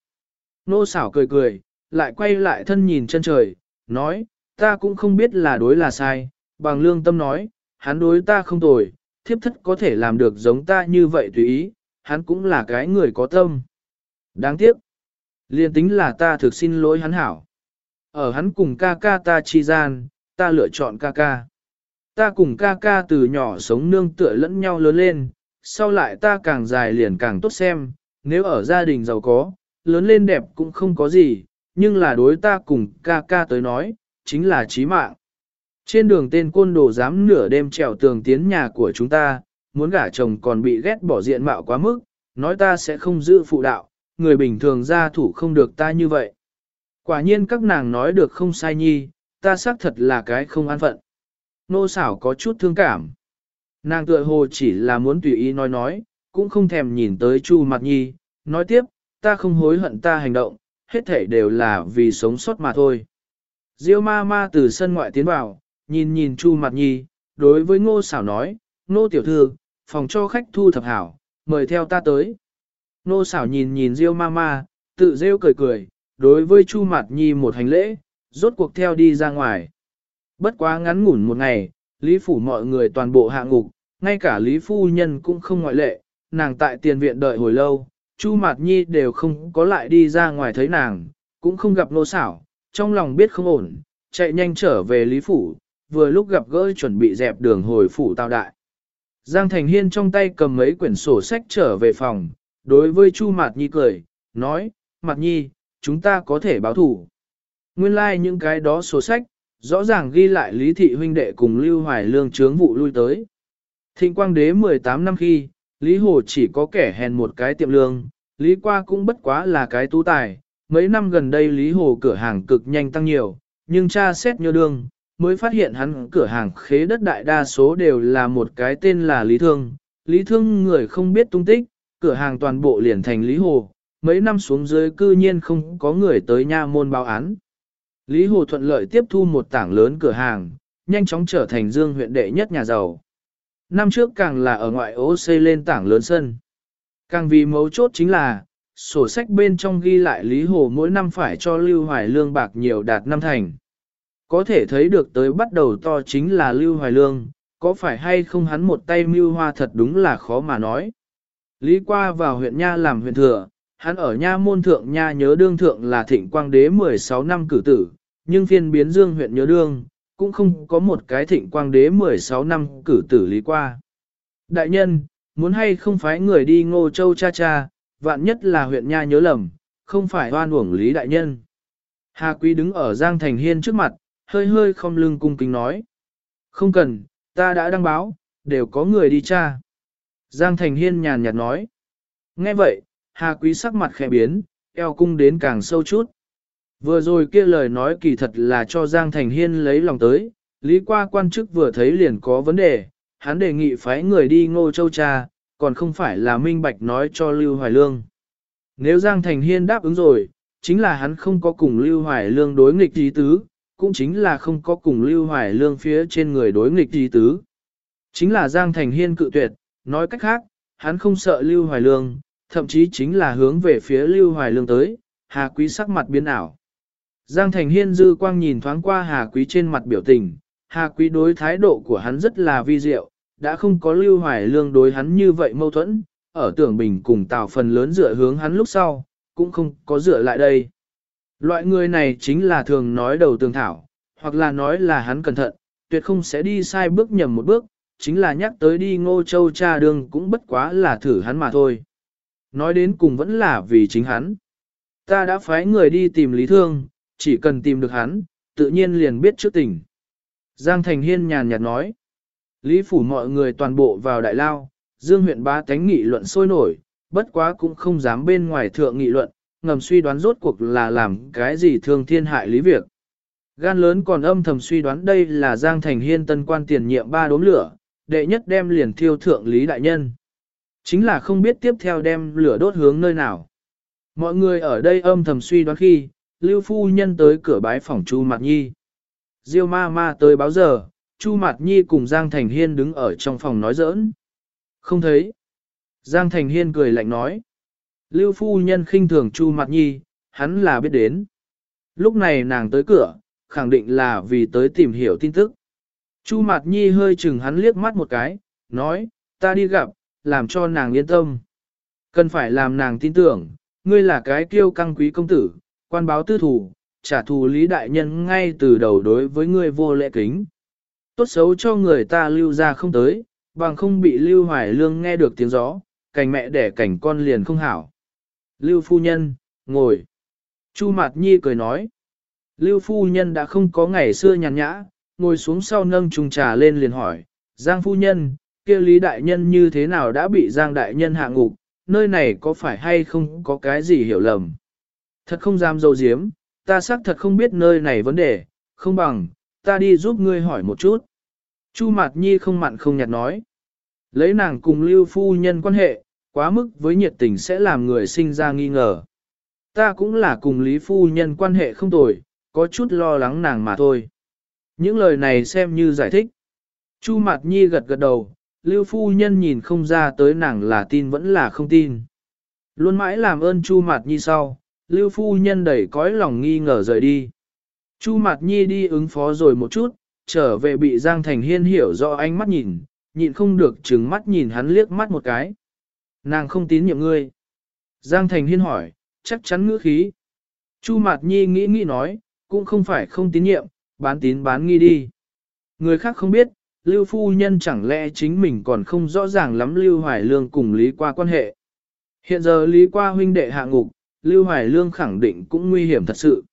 Nô xảo cười cười, lại quay lại thân nhìn chân trời, nói, ta cũng không biết là đối là sai, bằng lương tâm nói, hắn đối ta không tồi, thiếp thất có thể làm được giống ta như vậy tùy ý, hắn cũng là cái người có tâm. Đáng tiếc. Liên tính là ta thực xin lỗi hắn hảo. Ở hắn cùng ca ca ta chi gian, ta lựa chọn ca ca. Ta cùng ca ca từ nhỏ sống nương tựa lẫn nhau lớn lên, sau lại ta càng dài liền càng tốt xem, nếu ở gia đình giàu có, lớn lên đẹp cũng không có gì, nhưng là đối ta cùng ca ca tới nói, chính là chí mạng. Trên đường tên côn đồ dám nửa đêm trèo tường tiến nhà của chúng ta, muốn gả chồng còn bị ghét bỏ diện mạo quá mức, nói ta sẽ không giữ phụ đạo, người bình thường gia thủ không được ta như vậy. Quả nhiên các nàng nói được không sai nhi, ta xác thật là cái không an phận. Nô xảo có chút thương cảm. Nàng tựa hồ chỉ là muốn tùy ý nói nói, cũng không thèm nhìn tới Chu Mặt Nhi, nói tiếp, ta không hối hận ta hành động, hết thể đều là vì sống sót mà thôi. Diêu ma ma từ sân ngoại tiến vào, nhìn nhìn Chu Mặt Nhi, đối với ngô xảo nói, nô tiểu thư, phòng cho khách thu thập hảo, mời theo ta tới. nô xảo nhìn nhìn Diêu ma ma, tự rêu cười cười, đối với Chu Mạc Nhi một hành lễ, rốt cuộc theo đi ra ngoài. Bất quá ngắn ngủn một ngày, Lý Phủ mọi người toàn bộ hạ ngục, ngay cả Lý Phu Nhân cũng không ngoại lệ, nàng tại tiền viện đợi hồi lâu, Chu Mạt Nhi đều không có lại đi ra ngoài thấy nàng, cũng không gặp nô xảo, trong lòng biết không ổn, chạy nhanh trở về Lý Phủ, vừa lúc gặp gỡ chuẩn bị dẹp đường hồi Phủ Tào Đại. Giang Thành Hiên trong tay cầm mấy quyển sổ sách trở về phòng, đối với Chu Mạt Nhi cười, nói, Mạt Nhi, chúng ta có thể báo thủ. Nguyên lai like những cái đó sổ sách, rõ ràng ghi lại Lý Thị huynh đệ cùng Lưu Hoài Lương chướng vụ lui tới. Thịnh quang đế 18 năm khi, Lý Hồ chỉ có kẻ hèn một cái tiệm lương, Lý qua cũng bất quá là cái tú tài. Mấy năm gần đây Lý Hồ cửa hàng cực nhanh tăng nhiều, nhưng cha xét như đương, mới phát hiện hắn cửa hàng khế đất đại đa số đều là một cái tên là Lý Thương. Lý Thương người không biết tung tích, cửa hàng toàn bộ liền thành Lý Hồ, mấy năm xuống dưới cư nhiên không có người tới nha môn báo án. Lý Hồ thuận lợi tiếp thu một tảng lớn cửa hàng, nhanh chóng trở thành dương huyện đệ nhất nhà giàu. Năm trước càng là ở ngoại ô xây lên tảng lớn sân. Càng vì mấu chốt chính là, sổ sách bên trong ghi lại Lý Hồ mỗi năm phải cho Lưu Hoài Lương bạc nhiều đạt năm thành. Có thể thấy được tới bắt đầu to chính là Lưu Hoài Lương, có phải hay không hắn một tay mưu hoa thật đúng là khó mà nói. Lý qua vào huyện Nha làm huyện thừa, hắn ở Nha môn thượng Nha nhớ đương thượng là thịnh quang đế 16 năm cử tử, nhưng phiên biến dương huyện nhớ đương, cũng không có một cái thịnh quang đế 16 năm cử tử lý qua. Đại nhân, muốn hay không phải người đi ngô châu cha cha, vạn nhất là huyện nha nhớ lầm, không phải oan uổng lý đại nhân. Hà Quý đứng ở Giang Thành Hiên trước mặt, hơi hơi không lưng cung kính nói. Không cần, ta đã đăng báo, đều có người đi cha. Giang Thành Hiên nhàn nhạt nói. Nghe vậy, Hà Quý sắc mặt khẽ biến, eo cung đến càng sâu chút. Vừa rồi kia lời nói kỳ thật là cho Giang Thành Hiên lấy lòng tới, lý qua quan chức vừa thấy liền có vấn đề, hắn đề nghị phái người đi ngô châu cha, còn không phải là minh bạch nói cho Lưu Hoài Lương. Nếu Giang Thành Hiên đáp ứng rồi, chính là hắn không có cùng Lưu Hoài Lương đối nghịch ý tứ, cũng chính là không có cùng Lưu Hoài Lương phía trên người đối nghịch ý tứ. Chính là Giang Thành Hiên cự tuyệt, nói cách khác, hắn không sợ Lưu Hoài Lương, thậm chí chính là hướng về phía Lưu Hoài Lương tới, Hà Quý sắc mặt biến ảo. Giang Thành Hiên dư quang nhìn thoáng qua Hà Quý trên mặt biểu tình, Hà Quý đối thái độ của hắn rất là vi diệu, đã không có lưu hoài lương đối hắn như vậy mâu thuẫn, ở tưởng bình cùng tạo phần lớn dựa hướng hắn lúc sau, cũng không có dựa lại đây. Loại người này chính là thường nói đầu tường thảo, hoặc là nói là hắn cẩn thận, tuyệt không sẽ đi sai bước nhầm một bước, chính là nhắc tới đi ngô châu cha đường cũng bất quá là thử hắn mà thôi. Nói đến cùng vẫn là vì chính hắn. Ta đã phái người đi tìm Lý Thương, chỉ cần tìm được hắn, tự nhiên liền biết trước tình. Giang Thành Hiên nhàn nhạt nói. Lý phủ mọi người toàn bộ vào đại lao, Dương huyện ba tánh nghị luận sôi nổi, bất quá cũng không dám bên ngoài thượng nghị luận, ngầm suy đoán rốt cuộc là làm cái gì thương thiên hại lý việc. Gan lớn còn âm thầm suy đoán đây là Giang Thành Hiên tân quan tiền nhiệm ba đốm lửa, đệ nhất đem liền thiêu thượng Lý Đại Nhân. Chính là không biết tiếp theo đem lửa đốt hướng nơi nào. Mọi người ở đây âm thầm suy đoán khi, Lưu Phu Nhân tới cửa bái phòng Chu Mạt Nhi. Diêu ma ma tới báo giờ, Chu Mạt Nhi cùng Giang Thành Hiên đứng ở trong phòng nói giỡn. Không thấy. Giang Thành Hiên cười lạnh nói. Lưu Phu Nhân khinh thường Chu Mạt Nhi, hắn là biết đến. Lúc này nàng tới cửa, khẳng định là vì tới tìm hiểu tin tức. Chu Mạt Nhi hơi chừng hắn liếc mắt một cái, nói, ta đi gặp, làm cho nàng yên tâm. Cần phải làm nàng tin tưởng, ngươi là cái kiêu căng quý công tử, quan báo tư thủ, trả thù lý đại nhân ngay từ đầu đối với ngươi vô lễ kính. Tốt xấu cho người ta lưu ra không tới, bằng không bị lưu hoài lương nghe được tiếng gió, cảnh mẹ đẻ cảnh con liền không hảo. Lưu phu nhân, ngồi. Chu Mạt Nhi cười nói. Lưu phu nhân đã không có ngày xưa nhàn nhã, ngồi xuống sau nâng chung trà lên liền hỏi, Giang phu nhân, kia Lý Đại Nhân như thế nào đã bị Giang Đại Nhân hạ ngục, nơi này có phải hay không có cái gì hiểu lầm. Thật không dám dâu diếm, ta xác thật không biết nơi này vấn đề, không bằng, ta đi giúp ngươi hỏi một chút. Chu Mạt Nhi không mặn không nhạt nói. Lấy nàng cùng lưu phu nhân quan hệ, quá mức với nhiệt tình sẽ làm người sinh ra nghi ngờ. Ta cũng là cùng Lý phu nhân quan hệ không tồi, có chút lo lắng nàng mà thôi. Những lời này xem như giải thích. Chu Mạt Nhi gật gật đầu, Lưu phu nhân nhìn không ra tới nàng là tin vẫn là không tin. Luôn mãi làm ơn Chu Mạt Nhi sau, Lưu phu nhân đẩy cõi lòng nghi ngờ rời đi. Chu Mạt Nhi đi ứng phó rồi một chút, trở về bị Giang Thành Hiên hiểu rõ ánh mắt nhìn, nhịn không được trừng mắt nhìn hắn liếc mắt một cái. Nàng không tín nhiệm ngươi. Giang Thành Hiên hỏi, chắc chắn ngữ khí. Chu Mạt Nhi nghĩ nghĩ nói, cũng không phải không tín nhiệm, bán tín bán nghi đi. Người khác không biết, Lưu Phu Nhân chẳng lẽ chính mình còn không rõ ràng lắm Lưu Hoài Lương cùng Lý qua quan hệ. Hiện giờ Lý qua huynh đệ hạ ngục, Lưu Hoài Lương khẳng định cũng nguy hiểm thật sự.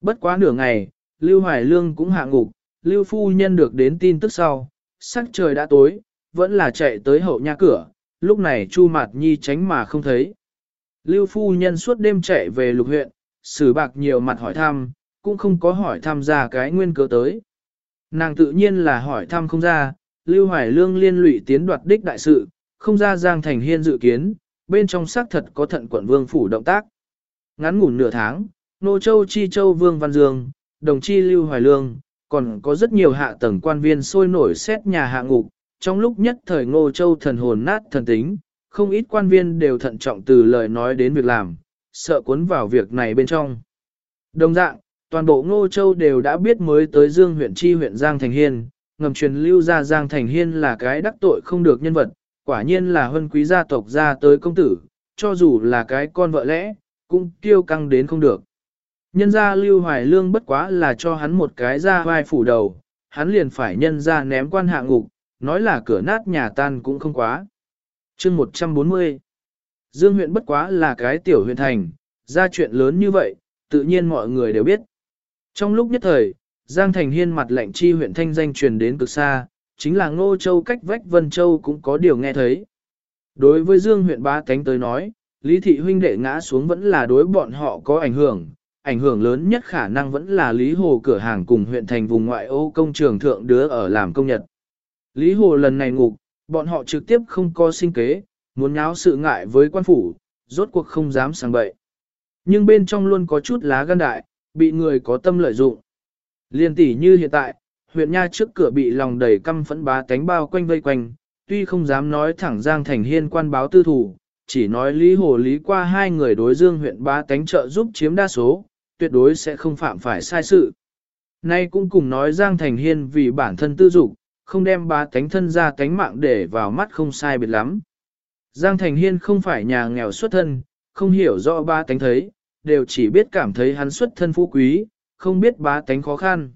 Bất quá nửa ngày, Lưu Hoài Lương cũng hạ ngục, Lưu Phu Nhân được đến tin tức sau, sắc trời đã tối, vẫn là chạy tới hậu nhà cửa, lúc này Chu Mạt Nhi tránh mà không thấy. Lưu Phu Nhân suốt đêm chạy về lục huyện, xử bạc nhiều mặt hỏi thăm, cũng không có hỏi thăm gia cái nguyên cớ tới. Nàng tự nhiên là hỏi thăm không ra, Lưu Hoài Lương liên lụy tiến đoạt đích đại sự, không ra Giang Thành Hiên dự kiến, bên trong xác thật có thận quận vương phủ động tác. Ngắn ngủn nửa tháng, Nô Châu Chi Châu Vương Văn Dương, đồng chi Lưu Hoài Lương, còn có rất nhiều hạ tầng quan viên sôi nổi xét nhà hạ ngục, trong lúc nhất thời Ngô Châu thần hồn nát thần tính, không ít quan viên đều thận trọng từ lời nói đến việc làm, sợ cuốn vào việc này bên trong. Đồng dạng, toàn bộ Ngô Châu đều đã biết mới tới Dương huyện chi huyện Giang Thành Hiên, ngầm truyền lưu ra Giang Thành Hiên là cái đắc tội không được nhân vật, quả nhiên là huân quý gia tộc ra tới công tử, cho dù là cái con vợ lẽ, cũng tiêu căng đến không được. Nhân gia Lưu Hoài Lương bất quá là cho hắn một cái ra vai phủ đầu, hắn liền phải nhân ra ném quan hạ ngục, nói là cửa nát nhà tan cũng không quá. chương 140 Dương huyện bất quá là cái tiểu huyện thành, ra chuyện lớn như vậy, tự nhiên mọi người đều biết. Trong lúc nhất thời, Giang Thành Hiên mặt lệnh chi huyện thanh danh truyền đến cực xa, chính là Ngô Châu cách vách Vân Châu cũng có điều nghe thấy. Đối với Dương huyện ba cánh tới nói, Lý Thị huynh đệ ngã xuống vẫn là đối bọn họ có ảnh hưởng, ảnh hưởng lớn nhất khả năng vẫn là Lý Hồ cửa hàng cùng huyện thành vùng ngoại ô công trường thượng đứa ở làm công nhật. Lý Hồ lần này ngục, bọn họ trực tiếp không có sinh kế, muốn nháo sự ngại với quan phủ, rốt cuộc không dám sang bậy. Nhưng bên trong luôn có chút lá gan đại, bị người có tâm lợi dụng. Liên tỷ như hiện tại, huyện nha trước cửa bị lòng đầy căm phẫn bá tánh bao quanh vây quanh, tuy không dám nói thẳng Giang Thành Hiên quan báo tư thủ, chỉ nói Lý Hồ Lý qua hai người đối dương huyện bá tánh trợ giúp chiếm đa số, tuyệt đối sẽ không phạm phải sai sự. Nay cũng cùng nói Giang Thành Hiên vì bản thân tư dục, không đem bá tánh thân ra tánh mạng để vào mắt không sai biệt lắm. Giang Thành Hiên không phải nhà nghèo xuất thân, không hiểu rõ bá tánh thấy, đều chỉ biết cảm thấy hắn xuất thân phú quý, không biết bá tánh khó khăn.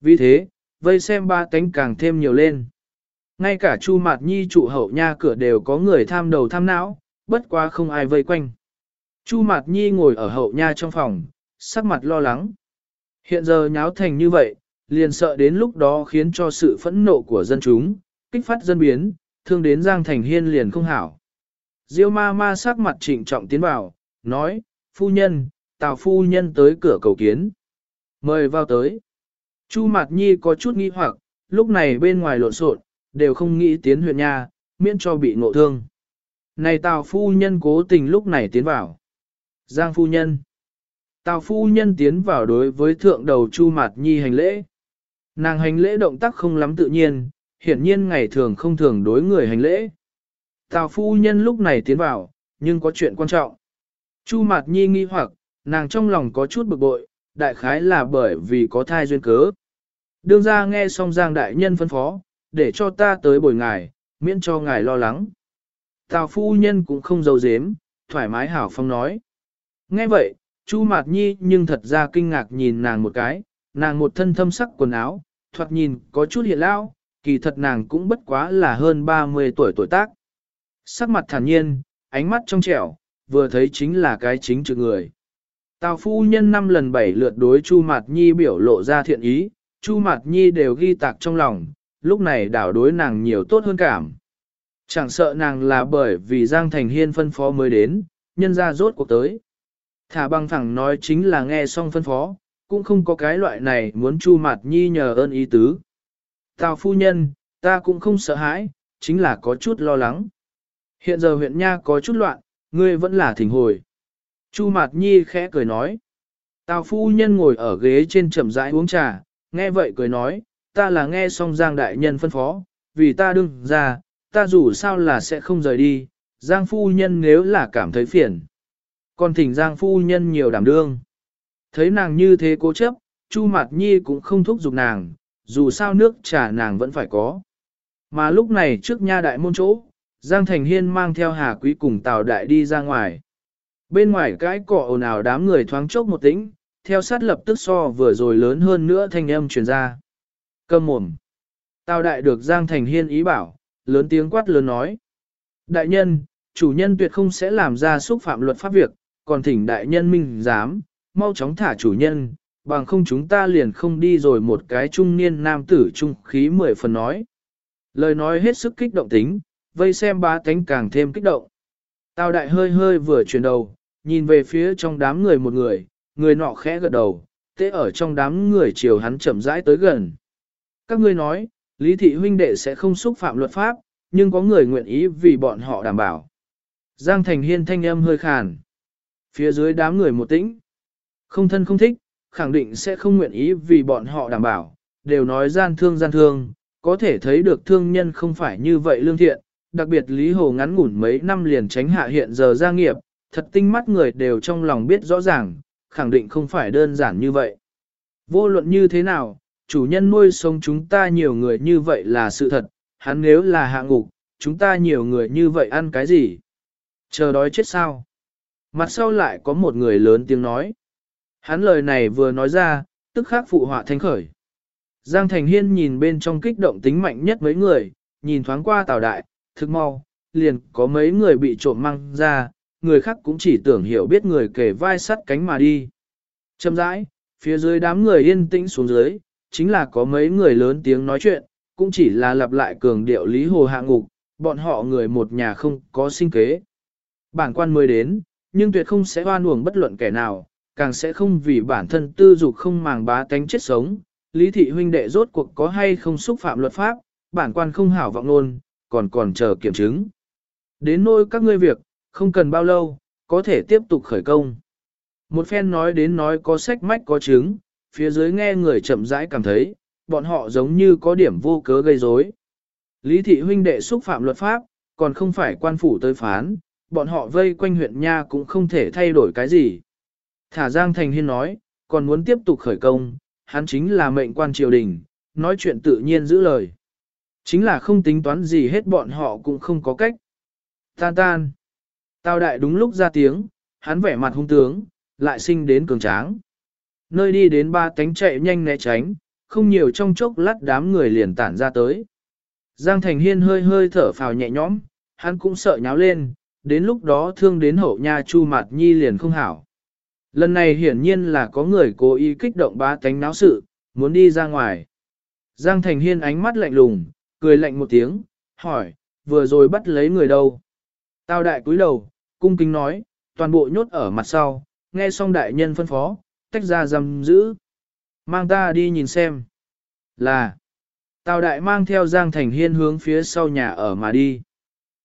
Vì thế, vây xem ba tánh càng thêm nhiều lên. Ngay cả Chu Mạt Nhi trụ hậu nha cửa đều có người tham đầu tham não, bất quá không ai vây quanh. Chu Mạt Nhi ngồi ở hậu nha trong phòng, sắc mặt lo lắng. Hiện giờ nháo thành như vậy, liền sợ đến lúc đó khiến cho sự phẫn nộ của dân chúng, kích phát dân biến, thương đến Giang Thành Hiên liền không hảo. Diêu ma ma sắc mặt trịnh trọng tiến vào, nói, phu nhân, tào phu nhân tới cửa cầu kiến. Mời vào tới. Chu Mạt Nhi có chút nghi hoặc, lúc này bên ngoài lộn xộn, đều không nghĩ tiến huyện nha, miễn cho bị ngộ thương. Này tào phu nhân cố tình lúc này tiến vào. Giang phu nhân. Tào phu nhân tiến vào đối với thượng đầu Chu Mạt Nhi hành lễ. Nàng hành lễ động tác không lắm tự nhiên, hiển nhiên ngày thường không thường đối người hành lễ. Tào phu nhân lúc này tiến vào, nhưng có chuyện quan trọng. Chu Mạt Nhi nghi hoặc, nàng trong lòng có chút bực bội, đại khái là bởi vì có thai duyên cớ. Đương ra nghe xong Giang đại nhân phân phó, để cho ta tới bồi ngài, miễn cho ngài lo lắng. Tào phu nhân cũng không giấu dếm, thoải mái hảo phong nói. Nghe vậy, Chu Mạt Nhi nhưng thật ra kinh ngạc nhìn nàng một cái, nàng một thân thâm sắc quần áo, thoạt nhìn có chút hiện lao, kỳ thật nàng cũng bất quá là hơn 30 tuổi tuổi tác. Sắc mặt thản nhiên, ánh mắt trong trẻo, vừa thấy chính là cái chính trực người. Tào phu nhân năm lần bảy lượt đối Chu Mạt Nhi biểu lộ ra thiện ý, Chu Mạt Nhi đều ghi tạc trong lòng, lúc này đảo đối nàng nhiều tốt hơn cảm. Chẳng sợ nàng là bởi vì Giang Thành Hiên phân phó mới đến, nhân ra rốt cuộc tới. Thả băng thẳng nói chính là nghe xong phân phó, cũng không có cái loại này muốn Chu Mạt Nhi nhờ ơn ý tứ. Tào phu nhân, ta cũng không sợ hãi, chính là có chút lo lắng. Hiện giờ huyện Nha có chút loạn, ngươi vẫn là thỉnh hồi. Chu Mạt Nhi khẽ cười nói. Tào phu nhân ngồi ở ghế trên chậm rãi uống trà, nghe vậy cười nói, ta là nghe xong Giang đại nhân phân phó, vì ta đừng ra, ta dù sao là sẽ không rời đi, Giang phu nhân nếu là cảm thấy phiền. Còn thỉnh Giang phu nhân nhiều đảm đương. Thấy nàng như thế cố chấp, Chu Mạt Nhi cũng không thúc giục nàng, dù sao nước trà nàng vẫn phải có. Mà lúc này trước nha đại môn chỗ, Giang Thành Hiên mang theo Hà Quý cùng Tào Đại đi ra ngoài. Bên ngoài cái cỏ ồn ào đám người thoáng chốc một tĩnh, theo sát lập tức so vừa rồi lớn hơn nữa thanh âm truyền ra. Cầm mồm. Tào Đại được Giang Thành Hiên ý bảo, lớn tiếng quát lớn nói. Đại nhân, chủ nhân tuyệt không sẽ làm ra xúc phạm luật pháp việc, còn thỉnh đại nhân minh dám, mau chóng thả chủ nhân, bằng không chúng ta liền không đi rồi một cái trung niên nam tử trung khí mười phần nói. Lời nói hết sức kích động tính, vây xem bá tánh càng thêm kích động. Tào đại hơi hơi vừa chuyển đầu, nhìn về phía trong đám người một người, người nọ khẽ gật đầu, tế ở trong đám người chiều hắn chậm rãi tới gần. Các ngươi nói, Lý thị huynh đệ sẽ không xúc phạm luật pháp, nhưng có người nguyện ý vì bọn họ đảm bảo. Giang Thành Hiên thanh âm hơi khàn. Phía dưới đám người một tĩnh. Không thân không thích, khẳng định sẽ không nguyện ý vì bọn họ đảm bảo, đều nói gian thương gian thương, có thể thấy được thương nhân không phải như vậy lương thiện, đặc biệt Lý Hồ ngắn ngủn mấy năm liền tránh hạ hiện giờ gia nghiệp, thật tinh mắt người đều trong lòng biết rõ ràng, khẳng định không phải đơn giản như vậy. Vô luận như thế nào, chủ nhân nuôi sống chúng ta nhiều người như vậy là sự thật, hắn nếu là hạ ngục, chúng ta nhiều người như vậy ăn cái gì? Chờ đói chết sao? Mặt sau lại có một người lớn tiếng nói. Hắn lời này vừa nói ra, tức khắc phụ họa thanh khởi. Giang Thành Hiên nhìn bên trong kích động tính mạnh nhất mấy người, nhìn thoáng qua Tào Đại, thức mau, liền có mấy người bị trộm mang ra, người khác cũng chỉ tưởng hiểu biết người kể vai sắt cánh mà đi. Chậm rãi, phía dưới đám người yên tĩnh xuống dưới, chính là có mấy người lớn tiếng nói chuyện, cũng chỉ là lặp lại cường điệu lý hồ hạ ngục, bọn họ người một nhà không có sinh kế. Bản quan mới đến, nhưng tuyệt không sẽ hoan uổng bất luận kẻ nào, càng sẽ không vì bản thân tư dục không màng bá tánh chết sống. Lý thị huynh đệ rốt cuộc có hay không xúc phạm luật pháp, bản quan không hảo vọng luôn, còn còn chờ kiểm chứng. Đến nôi các ngươi việc, không cần bao lâu, có thể tiếp tục khởi công. Một phen nói đến nói có sách mách có chứng, phía dưới nghe người chậm rãi cảm thấy, bọn họ giống như có điểm vô cớ gây rối. Lý thị huynh đệ xúc phạm luật pháp, còn không phải quan phủ tới phán, bọn họ vây quanh huyện nha cũng không thể thay đổi cái gì. Thả Giang Thành Hiên nói, còn muốn tiếp tục khởi công, hắn chính là mệnh quan triều đình, nói chuyện tự nhiên giữ lời. Chính là không tính toán gì hết bọn họ cũng không có cách. Tan tan. Tào đại đúng lúc ra tiếng, hắn vẻ mặt hung tướng, lại sinh đến cường tráng. Nơi đi đến ba cánh chạy nhanh né tránh, không nhiều trong chốc lát đám người liền tản ra tới. Giang Thành Hiên hơi hơi thở phào nhẹ nhõm, hắn cũng sợ nháo lên, đến lúc đó thương đến hậu nha Chu Mạt Nhi liền không hảo. Lần này hiển nhiên là có người cố ý kích động ba cánh náo sự, muốn đi ra ngoài. Giang Thành Hiên ánh mắt lạnh lùng, cười lạnh một tiếng, hỏi, vừa rồi bắt lấy người đâu? Tao đại cúi đầu, cung kính nói, toàn bộ nhốt ở mặt sau, nghe xong đại nhân phân phó, tách ra giam giữ. Mang ta đi nhìn xem. Là, Tào đại mang theo Giang Thành Hiên hướng phía sau nhà ở mà đi.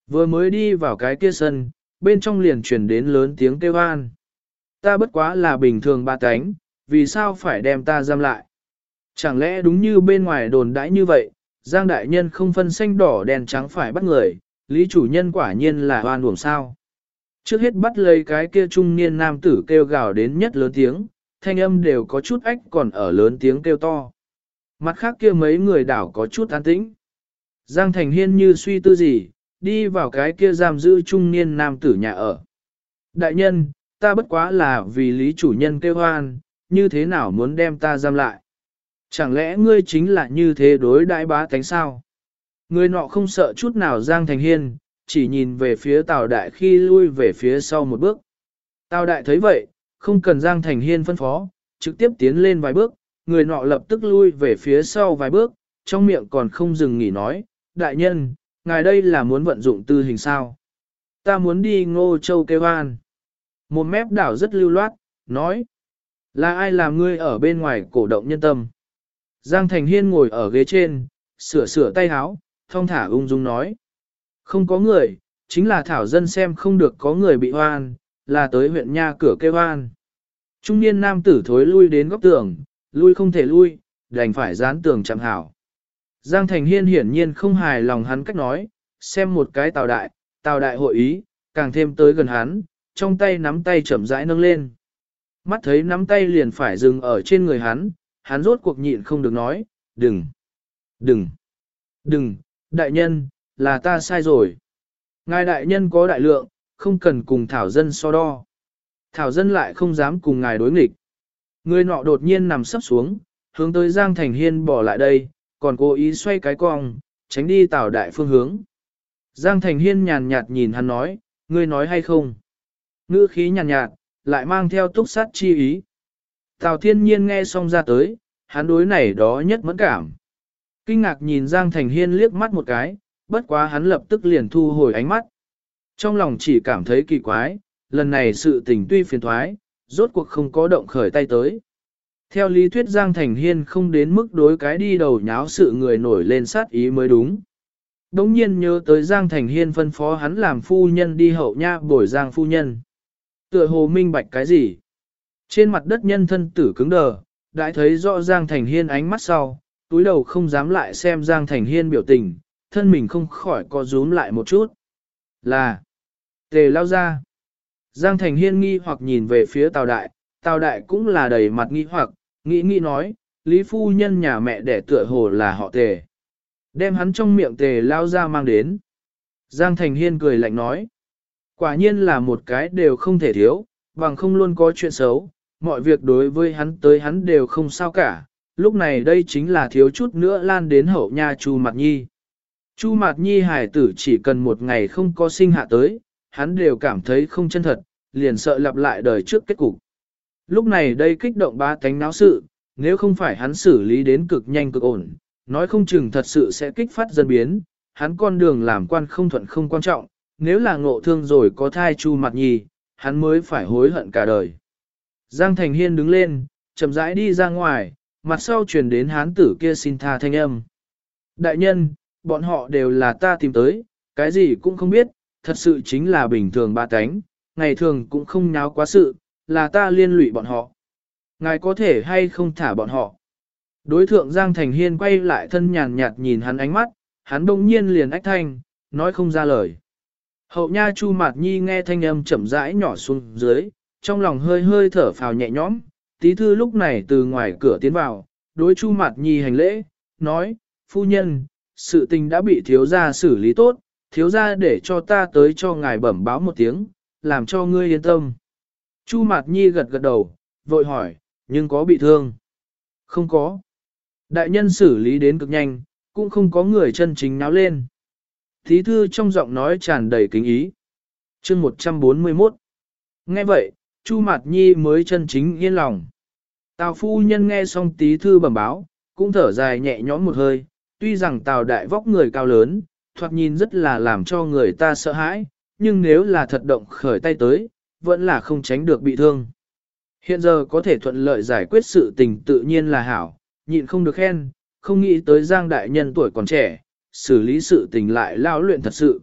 Vừa mới đi vào cái kia sân, bên trong liền truyền đến lớn tiếng kêu an. Ta bất quá là bình thường ba cánh, vì sao phải đem ta giam lại? Chẳng lẽ đúng như bên ngoài đồn đãi như vậy, Giang đại nhân không phân xanh đỏ đèn trắng phải bắt người, lý chủ nhân quả nhiên là oan uổng sao? Trước hết bắt lấy cái kia trung niên nam tử kêu gào đến nhất lớn tiếng, thanh âm đều có chút ách còn ở lớn tiếng kêu to. Mặt khác kia mấy người đảo có chút an tĩnh. Giang Thành Hiên như suy tư gì, đi vào cái kia giam giữ trung niên nam tử nhà ở. Đại nhân, ta bất quá là vì lý chủ nhân kêu hoan, như thế nào muốn đem ta giam lại? Chẳng lẽ ngươi chính là như thế đối đại bá tánh sao? Người nọ không sợ chút nào Giang Thành Hiên, chỉ nhìn về phía Tào Đại khi lui về phía sau một bước. Tào Đại thấy vậy, không cần Giang Thành Hiên phân phó, trực tiếp tiến lên vài bước, người nọ lập tức lui về phía sau vài bước, trong miệng còn không dừng nghỉ nói, Đại nhân, ngài đây là muốn vận dụng tư hình sao? Ta muốn đi ngô châu kêu an. Một mép đảo rất lưu loát, nói, là ai làm ngươi ở bên ngoài cổ động nhân tâm? Giang Thành Hiên ngồi ở ghế trên, sửa sửa tay áo, thong thả ung dung nói. Không có người, chính là thảo dân xem không được có người bị hoan, là tới huyện nha cửa kêu hoan. Trung niên nam tử thối lui đến góc tường, lui không thể lui, đành phải dán tường chẳng hảo. Giang Thành Hiên hiển nhiên không hài lòng hắn cách nói, xem một cái tào đại, tào đại hội ý, càng thêm tới gần hắn, trong tay nắm tay chậm rãi nâng lên. Mắt thấy nắm tay liền phải dừng ở trên người hắn, hắn rốt cuộc nhịn không được nói, đừng, đừng, đừng, đại nhân, là ta sai rồi. Ngài đại nhân có đại lượng, không cần cùng Thảo Dân so đo. Thảo Dân lại không dám cùng ngài đối nghịch. Người nọ đột nhiên nằm sấp xuống, hướng tới Giang Thành Hiên bỏ lại đây, còn cố ý xoay cái cong, tránh đi Tào Đại phương hướng. Giang Thành Hiên nhàn nhạt nhìn hắn nói, ngươi nói hay không? Ngữ khí nhàn nhạt, lại mang theo túc sát chi ý. Tào Thiên Nhiên nghe xong ra tới, hắn đối này đó nhất mẫn cảm. Kinh ngạc nhìn Giang Thành Hiên liếc mắt một cái, bất quá hắn lập tức liền thu hồi ánh mắt. Trong lòng chỉ cảm thấy kỳ quái, lần này sự tình tuy phiền thoái, rốt cuộc không có động khởi tay tới. Theo lý thuyết Giang Thành Hiên không đến mức đối cái đi đầu nháo sự người nổi lên sát ý mới đúng. Đống nhiên nhớ tới Giang Thành Hiên phân phó hắn làm phu nhân đi hậu nha bổi Giang phu nhân. Tựa hồ minh bạch cái gì? Trên mặt đất nhân thân tử cứng đờ, đã thấy rõ Giang Thành Hiên ánh mắt sau, túi đầu không dám lại xem Giang Thành Hiên biểu tình, thân mình không khỏi co rúm lại một chút. Là, tề lao ra. Giang Thành Hiên nghi hoặc nhìn về phía Tào Đại, Tào Đại cũng là đầy mặt nghi hoặc, nghĩ nghĩ nói, Lý Phu Nhân nhà mẹ đẻ tựa hồ là họ tề. Đem hắn trong miệng tề lao ra mang đến. Giang Thành Hiên cười lạnh nói, quả nhiên là một cái đều không thể thiếu, bằng không luôn có chuyện xấu, mọi việc đối với hắn tới hắn đều không sao cả, lúc này đây chính là thiếu chút nữa lan đến hậu nha Chu Mạt Nhi. Chu Mạt Nhi hải tử chỉ cần một ngày không có sinh hạ tới, hắn đều cảm thấy không chân thật, liền sợ lặp lại đời trước kết cục. Lúc này đây kích động ba tánh náo sự, nếu không phải hắn xử lý đến cực nhanh cực ổn, nói không chừng thật sự sẽ kích phát dân biến, hắn con đường làm quan không thuận không quan trọng, nếu là ngộ thương rồi có thai Chu Mạt Nhi, hắn mới phải hối hận cả đời. Giang Thành Hiên đứng lên, chậm rãi đi ra ngoài, mặt sau truyền đến hán tử kia xin tha thanh âm. Đại nhân, bọn họ đều là ta tìm tới, cái gì cũng không biết, thật sự chính là bình thường ba cánh, ngày thường cũng không nháo quá sự, là ta liên lụy bọn họ. Ngài có thể hay không thả bọn họ. Đối thượng Giang Thành Hiên quay lại thân nhàn nhạt nhìn hắn ánh mắt, hắn đông nhiên liền ách thanh, nói không ra lời. Hậu nha Chu Mạt Nhi nghe thanh âm chậm rãi nhỏ xuống dưới, trong lòng hơi hơi thở phào nhẹ nhõm, tí thư lúc này từ ngoài cửa tiến vào, đối Chu Mạt Nhi hành lễ, nói, phu nhân, sự tình đã bị thiếu gia xử lý tốt, thiếu gia để cho ta tới cho ngài bẩm báo một tiếng, làm cho ngươi yên tâm. Chu Mạt Nhi gật gật đầu, vội hỏi, nhưng có bị thương? Không có. Đại nhân xử lý đến cực nhanh, cũng không có người chân chính náo lên. Thí thư trong giọng nói tràn đầy kính ý. chương 141. Nghe vậy, Chu Mạt Nhi mới chân chính yên lòng. Tào phu nhân nghe xong tí thư bẩm báo, cũng thở dài nhẹ nhõm một hơi, tuy rằng Tào đại vóc người cao lớn, thoạt nhìn rất là làm cho người ta sợ hãi, nhưng nếu là thật động khởi tay tới, vẫn là không tránh được bị thương. Hiện giờ có thể thuận lợi giải quyết sự tình tự nhiên là hảo, nhịn không được khen, không nghĩ tới Giang đại nhân tuổi còn trẻ, xử lý sự tình lại lao luyện thật sự.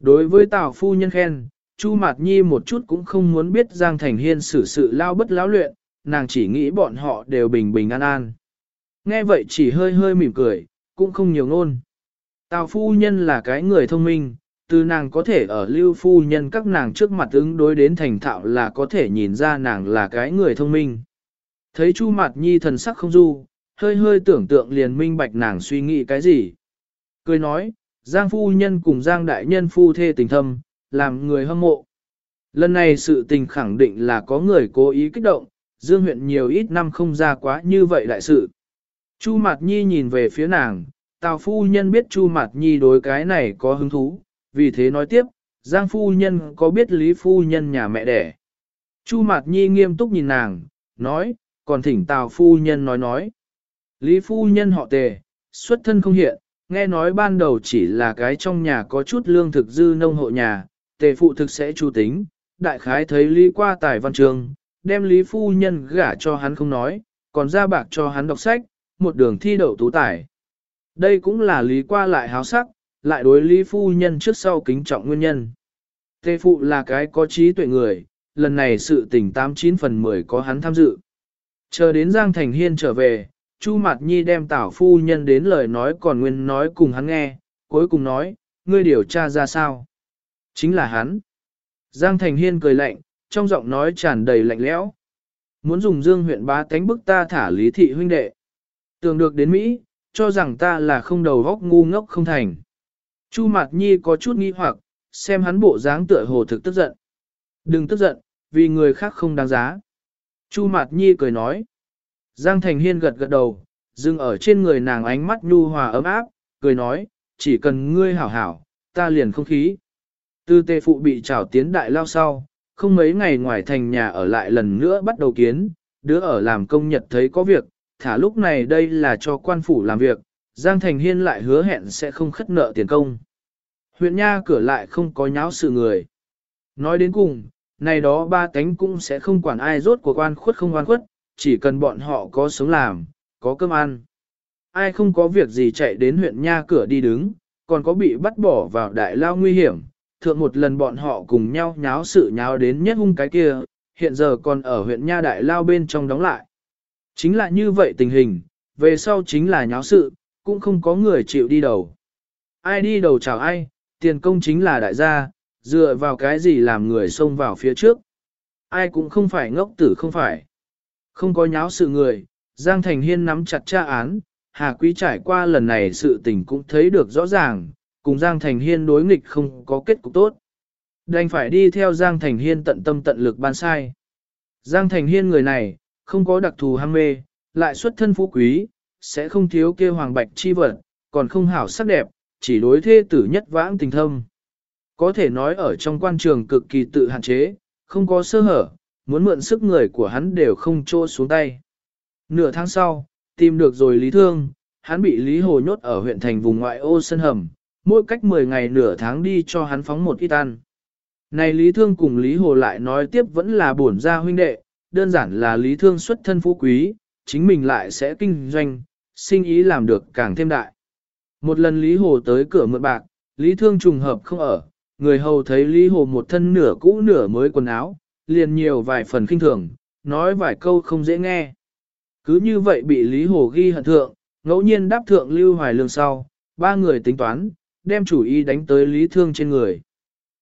Đối với Tào phu nhân khen, Chu Mạt Nhi một chút cũng không muốn biết Giang Thành Hiên xử sự lao bất lão luyện, nàng chỉ nghĩ bọn họ đều bình bình an an. Nghe vậy chỉ hơi hơi mỉm cười, cũng không nhiều ngôn. Tào phu nhân là cái người thông minh, từ nàng có thể ở lưu phu nhân các nàng trước mặt ứng đối đến thành thạo là có thể nhìn ra nàng là cái người thông minh. Thấy Chu Mạt Nhi thần sắc không du, hơi hơi tưởng tượng liền minh bạch nàng suy nghĩ cái gì. Cười nói, Giang phu nhân cùng Giang đại nhân phu thê tình thâm, làm người hâm mộ. Lần này sự tình khẳng định là có người cố ý kích động, Dương huyện nhiều ít năm không ra quá như vậy đại sự. Chu Mạt Nhi nhìn về phía nàng, Tào phu nhân biết Chu Mạt Nhi đối cái này có hứng thú, vì thế nói tiếp, Giang phu nhân có biết Lý phu nhân nhà mẹ đẻ. Chu Mạt Nhi nghiêm túc nhìn nàng, nói, còn thỉnh Tào phu nhân nói nói. Lý phu nhân họ tề, xuất thân không hiện, nghe nói ban đầu chỉ là cái trong nhà có chút lương thực dư nông hộ nhà, tề phụ thực sẽ chu tính, đại khái thấy Lý qua tài văn trường, đem Lý phu nhân gả cho hắn không nói, còn ra bạc cho hắn đọc sách, một đường thi đậu tú tài. Đây cũng là Lý qua lại háo sắc, lại đối Lý phu nhân trước sau kính trọng nguyên nhân. Tề phụ là cái có trí tuệ người, lần này sự tình 89 phần 10 có hắn tham dự. Chờ đến Giang Thành Hiên trở về, Chu Mạt Nhi đem tảo phu nhân đến lời nói còn nguyên nói cùng hắn nghe, cuối cùng nói, ngươi điều tra ra sao? Chính là hắn. Giang Thành Hiên cười lạnh, trong giọng nói tràn đầy lạnh lẽo. Muốn dùng dương huyện bá tánh bức ta thả lý thị huynh đệ. Tưởng được đến Mỹ, cho rằng ta là không đầu góc ngu ngốc không thành. Chu Mạt Nhi có chút nghi hoặc, xem hắn bộ dáng tựa hồ thực tức giận. Đừng tức giận, vì người khác không đáng giá. Chu Mạt Nhi cười nói. Giang Thành Hiên gật gật đầu, dừng ở trên người nàng ánh mắt nhu hòa ấm áp, cười nói, chỉ cần ngươi hảo hảo, ta liền không khí. Tư tê phụ bị trảo tiến đại lao sau, không mấy ngày ngoài thành nhà ở lại lần nữa bắt đầu kiến, đứa ở làm công nhật thấy có việc, thả lúc này đây là cho quan phủ làm việc, Giang Thành Hiên lại hứa hẹn sẽ không khất nợ tiền công. Huyện Nha cửa lại không có nháo sự người. Nói đến cùng, này đó ba cánh cũng sẽ không quản ai rốt của quan khuất không quan khuất, chỉ cần bọn họ có sống làm, có cơm ăn. Ai không có việc gì chạy đến huyện Nha cửa đi đứng, còn có bị bắt bỏ vào đại lao nguy hiểm, thượng một lần bọn họ cùng nhau nháo sự nháo đến nhất hung cái kia, hiện giờ còn ở huyện Nha Đại Lao bên trong đóng lại. Chính là như vậy tình hình, về sau chính là nháo sự, cũng không có người chịu đi đầu. Ai đi đầu chào ai, tiền công chính là đại gia, dựa vào cái gì làm người xông vào phía trước. Ai cũng không phải ngốc tử không phải. Không có nháo sự người, Giang Thành Hiên nắm chặt tra án, Hà Quý trải qua lần này sự tình cũng thấy được rõ ràng, cùng Giang Thành Hiên đối nghịch không có kết cục tốt. Đành phải đi theo Giang Thành Hiên tận tâm tận lực ban sai. Giang Thành Hiên người này, không có đặc thù ham mê, lại xuất thân phú quý, sẽ không thiếu kia hoàng bạch chi vật, còn không hảo sắc đẹp, chỉ đối thê tử nhất vãng tình thâm. Có thể nói ở trong quan trường cực kỳ tự hạn chế, không có sơ hở, muốn mượn sức người của hắn đều không trô xuống tay. Nửa tháng sau, tìm được rồi Lý Thương, hắn bị Lý Hồ nhốt ở huyện thành vùng ngoại ô sân hầm, mỗi cách 10 ngày nửa tháng đi cho hắn phóng một ít ăn. Này Lý Thương cùng Lý Hồ lại nói tiếp vẫn là bổn gia huynh đệ, đơn giản là Lý Thương xuất thân phú quý, chính mình lại sẽ kinh doanh, sinh ý làm được càng thêm đại. Một lần Lý Hồ tới cửa mượn bạc, Lý Thương trùng hợp không ở, người hầu thấy Lý Hồ một thân nửa cũ nửa mới quần áo, liền nhiều vài phần kinh thường, nói vài câu không dễ nghe. Cứ như vậy bị Lý Hồ ghi hận thượng, ngẫu nhiên đáp thượng Lưu Hoài Lương sau, ba người tính toán, đem chủ ý đánh tới Lý Thương trên người.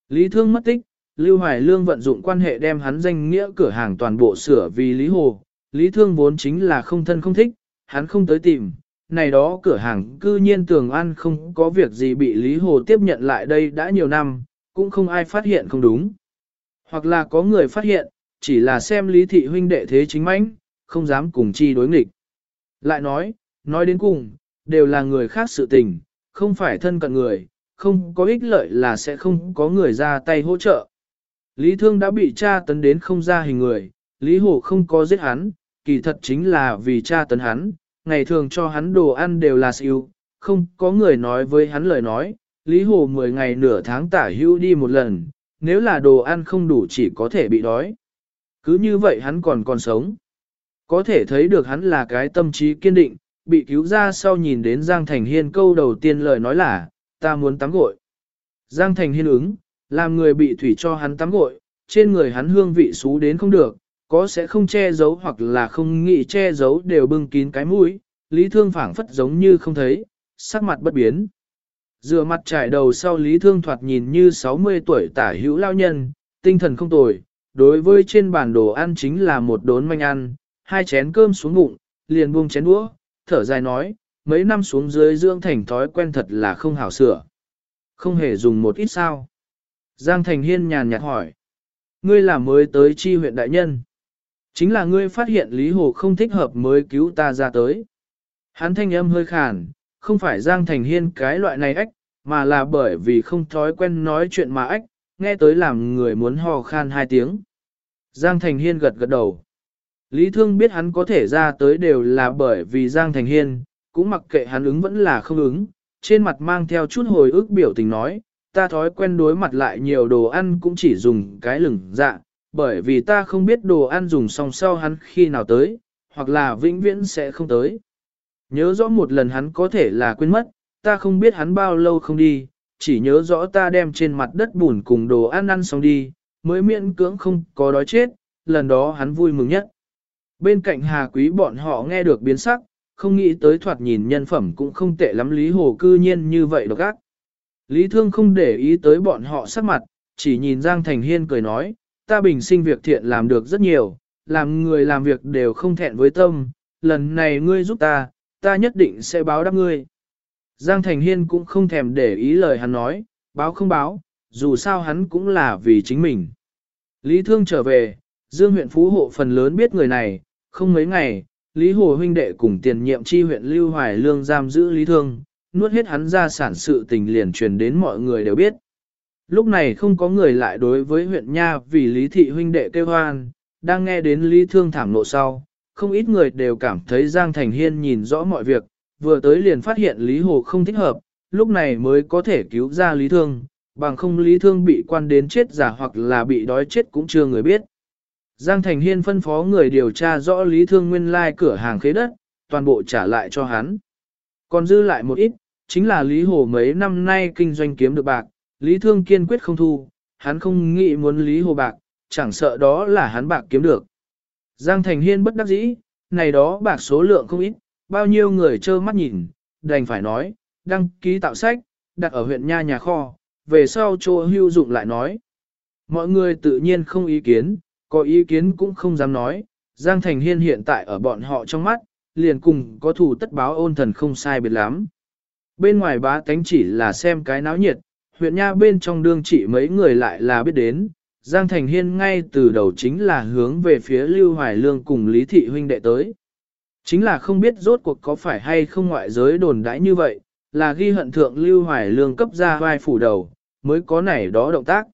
Lý Thương mất tích, Lưu Hoài Lương vận dụng quan hệ đem hắn danh nghĩa cửa hàng toàn bộ sửa vì Lý Hồ. Lý Thương vốn chính là không thân không thích, hắn không tới tìm. Này đó cửa hàng cư nhiên tường ăn không có việc gì bị Lý Hồ tiếp nhận lại đây đã nhiều năm, cũng không ai phát hiện không đúng. Hoặc là có người phát hiện, chỉ là xem Lý Thị huynh đệ thế chính mãnh, không dám cùng chi đối nghịch. Lại nói, nói đến cùng, đều là người khác sự tình, không phải thân cận người, không có ích lợi là sẽ không có người ra tay hỗ trợ. Lý Thương đã bị cha tấn đến không ra hình người, Lý Hổ không có giết hắn, kỳ thật chính là vì cha tấn hắn, ngày thường cho hắn đồ ăn đều là siêu, không có người nói với hắn lời nói, Lý Hổ 10 ngày nửa tháng tả hưu đi một lần, nếu là đồ ăn không đủ chỉ có thể bị đói. Cứ như vậy hắn còn còn sống. Có thể thấy được hắn là cái tâm trí kiên định, bị cứu ra sau nhìn đến Giang Thành Hiên câu đầu tiên lời nói là, ta muốn tắm gội. Giang Thành Hiên ứng, làm người bị thủy cho hắn tắm gội, trên người hắn hương vị xú đến không được, có sẽ không che giấu hoặc là không nghĩ che giấu đều bưng kín cái mũi, Lý Thương phảng phất giống như không thấy, sắc mặt bất biến. Dựa mặt trải đầu sau Lý Thương thoạt nhìn như 60 tuổi tả hữu lao nhân, tinh thần không tồi, đối với trên bàn đồ ăn chính là một đốn manh ăn, hai chén cơm xuống bụng, liền buông chén đũa, thở dài nói, mấy năm xuống dưới dưỡng thành thói quen thật là không hảo sửa. Không hề dùng một ít sao. Giang Thành Hiên nhàn nhạt hỏi. Ngươi là mới tới chi huyện đại nhân. Chính là ngươi phát hiện Lý Hồ không thích hợp mới cứu ta ra tới. Hắn thanh âm hơi khàn, không phải Giang Thành Hiên cái loại này ách, mà là bởi vì không thói quen nói chuyện mà ách, nghe tới làm người muốn hò khan hai tiếng. Giang Thành Hiên gật gật đầu. Lý Thương biết hắn có thể ra tới đều là bởi vì Giang Thành Hiên, cũng mặc kệ hắn ứng vẫn là không ứng, trên mặt mang theo chút hồi ức biểu tình nói, ta thói quen đối mặt lại nhiều đồ ăn cũng chỉ dùng cái lửng dạ, bởi vì ta không biết đồ ăn dùng xong sau hắn khi nào tới, hoặc là vĩnh viễn sẽ không tới. Nhớ rõ một lần hắn có thể là quên mất, ta không biết hắn bao lâu không đi, chỉ nhớ rõ ta đem trên mặt đất bùn cùng đồ ăn ăn xong đi, mới miễn cưỡng không có đói chết, lần đó hắn vui mừng nhất. Bên cạnh Hà Quý bọn họ nghe được biến sắc, không nghĩ tới thoạt nhìn nhân phẩm cũng không tệ lắm Lý Hồ cư nhiên như vậy độc ác. Lý Thương không để ý tới bọn họ sắc mặt, chỉ nhìn Giang Thành Hiên cười nói, ta bình sinh việc thiện làm được rất nhiều, làm người làm việc đều không thẹn với tâm, lần này ngươi giúp ta, ta nhất định sẽ báo đáp ngươi. Giang Thành Hiên cũng không thèm để ý lời hắn nói, báo không báo, dù sao hắn cũng là vì chính mình. Lý Thương trở về, Dương huyện Phú Hộ phần lớn biết người này, không mấy ngày, Lý Hồ huynh đệ cùng tiền nhiệm chi huyện Lưu Hoài Lương giam giữ Lý Thương, nuốt hết hắn ra sản sự tình liền truyền đến mọi người đều biết. Lúc này không có người lại đối với huyện Nha vì Lý Thị huynh đệ kêu hoan, đang nghe đến Lý Thương thảm nộ sau, không ít người đều cảm thấy Giang Thành Hiên nhìn rõ mọi việc, vừa tới liền phát hiện Lý Hồ không thích hợp, lúc này mới có thể cứu ra Lý Thương, bằng không Lý Thương bị quan đến chết giả hoặc là bị đói chết cũng chưa người biết. Giang Thành Hiên phân phó người điều tra rõ Lý Thương nguyên lai cửa hàng khế đất, toàn bộ trả lại cho hắn. Còn dư lại một ít, chính là Lý Hồ mấy năm nay kinh doanh kiếm được bạc, Lý Thương kiên quyết không thu, hắn không nghĩ muốn Lý Hồ bạc, chẳng sợ đó là hắn bạc kiếm được. Giang Thành Hiên bất đắc dĩ, này đó bạc số lượng không ít, bao nhiêu người trơ mắt nhìn, đành phải nói, đăng ký tạo sách, đặt ở huyện Nha nhà kho, về sau chỗ hưu dụng lại nói. Mọi người tự nhiên không ý kiến, có ý kiến cũng không dám nói, Giang Thành Hiên hiện tại ở bọn họ trong mắt, liền cùng có thủ tất báo ôn thần không sai biệt lắm. Bên ngoài bá tánh chỉ là xem cái náo nhiệt, huyện Nha bên trong đương chỉ mấy người lại là biết đến, Giang Thành Hiên ngay từ đầu chính là hướng về phía Lưu Hoài Lương cùng Lý Thị huynh đệ tới. Chính là không biết rốt cuộc có phải hay không ngoại giới đồn đãi như vậy, là ghi hận thượng Lưu Hoài Lương cấp ra vai phủ đầu, mới có nảy đó động tác.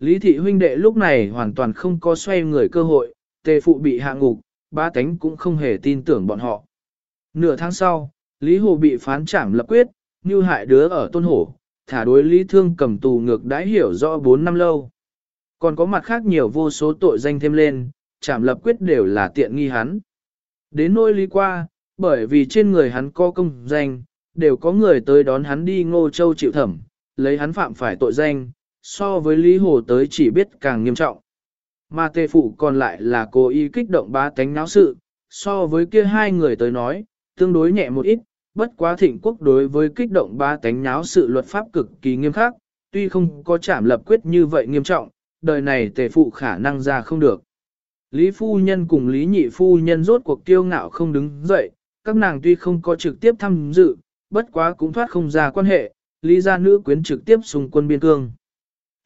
Lý Thị huynh đệ lúc này hoàn toàn không có xoay người cơ hội, tề phụ bị hạ ngục, ba tánh cũng không hề tin tưởng bọn họ. Nửa tháng sau, Lý Hồ bị phán trảm lập quyết, như hại đứa ở tôn hổ, thả đối Lý Thương cầm tù ngược đã hiểu rõ 4 năm lâu. Còn có mặt khác nhiều vô số tội danh thêm lên, trảm lập quyết đều là tiện nghi hắn. Đến nỗi lý qua, bởi vì trên người hắn có công danh, đều có người tới đón hắn đi ngô châu chịu thẩm, lấy hắn phạm phải tội danh, so với Lý Hồ tới chỉ biết càng nghiêm trọng. Mà tề phụ còn lại là cố ý kích động ba tánh náo sự, so với kia hai người tới nói, tương đối nhẹ một ít, bất quá thịnh quốc đối với kích động ba tánh náo sự luật pháp cực kỳ nghiêm khắc, tuy không có chảm lập quyết như vậy nghiêm trọng, đời này tề phụ khả năng ra không được. Lý phu nhân cùng Lý nhị phu nhân rốt cuộc kiêu ngạo không đứng dậy, các nàng tuy không có trực tiếp tham dự, bất quá cũng thoát không ra quan hệ, Lý gia nữ quyến trực tiếp xung quân biên cương.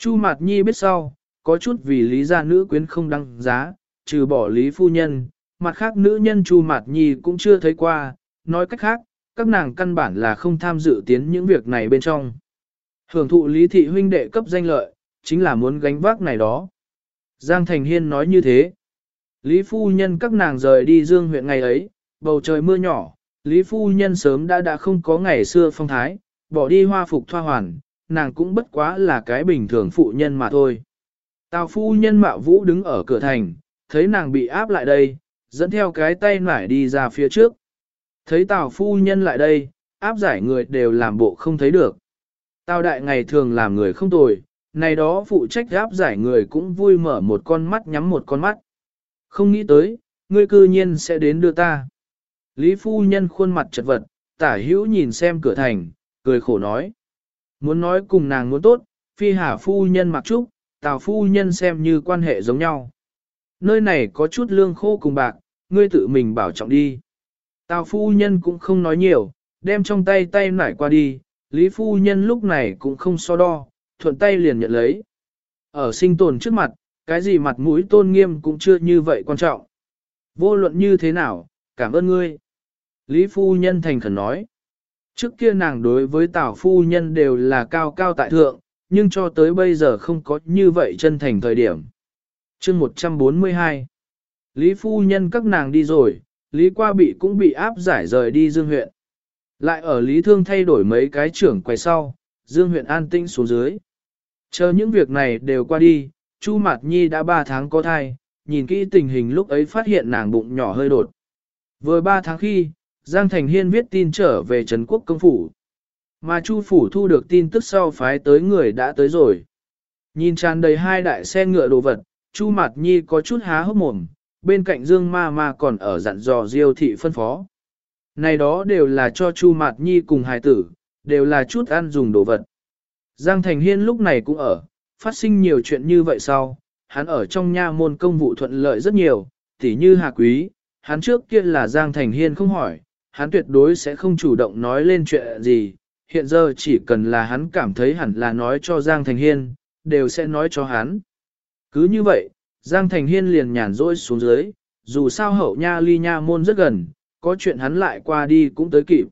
Chu Mạt Nhi biết sau, có chút vì Lý gia nữ quyến không đăng giá, trừ bỏ Lý phu nhân, mặt khác nữ nhân Chu Mạt Nhi cũng chưa thấy qua, nói cách khác, các nàng căn bản là không tham dự tiến những việc này bên trong. Hưởng thụ Lý thị huynh đệ cấp danh lợi, chính là muốn gánh vác này đó. Giang Thành Hiên nói như thế. Lý phu nhân các nàng rời đi dương huyện ngày ấy, bầu trời mưa nhỏ, Lý phu nhân sớm đã đã không có ngày xưa phong thái, bỏ đi hoa phục thoa hoàn, nàng cũng bất quá là cái bình thường phụ nhân mà thôi. Tào phu nhân mạo vũ đứng ở cửa thành, thấy nàng bị áp lại đây, dẫn theo cái tay nải đi ra phía trước. Thấy tào phu nhân lại đây, áp giải người đều làm bộ không thấy được. Tào đại ngày thường làm người không tồi, này đó phụ trách áp giải người cũng vui mở một con mắt nhắm một con mắt. Không nghĩ tới, ngươi cư nhiên sẽ đến đưa ta. Lý phu nhân khuôn mặt chật vật, tả hữu nhìn xem cửa thành, cười khổ nói. Muốn nói cùng nàng muốn tốt, phi hà phu nhân mặc trúc, tào phu nhân xem như quan hệ giống nhau. Nơi này có chút lương khô cùng bạc, ngươi tự mình bảo trọng đi. Tào phu nhân cũng không nói nhiều, đem trong tay tay nải qua đi, Lý phu nhân lúc này cũng không so đo, thuận tay liền nhận lấy. Ở sinh tồn trước mặt, cái gì mặt mũi tôn nghiêm cũng chưa như vậy quan trọng. Vô luận như thế nào, cảm ơn ngươi. Lý phu nhân thành khẩn nói. Trước kia nàng đối với tảo phu nhân đều là cao cao tại thượng, nhưng cho tới bây giờ không có như vậy chân thành thời điểm. chương 142 Lý phu nhân các nàng đi rồi, Lý qua bị cũng bị áp giải rời đi dương huyện. Lại ở Lý thương thay đổi mấy cái trưởng quay sau, dương huyện an tĩnh xuống dưới. Chờ những việc này đều qua đi, Chu Mạt Nhi đã 3 tháng có thai, nhìn kỹ tình hình lúc ấy phát hiện nàng bụng nhỏ hơi đột. Vừa 3 tháng khi, Giang Thành Hiên viết tin trở về Trấn Quốc Công Phủ. Mà Chu Phủ thu được tin tức sau phái tới người đã tới rồi. Nhìn tràn đầy hai đại xe ngựa đồ vật, Chu Mạt Nhi có chút há hốc mồm, bên cạnh Dương Ma Ma còn ở dặn dò Diêu thị phân phó. Này đó đều là cho Chu Mạt Nhi cùng hài tử, đều là chút ăn dùng đồ vật. Giang Thành Hiên lúc này cũng ở, phát sinh nhiều chuyện như vậy sau, hắn ở trong nha môn công vụ thuận lợi rất nhiều, tỉ như Hà Quý, hắn trước kia là Giang Thành Hiên không hỏi, hắn tuyệt đối sẽ không chủ động nói lên chuyện gì, hiện giờ chỉ cần là hắn cảm thấy hẳn là nói cho Giang Thành Hiên, đều sẽ nói cho hắn. Cứ như vậy, Giang Thành Hiên liền nhàn rỗi xuống dưới, dù sao hậu nha ly nha môn rất gần, có chuyện hắn lại qua đi cũng tới kịp.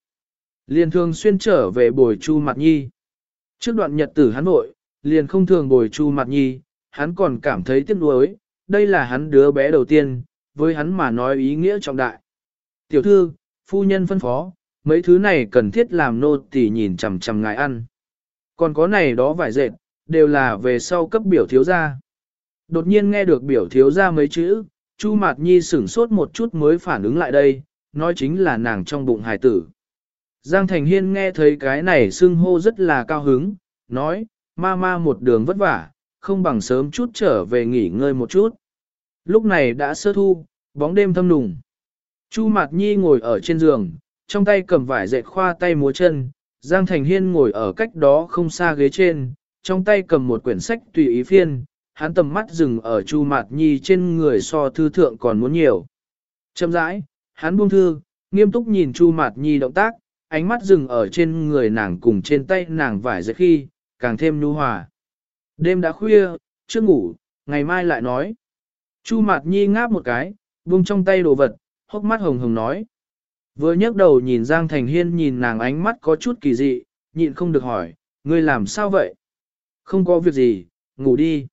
Liền thường xuyên trở về bồi chu mặt nhi. Trước đoạn nhật tử hắn vội, liền không thường bồi chu mặt nhi, hắn còn cảm thấy tiếc nuối, đây là hắn đứa bé đầu tiên, với hắn mà nói ý nghĩa trọng đại. Tiểu thư, phu nhân phân phó, mấy thứ này cần thiết làm nô tỳ nhìn chằm chằm ngài ăn. Còn có này đó vải dệt, đều là về sau cấp biểu thiếu gia. Đột nhiên nghe được biểu thiếu gia mấy chữ, Chu Mạt Nhi sửng sốt một chút mới phản ứng lại đây, nói chính là nàng trong bụng hài tử. Giang Thành Hiên nghe thấy cái này xưng hô rất là cao hứng, nói, ma ma một đường vất vả, không bằng sớm chút trở về nghỉ ngơi một chút. Lúc này đã sơ thu, bóng đêm thâm nùng. Chu Mạt Nhi ngồi ở trên giường, trong tay cầm vải dệt khoa tay múa chân, Giang Thành Hiên ngồi ở cách đó không xa ghế trên, trong tay cầm một quyển sách tùy ý phiên, hắn tầm mắt dừng ở Chu Mạt Nhi trên người so thư thượng còn muốn nhiều. Chậm rãi, hắn buông thư, nghiêm túc nhìn Chu Mạt Nhi động tác, ánh mắt dừng ở trên người nàng cùng trên tay nàng vải dệt khi, càng thêm nhu hòa. Đêm đã khuya, chưa ngủ, ngày mai lại nói. Chu Mạt Nhi ngáp một cái, buông trong tay đồ vật, hốc mắt hồng hồng nói. Vừa nhấc đầu nhìn Giang Thành Hiên nhìn nàng ánh mắt có chút kỳ dị, nhịn không được hỏi, ngươi làm sao vậy? Không có việc gì, ngủ đi.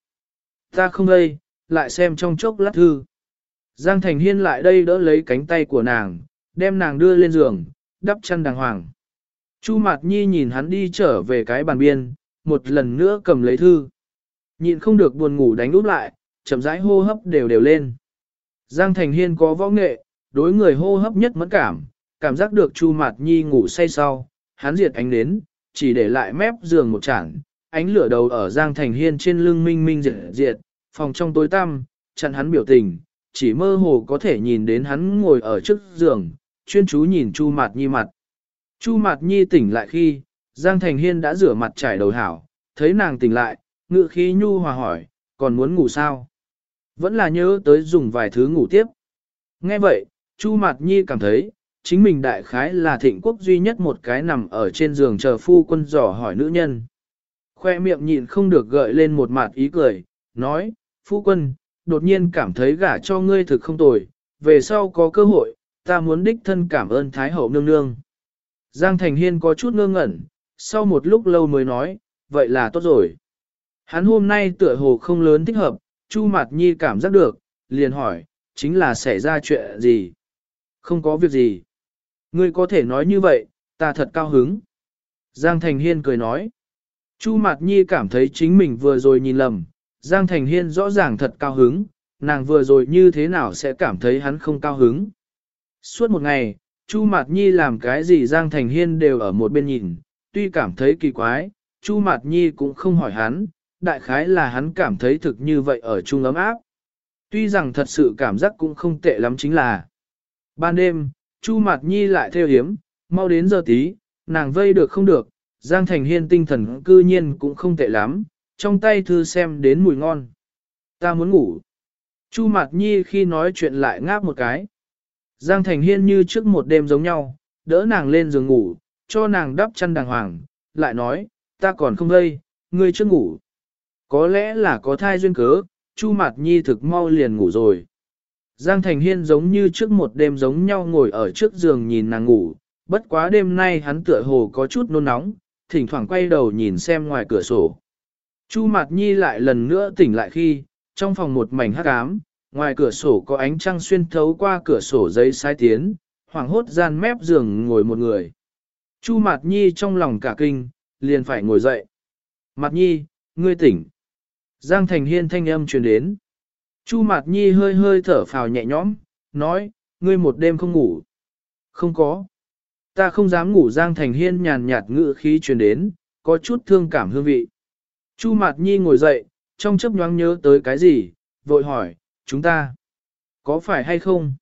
Ta không đây, lại xem trong chốc lát thư. Giang Thành Hiên lại đây đỡ lấy cánh tay của nàng, đem nàng đưa lên giường, đắp chăn đàng hoàng. Chu Mạt Nhi nhìn hắn đi trở về cái bàn biên, một lần nữa cầm lấy thư. Nhịn không được buồn ngủ đánh úp lại, chậm rãi hô hấp đều đều lên. Giang Thành Hiên có võ nghệ, đối người hô hấp nhất mẫn cảm, cảm giác được Chu Mạt Nhi ngủ say sau, hắn diệt ánh đến, chỉ để lại mép giường một chản, ánh lửa đầu ở Giang Thành Hiên trên lưng minh minh diệt diệt, phòng trong tối tăm, chặn hắn biểu tình, chỉ mơ hồ có thể nhìn đến hắn ngồi ở trước giường, chuyên chú nhìn Chu Mạt Nhi mặt. Chu Mạt Nhi tỉnh lại khi, Giang Thành Hiên đã rửa mặt trải đầu hảo, thấy nàng tỉnh lại, ngự khí nhu hòa hỏi, còn muốn ngủ sao? Vẫn là nhớ tới dùng vài thứ ngủ tiếp. Nghe vậy, Chu Mạt Nhi cảm thấy, chính mình đại khái là thịnh quốc duy nhất một cái nằm ở trên giường chờ phu quân dò hỏi nữ nhân. Khoe miệng nhịn không được gợi lên một mặt ý cười, nói, phu quân, đột nhiên cảm thấy gả cho ngươi thực không tồi, về sau có cơ hội, ta muốn đích thân cảm ơn Thái Hậu nương nương. Giang Thành Hiên có chút ngơ ngẩn, sau một lúc lâu mới nói, vậy là tốt rồi. Hắn hôm nay tựa hồ không lớn thích hợp, Chu Mạt Nhi cảm giác được, liền hỏi, chính là xảy ra chuyện gì? Không có việc gì. Ngươi có thể nói như vậy, ta thật cao hứng. Giang Thành Hiên cười nói. Chu Mạt Nhi cảm thấy chính mình vừa rồi nhìn lầm, Giang Thành Hiên rõ ràng thật cao hứng, nàng vừa rồi như thế nào sẽ cảm thấy hắn không cao hứng. Suốt một ngày, Chu Mạt Nhi làm cái gì Giang Thành Hiên đều ở một bên nhìn, tuy cảm thấy kỳ quái, Chu Mạt Nhi cũng không hỏi hắn, đại khái là hắn cảm thấy thực như vậy ở chung ấm áp. Tuy rằng thật sự cảm giác cũng không tệ lắm chính là. Ban đêm, Chu Mạt Nhi lại theo hiếm, mau đến giờ tí, nàng vây được không được, Giang Thành Hiên tinh thần cư nhiên cũng không tệ lắm, trong tay thư xem đến mùi ngon. Ta muốn ngủ. Chu Mạt Nhi khi nói chuyện lại ngáp một cái. Giang Thành Hiên như trước một đêm giống nhau, đỡ nàng lên giường ngủ, cho nàng đắp chăn đàng hoàng, lại nói, ta còn không gây, ngươi chưa ngủ. Có lẽ là có thai duyên cớ, Chu Mạt Nhi thực mau liền ngủ rồi. Giang Thành Hiên giống như trước một đêm giống nhau ngồi ở trước giường nhìn nàng ngủ, bất quá đêm nay hắn tựa hồ có chút nôn nóng, thỉnh thoảng quay đầu nhìn xem ngoài cửa sổ. Chu Mạt Nhi lại lần nữa tỉnh lại khi, trong phòng một mảnh hắc ám, ngoài cửa sổ có ánh trăng xuyên thấu qua cửa sổ giấy sai tiến, hoảng hốt gian mép giường ngồi một người. Chu Mạt Nhi trong lòng cả kinh, liền phải ngồi dậy. Mạt Nhi, ngươi tỉnh. Giang Thành Hiên thanh âm truyền đến. Chu Mạt Nhi hơi hơi thở phào nhẹ nhõm, nói, ngươi một đêm không ngủ. Không có. Ta không dám ngủ Giang Thành Hiên nhàn nhạt ngự khí truyền đến, có chút thương cảm hương vị. Chu Mạt Nhi ngồi dậy, trong chấp nhoáng nhớ tới cái gì, vội hỏi, chúng ta, có phải hay không?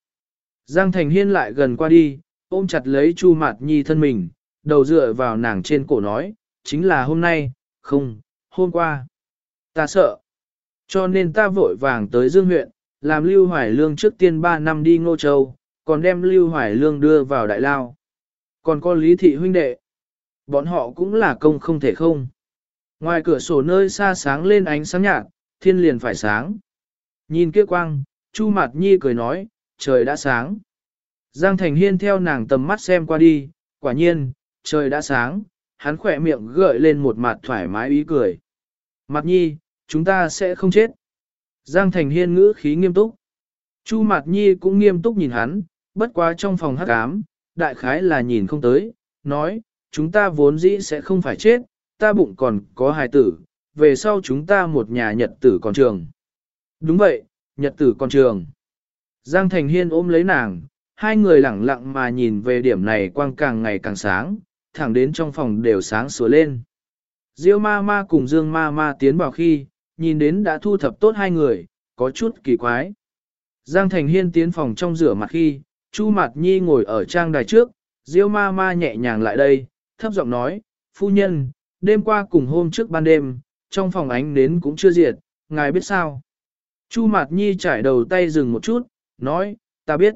Giang Thành Hiên lại gần qua đi, ôm chặt lấy Chu Mạt Nhi thân mình, đầu dựa vào nàng trên cổ nói, chính là hôm nay, không, hôm qua. ta sợ. Cho nên ta vội vàng tới Dương huyện, làm Lưu Hoài Lương trước tiên 3 năm đi Ngô Châu, còn đem Lưu Hoài Lương đưa vào Đại Lao. Còn có Lý Thị huynh đệ. Bọn họ cũng là công không thể không. Ngoài cửa sổ nơi xa sáng lên ánh sáng nhạt, thiên liền phải sáng. Nhìn kia quang, Chu Mạt Nhi cười nói, trời đã sáng. Giang Thành Hiên theo nàng tầm mắt xem qua đi, quả nhiên, trời đã sáng, hắn khỏe miệng gợi lên một mặt thoải mái ý cười. Mạt Nhi, chúng ta sẽ không chết. Giang Thành Hiên ngữ khí nghiêm túc. Chu Mạt Nhi cũng nghiêm túc nhìn hắn, bất quá trong phòng hắc ám, đại khái là nhìn không tới, nói, chúng ta vốn dĩ sẽ không phải chết, ta bụng còn có hài tử, về sau chúng ta một nhà nhật tử còn trường. Đúng vậy, nhật tử còn trường. Giang Thành Hiên ôm lấy nàng, hai người lẳng lặng mà nhìn về điểm này quang càng ngày càng sáng, thẳng đến trong phòng đều sáng sủa lên. Diêu ma ma cùng Dương ma ma tiến vào khi, nhìn đến đã thu thập tốt hai người, có chút kỳ quái. Giang Thành Hiên tiến phòng trong rửa mặt khi, Chu Mạt Nhi ngồi ở trang đài trước, Diêu ma ma nhẹ nhàng lại đây, thấp giọng nói, phu nhân, đêm qua cùng hôm trước ban đêm, trong phòng ánh nến cũng chưa diệt, ngài biết sao. Chu Mạt Nhi trải đầu tay dừng một chút, nói, ta biết.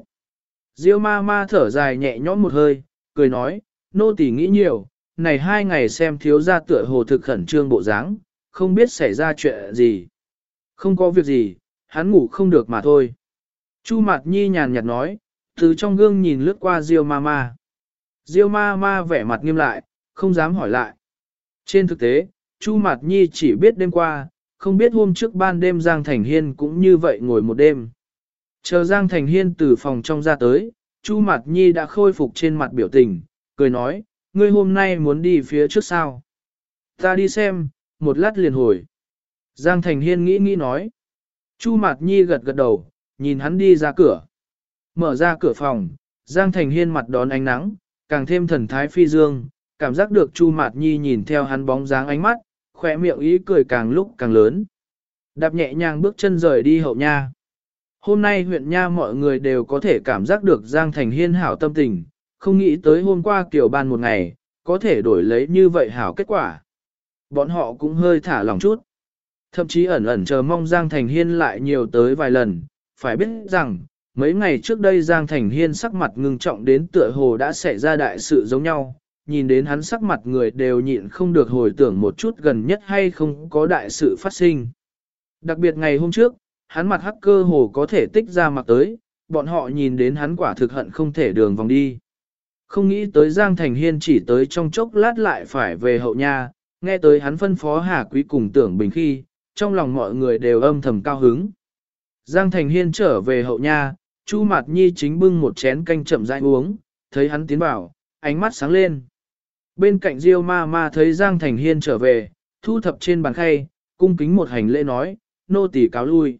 Diêu ma ma thở dài nhẹ nhõm một hơi, cười nói, nô tỳ nghĩ nhiều, này hai ngày xem thiếu gia tựa hồ thực khẩn trương bộ dáng, không biết xảy ra chuyện gì. Không có việc gì, hắn ngủ không được mà thôi. Chu Mạt Nhi nhàn nhạt nói, từ trong gương nhìn lướt qua Diêu ma ma. Diêu ma ma vẻ mặt nghiêm lại, không dám hỏi lại. Trên thực tế, Chu Mạt Nhi chỉ biết đêm qua, không biết hôm trước ban đêm Giang Thành Hiên cũng như vậy ngồi một đêm. Chờ Giang Thành Hiên từ phòng trong ra tới, Chu Mạt Nhi đã khôi phục trên mặt biểu tình, cười nói, ngươi hôm nay muốn đi phía trước sao? Ta đi xem, một lát liền hồi. Giang Thành Hiên nghĩ nghĩ nói. Chu Mạt Nhi gật gật đầu, nhìn hắn đi ra cửa. Mở ra cửa phòng, Giang Thành Hiên mặt đón ánh nắng, càng thêm thần thái phi dương, cảm giác được Chu Mạt Nhi nhìn theo hắn bóng dáng ánh mắt, khỏe miệng ý cười càng lúc càng lớn. Đạp nhẹ nhàng bước chân rời đi hậu nha. Hôm nay huyện nha mọi người đều có thể cảm giác được Giang Thành Hiên hảo tâm tình, không nghĩ tới hôm qua kiểu ban một ngày, có thể đổi lấy như vậy hảo kết quả. Bọn họ cũng hơi thả lòng chút. Thậm chí ẩn ẩn chờ mong Giang Thành Hiên lại nhiều tới vài lần, phải biết rằng, mấy ngày trước đây Giang Thành Hiên sắc mặt ngưng trọng đến tựa hồ đã xảy ra đại sự giống nhau, nhìn đến hắn sắc mặt người đều nhịn không được hồi tưởng một chút gần nhất hay không có đại sự phát sinh. Đặc biệt ngày hôm trước, hắn mặt hắc cơ hồ có thể tích ra mặt tới, bọn họ nhìn đến hắn quả thực hận không thể đường vòng đi. Không nghĩ tới Giang Thành Hiên chỉ tới trong chốc lát lại phải về hậu nha, nghe tới hắn phân phó Hà Quý cùng tưởng bình khi, trong lòng mọi người đều âm thầm cao hứng. Giang Thành Hiên trở về hậu nha, Chu Mạt Nhi chính bưng một chén canh chậm rãi uống, thấy hắn tiến vào, ánh mắt sáng lên. Bên cạnh Diêu ma ma thấy Giang Thành Hiên trở về, thu thập trên bàn khay, cung kính một hành lễ nói, nô tỳ cáo lui.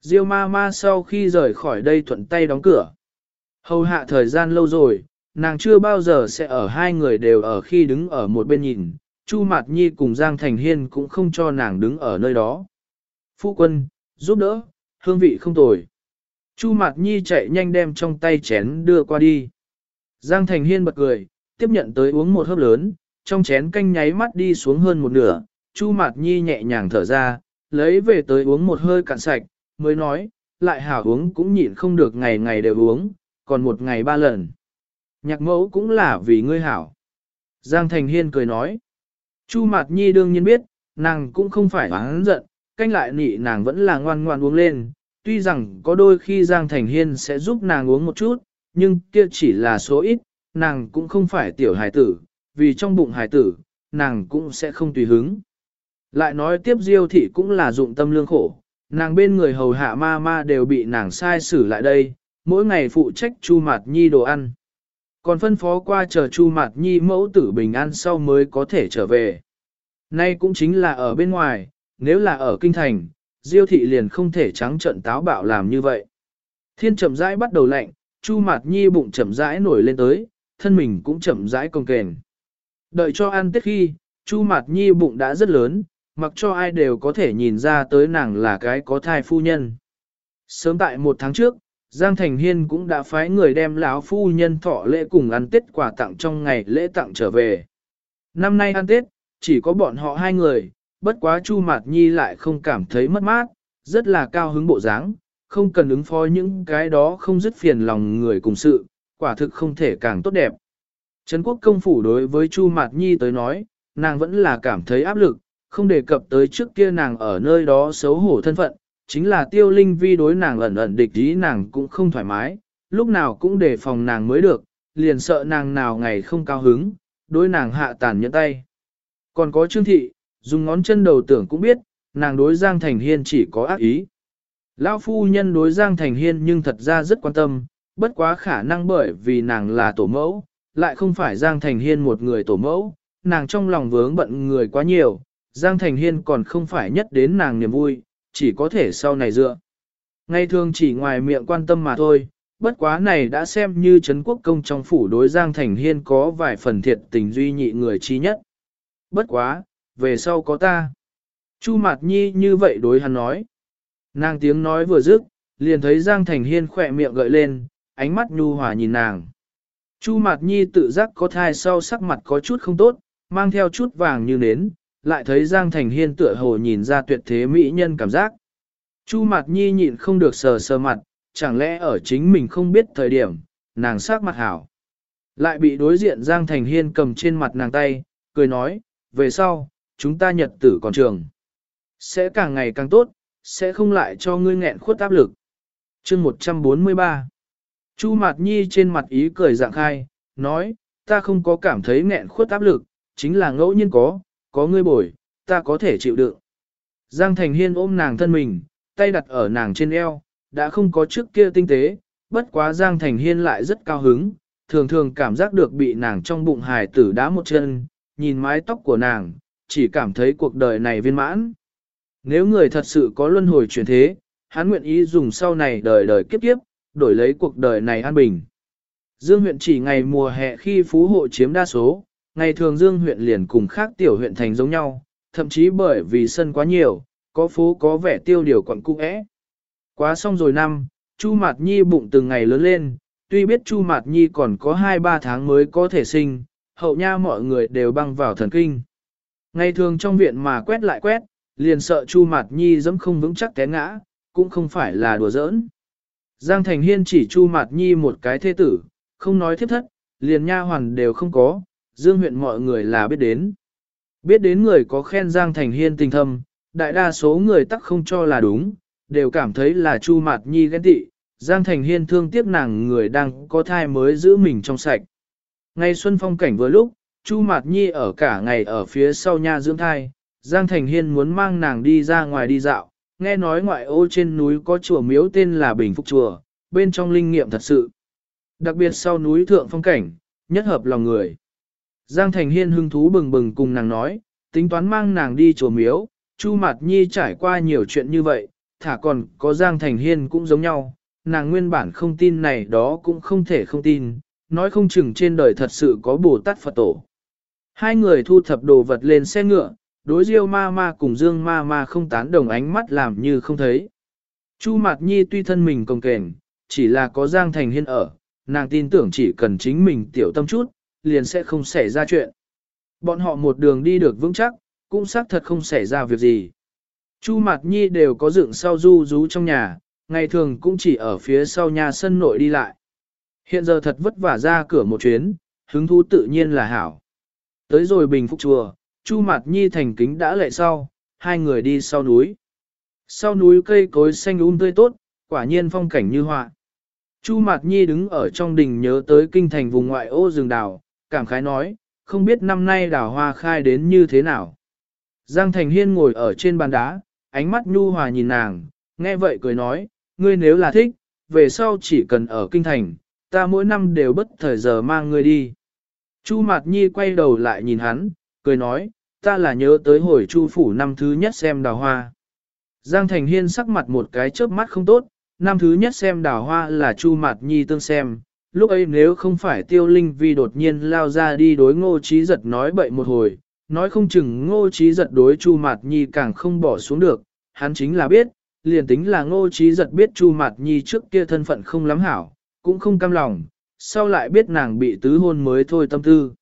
Diêu ma ma sau khi rời khỏi đây thuận tay đóng cửa. Hầu hạ thời gian lâu rồi, nàng chưa bao giờ sẽ ở hai người đều ở khi đứng ở một bên nhìn, Chu Mạt Nhi cùng Giang Thành Hiên cũng không cho nàng đứng ở nơi đó. Phu quân, giúp đỡ, hương vị không tồi. Chu Mạt Nhi chạy nhanh đem trong tay chén đưa qua đi. Giang Thành Hiên bật cười, tiếp nhận tới uống một hớp lớn, trong chén canh nháy mắt đi xuống hơn một nửa, Chu Mạt Nhi nhẹ nhàng thở ra, lấy về tới uống một hơi cạn sạch, mới nói, lại hảo uống cũng nhịn không được ngày ngày đều uống, còn một ngày ba lần. Nhạc mẫu cũng là vì ngươi hảo. Giang Thành Hiên cười nói, Chu Mạt Nhi đương nhiên biết, nàng cũng không phải oán giận, canh lại nị nàng vẫn là ngoan ngoan uống lên, tuy rằng có đôi khi Giang Thành Hiên sẽ giúp nàng uống một chút, nhưng kia chỉ là số ít, nàng cũng không phải tiểu hài tử, vì trong bụng hài tử, nàng cũng sẽ không tùy hứng. Lại nói tiếp diêu thị cũng là dụng tâm lương khổ, nàng bên người hầu hạ ma ma đều bị nàng sai xử lại đây, mỗi ngày phụ trách chu Mạt nhi đồ ăn. Còn phân phó qua chờ chu Mạt nhi mẫu tử bình an sau mới có thể trở về. Nay cũng chính là ở bên ngoài, nếu là ở kinh thành, diêu thị liền không thể trắng trận táo bạo làm như vậy. Thiên chậm rãi bắt đầu lạnh, chu Mạt nhi bụng chậm rãi nổi lên tới, thân mình cũng chậm rãi cong kềnh. Đợi cho ăn tết khi, Chu Mạt Nhi bụng đã rất lớn, mặc cho ai đều có thể nhìn ra tới nàng là cái có thai phu nhân. Sớm tại một tháng trước, Giang Thành Hiên cũng đã phái người đem lão phu nhân thọ lễ cùng ăn tết quà tặng trong ngày lễ tặng trở về. Năm nay ăn tết, chỉ có bọn họ hai người, bất quá Chu Mạt Nhi lại không cảm thấy mất mát, rất là cao hứng bộ dáng, không cần ứng phó những cái đó không dứt phiền lòng người cùng sự, quả thực không thể càng tốt đẹp. Trấn quốc công phủ đối với Chu Mạt Nhi tới nói, nàng vẫn là cảm thấy áp lực, không đề cập tới trước kia nàng ở nơi đó xấu hổ thân phận, chính là tiêu linh vi đối nàng ẩn ẩn địch ý nàng cũng không thoải mái, lúc nào cũng đề phòng nàng mới được, liền sợ nàng nào ngày không cao hứng, đối nàng hạ tàn nhẫn tay. Còn có Trương Thị, dùng ngón chân đầu tưởng cũng biết, nàng đối Giang Thành Hiên chỉ có ác ý. Lão phu nhân đối Giang Thành Hiên nhưng thật ra rất quan tâm, bất quá khả năng bởi vì nàng là tổ mẫu, lại không phải Giang Thành Hiên một người tổ mẫu, nàng trong lòng vướng bận người quá nhiều, Giang Thành Hiên còn không phải nhất đến nàng niềm vui, chỉ có thể sau này dựa. Ngày thường chỉ ngoài miệng quan tâm mà thôi, bất quá này đã xem như Trấn quốc công trong phủ đối Giang Thành Hiên có vài phần thiệt tình duy nhị người trí nhất. Bất quá, về sau có ta. Chu Mạt Nhi như vậy đối hắn nói. Nàng tiếng nói vừa dứt, liền thấy Giang Thành Hiên khỏe miệng gợi lên, ánh mắt nhu hòa nhìn nàng. Chu Mạt Nhi tự giác có thai sau sắc mặt có chút không tốt, mang theo chút vàng như nến, lại thấy Giang Thành Hiên tựa hồ nhìn ra tuyệt thế mỹ nhân cảm giác. Chu Mạt Nhi nhịn không được sờ sờ mặt, chẳng lẽ ở chính mình không biết thời điểm, nàng sắc mặt hảo. Lại bị đối diện Giang Thành Hiên cầm trên mặt nàng tay, cười nói, về sau, chúng ta nhật tử còn trường. Sẽ càng ngày càng tốt, sẽ không lại cho ngươi nghẹn khuất áp lực. chương 143 Chu Mạt Nhi trên mặt ý cười dạng khai, nói, ta không có cảm thấy nghẹn khuất áp lực, chính là ngẫu nhiên có, có ngươi bồi, ta có thể chịu đựng. Giang Thành Hiên ôm nàng thân mình, tay đặt ở nàng trên eo, đã không có trước kia tinh tế, bất quá Giang Thành Hiên lại rất cao hứng, thường thường cảm giác được bị nàng trong bụng hài tử đá một chân, nhìn mái tóc của nàng, chỉ cảm thấy cuộc đời này viên mãn. Nếu người thật sự có luân hồi chuyển thế, hắn nguyện ý dùng sau này đời đời kiếp kiếp, đổi lấy cuộc đời này an bình. Dương huyện chỉ ngày mùa hè khi phú hộ chiếm đa số, ngày thường Dương huyện liền cùng khác tiểu huyện thành giống nhau, thậm chí bởi vì sân quá nhiều, có phố có vẻ tiêu điều quận cung ẽ. Quá xong rồi năm, Chu Mạt Nhi bụng từng ngày lớn lên, tuy biết Chu Mạt Nhi còn có 2-3 tháng mới có thể sinh, hậu nha mọi người đều băng vào thần kinh. Ngày thường trong viện mà quét lại quét, liền sợ Chu Mạt Nhi dẫm không vững chắc té ngã, cũng không phải là đùa giỡn. Giang Thành Hiên chỉ Chu Mạt Nhi một cái thê tử, không nói thiếp thất, liền nha hoàn đều không có, dương huyện mọi người là biết đến. Biết đến người có khen Giang Thành Hiên tình thâm, đại đa số người tắc không cho là đúng, đều cảm thấy là Chu Mạt Nhi ghen tị, Giang Thành Hiên thương tiếc nàng người đang có thai mới giữ mình trong sạch. Ngày xuân phong cảnh vừa lúc, Chu Mạt Nhi ở cả ngày ở phía sau nhà dưỡng thai, Giang Thành Hiên muốn mang nàng đi ra ngoài đi dạo, nghe nói ngoại ô trên núi có chùa miếu tên là Bình Phúc Chùa, bên trong linh nghiệm thật sự. Đặc biệt sau núi thượng phong cảnh, nhất hợp lòng người. Giang Thành Hiên hưng thú bừng bừng cùng nàng nói, tính toán mang nàng đi chùa miếu, Chu Mạt Nhi trải qua nhiều chuyện như vậy, thả còn có Giang Thành Hiên cũng giống nhau, nàng nguyên bản không tin này đó cũng không thể không tin, nói không chừng trên đời thật sự có Bồ Tát Phật Tổ. Hai người thu thập đồ vật lên xe ngựa, đối diêu ma ma cùng dương ma ma không tán đồng ánh mắt làm như không thấy. Chu Mạt Nhi tuy thân mình công kềnh, chỉ là có Giang Thành Hiên ở, nàng tin tưởng chỉ cần chính mình tiểu tâm chút, liền sẽ không xảy ra chuyện. Bọn họ một đường đi được vững chắc, cũng xác thật không xảy ra việc gì. Chu Mạt Nhi đều có dựng sau du rú trong nhà, ngày thường cũng chỉ ở phía sau nhà sân nội đi lại. Hiện giờ thật vất vả ra cửa một chuyến, hứng thú tự nhiên là hảo. Tới rồi bình phúc chùa, Chu Mạt Nhi thành kính đã lệ sau, hai người đi sau núi. Sau núi cây cối xanh um tươi tốt, quả nhiên phong cảnh như họa. Chu Mạt Nhi đứng ở trong đình nhớ tới kinh thành vùng ngoại ô rừng đào, cảm khái nói, không biết năm nay đào hoa khai đến như thế nào. Giang Thành Hiên ngồi ở trên bàn đá, ánh mắt nhu hòa nhìn nàng, nghe vậy cười nói, ngươi nếu là thích, về sau chỉ cần ở kinh thành, ta mỗi năm đều bất thời giờ mang ngươi đi. Chu Mạt Nhi quay đầu lại nhìn hắn, cười nói, ta là nhớ tới hồi Chu phủ năm thứ nhất xem đào hoa. Giang Thành Hiên sắc mặt một cái chớp mắt không tốt, năm thứ nhất xem đào hoa là Chu Mạt Nhi tương xem, lúc ấy nếu không phải tiêu linh vi đột nhiên lao ra đi đối ngô trí giật nói bậy một hồi, nói không chừng ngô trí giật đối Chu Mạt Nhi càng không bỏ xuống được, hắn chính là biết, liền tính là ngô trí giật biết Chu Mạt Nhi trước kia thân phận không lắm hảo, cũng không cam lòng, sau lại biết nàng bị tứ hôn mới thôi tâm tư.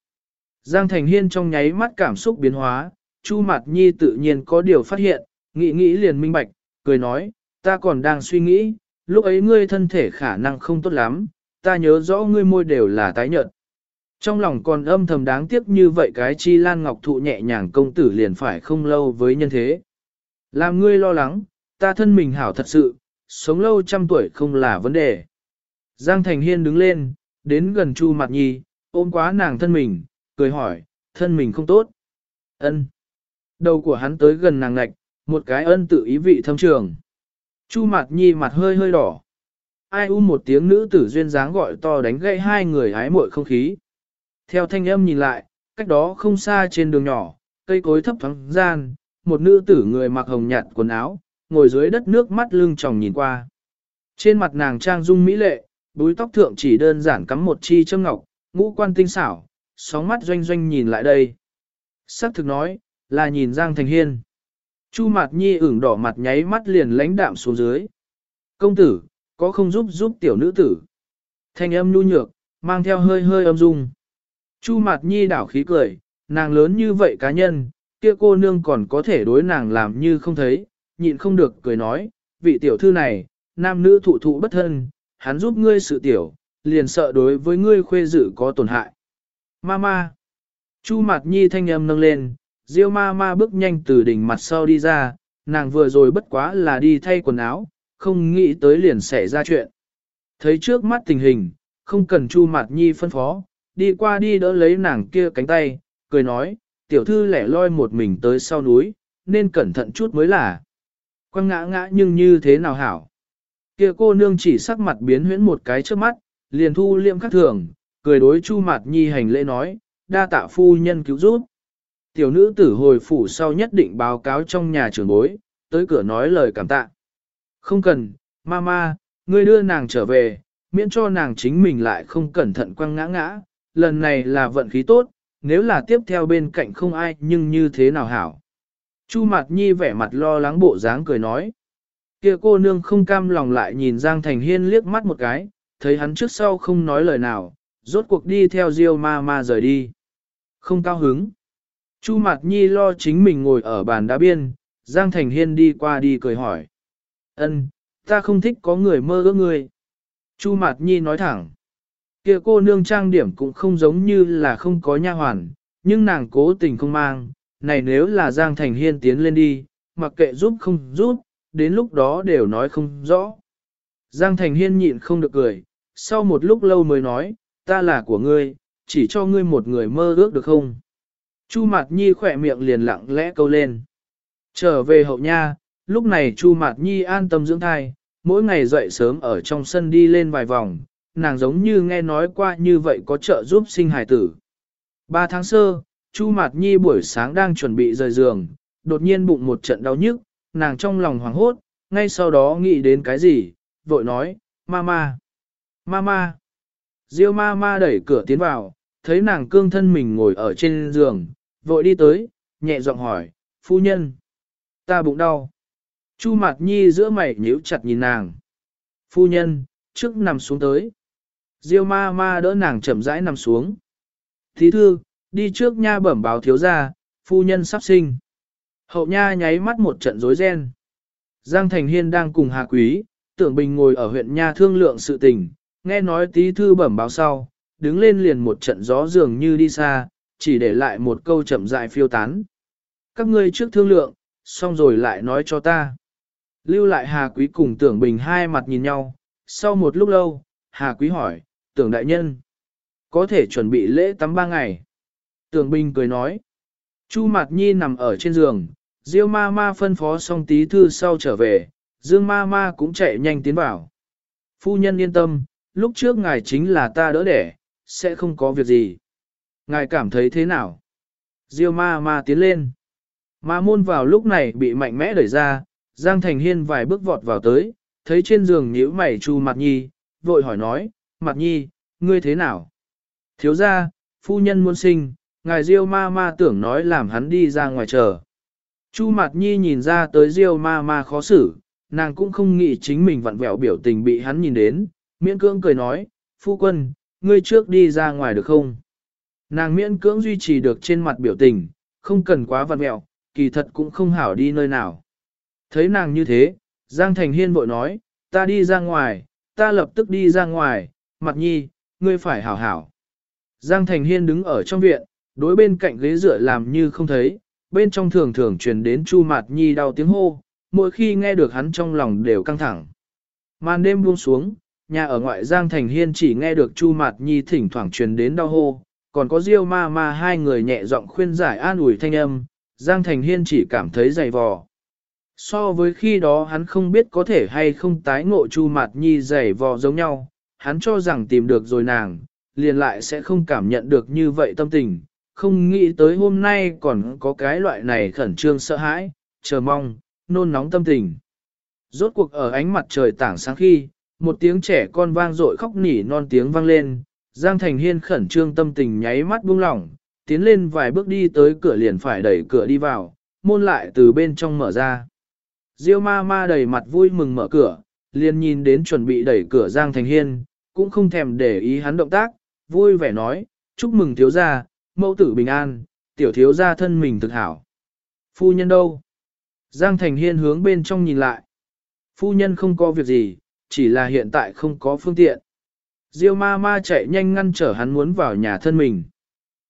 Giang Thành Hiên trong nháy mắt cảm xúc biến hóa, Chu Mạt Nhi tự nhiên có điều phát hiện, nghĩ nghĩ liền minh bạch, cười nói, ta còn đang suy nghĩ, lúc ấy ngươi thân thể khả năng không tốt lắm, ta nhớ rõ ngươi môi đều là tái nhợt. Trong lòng còn âm thầm đáng tiếc như vậy cái chi lan ngọc thụ nhẹ nhàng công tử liền phải không lâu với nhân thế. Làm ngươi lo lắng, ta thân mình hảo thật sự, sống lâu trăm tuổi không là vấn đề. Giang Thành Hiên đứng lên, đến gần Chu Mạt Nhi, ôm quá nàng thân mình, cười hỏi, thân mình không tốt. Ân. Đầu của hắn tới gần nàng ngạch, một cái ân tự ý vị thâm trường. Chu Mạt Nhi mặt hơi hơi đỏ. Ai u một tiếng nữ tử duyên dáng gọi to đánh gãy hai người hái muội không khí. Theo thanh âm nhìn lại, cách đó không xa trên đường nhỏ, cây cối thấp thoáng gian, một nữ tử người mặc hồng nhạt quần áo, ngồi dưới đất nước mắt lưng tròng nhìn qua. Trên mặt nàng trang dung mỹ lệ, búi tóc thượng chỉ đơn giản cắm một chi châm ngọc, ngũ quan tinh xảo, sóng mắt doanh doanh nhìn lại đây. Sắc thực nói, là nhìn Giang Thành Hiên. Chu Mạt Nhi ửng đỏ mặt nháy mắt liền lãnh đạm xuống dưới. Công tử, có không giúp giúp tiểu nữ tử? Thanh âm nhu nhược, mang theo hơi hơi âm dung. Chu Mạt Nhi đảo khí cười, nàng lớn như vậy cá nhân, kia cô nương còn có thể đối nàng làm như không thấy, nhịn không được cười nói, vị tiểu thư này, nam nữ thụ thụ bất thân, hắn giúp ngươi sự tiểu, liền sợ đối với ngươi khuê dự có tổn hại. Mama. Chu Mạt Nhi thanh âm nâng lên, Diêu ma ma bước nhanh từ đỉnh mặt sau đi ra, nàng vừa rồi bất quá là đi thay quần áo, không nghĩ tới liền xảy ra chuyện. Thấy trước mắt tình hình, không cần Chu Mạt Nhi phân phó, đi qua đi đỡ lấy nàng kia cánh tay, cười nói, tiểu thư lẻ loi một mình tới sau núi, nên cẩn thận chút mới là. Quăng ngã ngã nhưng như thế nào hảo. Kia cô nương chỉ sắc mặt biến huyễn một cái trước mắt, liền thu liêm khắc thường, cười đối Chu Mạt Nhi hành lễ nói, đa tạ phu nhân cứu giúp. Tiểu nữ tử hồi phủ sau nhất định báo cáo trong nhà trưởng bối, tới cửa nói lời cảm tạ. Không cần, mama, ngươi đưa nàng trở về, miễn cho nàng chính mình lại không cẩn thận quăng ngã ngã, lần này là vận khí tốt, nếu là tiếp theo bên cạnh không ai nhưng như thế nào hảo. Chu Mạt Nhi vẻ mặt lo lắng bộ dáng cười nói. Kia cô nương không cam lòng lại nhìn Giang Thành Hiên liếc mắt một cái, thấy hắn trước sau không nói lời nào, rốt cuộc đi theo Diêu ma ma rời đi. Không cao hứng. Chu Mạt Nhi lo chính mình ngồi ở bàn đá biên, Giang Thành Hiên đi qua đi cười hỏi. Ân, ta không thích có người mơ ước người. Chu Mạt Nhi nói thẳng. Kia cô nương trang điểm cũng không giống như là không có nha hoàn, nhưng nàng cố tình không mang, này nếu là Giang Thành Hiên tiến lên đi, mặc kệ giúp không giúp, đến lúc đó đều nói không rõ. Giang Thành Hiên nhịn không được cười, sau một lúc lâu mới nói, ta là của ngươi, chỉ cho ngươi một người mơ ước được không? Chu Mạt Nhi khỏe miệng liền lặng lẽ câu lên. Trở về hậu nha, lúc này Chu Mạt Nhi an tâm dưỡng thai, mỗi ngày dậy sớm ở trong sân đi lên vài vòng, nàng giống như nghe nói qua như vậy có trợ giúp sinh hài tử. Ba tháng sơ, Chu Mạt Nhi buổi sáng đang chuẩn bị rời giường, đột nhiên bụng một trận đau nhức, nàng trong lòng hoảng hốt, ngay sau đó nghĩ đến cái gì, vội nói, Mama, Mama. Diêu Mama đẩy cửa tiến vào, thấy nàng cương thân mình ngồi ở trên giường, vội đi tới, nhẹ giọng hỏi, phu nhân, ta bụng đau. Chu Mạt Nhi giữa mày nhíu chặt nhìn nàng. Phu nhân, trước nằm xuống tới. Diêu ma ma đỡ nàng chậm rãi nằm xuống. Thí thư, đi trước nha bẩm báo thiếu gia, phu nhân sắp sinh. Hậu nha nháy mắt một trận rối ren. Giang Thành Hiên đang cùng Hà Quý, tưởng bình ngồi ở huyện nha thương lượng sự tình, nghe nói tí thư bẩm báo sau, đứng lên liền một trận gió dường như đi xa, chỉ để lại một câu chậm dại phiêu tán. Các ngươi trước thương lượng, xong rồi lại nói cho ta. Lưu lại Hà Quý cùng tưởng bình hai mặt nhìn nhau, sau một lúc lâu, Hà Quý hỏi, tưởng đại nhân, có thể chuẩn bị lễ tắm ba ngày. Tưởng bình cười nói, Chu Mạt Nhi nằm ở trên giường, Diêu ma ma phân phó xong tí thư sau trở về, Dương ma ma cũng chạy nhanh tiến vào. Phu nhân yên tâm, lúc trước ngài chính là ta đỡ đẻ, sẽ không có việc gì. Ngài cảm thấy thế nào? Diêu ma ma tiến lên. Ma môn vào lúc này bị mạnh mẽ đẩy ra, Giang Thành Hiên vài bước vọt vào tới, thấy trên giường nhíu mày Chu Mạt Nhi, vội hỏi nói, Mạt Nhi, ngươi thế nào? Thiếu ra, phu nhân muốn sinh, ngài Diêu ma ma tưởng nói làm hắn đi ra ngoài chờ. Chu Mạt Nhi nhìn ra tới Diêu ma ma khó xử, nàng cũng không nghĩ chính mình vặn vẹo biểu tình bị hắn nhìn đến, miễn cưỡng cười nói, phu quân, ngươi trước đi ra ngoài được không? Nàng miễn cưỡng duy trì được trên mặt biểu tình, không cần quá vặn vẹo, kỳ thật cũng không hảo đi nơi nào. Thấy nàng như thế, Giang Thành Hiên vội nói, ta đi ra ngoài, ta lập tức đi ra ngoài, mặt nhi, ngươi phải hảo hảo. Giang Thành Hiên đứng ở trong viện, đối bên cạnh ghế dựa làm như không thấy, bên trong thường thường truyền đến Chu Mạt Nhi đau tiếng hô, mỗi khi nghe được hắn trong lòng đều căng thẳng. Màn đêm buông xuống, nhà ở ngoại Giang Thành Hiên chỉ nghe được Chu Mạt Nhi thỉnh thoảng truyền đến đau hô, còn có Diêu ma ma hai người nhẹ giọng khuyên giải an ủi thanh âm, Giang Thành Hiên chỉ cảm thấy dày vò. So với khi đó hắn không biết có thể hay không tái ngộ Chu Mạt Nhi dày vò giống nhau, hắn cho rằng tìm được rồi nàng, liền lại sẽ không cảm nhận được như vậy tâm tình, không nghĩ tới hôm nay còn có cái loại này khẩn trương sợ hãi, chờ mong, nôn nóng tâm tình. Rốt cuộc ở ánh mặt trời tảng sáng khi, một tiếng trẻ con vang dội khóc nỉ non tiếng vang lên, Giang Thành Hiên khẩn trương tâm tình nháy mắt buông lỏng, tiến lên vài bước đi tới cửa liền phải đẩy cửa đi vào, môn lại từ bên trong mở ra. Diêu ma ma đầy mặt vui mừng mở cửa, liền nhìn đến chuẩn bị đẩy cửa Giang Thành Hiên, cũng không thèm để ý hắn động tác, vui vẻ nói, chúc mừng thiếu gia, mẫu tử bình an, tiểu thiếu gia thân mình thực hảo. Phu nhân đâu? Giang Thành Hiên hướng bên trong nhìn lại. Phu nhân không có việc gì, chỉ là hiện tại không có phương tiện. Diêu ma ma chạy nhanh ngăn trở hắn muốn vào nhà thân mình.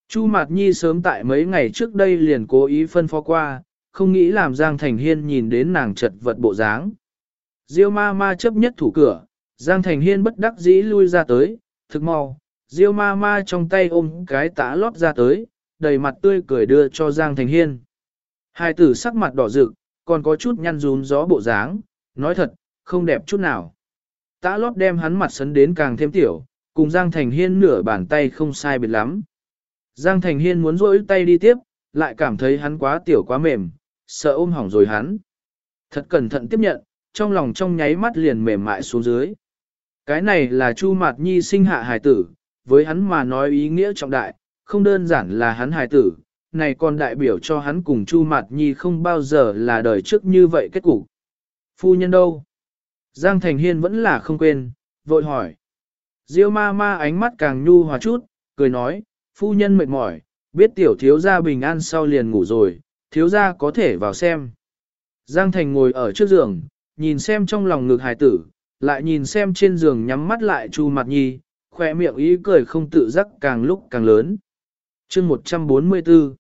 Chu Mạt Nhi sớm tại mấy ngày trước đây liền cố ý phân phó qua, không nghĩ làm Giang Thành Hiên nhìn đến nàng chật vật bộ dáng. Diêu ma ma chấp nhất thủ cửa, Giang Thành Hiên bất đắc dĩ lui ra tới, thực mau, Diêu ma ma trong tay ôm cái tã lót ra tới, đầy mặt tươi cười đưa cho Giang Thành Hiên. Hai tử sắc mặt đỏ rực, còn có chút nhăn rún gió bộ dáng, nói thật, không đẹp chút nào. Tã lót đem hắn mặt sấn đến càng thêm tiểu, cùng Giang Thành Hiên nửa bàn tay không sai biệt lắm. Giang Thành Hiên muốn rỗi tay đi tiếp, lại cảm thấy hắn quá tiểu quá mềm, sợ ôm hỏng rồi hắn. Thật cẩn thận tiếp nhận, trong lòng trong nháy mắt liền mềm mại xuống dưới. Cái này là Chu Mạt Nhi sinh hạ hài tử, với hắn mà nói ý nghĩa trọng đại, không đơn giản là hắn hài tử, này còn đại biểu cho hắn cùng Chu Mạt Nhi không bao giờ là đời trước như vậy kết cục. Phu nhân đâu? Giang Thành Hiên vẫn là không quên, vội hỏi. Diêu ma ma ánh mắt càng nhu hòa chút, cười nói, phu nhân mệt mỏi, biết tiểu thiếu gia bình an sau liền ngủ rồi, thiếu gia có thể vào xem. Giang Thành ngồi ở trước giường, nhìn xem trong lòng ngực hài tử, lại nhìn xem trên giường nhắm mắt lại Chu Mạt Nhi, khỏe miệng ý cười không tự giác càng lúc càng lớn. chương 144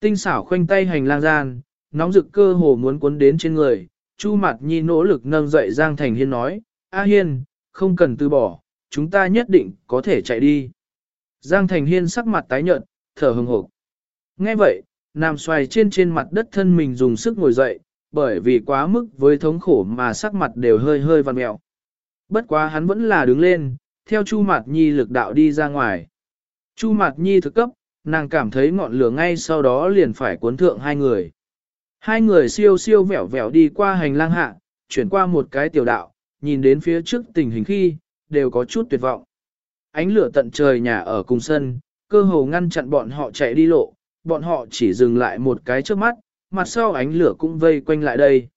Tinh xảo khoanh tay hành lang gian, nóng rực cơ hồ muốn cuốn đến trên người, Chu Mạt Nhi nỗ lực nâng dậy Giang Thành Hiên nói, A Hiên, không cần từ bỏ, chúng ta nhất định có thể chạy đi. Giang Thành Hiên sắc mặt tái nhợt, thở hừng hộp. Nghe vậy, Nam xoài trên trên mặt đất thân mình dùng sức ngồi dậy, bởi vì quá mức với thống khổ mà sắc mặt đều hơi hơi vằn mẹo. Bất quá hắn vẫn là đứng lên, theo Chu Mạt Nhi lực đạo đi ra ngoài. Chu Mạt Nhi thực cấp, nàng cảm thấy ngọn lửa ngay sau đó liền phải cuốn thượng hai người. Hai người siêu siêu vẻo vẻo đi qua hành lang hạ, chuyển qua một cái tiểu đạo, nhìn đến phía trước tình hình khi, đều có chút tuyệt vọng. Ánh lửa tận trời nhà ở cùng sân, cơ hồ ngăn chặn bọn họ chạy đi lộ, bọn họ chỉ dừng lại một cái trước mắt, mặt sau ánh lửa cũng vây quanh lại đây.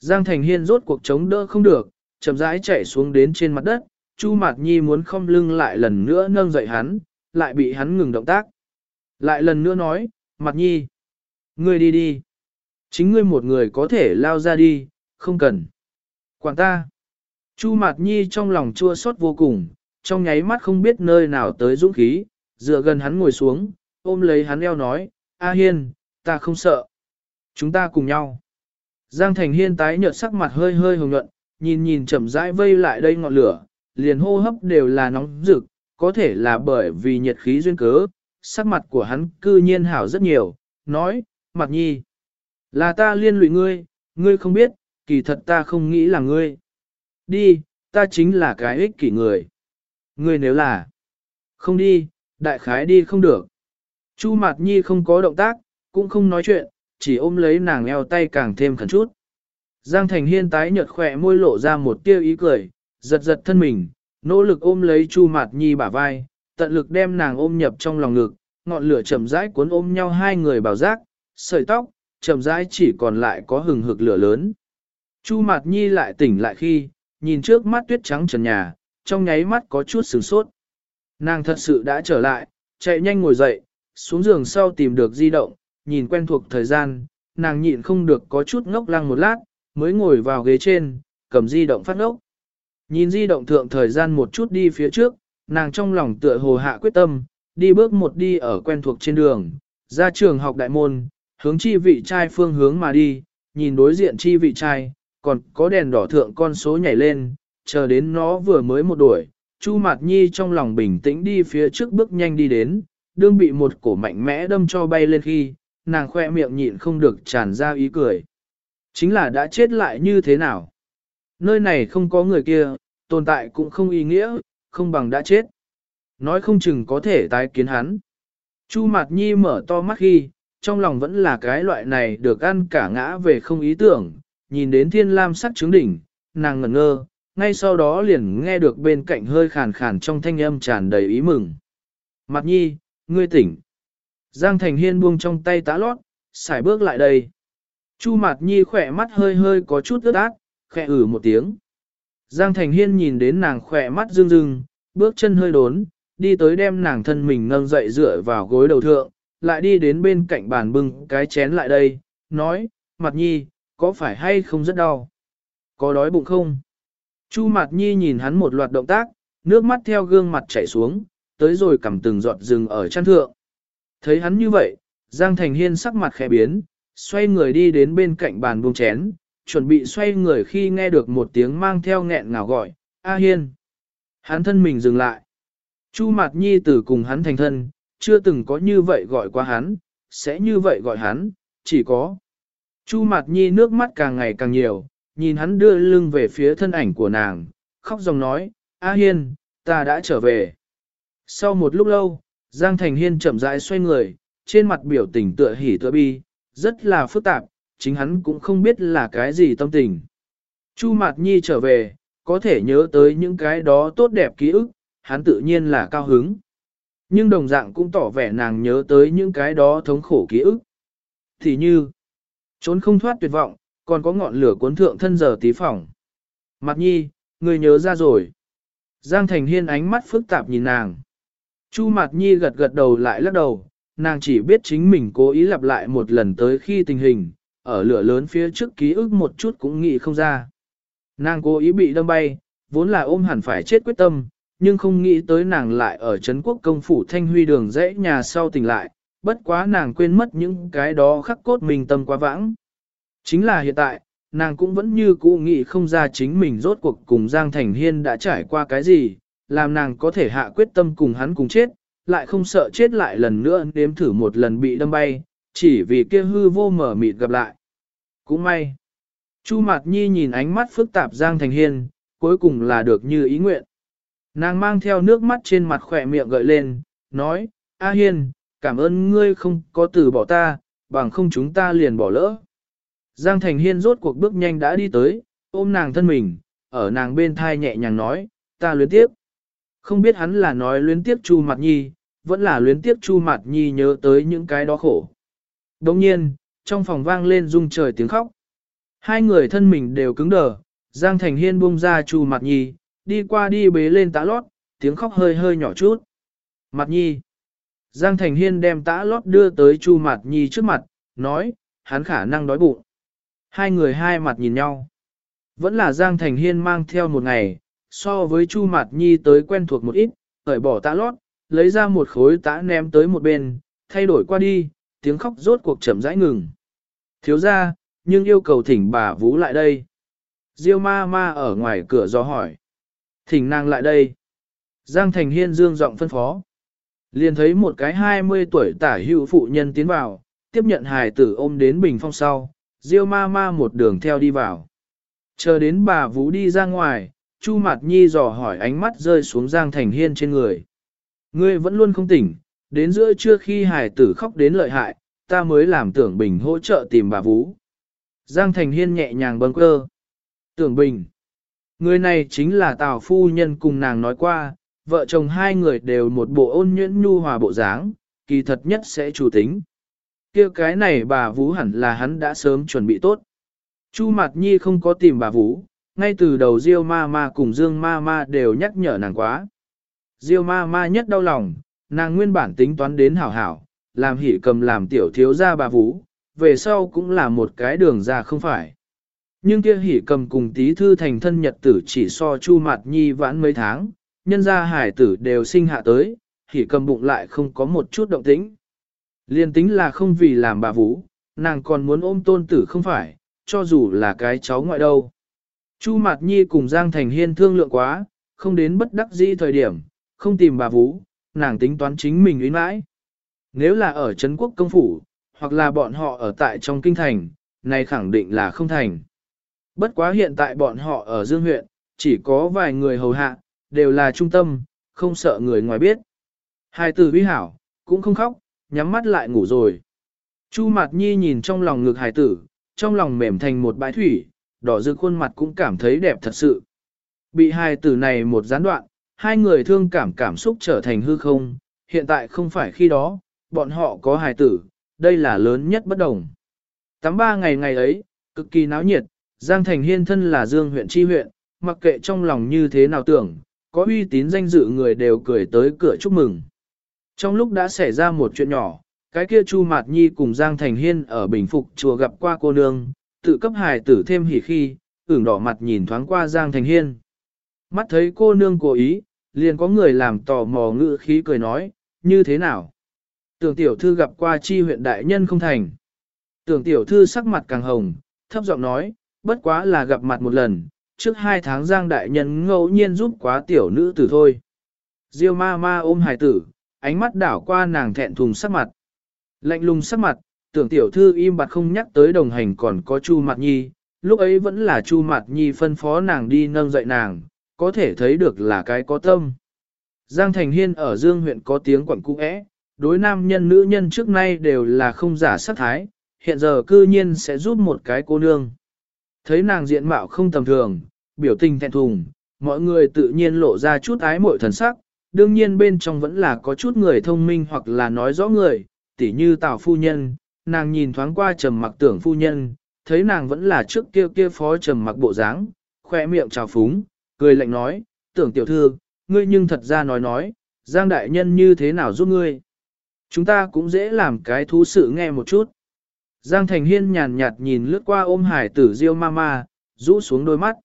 Giang Thành Hiên rốt cuộc chống đỡ không được, chậm rãi chạy xuống đến trên mặt đất, Chu Mạt Nhi muốn không lưng lại lần nữa nâng dậy hắn, lại bị hắn ngừng động tác. Lại lần nữa nói, Mạt Nhi, ngươi đi đi. Chính ngươi một người có thể lao ra đi, không cần. Quản ta. Chu Mạt Nhi trong lòng chua xót vô cùng, trong nháy mắt không biết nơi nào tới dũng khí, dựa gần hắn ngồi xuống, ôm lấy hắn eo nói, A Hiên, ta không sợ. Chúng ta cùng nhau. Giang Thành Hiên tái nhợt sắc mặt hơi hơi hồng nhuận, nhìn nhìn chậm rãi vây lại đây ngọn lửa, liền hô hấp đều là nóng rực, có thể là bởi vì nhiệt khí duyên cớ, sắc mặt của hắn cư nhiên hảo rất nhiều, nói, mặt nhi. Là ta liên lụy ngươi, ngươi không biết, kỳ thật ta không nghĩ là ngươi. Đi, ta chính là cái ích kỷ người. Ngươi nếu là không đi, đại khái đi không được. Chu Mạt Nhi không có động tác, cũng không nói chuyện, chỉ ôm lấy nàng eo tay càng thêm khẩn chút. Giang Thành Hiên tái nhợt khỏe môi lộ ra một tia ý cười, giật giật thân mình, nỗ lực ôm lấy Chu Mạt Nhi bả vai, tận lực đem nàng ôm nhập trong lòng ngực, ngọn lửa chậm rãi cuốn ôm nhau hai người bảo giác, sợi tóc, chậm rãi chỉ còn lại có hừng hực lửa lớn. Chu Mạt Nhi lại tỉnh lại khi, nhìn trước mắt tuyết trắng trần nhà, trong nháy mắt có chút sửng sốt. Nàng thật sự đã trở lại, chạy nhanh ngồi dậy, xuống giường sau tìm được di động, nhìn quen thuộc thời gian, nàng nhịn không được có chút ngốc lăng một lát, mới ngồi vào ghế trên, cầm di động phát ngốc. Nhìn di động thượng thời gian một chút đi phía trước, nàng trong lòng tựa hồ hạ quyết tâm, đi bước một đi ở quen thuộc trên đường, ra trường học đại môn, hướng chi vị trai phương hướng mà đi, nhìn đối diện chi vị trai, còn có đèn đỏ thượng con số nhảy lên, chờ đến nó vừa mới một đuổi, Chu Mạt Nhi trong lòng bình tĩnh đi phía trước bước nhanh đi đến, đương bị một cổ mạnh mẽ đâm cho bay lên khi, nàng khoe miệng nhịn không được tràn ra ý cười. Chính là đã chết lại như thế nào? Nơi này không có người kia, tồn tại cũng không ý nghĩa, không bằng đã chết. Nói không chừng có thể tái kiến hắn. Chu Mạt Nhi mở to mắt khi, trong lòng vẫn là cái loại này được ăn cả ngã về không ý tưởng, nhìn đến thiên lam sắc trứng đỉnh, nàng ngẩn ngơ, ngay sau đó liền nghe được bên cạnh hơi khàn khàn trong thanh âm tràn đầy ý mừng. Mặt nhi, ngươi tỉnh. Giang Thành Hiên buông trong tay tá lót, xài bước lại đây. Chu Mạt Nhi khỏe mắt hơi hơi có chút ướt át, khẽ ử một tiếng. Giang Thành Hiên nhìn đến nàng khỏe mắt rưng rưng, bước chân hơi đốn, đi tới đem nàng thân mình nâng dậy dựa vào gối đầu thượng, lại đi đến bên cạnh bàn bưng cái chén lại đây, nói, Mạt Nhi, có phải hay không rất đau? Có đói bụng không? Chu Mạt Nhi nhìn hắn một loạt động tác, nước mắt theo gương mặt chảy xuống, tới rồi cầm từng giọt rừng ở chăn thượng. Thấy hắn như vậy, Giang Thành Hiên sắc mặt khẽ biến, xoay người đi đến bên cạnh bàn buông chén, chuẩn bị xoay người khi nghe được một tiếng mang theo nghẹn ngào gọi, A Hiên. Hắn thân mình dừng lại. Chu Mạt Nhi tử cùng hắn thành thân, chưa từng có như vậy gọi qua hắn, sẽ như vậy gọi hắn, chỉ có. Chu Mạt Nhi nước mắt càng ngày càng nhiều, nhìn hắn đưa lưng về phía thân ảnh của nàng, khóc dòng nói, A Hiên, ta đã trở về. Sau một lúc lâu, Giang Thành Hiên chậm rãi xoay người, trên mặt biểu tình tựa hỉ tựa bi, rất là phức tạp, chính hắn cũng không biết là cái gì tâm tình. Chu Mạt Nhi trở về, có thể nhớ tới những cái đó tốt đẹp ký ức, hắn tự nhiên là cao hứng. Nhưng đồng dạng cũng tỏ vẻ nàng nhớ tới những cái đó thống khổ ký ức. Thì như, trốn không thoát tuyệt vọng, còn có ngọn lửa cuốn thượng thân giờ tí phỏng. mạt nhi, người nhớ ra rồi. Giang Thành Hiên ánh mắt phức tạp nhìn nàng. Chu Mạt Nhi gật gật đầu lại lắc đầu, nàng chỉ biết chính mình cố ý lặp lại một lần tới khi tình hình, ở lửa lớn phía trước ký ức một chút cũng nghĩ không ra. Nàng cố ý bị đâm bay, vốn là ôm hẳn phải chết quyết tâm, nhưng không nghĩ tới nàng lại ở Trấn quốc công phủ thanh huy đường dãy nhà sau tỉnh lại, bất quá nàng quên mất những cái đó khắc cốt mình tâm quá vãng. Chính là hiện tại, nàng cũng vẫn như cũ nghĩ không ra chính mình rốt cuộc cùng Giang Thành Hiên đã trải qua cái gì, làm nàng có thể hạ quyết tâm cùng hắn cùng chết, lại không sợ chết lại lần nữa nếm thử một lần bị đâm bay, chỉ vì kia hư vô mở mịt gặp lại. Cũng may. Chu Mạt Nhi nhìn ánh mắt phức tạp Giang Thành Hiên, cuối cùng là được như ý nguyện. Nàng mang theo nước mắt trên mặt khỏe miệng gợi lên, nói, A Hiên, cảm ơn ngươi không có từ bỏ ta, bằng không chúng ta liền bỏ lỡ. Giang Thành Hiên rốt cuộc bước nhanh đã đi tới, ôm nàng thân mình, ở nàng bên thai nhẹ nhàng nói, ta luyến tiếp. Không biết hắn là nói luyến tiếp Chu Mạt Nhi, vẫn là luyến tiếp Chu Mạt Nhi nhớ tới những cái đó khổ. Đồng nhiên, trong phòng vang lên rung trời tiếng khóc. Hai người thân mình đều cứng đờ, Giang Thành Hiên buông ra Chu Mạt Nhi, đi qua đi bế lên tã lót, tiếng khóc hơi hơi nhỏ chút. Mạt Nhi. Giang Thành Hiên đem tã lót đưa tới Chu Mạt Nhi trước mặt, nói, hắn khả năng đói bụng. Hai người hai mặt nhìn nhau. Vẫn là Giang Thành Hiên mang theo một ngày, so với Chu Mạt Nhi tới quen thuộc một ít, cởi bỏ tã lót, lấy ra một khối tã ném tới một bên, thay đổi qua đi, tiếng khóc rốt cuộc chậm rãi ngừng. Thiếu ra, nhưng yêu cầu thỉnh bà Vũ lại đây. Diêu ma ma ở ngoài cửa do hỏi. Thỉnh nàng lại đây. Giang Thành Hiên dương giọng phân phó. Liền thấy một cái 20 tuổi tả hữu phụ nhân tiến vào, tiếp nhận hài tử ôm đến bình phong sau, Diêu ma ma một đường theo đi vào. Chờ đến bà Vũ đi ra ngoài, Chu Mạt Nhi dò hỏi ánh mắt rơi xuống Giang Thành Hiên trên người. Ngươi vẫn luôn không tỉnh, đến giữa trưa khi hài tử khóc đến lợi hại, ta mới làm tưởng bình hỗ trợ tìm bà Vũ. Giang Thành Hiên nhẹ nhàng bâng cơ. Tưởng bình. Người này chính là Tào Phu Nhân cùng nàng nói qua, vợ chồng hai người đều một bộ ôn nhuyễn nhu hòa bộ dáng, kỳ thật nhất sẽ chủ tính kia cái này bà Vũ hẳn là hắn đã sớm chuẩn bị tốt. Chu Mạt Nhi không có tìm bà Vũ, ngay từ đầu Diêu ma ma cùng Dương ma ma đều nhắc nhở nàng quá. Diêu ma ma nhất đau lòng, nàng nguyên bản tính toán đến hảo hảo, làm hỉ cầm làm tiểu thiếu gia bà Vũ, về sau cũng là một cái đường ra không phải. Nhưng kia hỉ cầm cùng tí thư thành thân nhật tử chỉ so chu mặt nhi vãn mấy tháng, nhân gia hải tử đều sinh hạ tới, hỉ cầm bụng lại không có một chút động tĩnh. Liên tính là không vì làm bà vũ, nàng còn muốn ôm tôn tử không phải, cho dù là cái cháu ngoại đâu. Chu Mạt Nhi cùng Giang Thành Hiên thương lượng quá, không đến bất đắc dĩ thời điểm, không tìm bà Vũ, nàng tính toán chính mình uyến mãi. Nếu là ở Trấn Quốc Công Phủ, hoặc là bọn họ ở tại trong kinh thành, này khẳng định là không thành. Bất quá hiện tại bọn họ ở Dương huyện, chỉ có vài người hầu hạ, đều là trung tâm, không sợ người ngoài biết. Hai tử Vi hảo, cũng không khóc, nhắm mắt lại ngủ rồi. Chu Mạt Nhi nhìn trong lòng ngực hài tử, trong lòng mềm thành một bãi thủy, đỏ rực khuôn mặt cũng cảm thấy đẹp thật sự. Bị hai tử này một gián đoạn, hai người thương cảm cảm xúc trở thành hư không, hiện tại không phải khi đó, bọn họ có hài tử, đây là lớn nhất bất đồng. Tắm ba ngày ngày ấy, cực kỳ náo nhiệt, Giang Thành Hiên thân là Dương huyện tri huyện, mặc kệ trong lòng như thế nào tưởng, có uy tín danh dự người đều cười tới cửa chúc mừng. Trong lúc đã xảy ra một chuyện nhỏ, cái kia Chu Mạt Nhi cùng Giang Thành Hiên ở Bình Phục chùa gặp qua cô nương, tự cấp hài tử thêm hỉ khi, ửng đỏ mặt nhìn thoáng qua Giang Thành Hiên. Mắt thấy cô nương cố ý, liền có người làm tò mò ngữ khí cười nói, như thế nào? Tưởng tiểu thư gặp qua chi huyện đại nhân không thành. Tưởng tiểu thư sắc mặt càng hồng, thấp giọng nói, bất quá là gặp mặt một lần, trước hai tháng Giang đại nhân ngẫu nhiên giúp quá tiểu nữ tử thôi. Diêu ma ma ôm hài tử, ánh mắt đảo qua nàng thẹn thùng sắc mặt. Lạnh lùng sắc mặt, tưởng tiểu thư im bặt không nhắc tới đồng hành còn có Chu Mạt Nhi, lúc ấy vẫn là Chu Mạt Nhi phân phó nàng đi nâng dậy nàng, có thể thấy được là cái có tâm. Giang Thành Hiên ở Dương huyện có tiếng quẩn cung ẽ, đối nam nhân nữ nhân trước nay đều là không giả sát thái, hiện giờ cư nhiên sẽ giúp một cái cô nương. Thấy nàng diện mạo không tầm thường, biểu tình thẹn thùng, mọi người tự nhiên lộ ra chút ái mội thần sắc, đương nhiên bên trong vẫn là có chút người thông minh hoặc là nói rõ người, tỉ như Tào phu nhân, nàng nhìn thoáng qua trầm mặc tưởng phu nhân, thấy nàng vẫn là trước kia kia phó trầm mặc bộ dáng, khoe miệng trào phúng, cười lạnh nói, tưởng tiểu thư, ngươi nhưng thật ra nói nói, Giang đại nhân như thế nào giúp ngươi. Chúng ta cũng dễ làm cái thú sự nghe một chút. Giang Thành Hiên nhàn nhạt nhìn lướt qua ôm hải tử Diêu Mama, rũ xuống đôi mắt.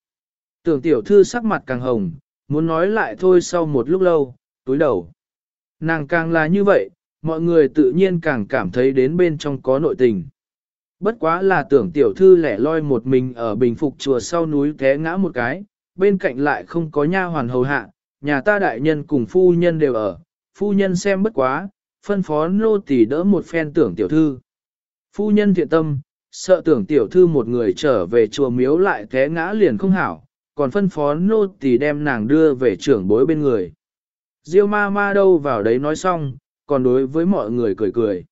Tưởng tiểu thư sắc mặt càng hồng, muốn nói lại thôi sau một lúc lâu, túi đầu. Nàng càng là như vậy, mọi người tự nhiên càng cảm thấy đến bên trong có nội tình. Bất quá là tưởng tiểu thư lẻ loi một mình ở bình phục chùa sau núi té ngã một cái, bên cạnh lại không có nha hoàn hầu hạ, nhà ta đại nhân cùng phu nhân đều ở, phu nhân xem bất quá, phân phó nô tỳ đỡ một phen tưởng tiểu thư. Phu nhân thiện tâm, sợ tưởng tiểu thư một người trở về chùa miếu lại té ngã liền không hảo, còn phân phó nô tỳ đem nàng đưa về trưởng bối bên người. Diêu ma ma đâu vào đấy nói xong, còn đối với mọi người cười cười.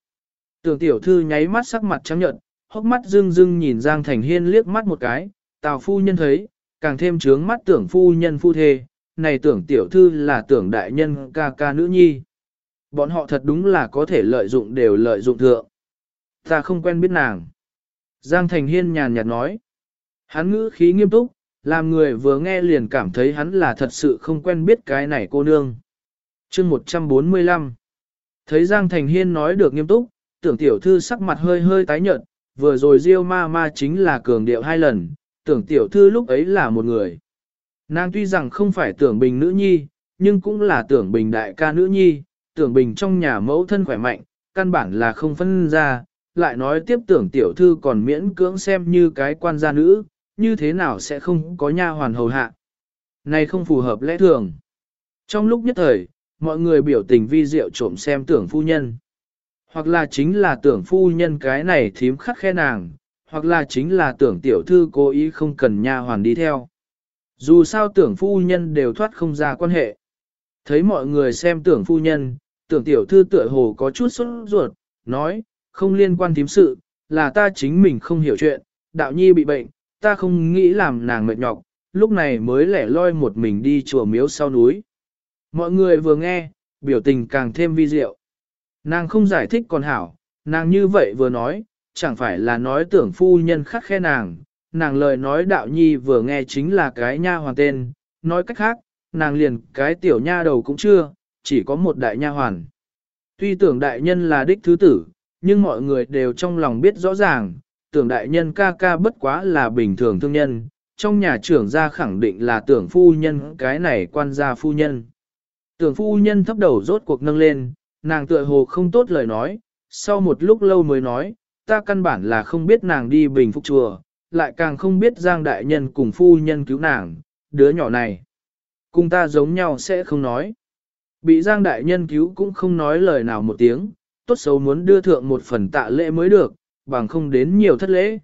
Tưởng tiểu thư nháy mắt sắc mặt trắng nhợt, hốc mắt dưng dưng nhìn Giang Thành Hiên liếc mắt một cái, tào phu nhân thấy, càng thêm trướng mắt tưởng phu nhân phu thê, này tưởng tiểu thư là tưởng đại nhân ca ca nữ nhi. Bọn họ thật đúng là có thể lợi dụng đều lợi dụng thượng. Ta không quen biết nàng. Giang Thành Hiên nhàn nhạt nói. Hắn ngữ khí nghiêm túc, làm người vừa nghe liền cảm thấy hắn là thật sự không quen biết cái này cô nương. chương 145 Thấy Giang Thành Hiên nói được nghiêm túc, tưởng tiểu thư sắc mặt hơi hơi tái nhợt, vừa rồi Diêu ma ma chính là cường điệu hai lần, tưởng tiểu thư lúc ấy là một người. Nàng tuy rằng không phải tưởng bình nữ nhi, nhưng cũng là tưởng bình đại ca nữ nhi, tưởng bình trong nhà mẫu thân khỏe mạnh, căn bản là không phân ra, lại nói tiếp tưởng tiểu thư còn miễn cưỡng xem như cái quan gia nữ, như thế nào sẽ không có nha hoàn hầu hạ. Này không phù hợp lẽ thường. Trong lúc nhất thời, mọi người biểu tình vi diệu trộm xem tưởng phu nhân. Hoặc là chính là tưởng phu nhân cái này thím khắc khe nàng, hoặc là chính là tưởng tiểu thư cố ý không cần nha hoàn đi theo. Dù sao tưởng phu nhân đều thoát không ra quan hệ. Thấy mọi người xem tưởng phu nhân, tưởng tiểu thư tựa hồ có chút sốt ruột, nói, không liên quan thím sự, là ta chính mình không hiểu chuyện, đạo nhi bị bệnh, ta không nghĩ làm nàng mệt nhọc, lúc này mới lẻ loi một mình đi chùa miếu sau núi. Mọi người vừa nghe, biểu tình càng thêm vi diệu. Nàng không giải thích còn hảo, nàng như vậy vừa nói, chẳng phải là nói tưởng phu nhân khắc khe nàng, nàng lời nói đạo nhi vừa nghe chính là cái nha hoàn tên, nói cách khác, nàng liền cái tiểu nha đầu cũng chưa, chỉ có một đại nha hoàn. Tuy tưởng đại nhân là đích thứ tử, nhưng mọi người đều trong lòng biết rõ ràng, tưởng đại nhân ca ca bất quá là bình thường thương nhân, trong nhà trưởng gia khẳng định là tưởng phu nhân cái này quan gia phu nhân. Tưởng phu nhân thấp đầu rốt cuộc nâng lên, nàng tựa hồ không tốt lời nói, sau một lúc lâu mới nói, ta căn bản là không biết nàng đi bình phục chùa, lại càng không biết Giang đại nhân cùng phu nhân cứu nàng, đứa nhỏ này. Cùng ta giống nhau sẽ không nói. Bị Giang đại nhân cứu cũng không nói lời nào một tiếng, tốt xấu muốn đưa thượng một phần tạ lễ mới được, bằng không đến nhiều thất lễ.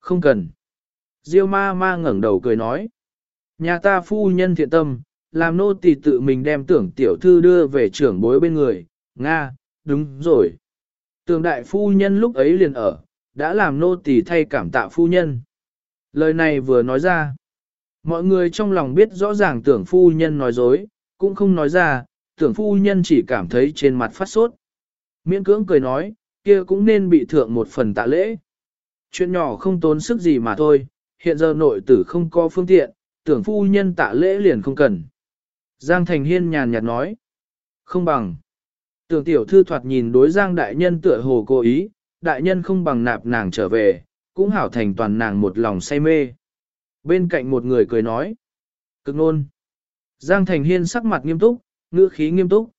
Không cần. Diêu ma ma ngẩng đầu cười nói. Nhà ta phu nhân thiện tâm, làm nô tỳ tự mình đem tưởng tiểu thư đưa về trưởng bối bên người. Nga, đúng rồi. Tưởng đại phu nhân lúc ấy liền ở, đã làm nô tỳ thay cảm tạ phu nhân. Lời này vừa nói ra. Mọi người trong lòng biết rõ ràng tưởng phu nhân nói dối, cũng không nói ra, tưởng phu nhân chỉ cảm thấy trên mặt phát sốt. Miễn cưỡng cười nói, kia cũng nên bị thượng một phần tạ lễ. Chuyện nhỏ không tốn sức gì mà thôi, hiện giờ nội tử không có phương tiện, tưởng phu nhân tạ lễ liền không cần. Giang Thành Hiên nhàn nhạt nói, không bằng. Tưởng tiểu thư thoạt nhìn đối Giang đại nhân tựa hồ cố ý, đại nhân không bằng nạp nàng trở về, cũng hảo thành toàn nàng một lòng say mê. Bên cạnh một người cười nói, cực nôn. Giang Thành Hiên sắc mặt nghiêm túc, ngữ khí nghiêm túc.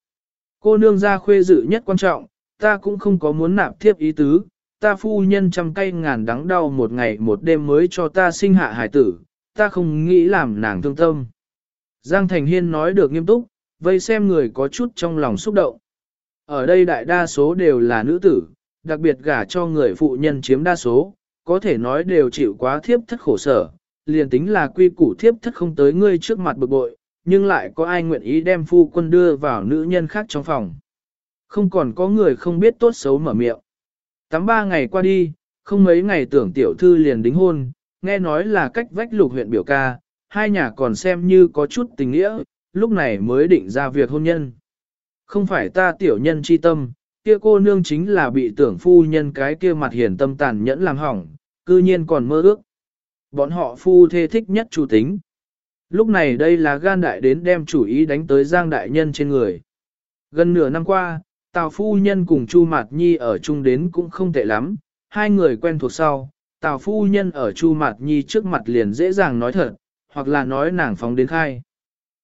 Cô nương ra khuê dự nhất quan trọng, ta cũng không có muốn nạp thiếp ý tứ, ta phu nhân trăm cây ngàn đắng đau một ngày một đêm mới cho ta sinh hạ hải tử, ta không nghĩ làm nàng thương tâm. Giang Thành Hiên nói được nghiêm túc, vây xem người có chút trong lòng xúc động. Ở đây đại đa số đều là nữ tử, đặc biệt gả cho người phụ nhân chiếm đa số, có thể nói đều chịu quá thiếp thất khổ sở, liền tính là quy củ thiếp thất không tới ngươi trước mặt bực bội, nhưng lại có ai nguyện ý đem phu quân đưa vào nữ nhân khác trong phòng. Không còn có người không biết tốt xấu mở miệng. Tắm ba ngày qua đi, không mấy ngày tưởng tiểu thư liền đính hôn, nghe nói là cách vách lục huyện biểu ca, hai nhà còn xem như có chút tình nghĩa, lúc này mới định ra việc hôn nhân. Không phải ta tiểu nhân chi tâm, kia cô nương chính là bị tưởng phu nhân cái kia mặt hiền tâm tàn nhẫn làm hỏng, cư nhiên còn mơ ước. Bọn họ phu thê thích nhất chủ tính. Lúc này đây là gan đại đến đem chủ ý đánh tới giang đại nhân trên người. Gần nửa năm qua, Tào phu nhân cùng Chu Mạt Nhi ở chung đến cũng không tệ lắm, hai người quen thuộc sau, Tào phu nhân ở Chu Mạt Nhi trước mặt liền dễ dàng nói thật, hoặc là nói nàng phóng đến khai.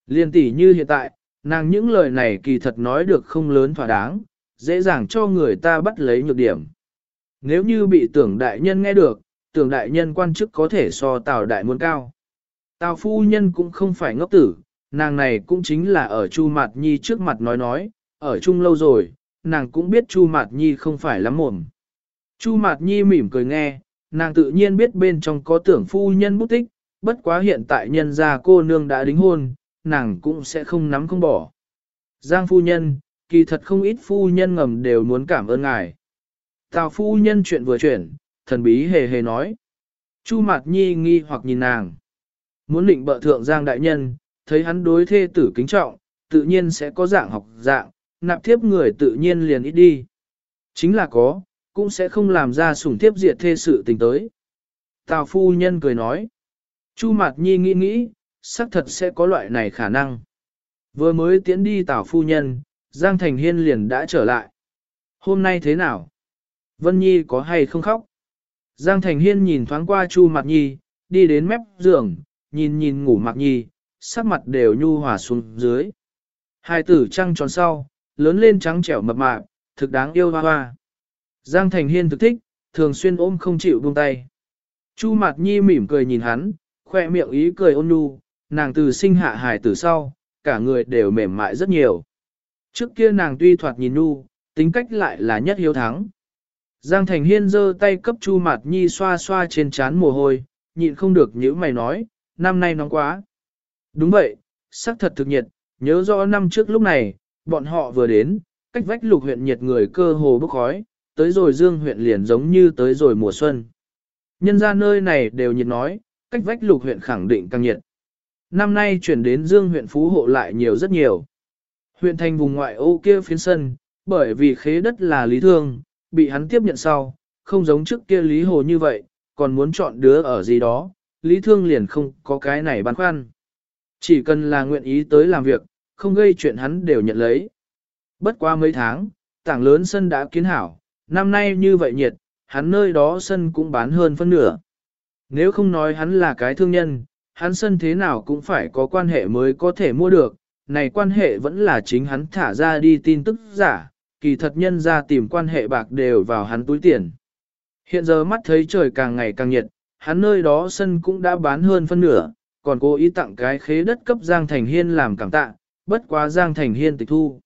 Liên tỷ như hiện tại, nàng những lời này kỳ thật nói được không lớn thỏa đáng, dễ dàng cho người ta bắt lấy nhược điểm. Nếu như bị tưởng đại nhân nghe được, tưởng đại nhân quan chức có thể so Tào đại muốn cao. Tào phu nhân cũng không phải ngốc tử, nàng này cũng chính là ở Chu Mạt Nhi trước mặt nói nói, ở chung lâu rồi, nàng cũng biết Chu Mạt Nhi không phải lắm mồm. Chu Mạt Nhi mỉm cười nghe, nàng tự nhiên biết bên trong có tưởng phu nhân bút tích, bất quá hiện tại nhân gia cô nương đã đính hôn, nàng cũng sẽ không nắm không bỏ. Giang phu nhân, kỳ thật không ít phu nhân ngầm đều muốn cảm ơn ngài. Tào phu nhân chuyện vừa chuyển, thần bí hề hề nói. Chu Mạt Nhi nghi hoặc nhìn nàng. Muốn định bợ thượng Giang đại nhân, thấy hắn đối thê tử kính trọng, tự nhiên sẽ có dạng học dạng, nạp thiếp người tự nhiên liền ít đi. Chính là có, cũng sẽ không làm ra sủng thiếp diệt thê sự tình tới. Tào phu nhân cười nói. Chu Mạt Nhi nghĩ nghĩ, xác thật sẽ có loại này khả năng. Vừa mới tiến đi tảo phu nhân, Giang Thành Hiên liền đã trở lại. Hôm nay thế nào? Vân Nhi có hay không khóc? Giang Thành Hiên nhìn thoáng qua Chu Mạt Nhi, đi đến mép giường, nhìn nhìn ngủ Mạt Nhi, sắc mặt đều nhu hòa xuống dưới. Hai tử trăng tròn sau, lớn lên trắng trẻo mập mạp, thực đáng yêu hoa hoa. Giang Thành Hiên thực thích, thường xuyên ôm không chịu buông tay. Chu Mạt Nhi mỉm cười nhìn hắn, khoe miệng ý cười ôn nhu, nàng từ sinh hạ hài từ sau, cả người đều mềm mại rất nhiều. Trước kia nàng tuy thoạt nhìn nu, tính cách lại là nhất hiếu thắng. Giang Thành Hiên giơ tay cấp Chu Mạt Nhi xoa xoa trên trán mồ hôi, nhịn không được nhíu mày nói, năm nay nóng quá. Đúng vậy, sắc thật thực nhiệt, nhớ rõ năm trước lúc này, bọn họ vừa đến, cách vách lục huyện nhiệt người cơ hồ bốc khói, tới rồi dương huyện liền giống như tới rồi mùa xuân. Nhân ra nơi này đều nhiệt nói, cách vách lục huyện khẳng định càng nhiệt. Năm nay chuyển đến dương huyện phú hộ lại nhiều rất nhiều. Huyện thành vùng ngoại ô kia phiến sân, bởi vì khế đất là lý thương, bị hắn tiếp nhận sau, không giống trước kia lý hồ như vậy, còn muốn chọn đứa ở gì đó, lý thương liền không có cái này băn khoăn. Chỉ cần là nguyện ý tới làm việc, không gây chuyện hắn đều nhận lấy. Bất qua mấy tháng, tảng lớn sân đã kiến hảo, năm nay như vậy nhiệt, hắn nơi đó sân cũng bán hơn phân nửa. Nếu không nói hắn là cái thương nhân, hắn sân thế nào cũng phải có quan hệ mới có thể mua được, này quan hệ vẫn là chính hắn thả ra đi tin tức giả, kỳ thật nhân ra tìm quan hệ bạc đều vào hắn túi tiền. Hiện giờ mắt thấy trời càng ngày càng nhiệt, hắn nơi đó sân cũng đã bán hơn phân nửa, còn cố ý tặng cái khế đất cấp Giang Thành Hiên làm cảm tạ, bất quá Giang Thành Hiên tịch thu.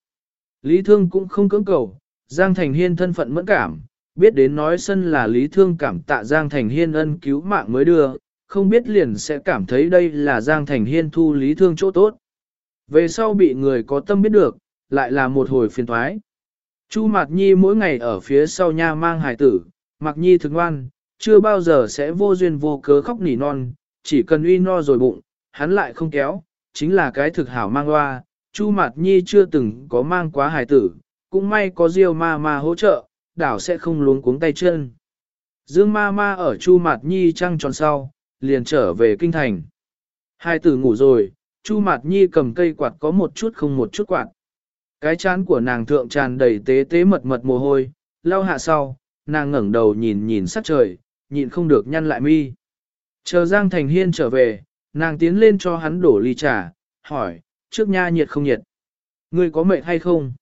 Lý Thương cũng không cưỡng cầu, Giang Thành Hiên thân phận mẫn cảm, biết đến nói sân là Lý Thương cảm tạ Giang Thành Hiên ân cứu mạng mới đưa, không biết liền sẽ cảm thấy đây là Giang Thành Hiên thu Lý Thương chỗ tốt. Về sau bị người có tâm biết được, lại là một hồi phiền thoái. Chu Mạc Nhi mỗi ngày ở phía sau nha mang hài tử, Mạc Nhi thực ngoan, chưa bao giờ sẽ vô duyên vô cớ khóc nỉ non, chỉ cần uy no rồi bụng, hắn lại không kéo, chính là cái thực hảo mang hoa. Chu Mạt Nhi chưa từng có mang quá hài tử, cũng may có Diêu ma ma hỗ trợ, đảo sẽ không luống cuống tay chân. Dương ma ma ở Chu Mạt Nhi trăng tròn sau, liền trở về kinh thành. Hai tử ngủ rồi, Chu Mạt Nhi cầm cây quạt có một chút không một chút quạt. Cái chán của nàng thượng tràn đầy tế tế mật mật mồ hôi, lau hạ sau, nàng ngẩng đầu nhìn nhìn sắc trời, nhịn không được nhăn lại mi. Chờ Giang Thành Hiên trở về, nàng tiến lên cho hắn đổ ly trà, hỏi, trước nha nhiệt không nhiệt? Ngươi có mệt hay không?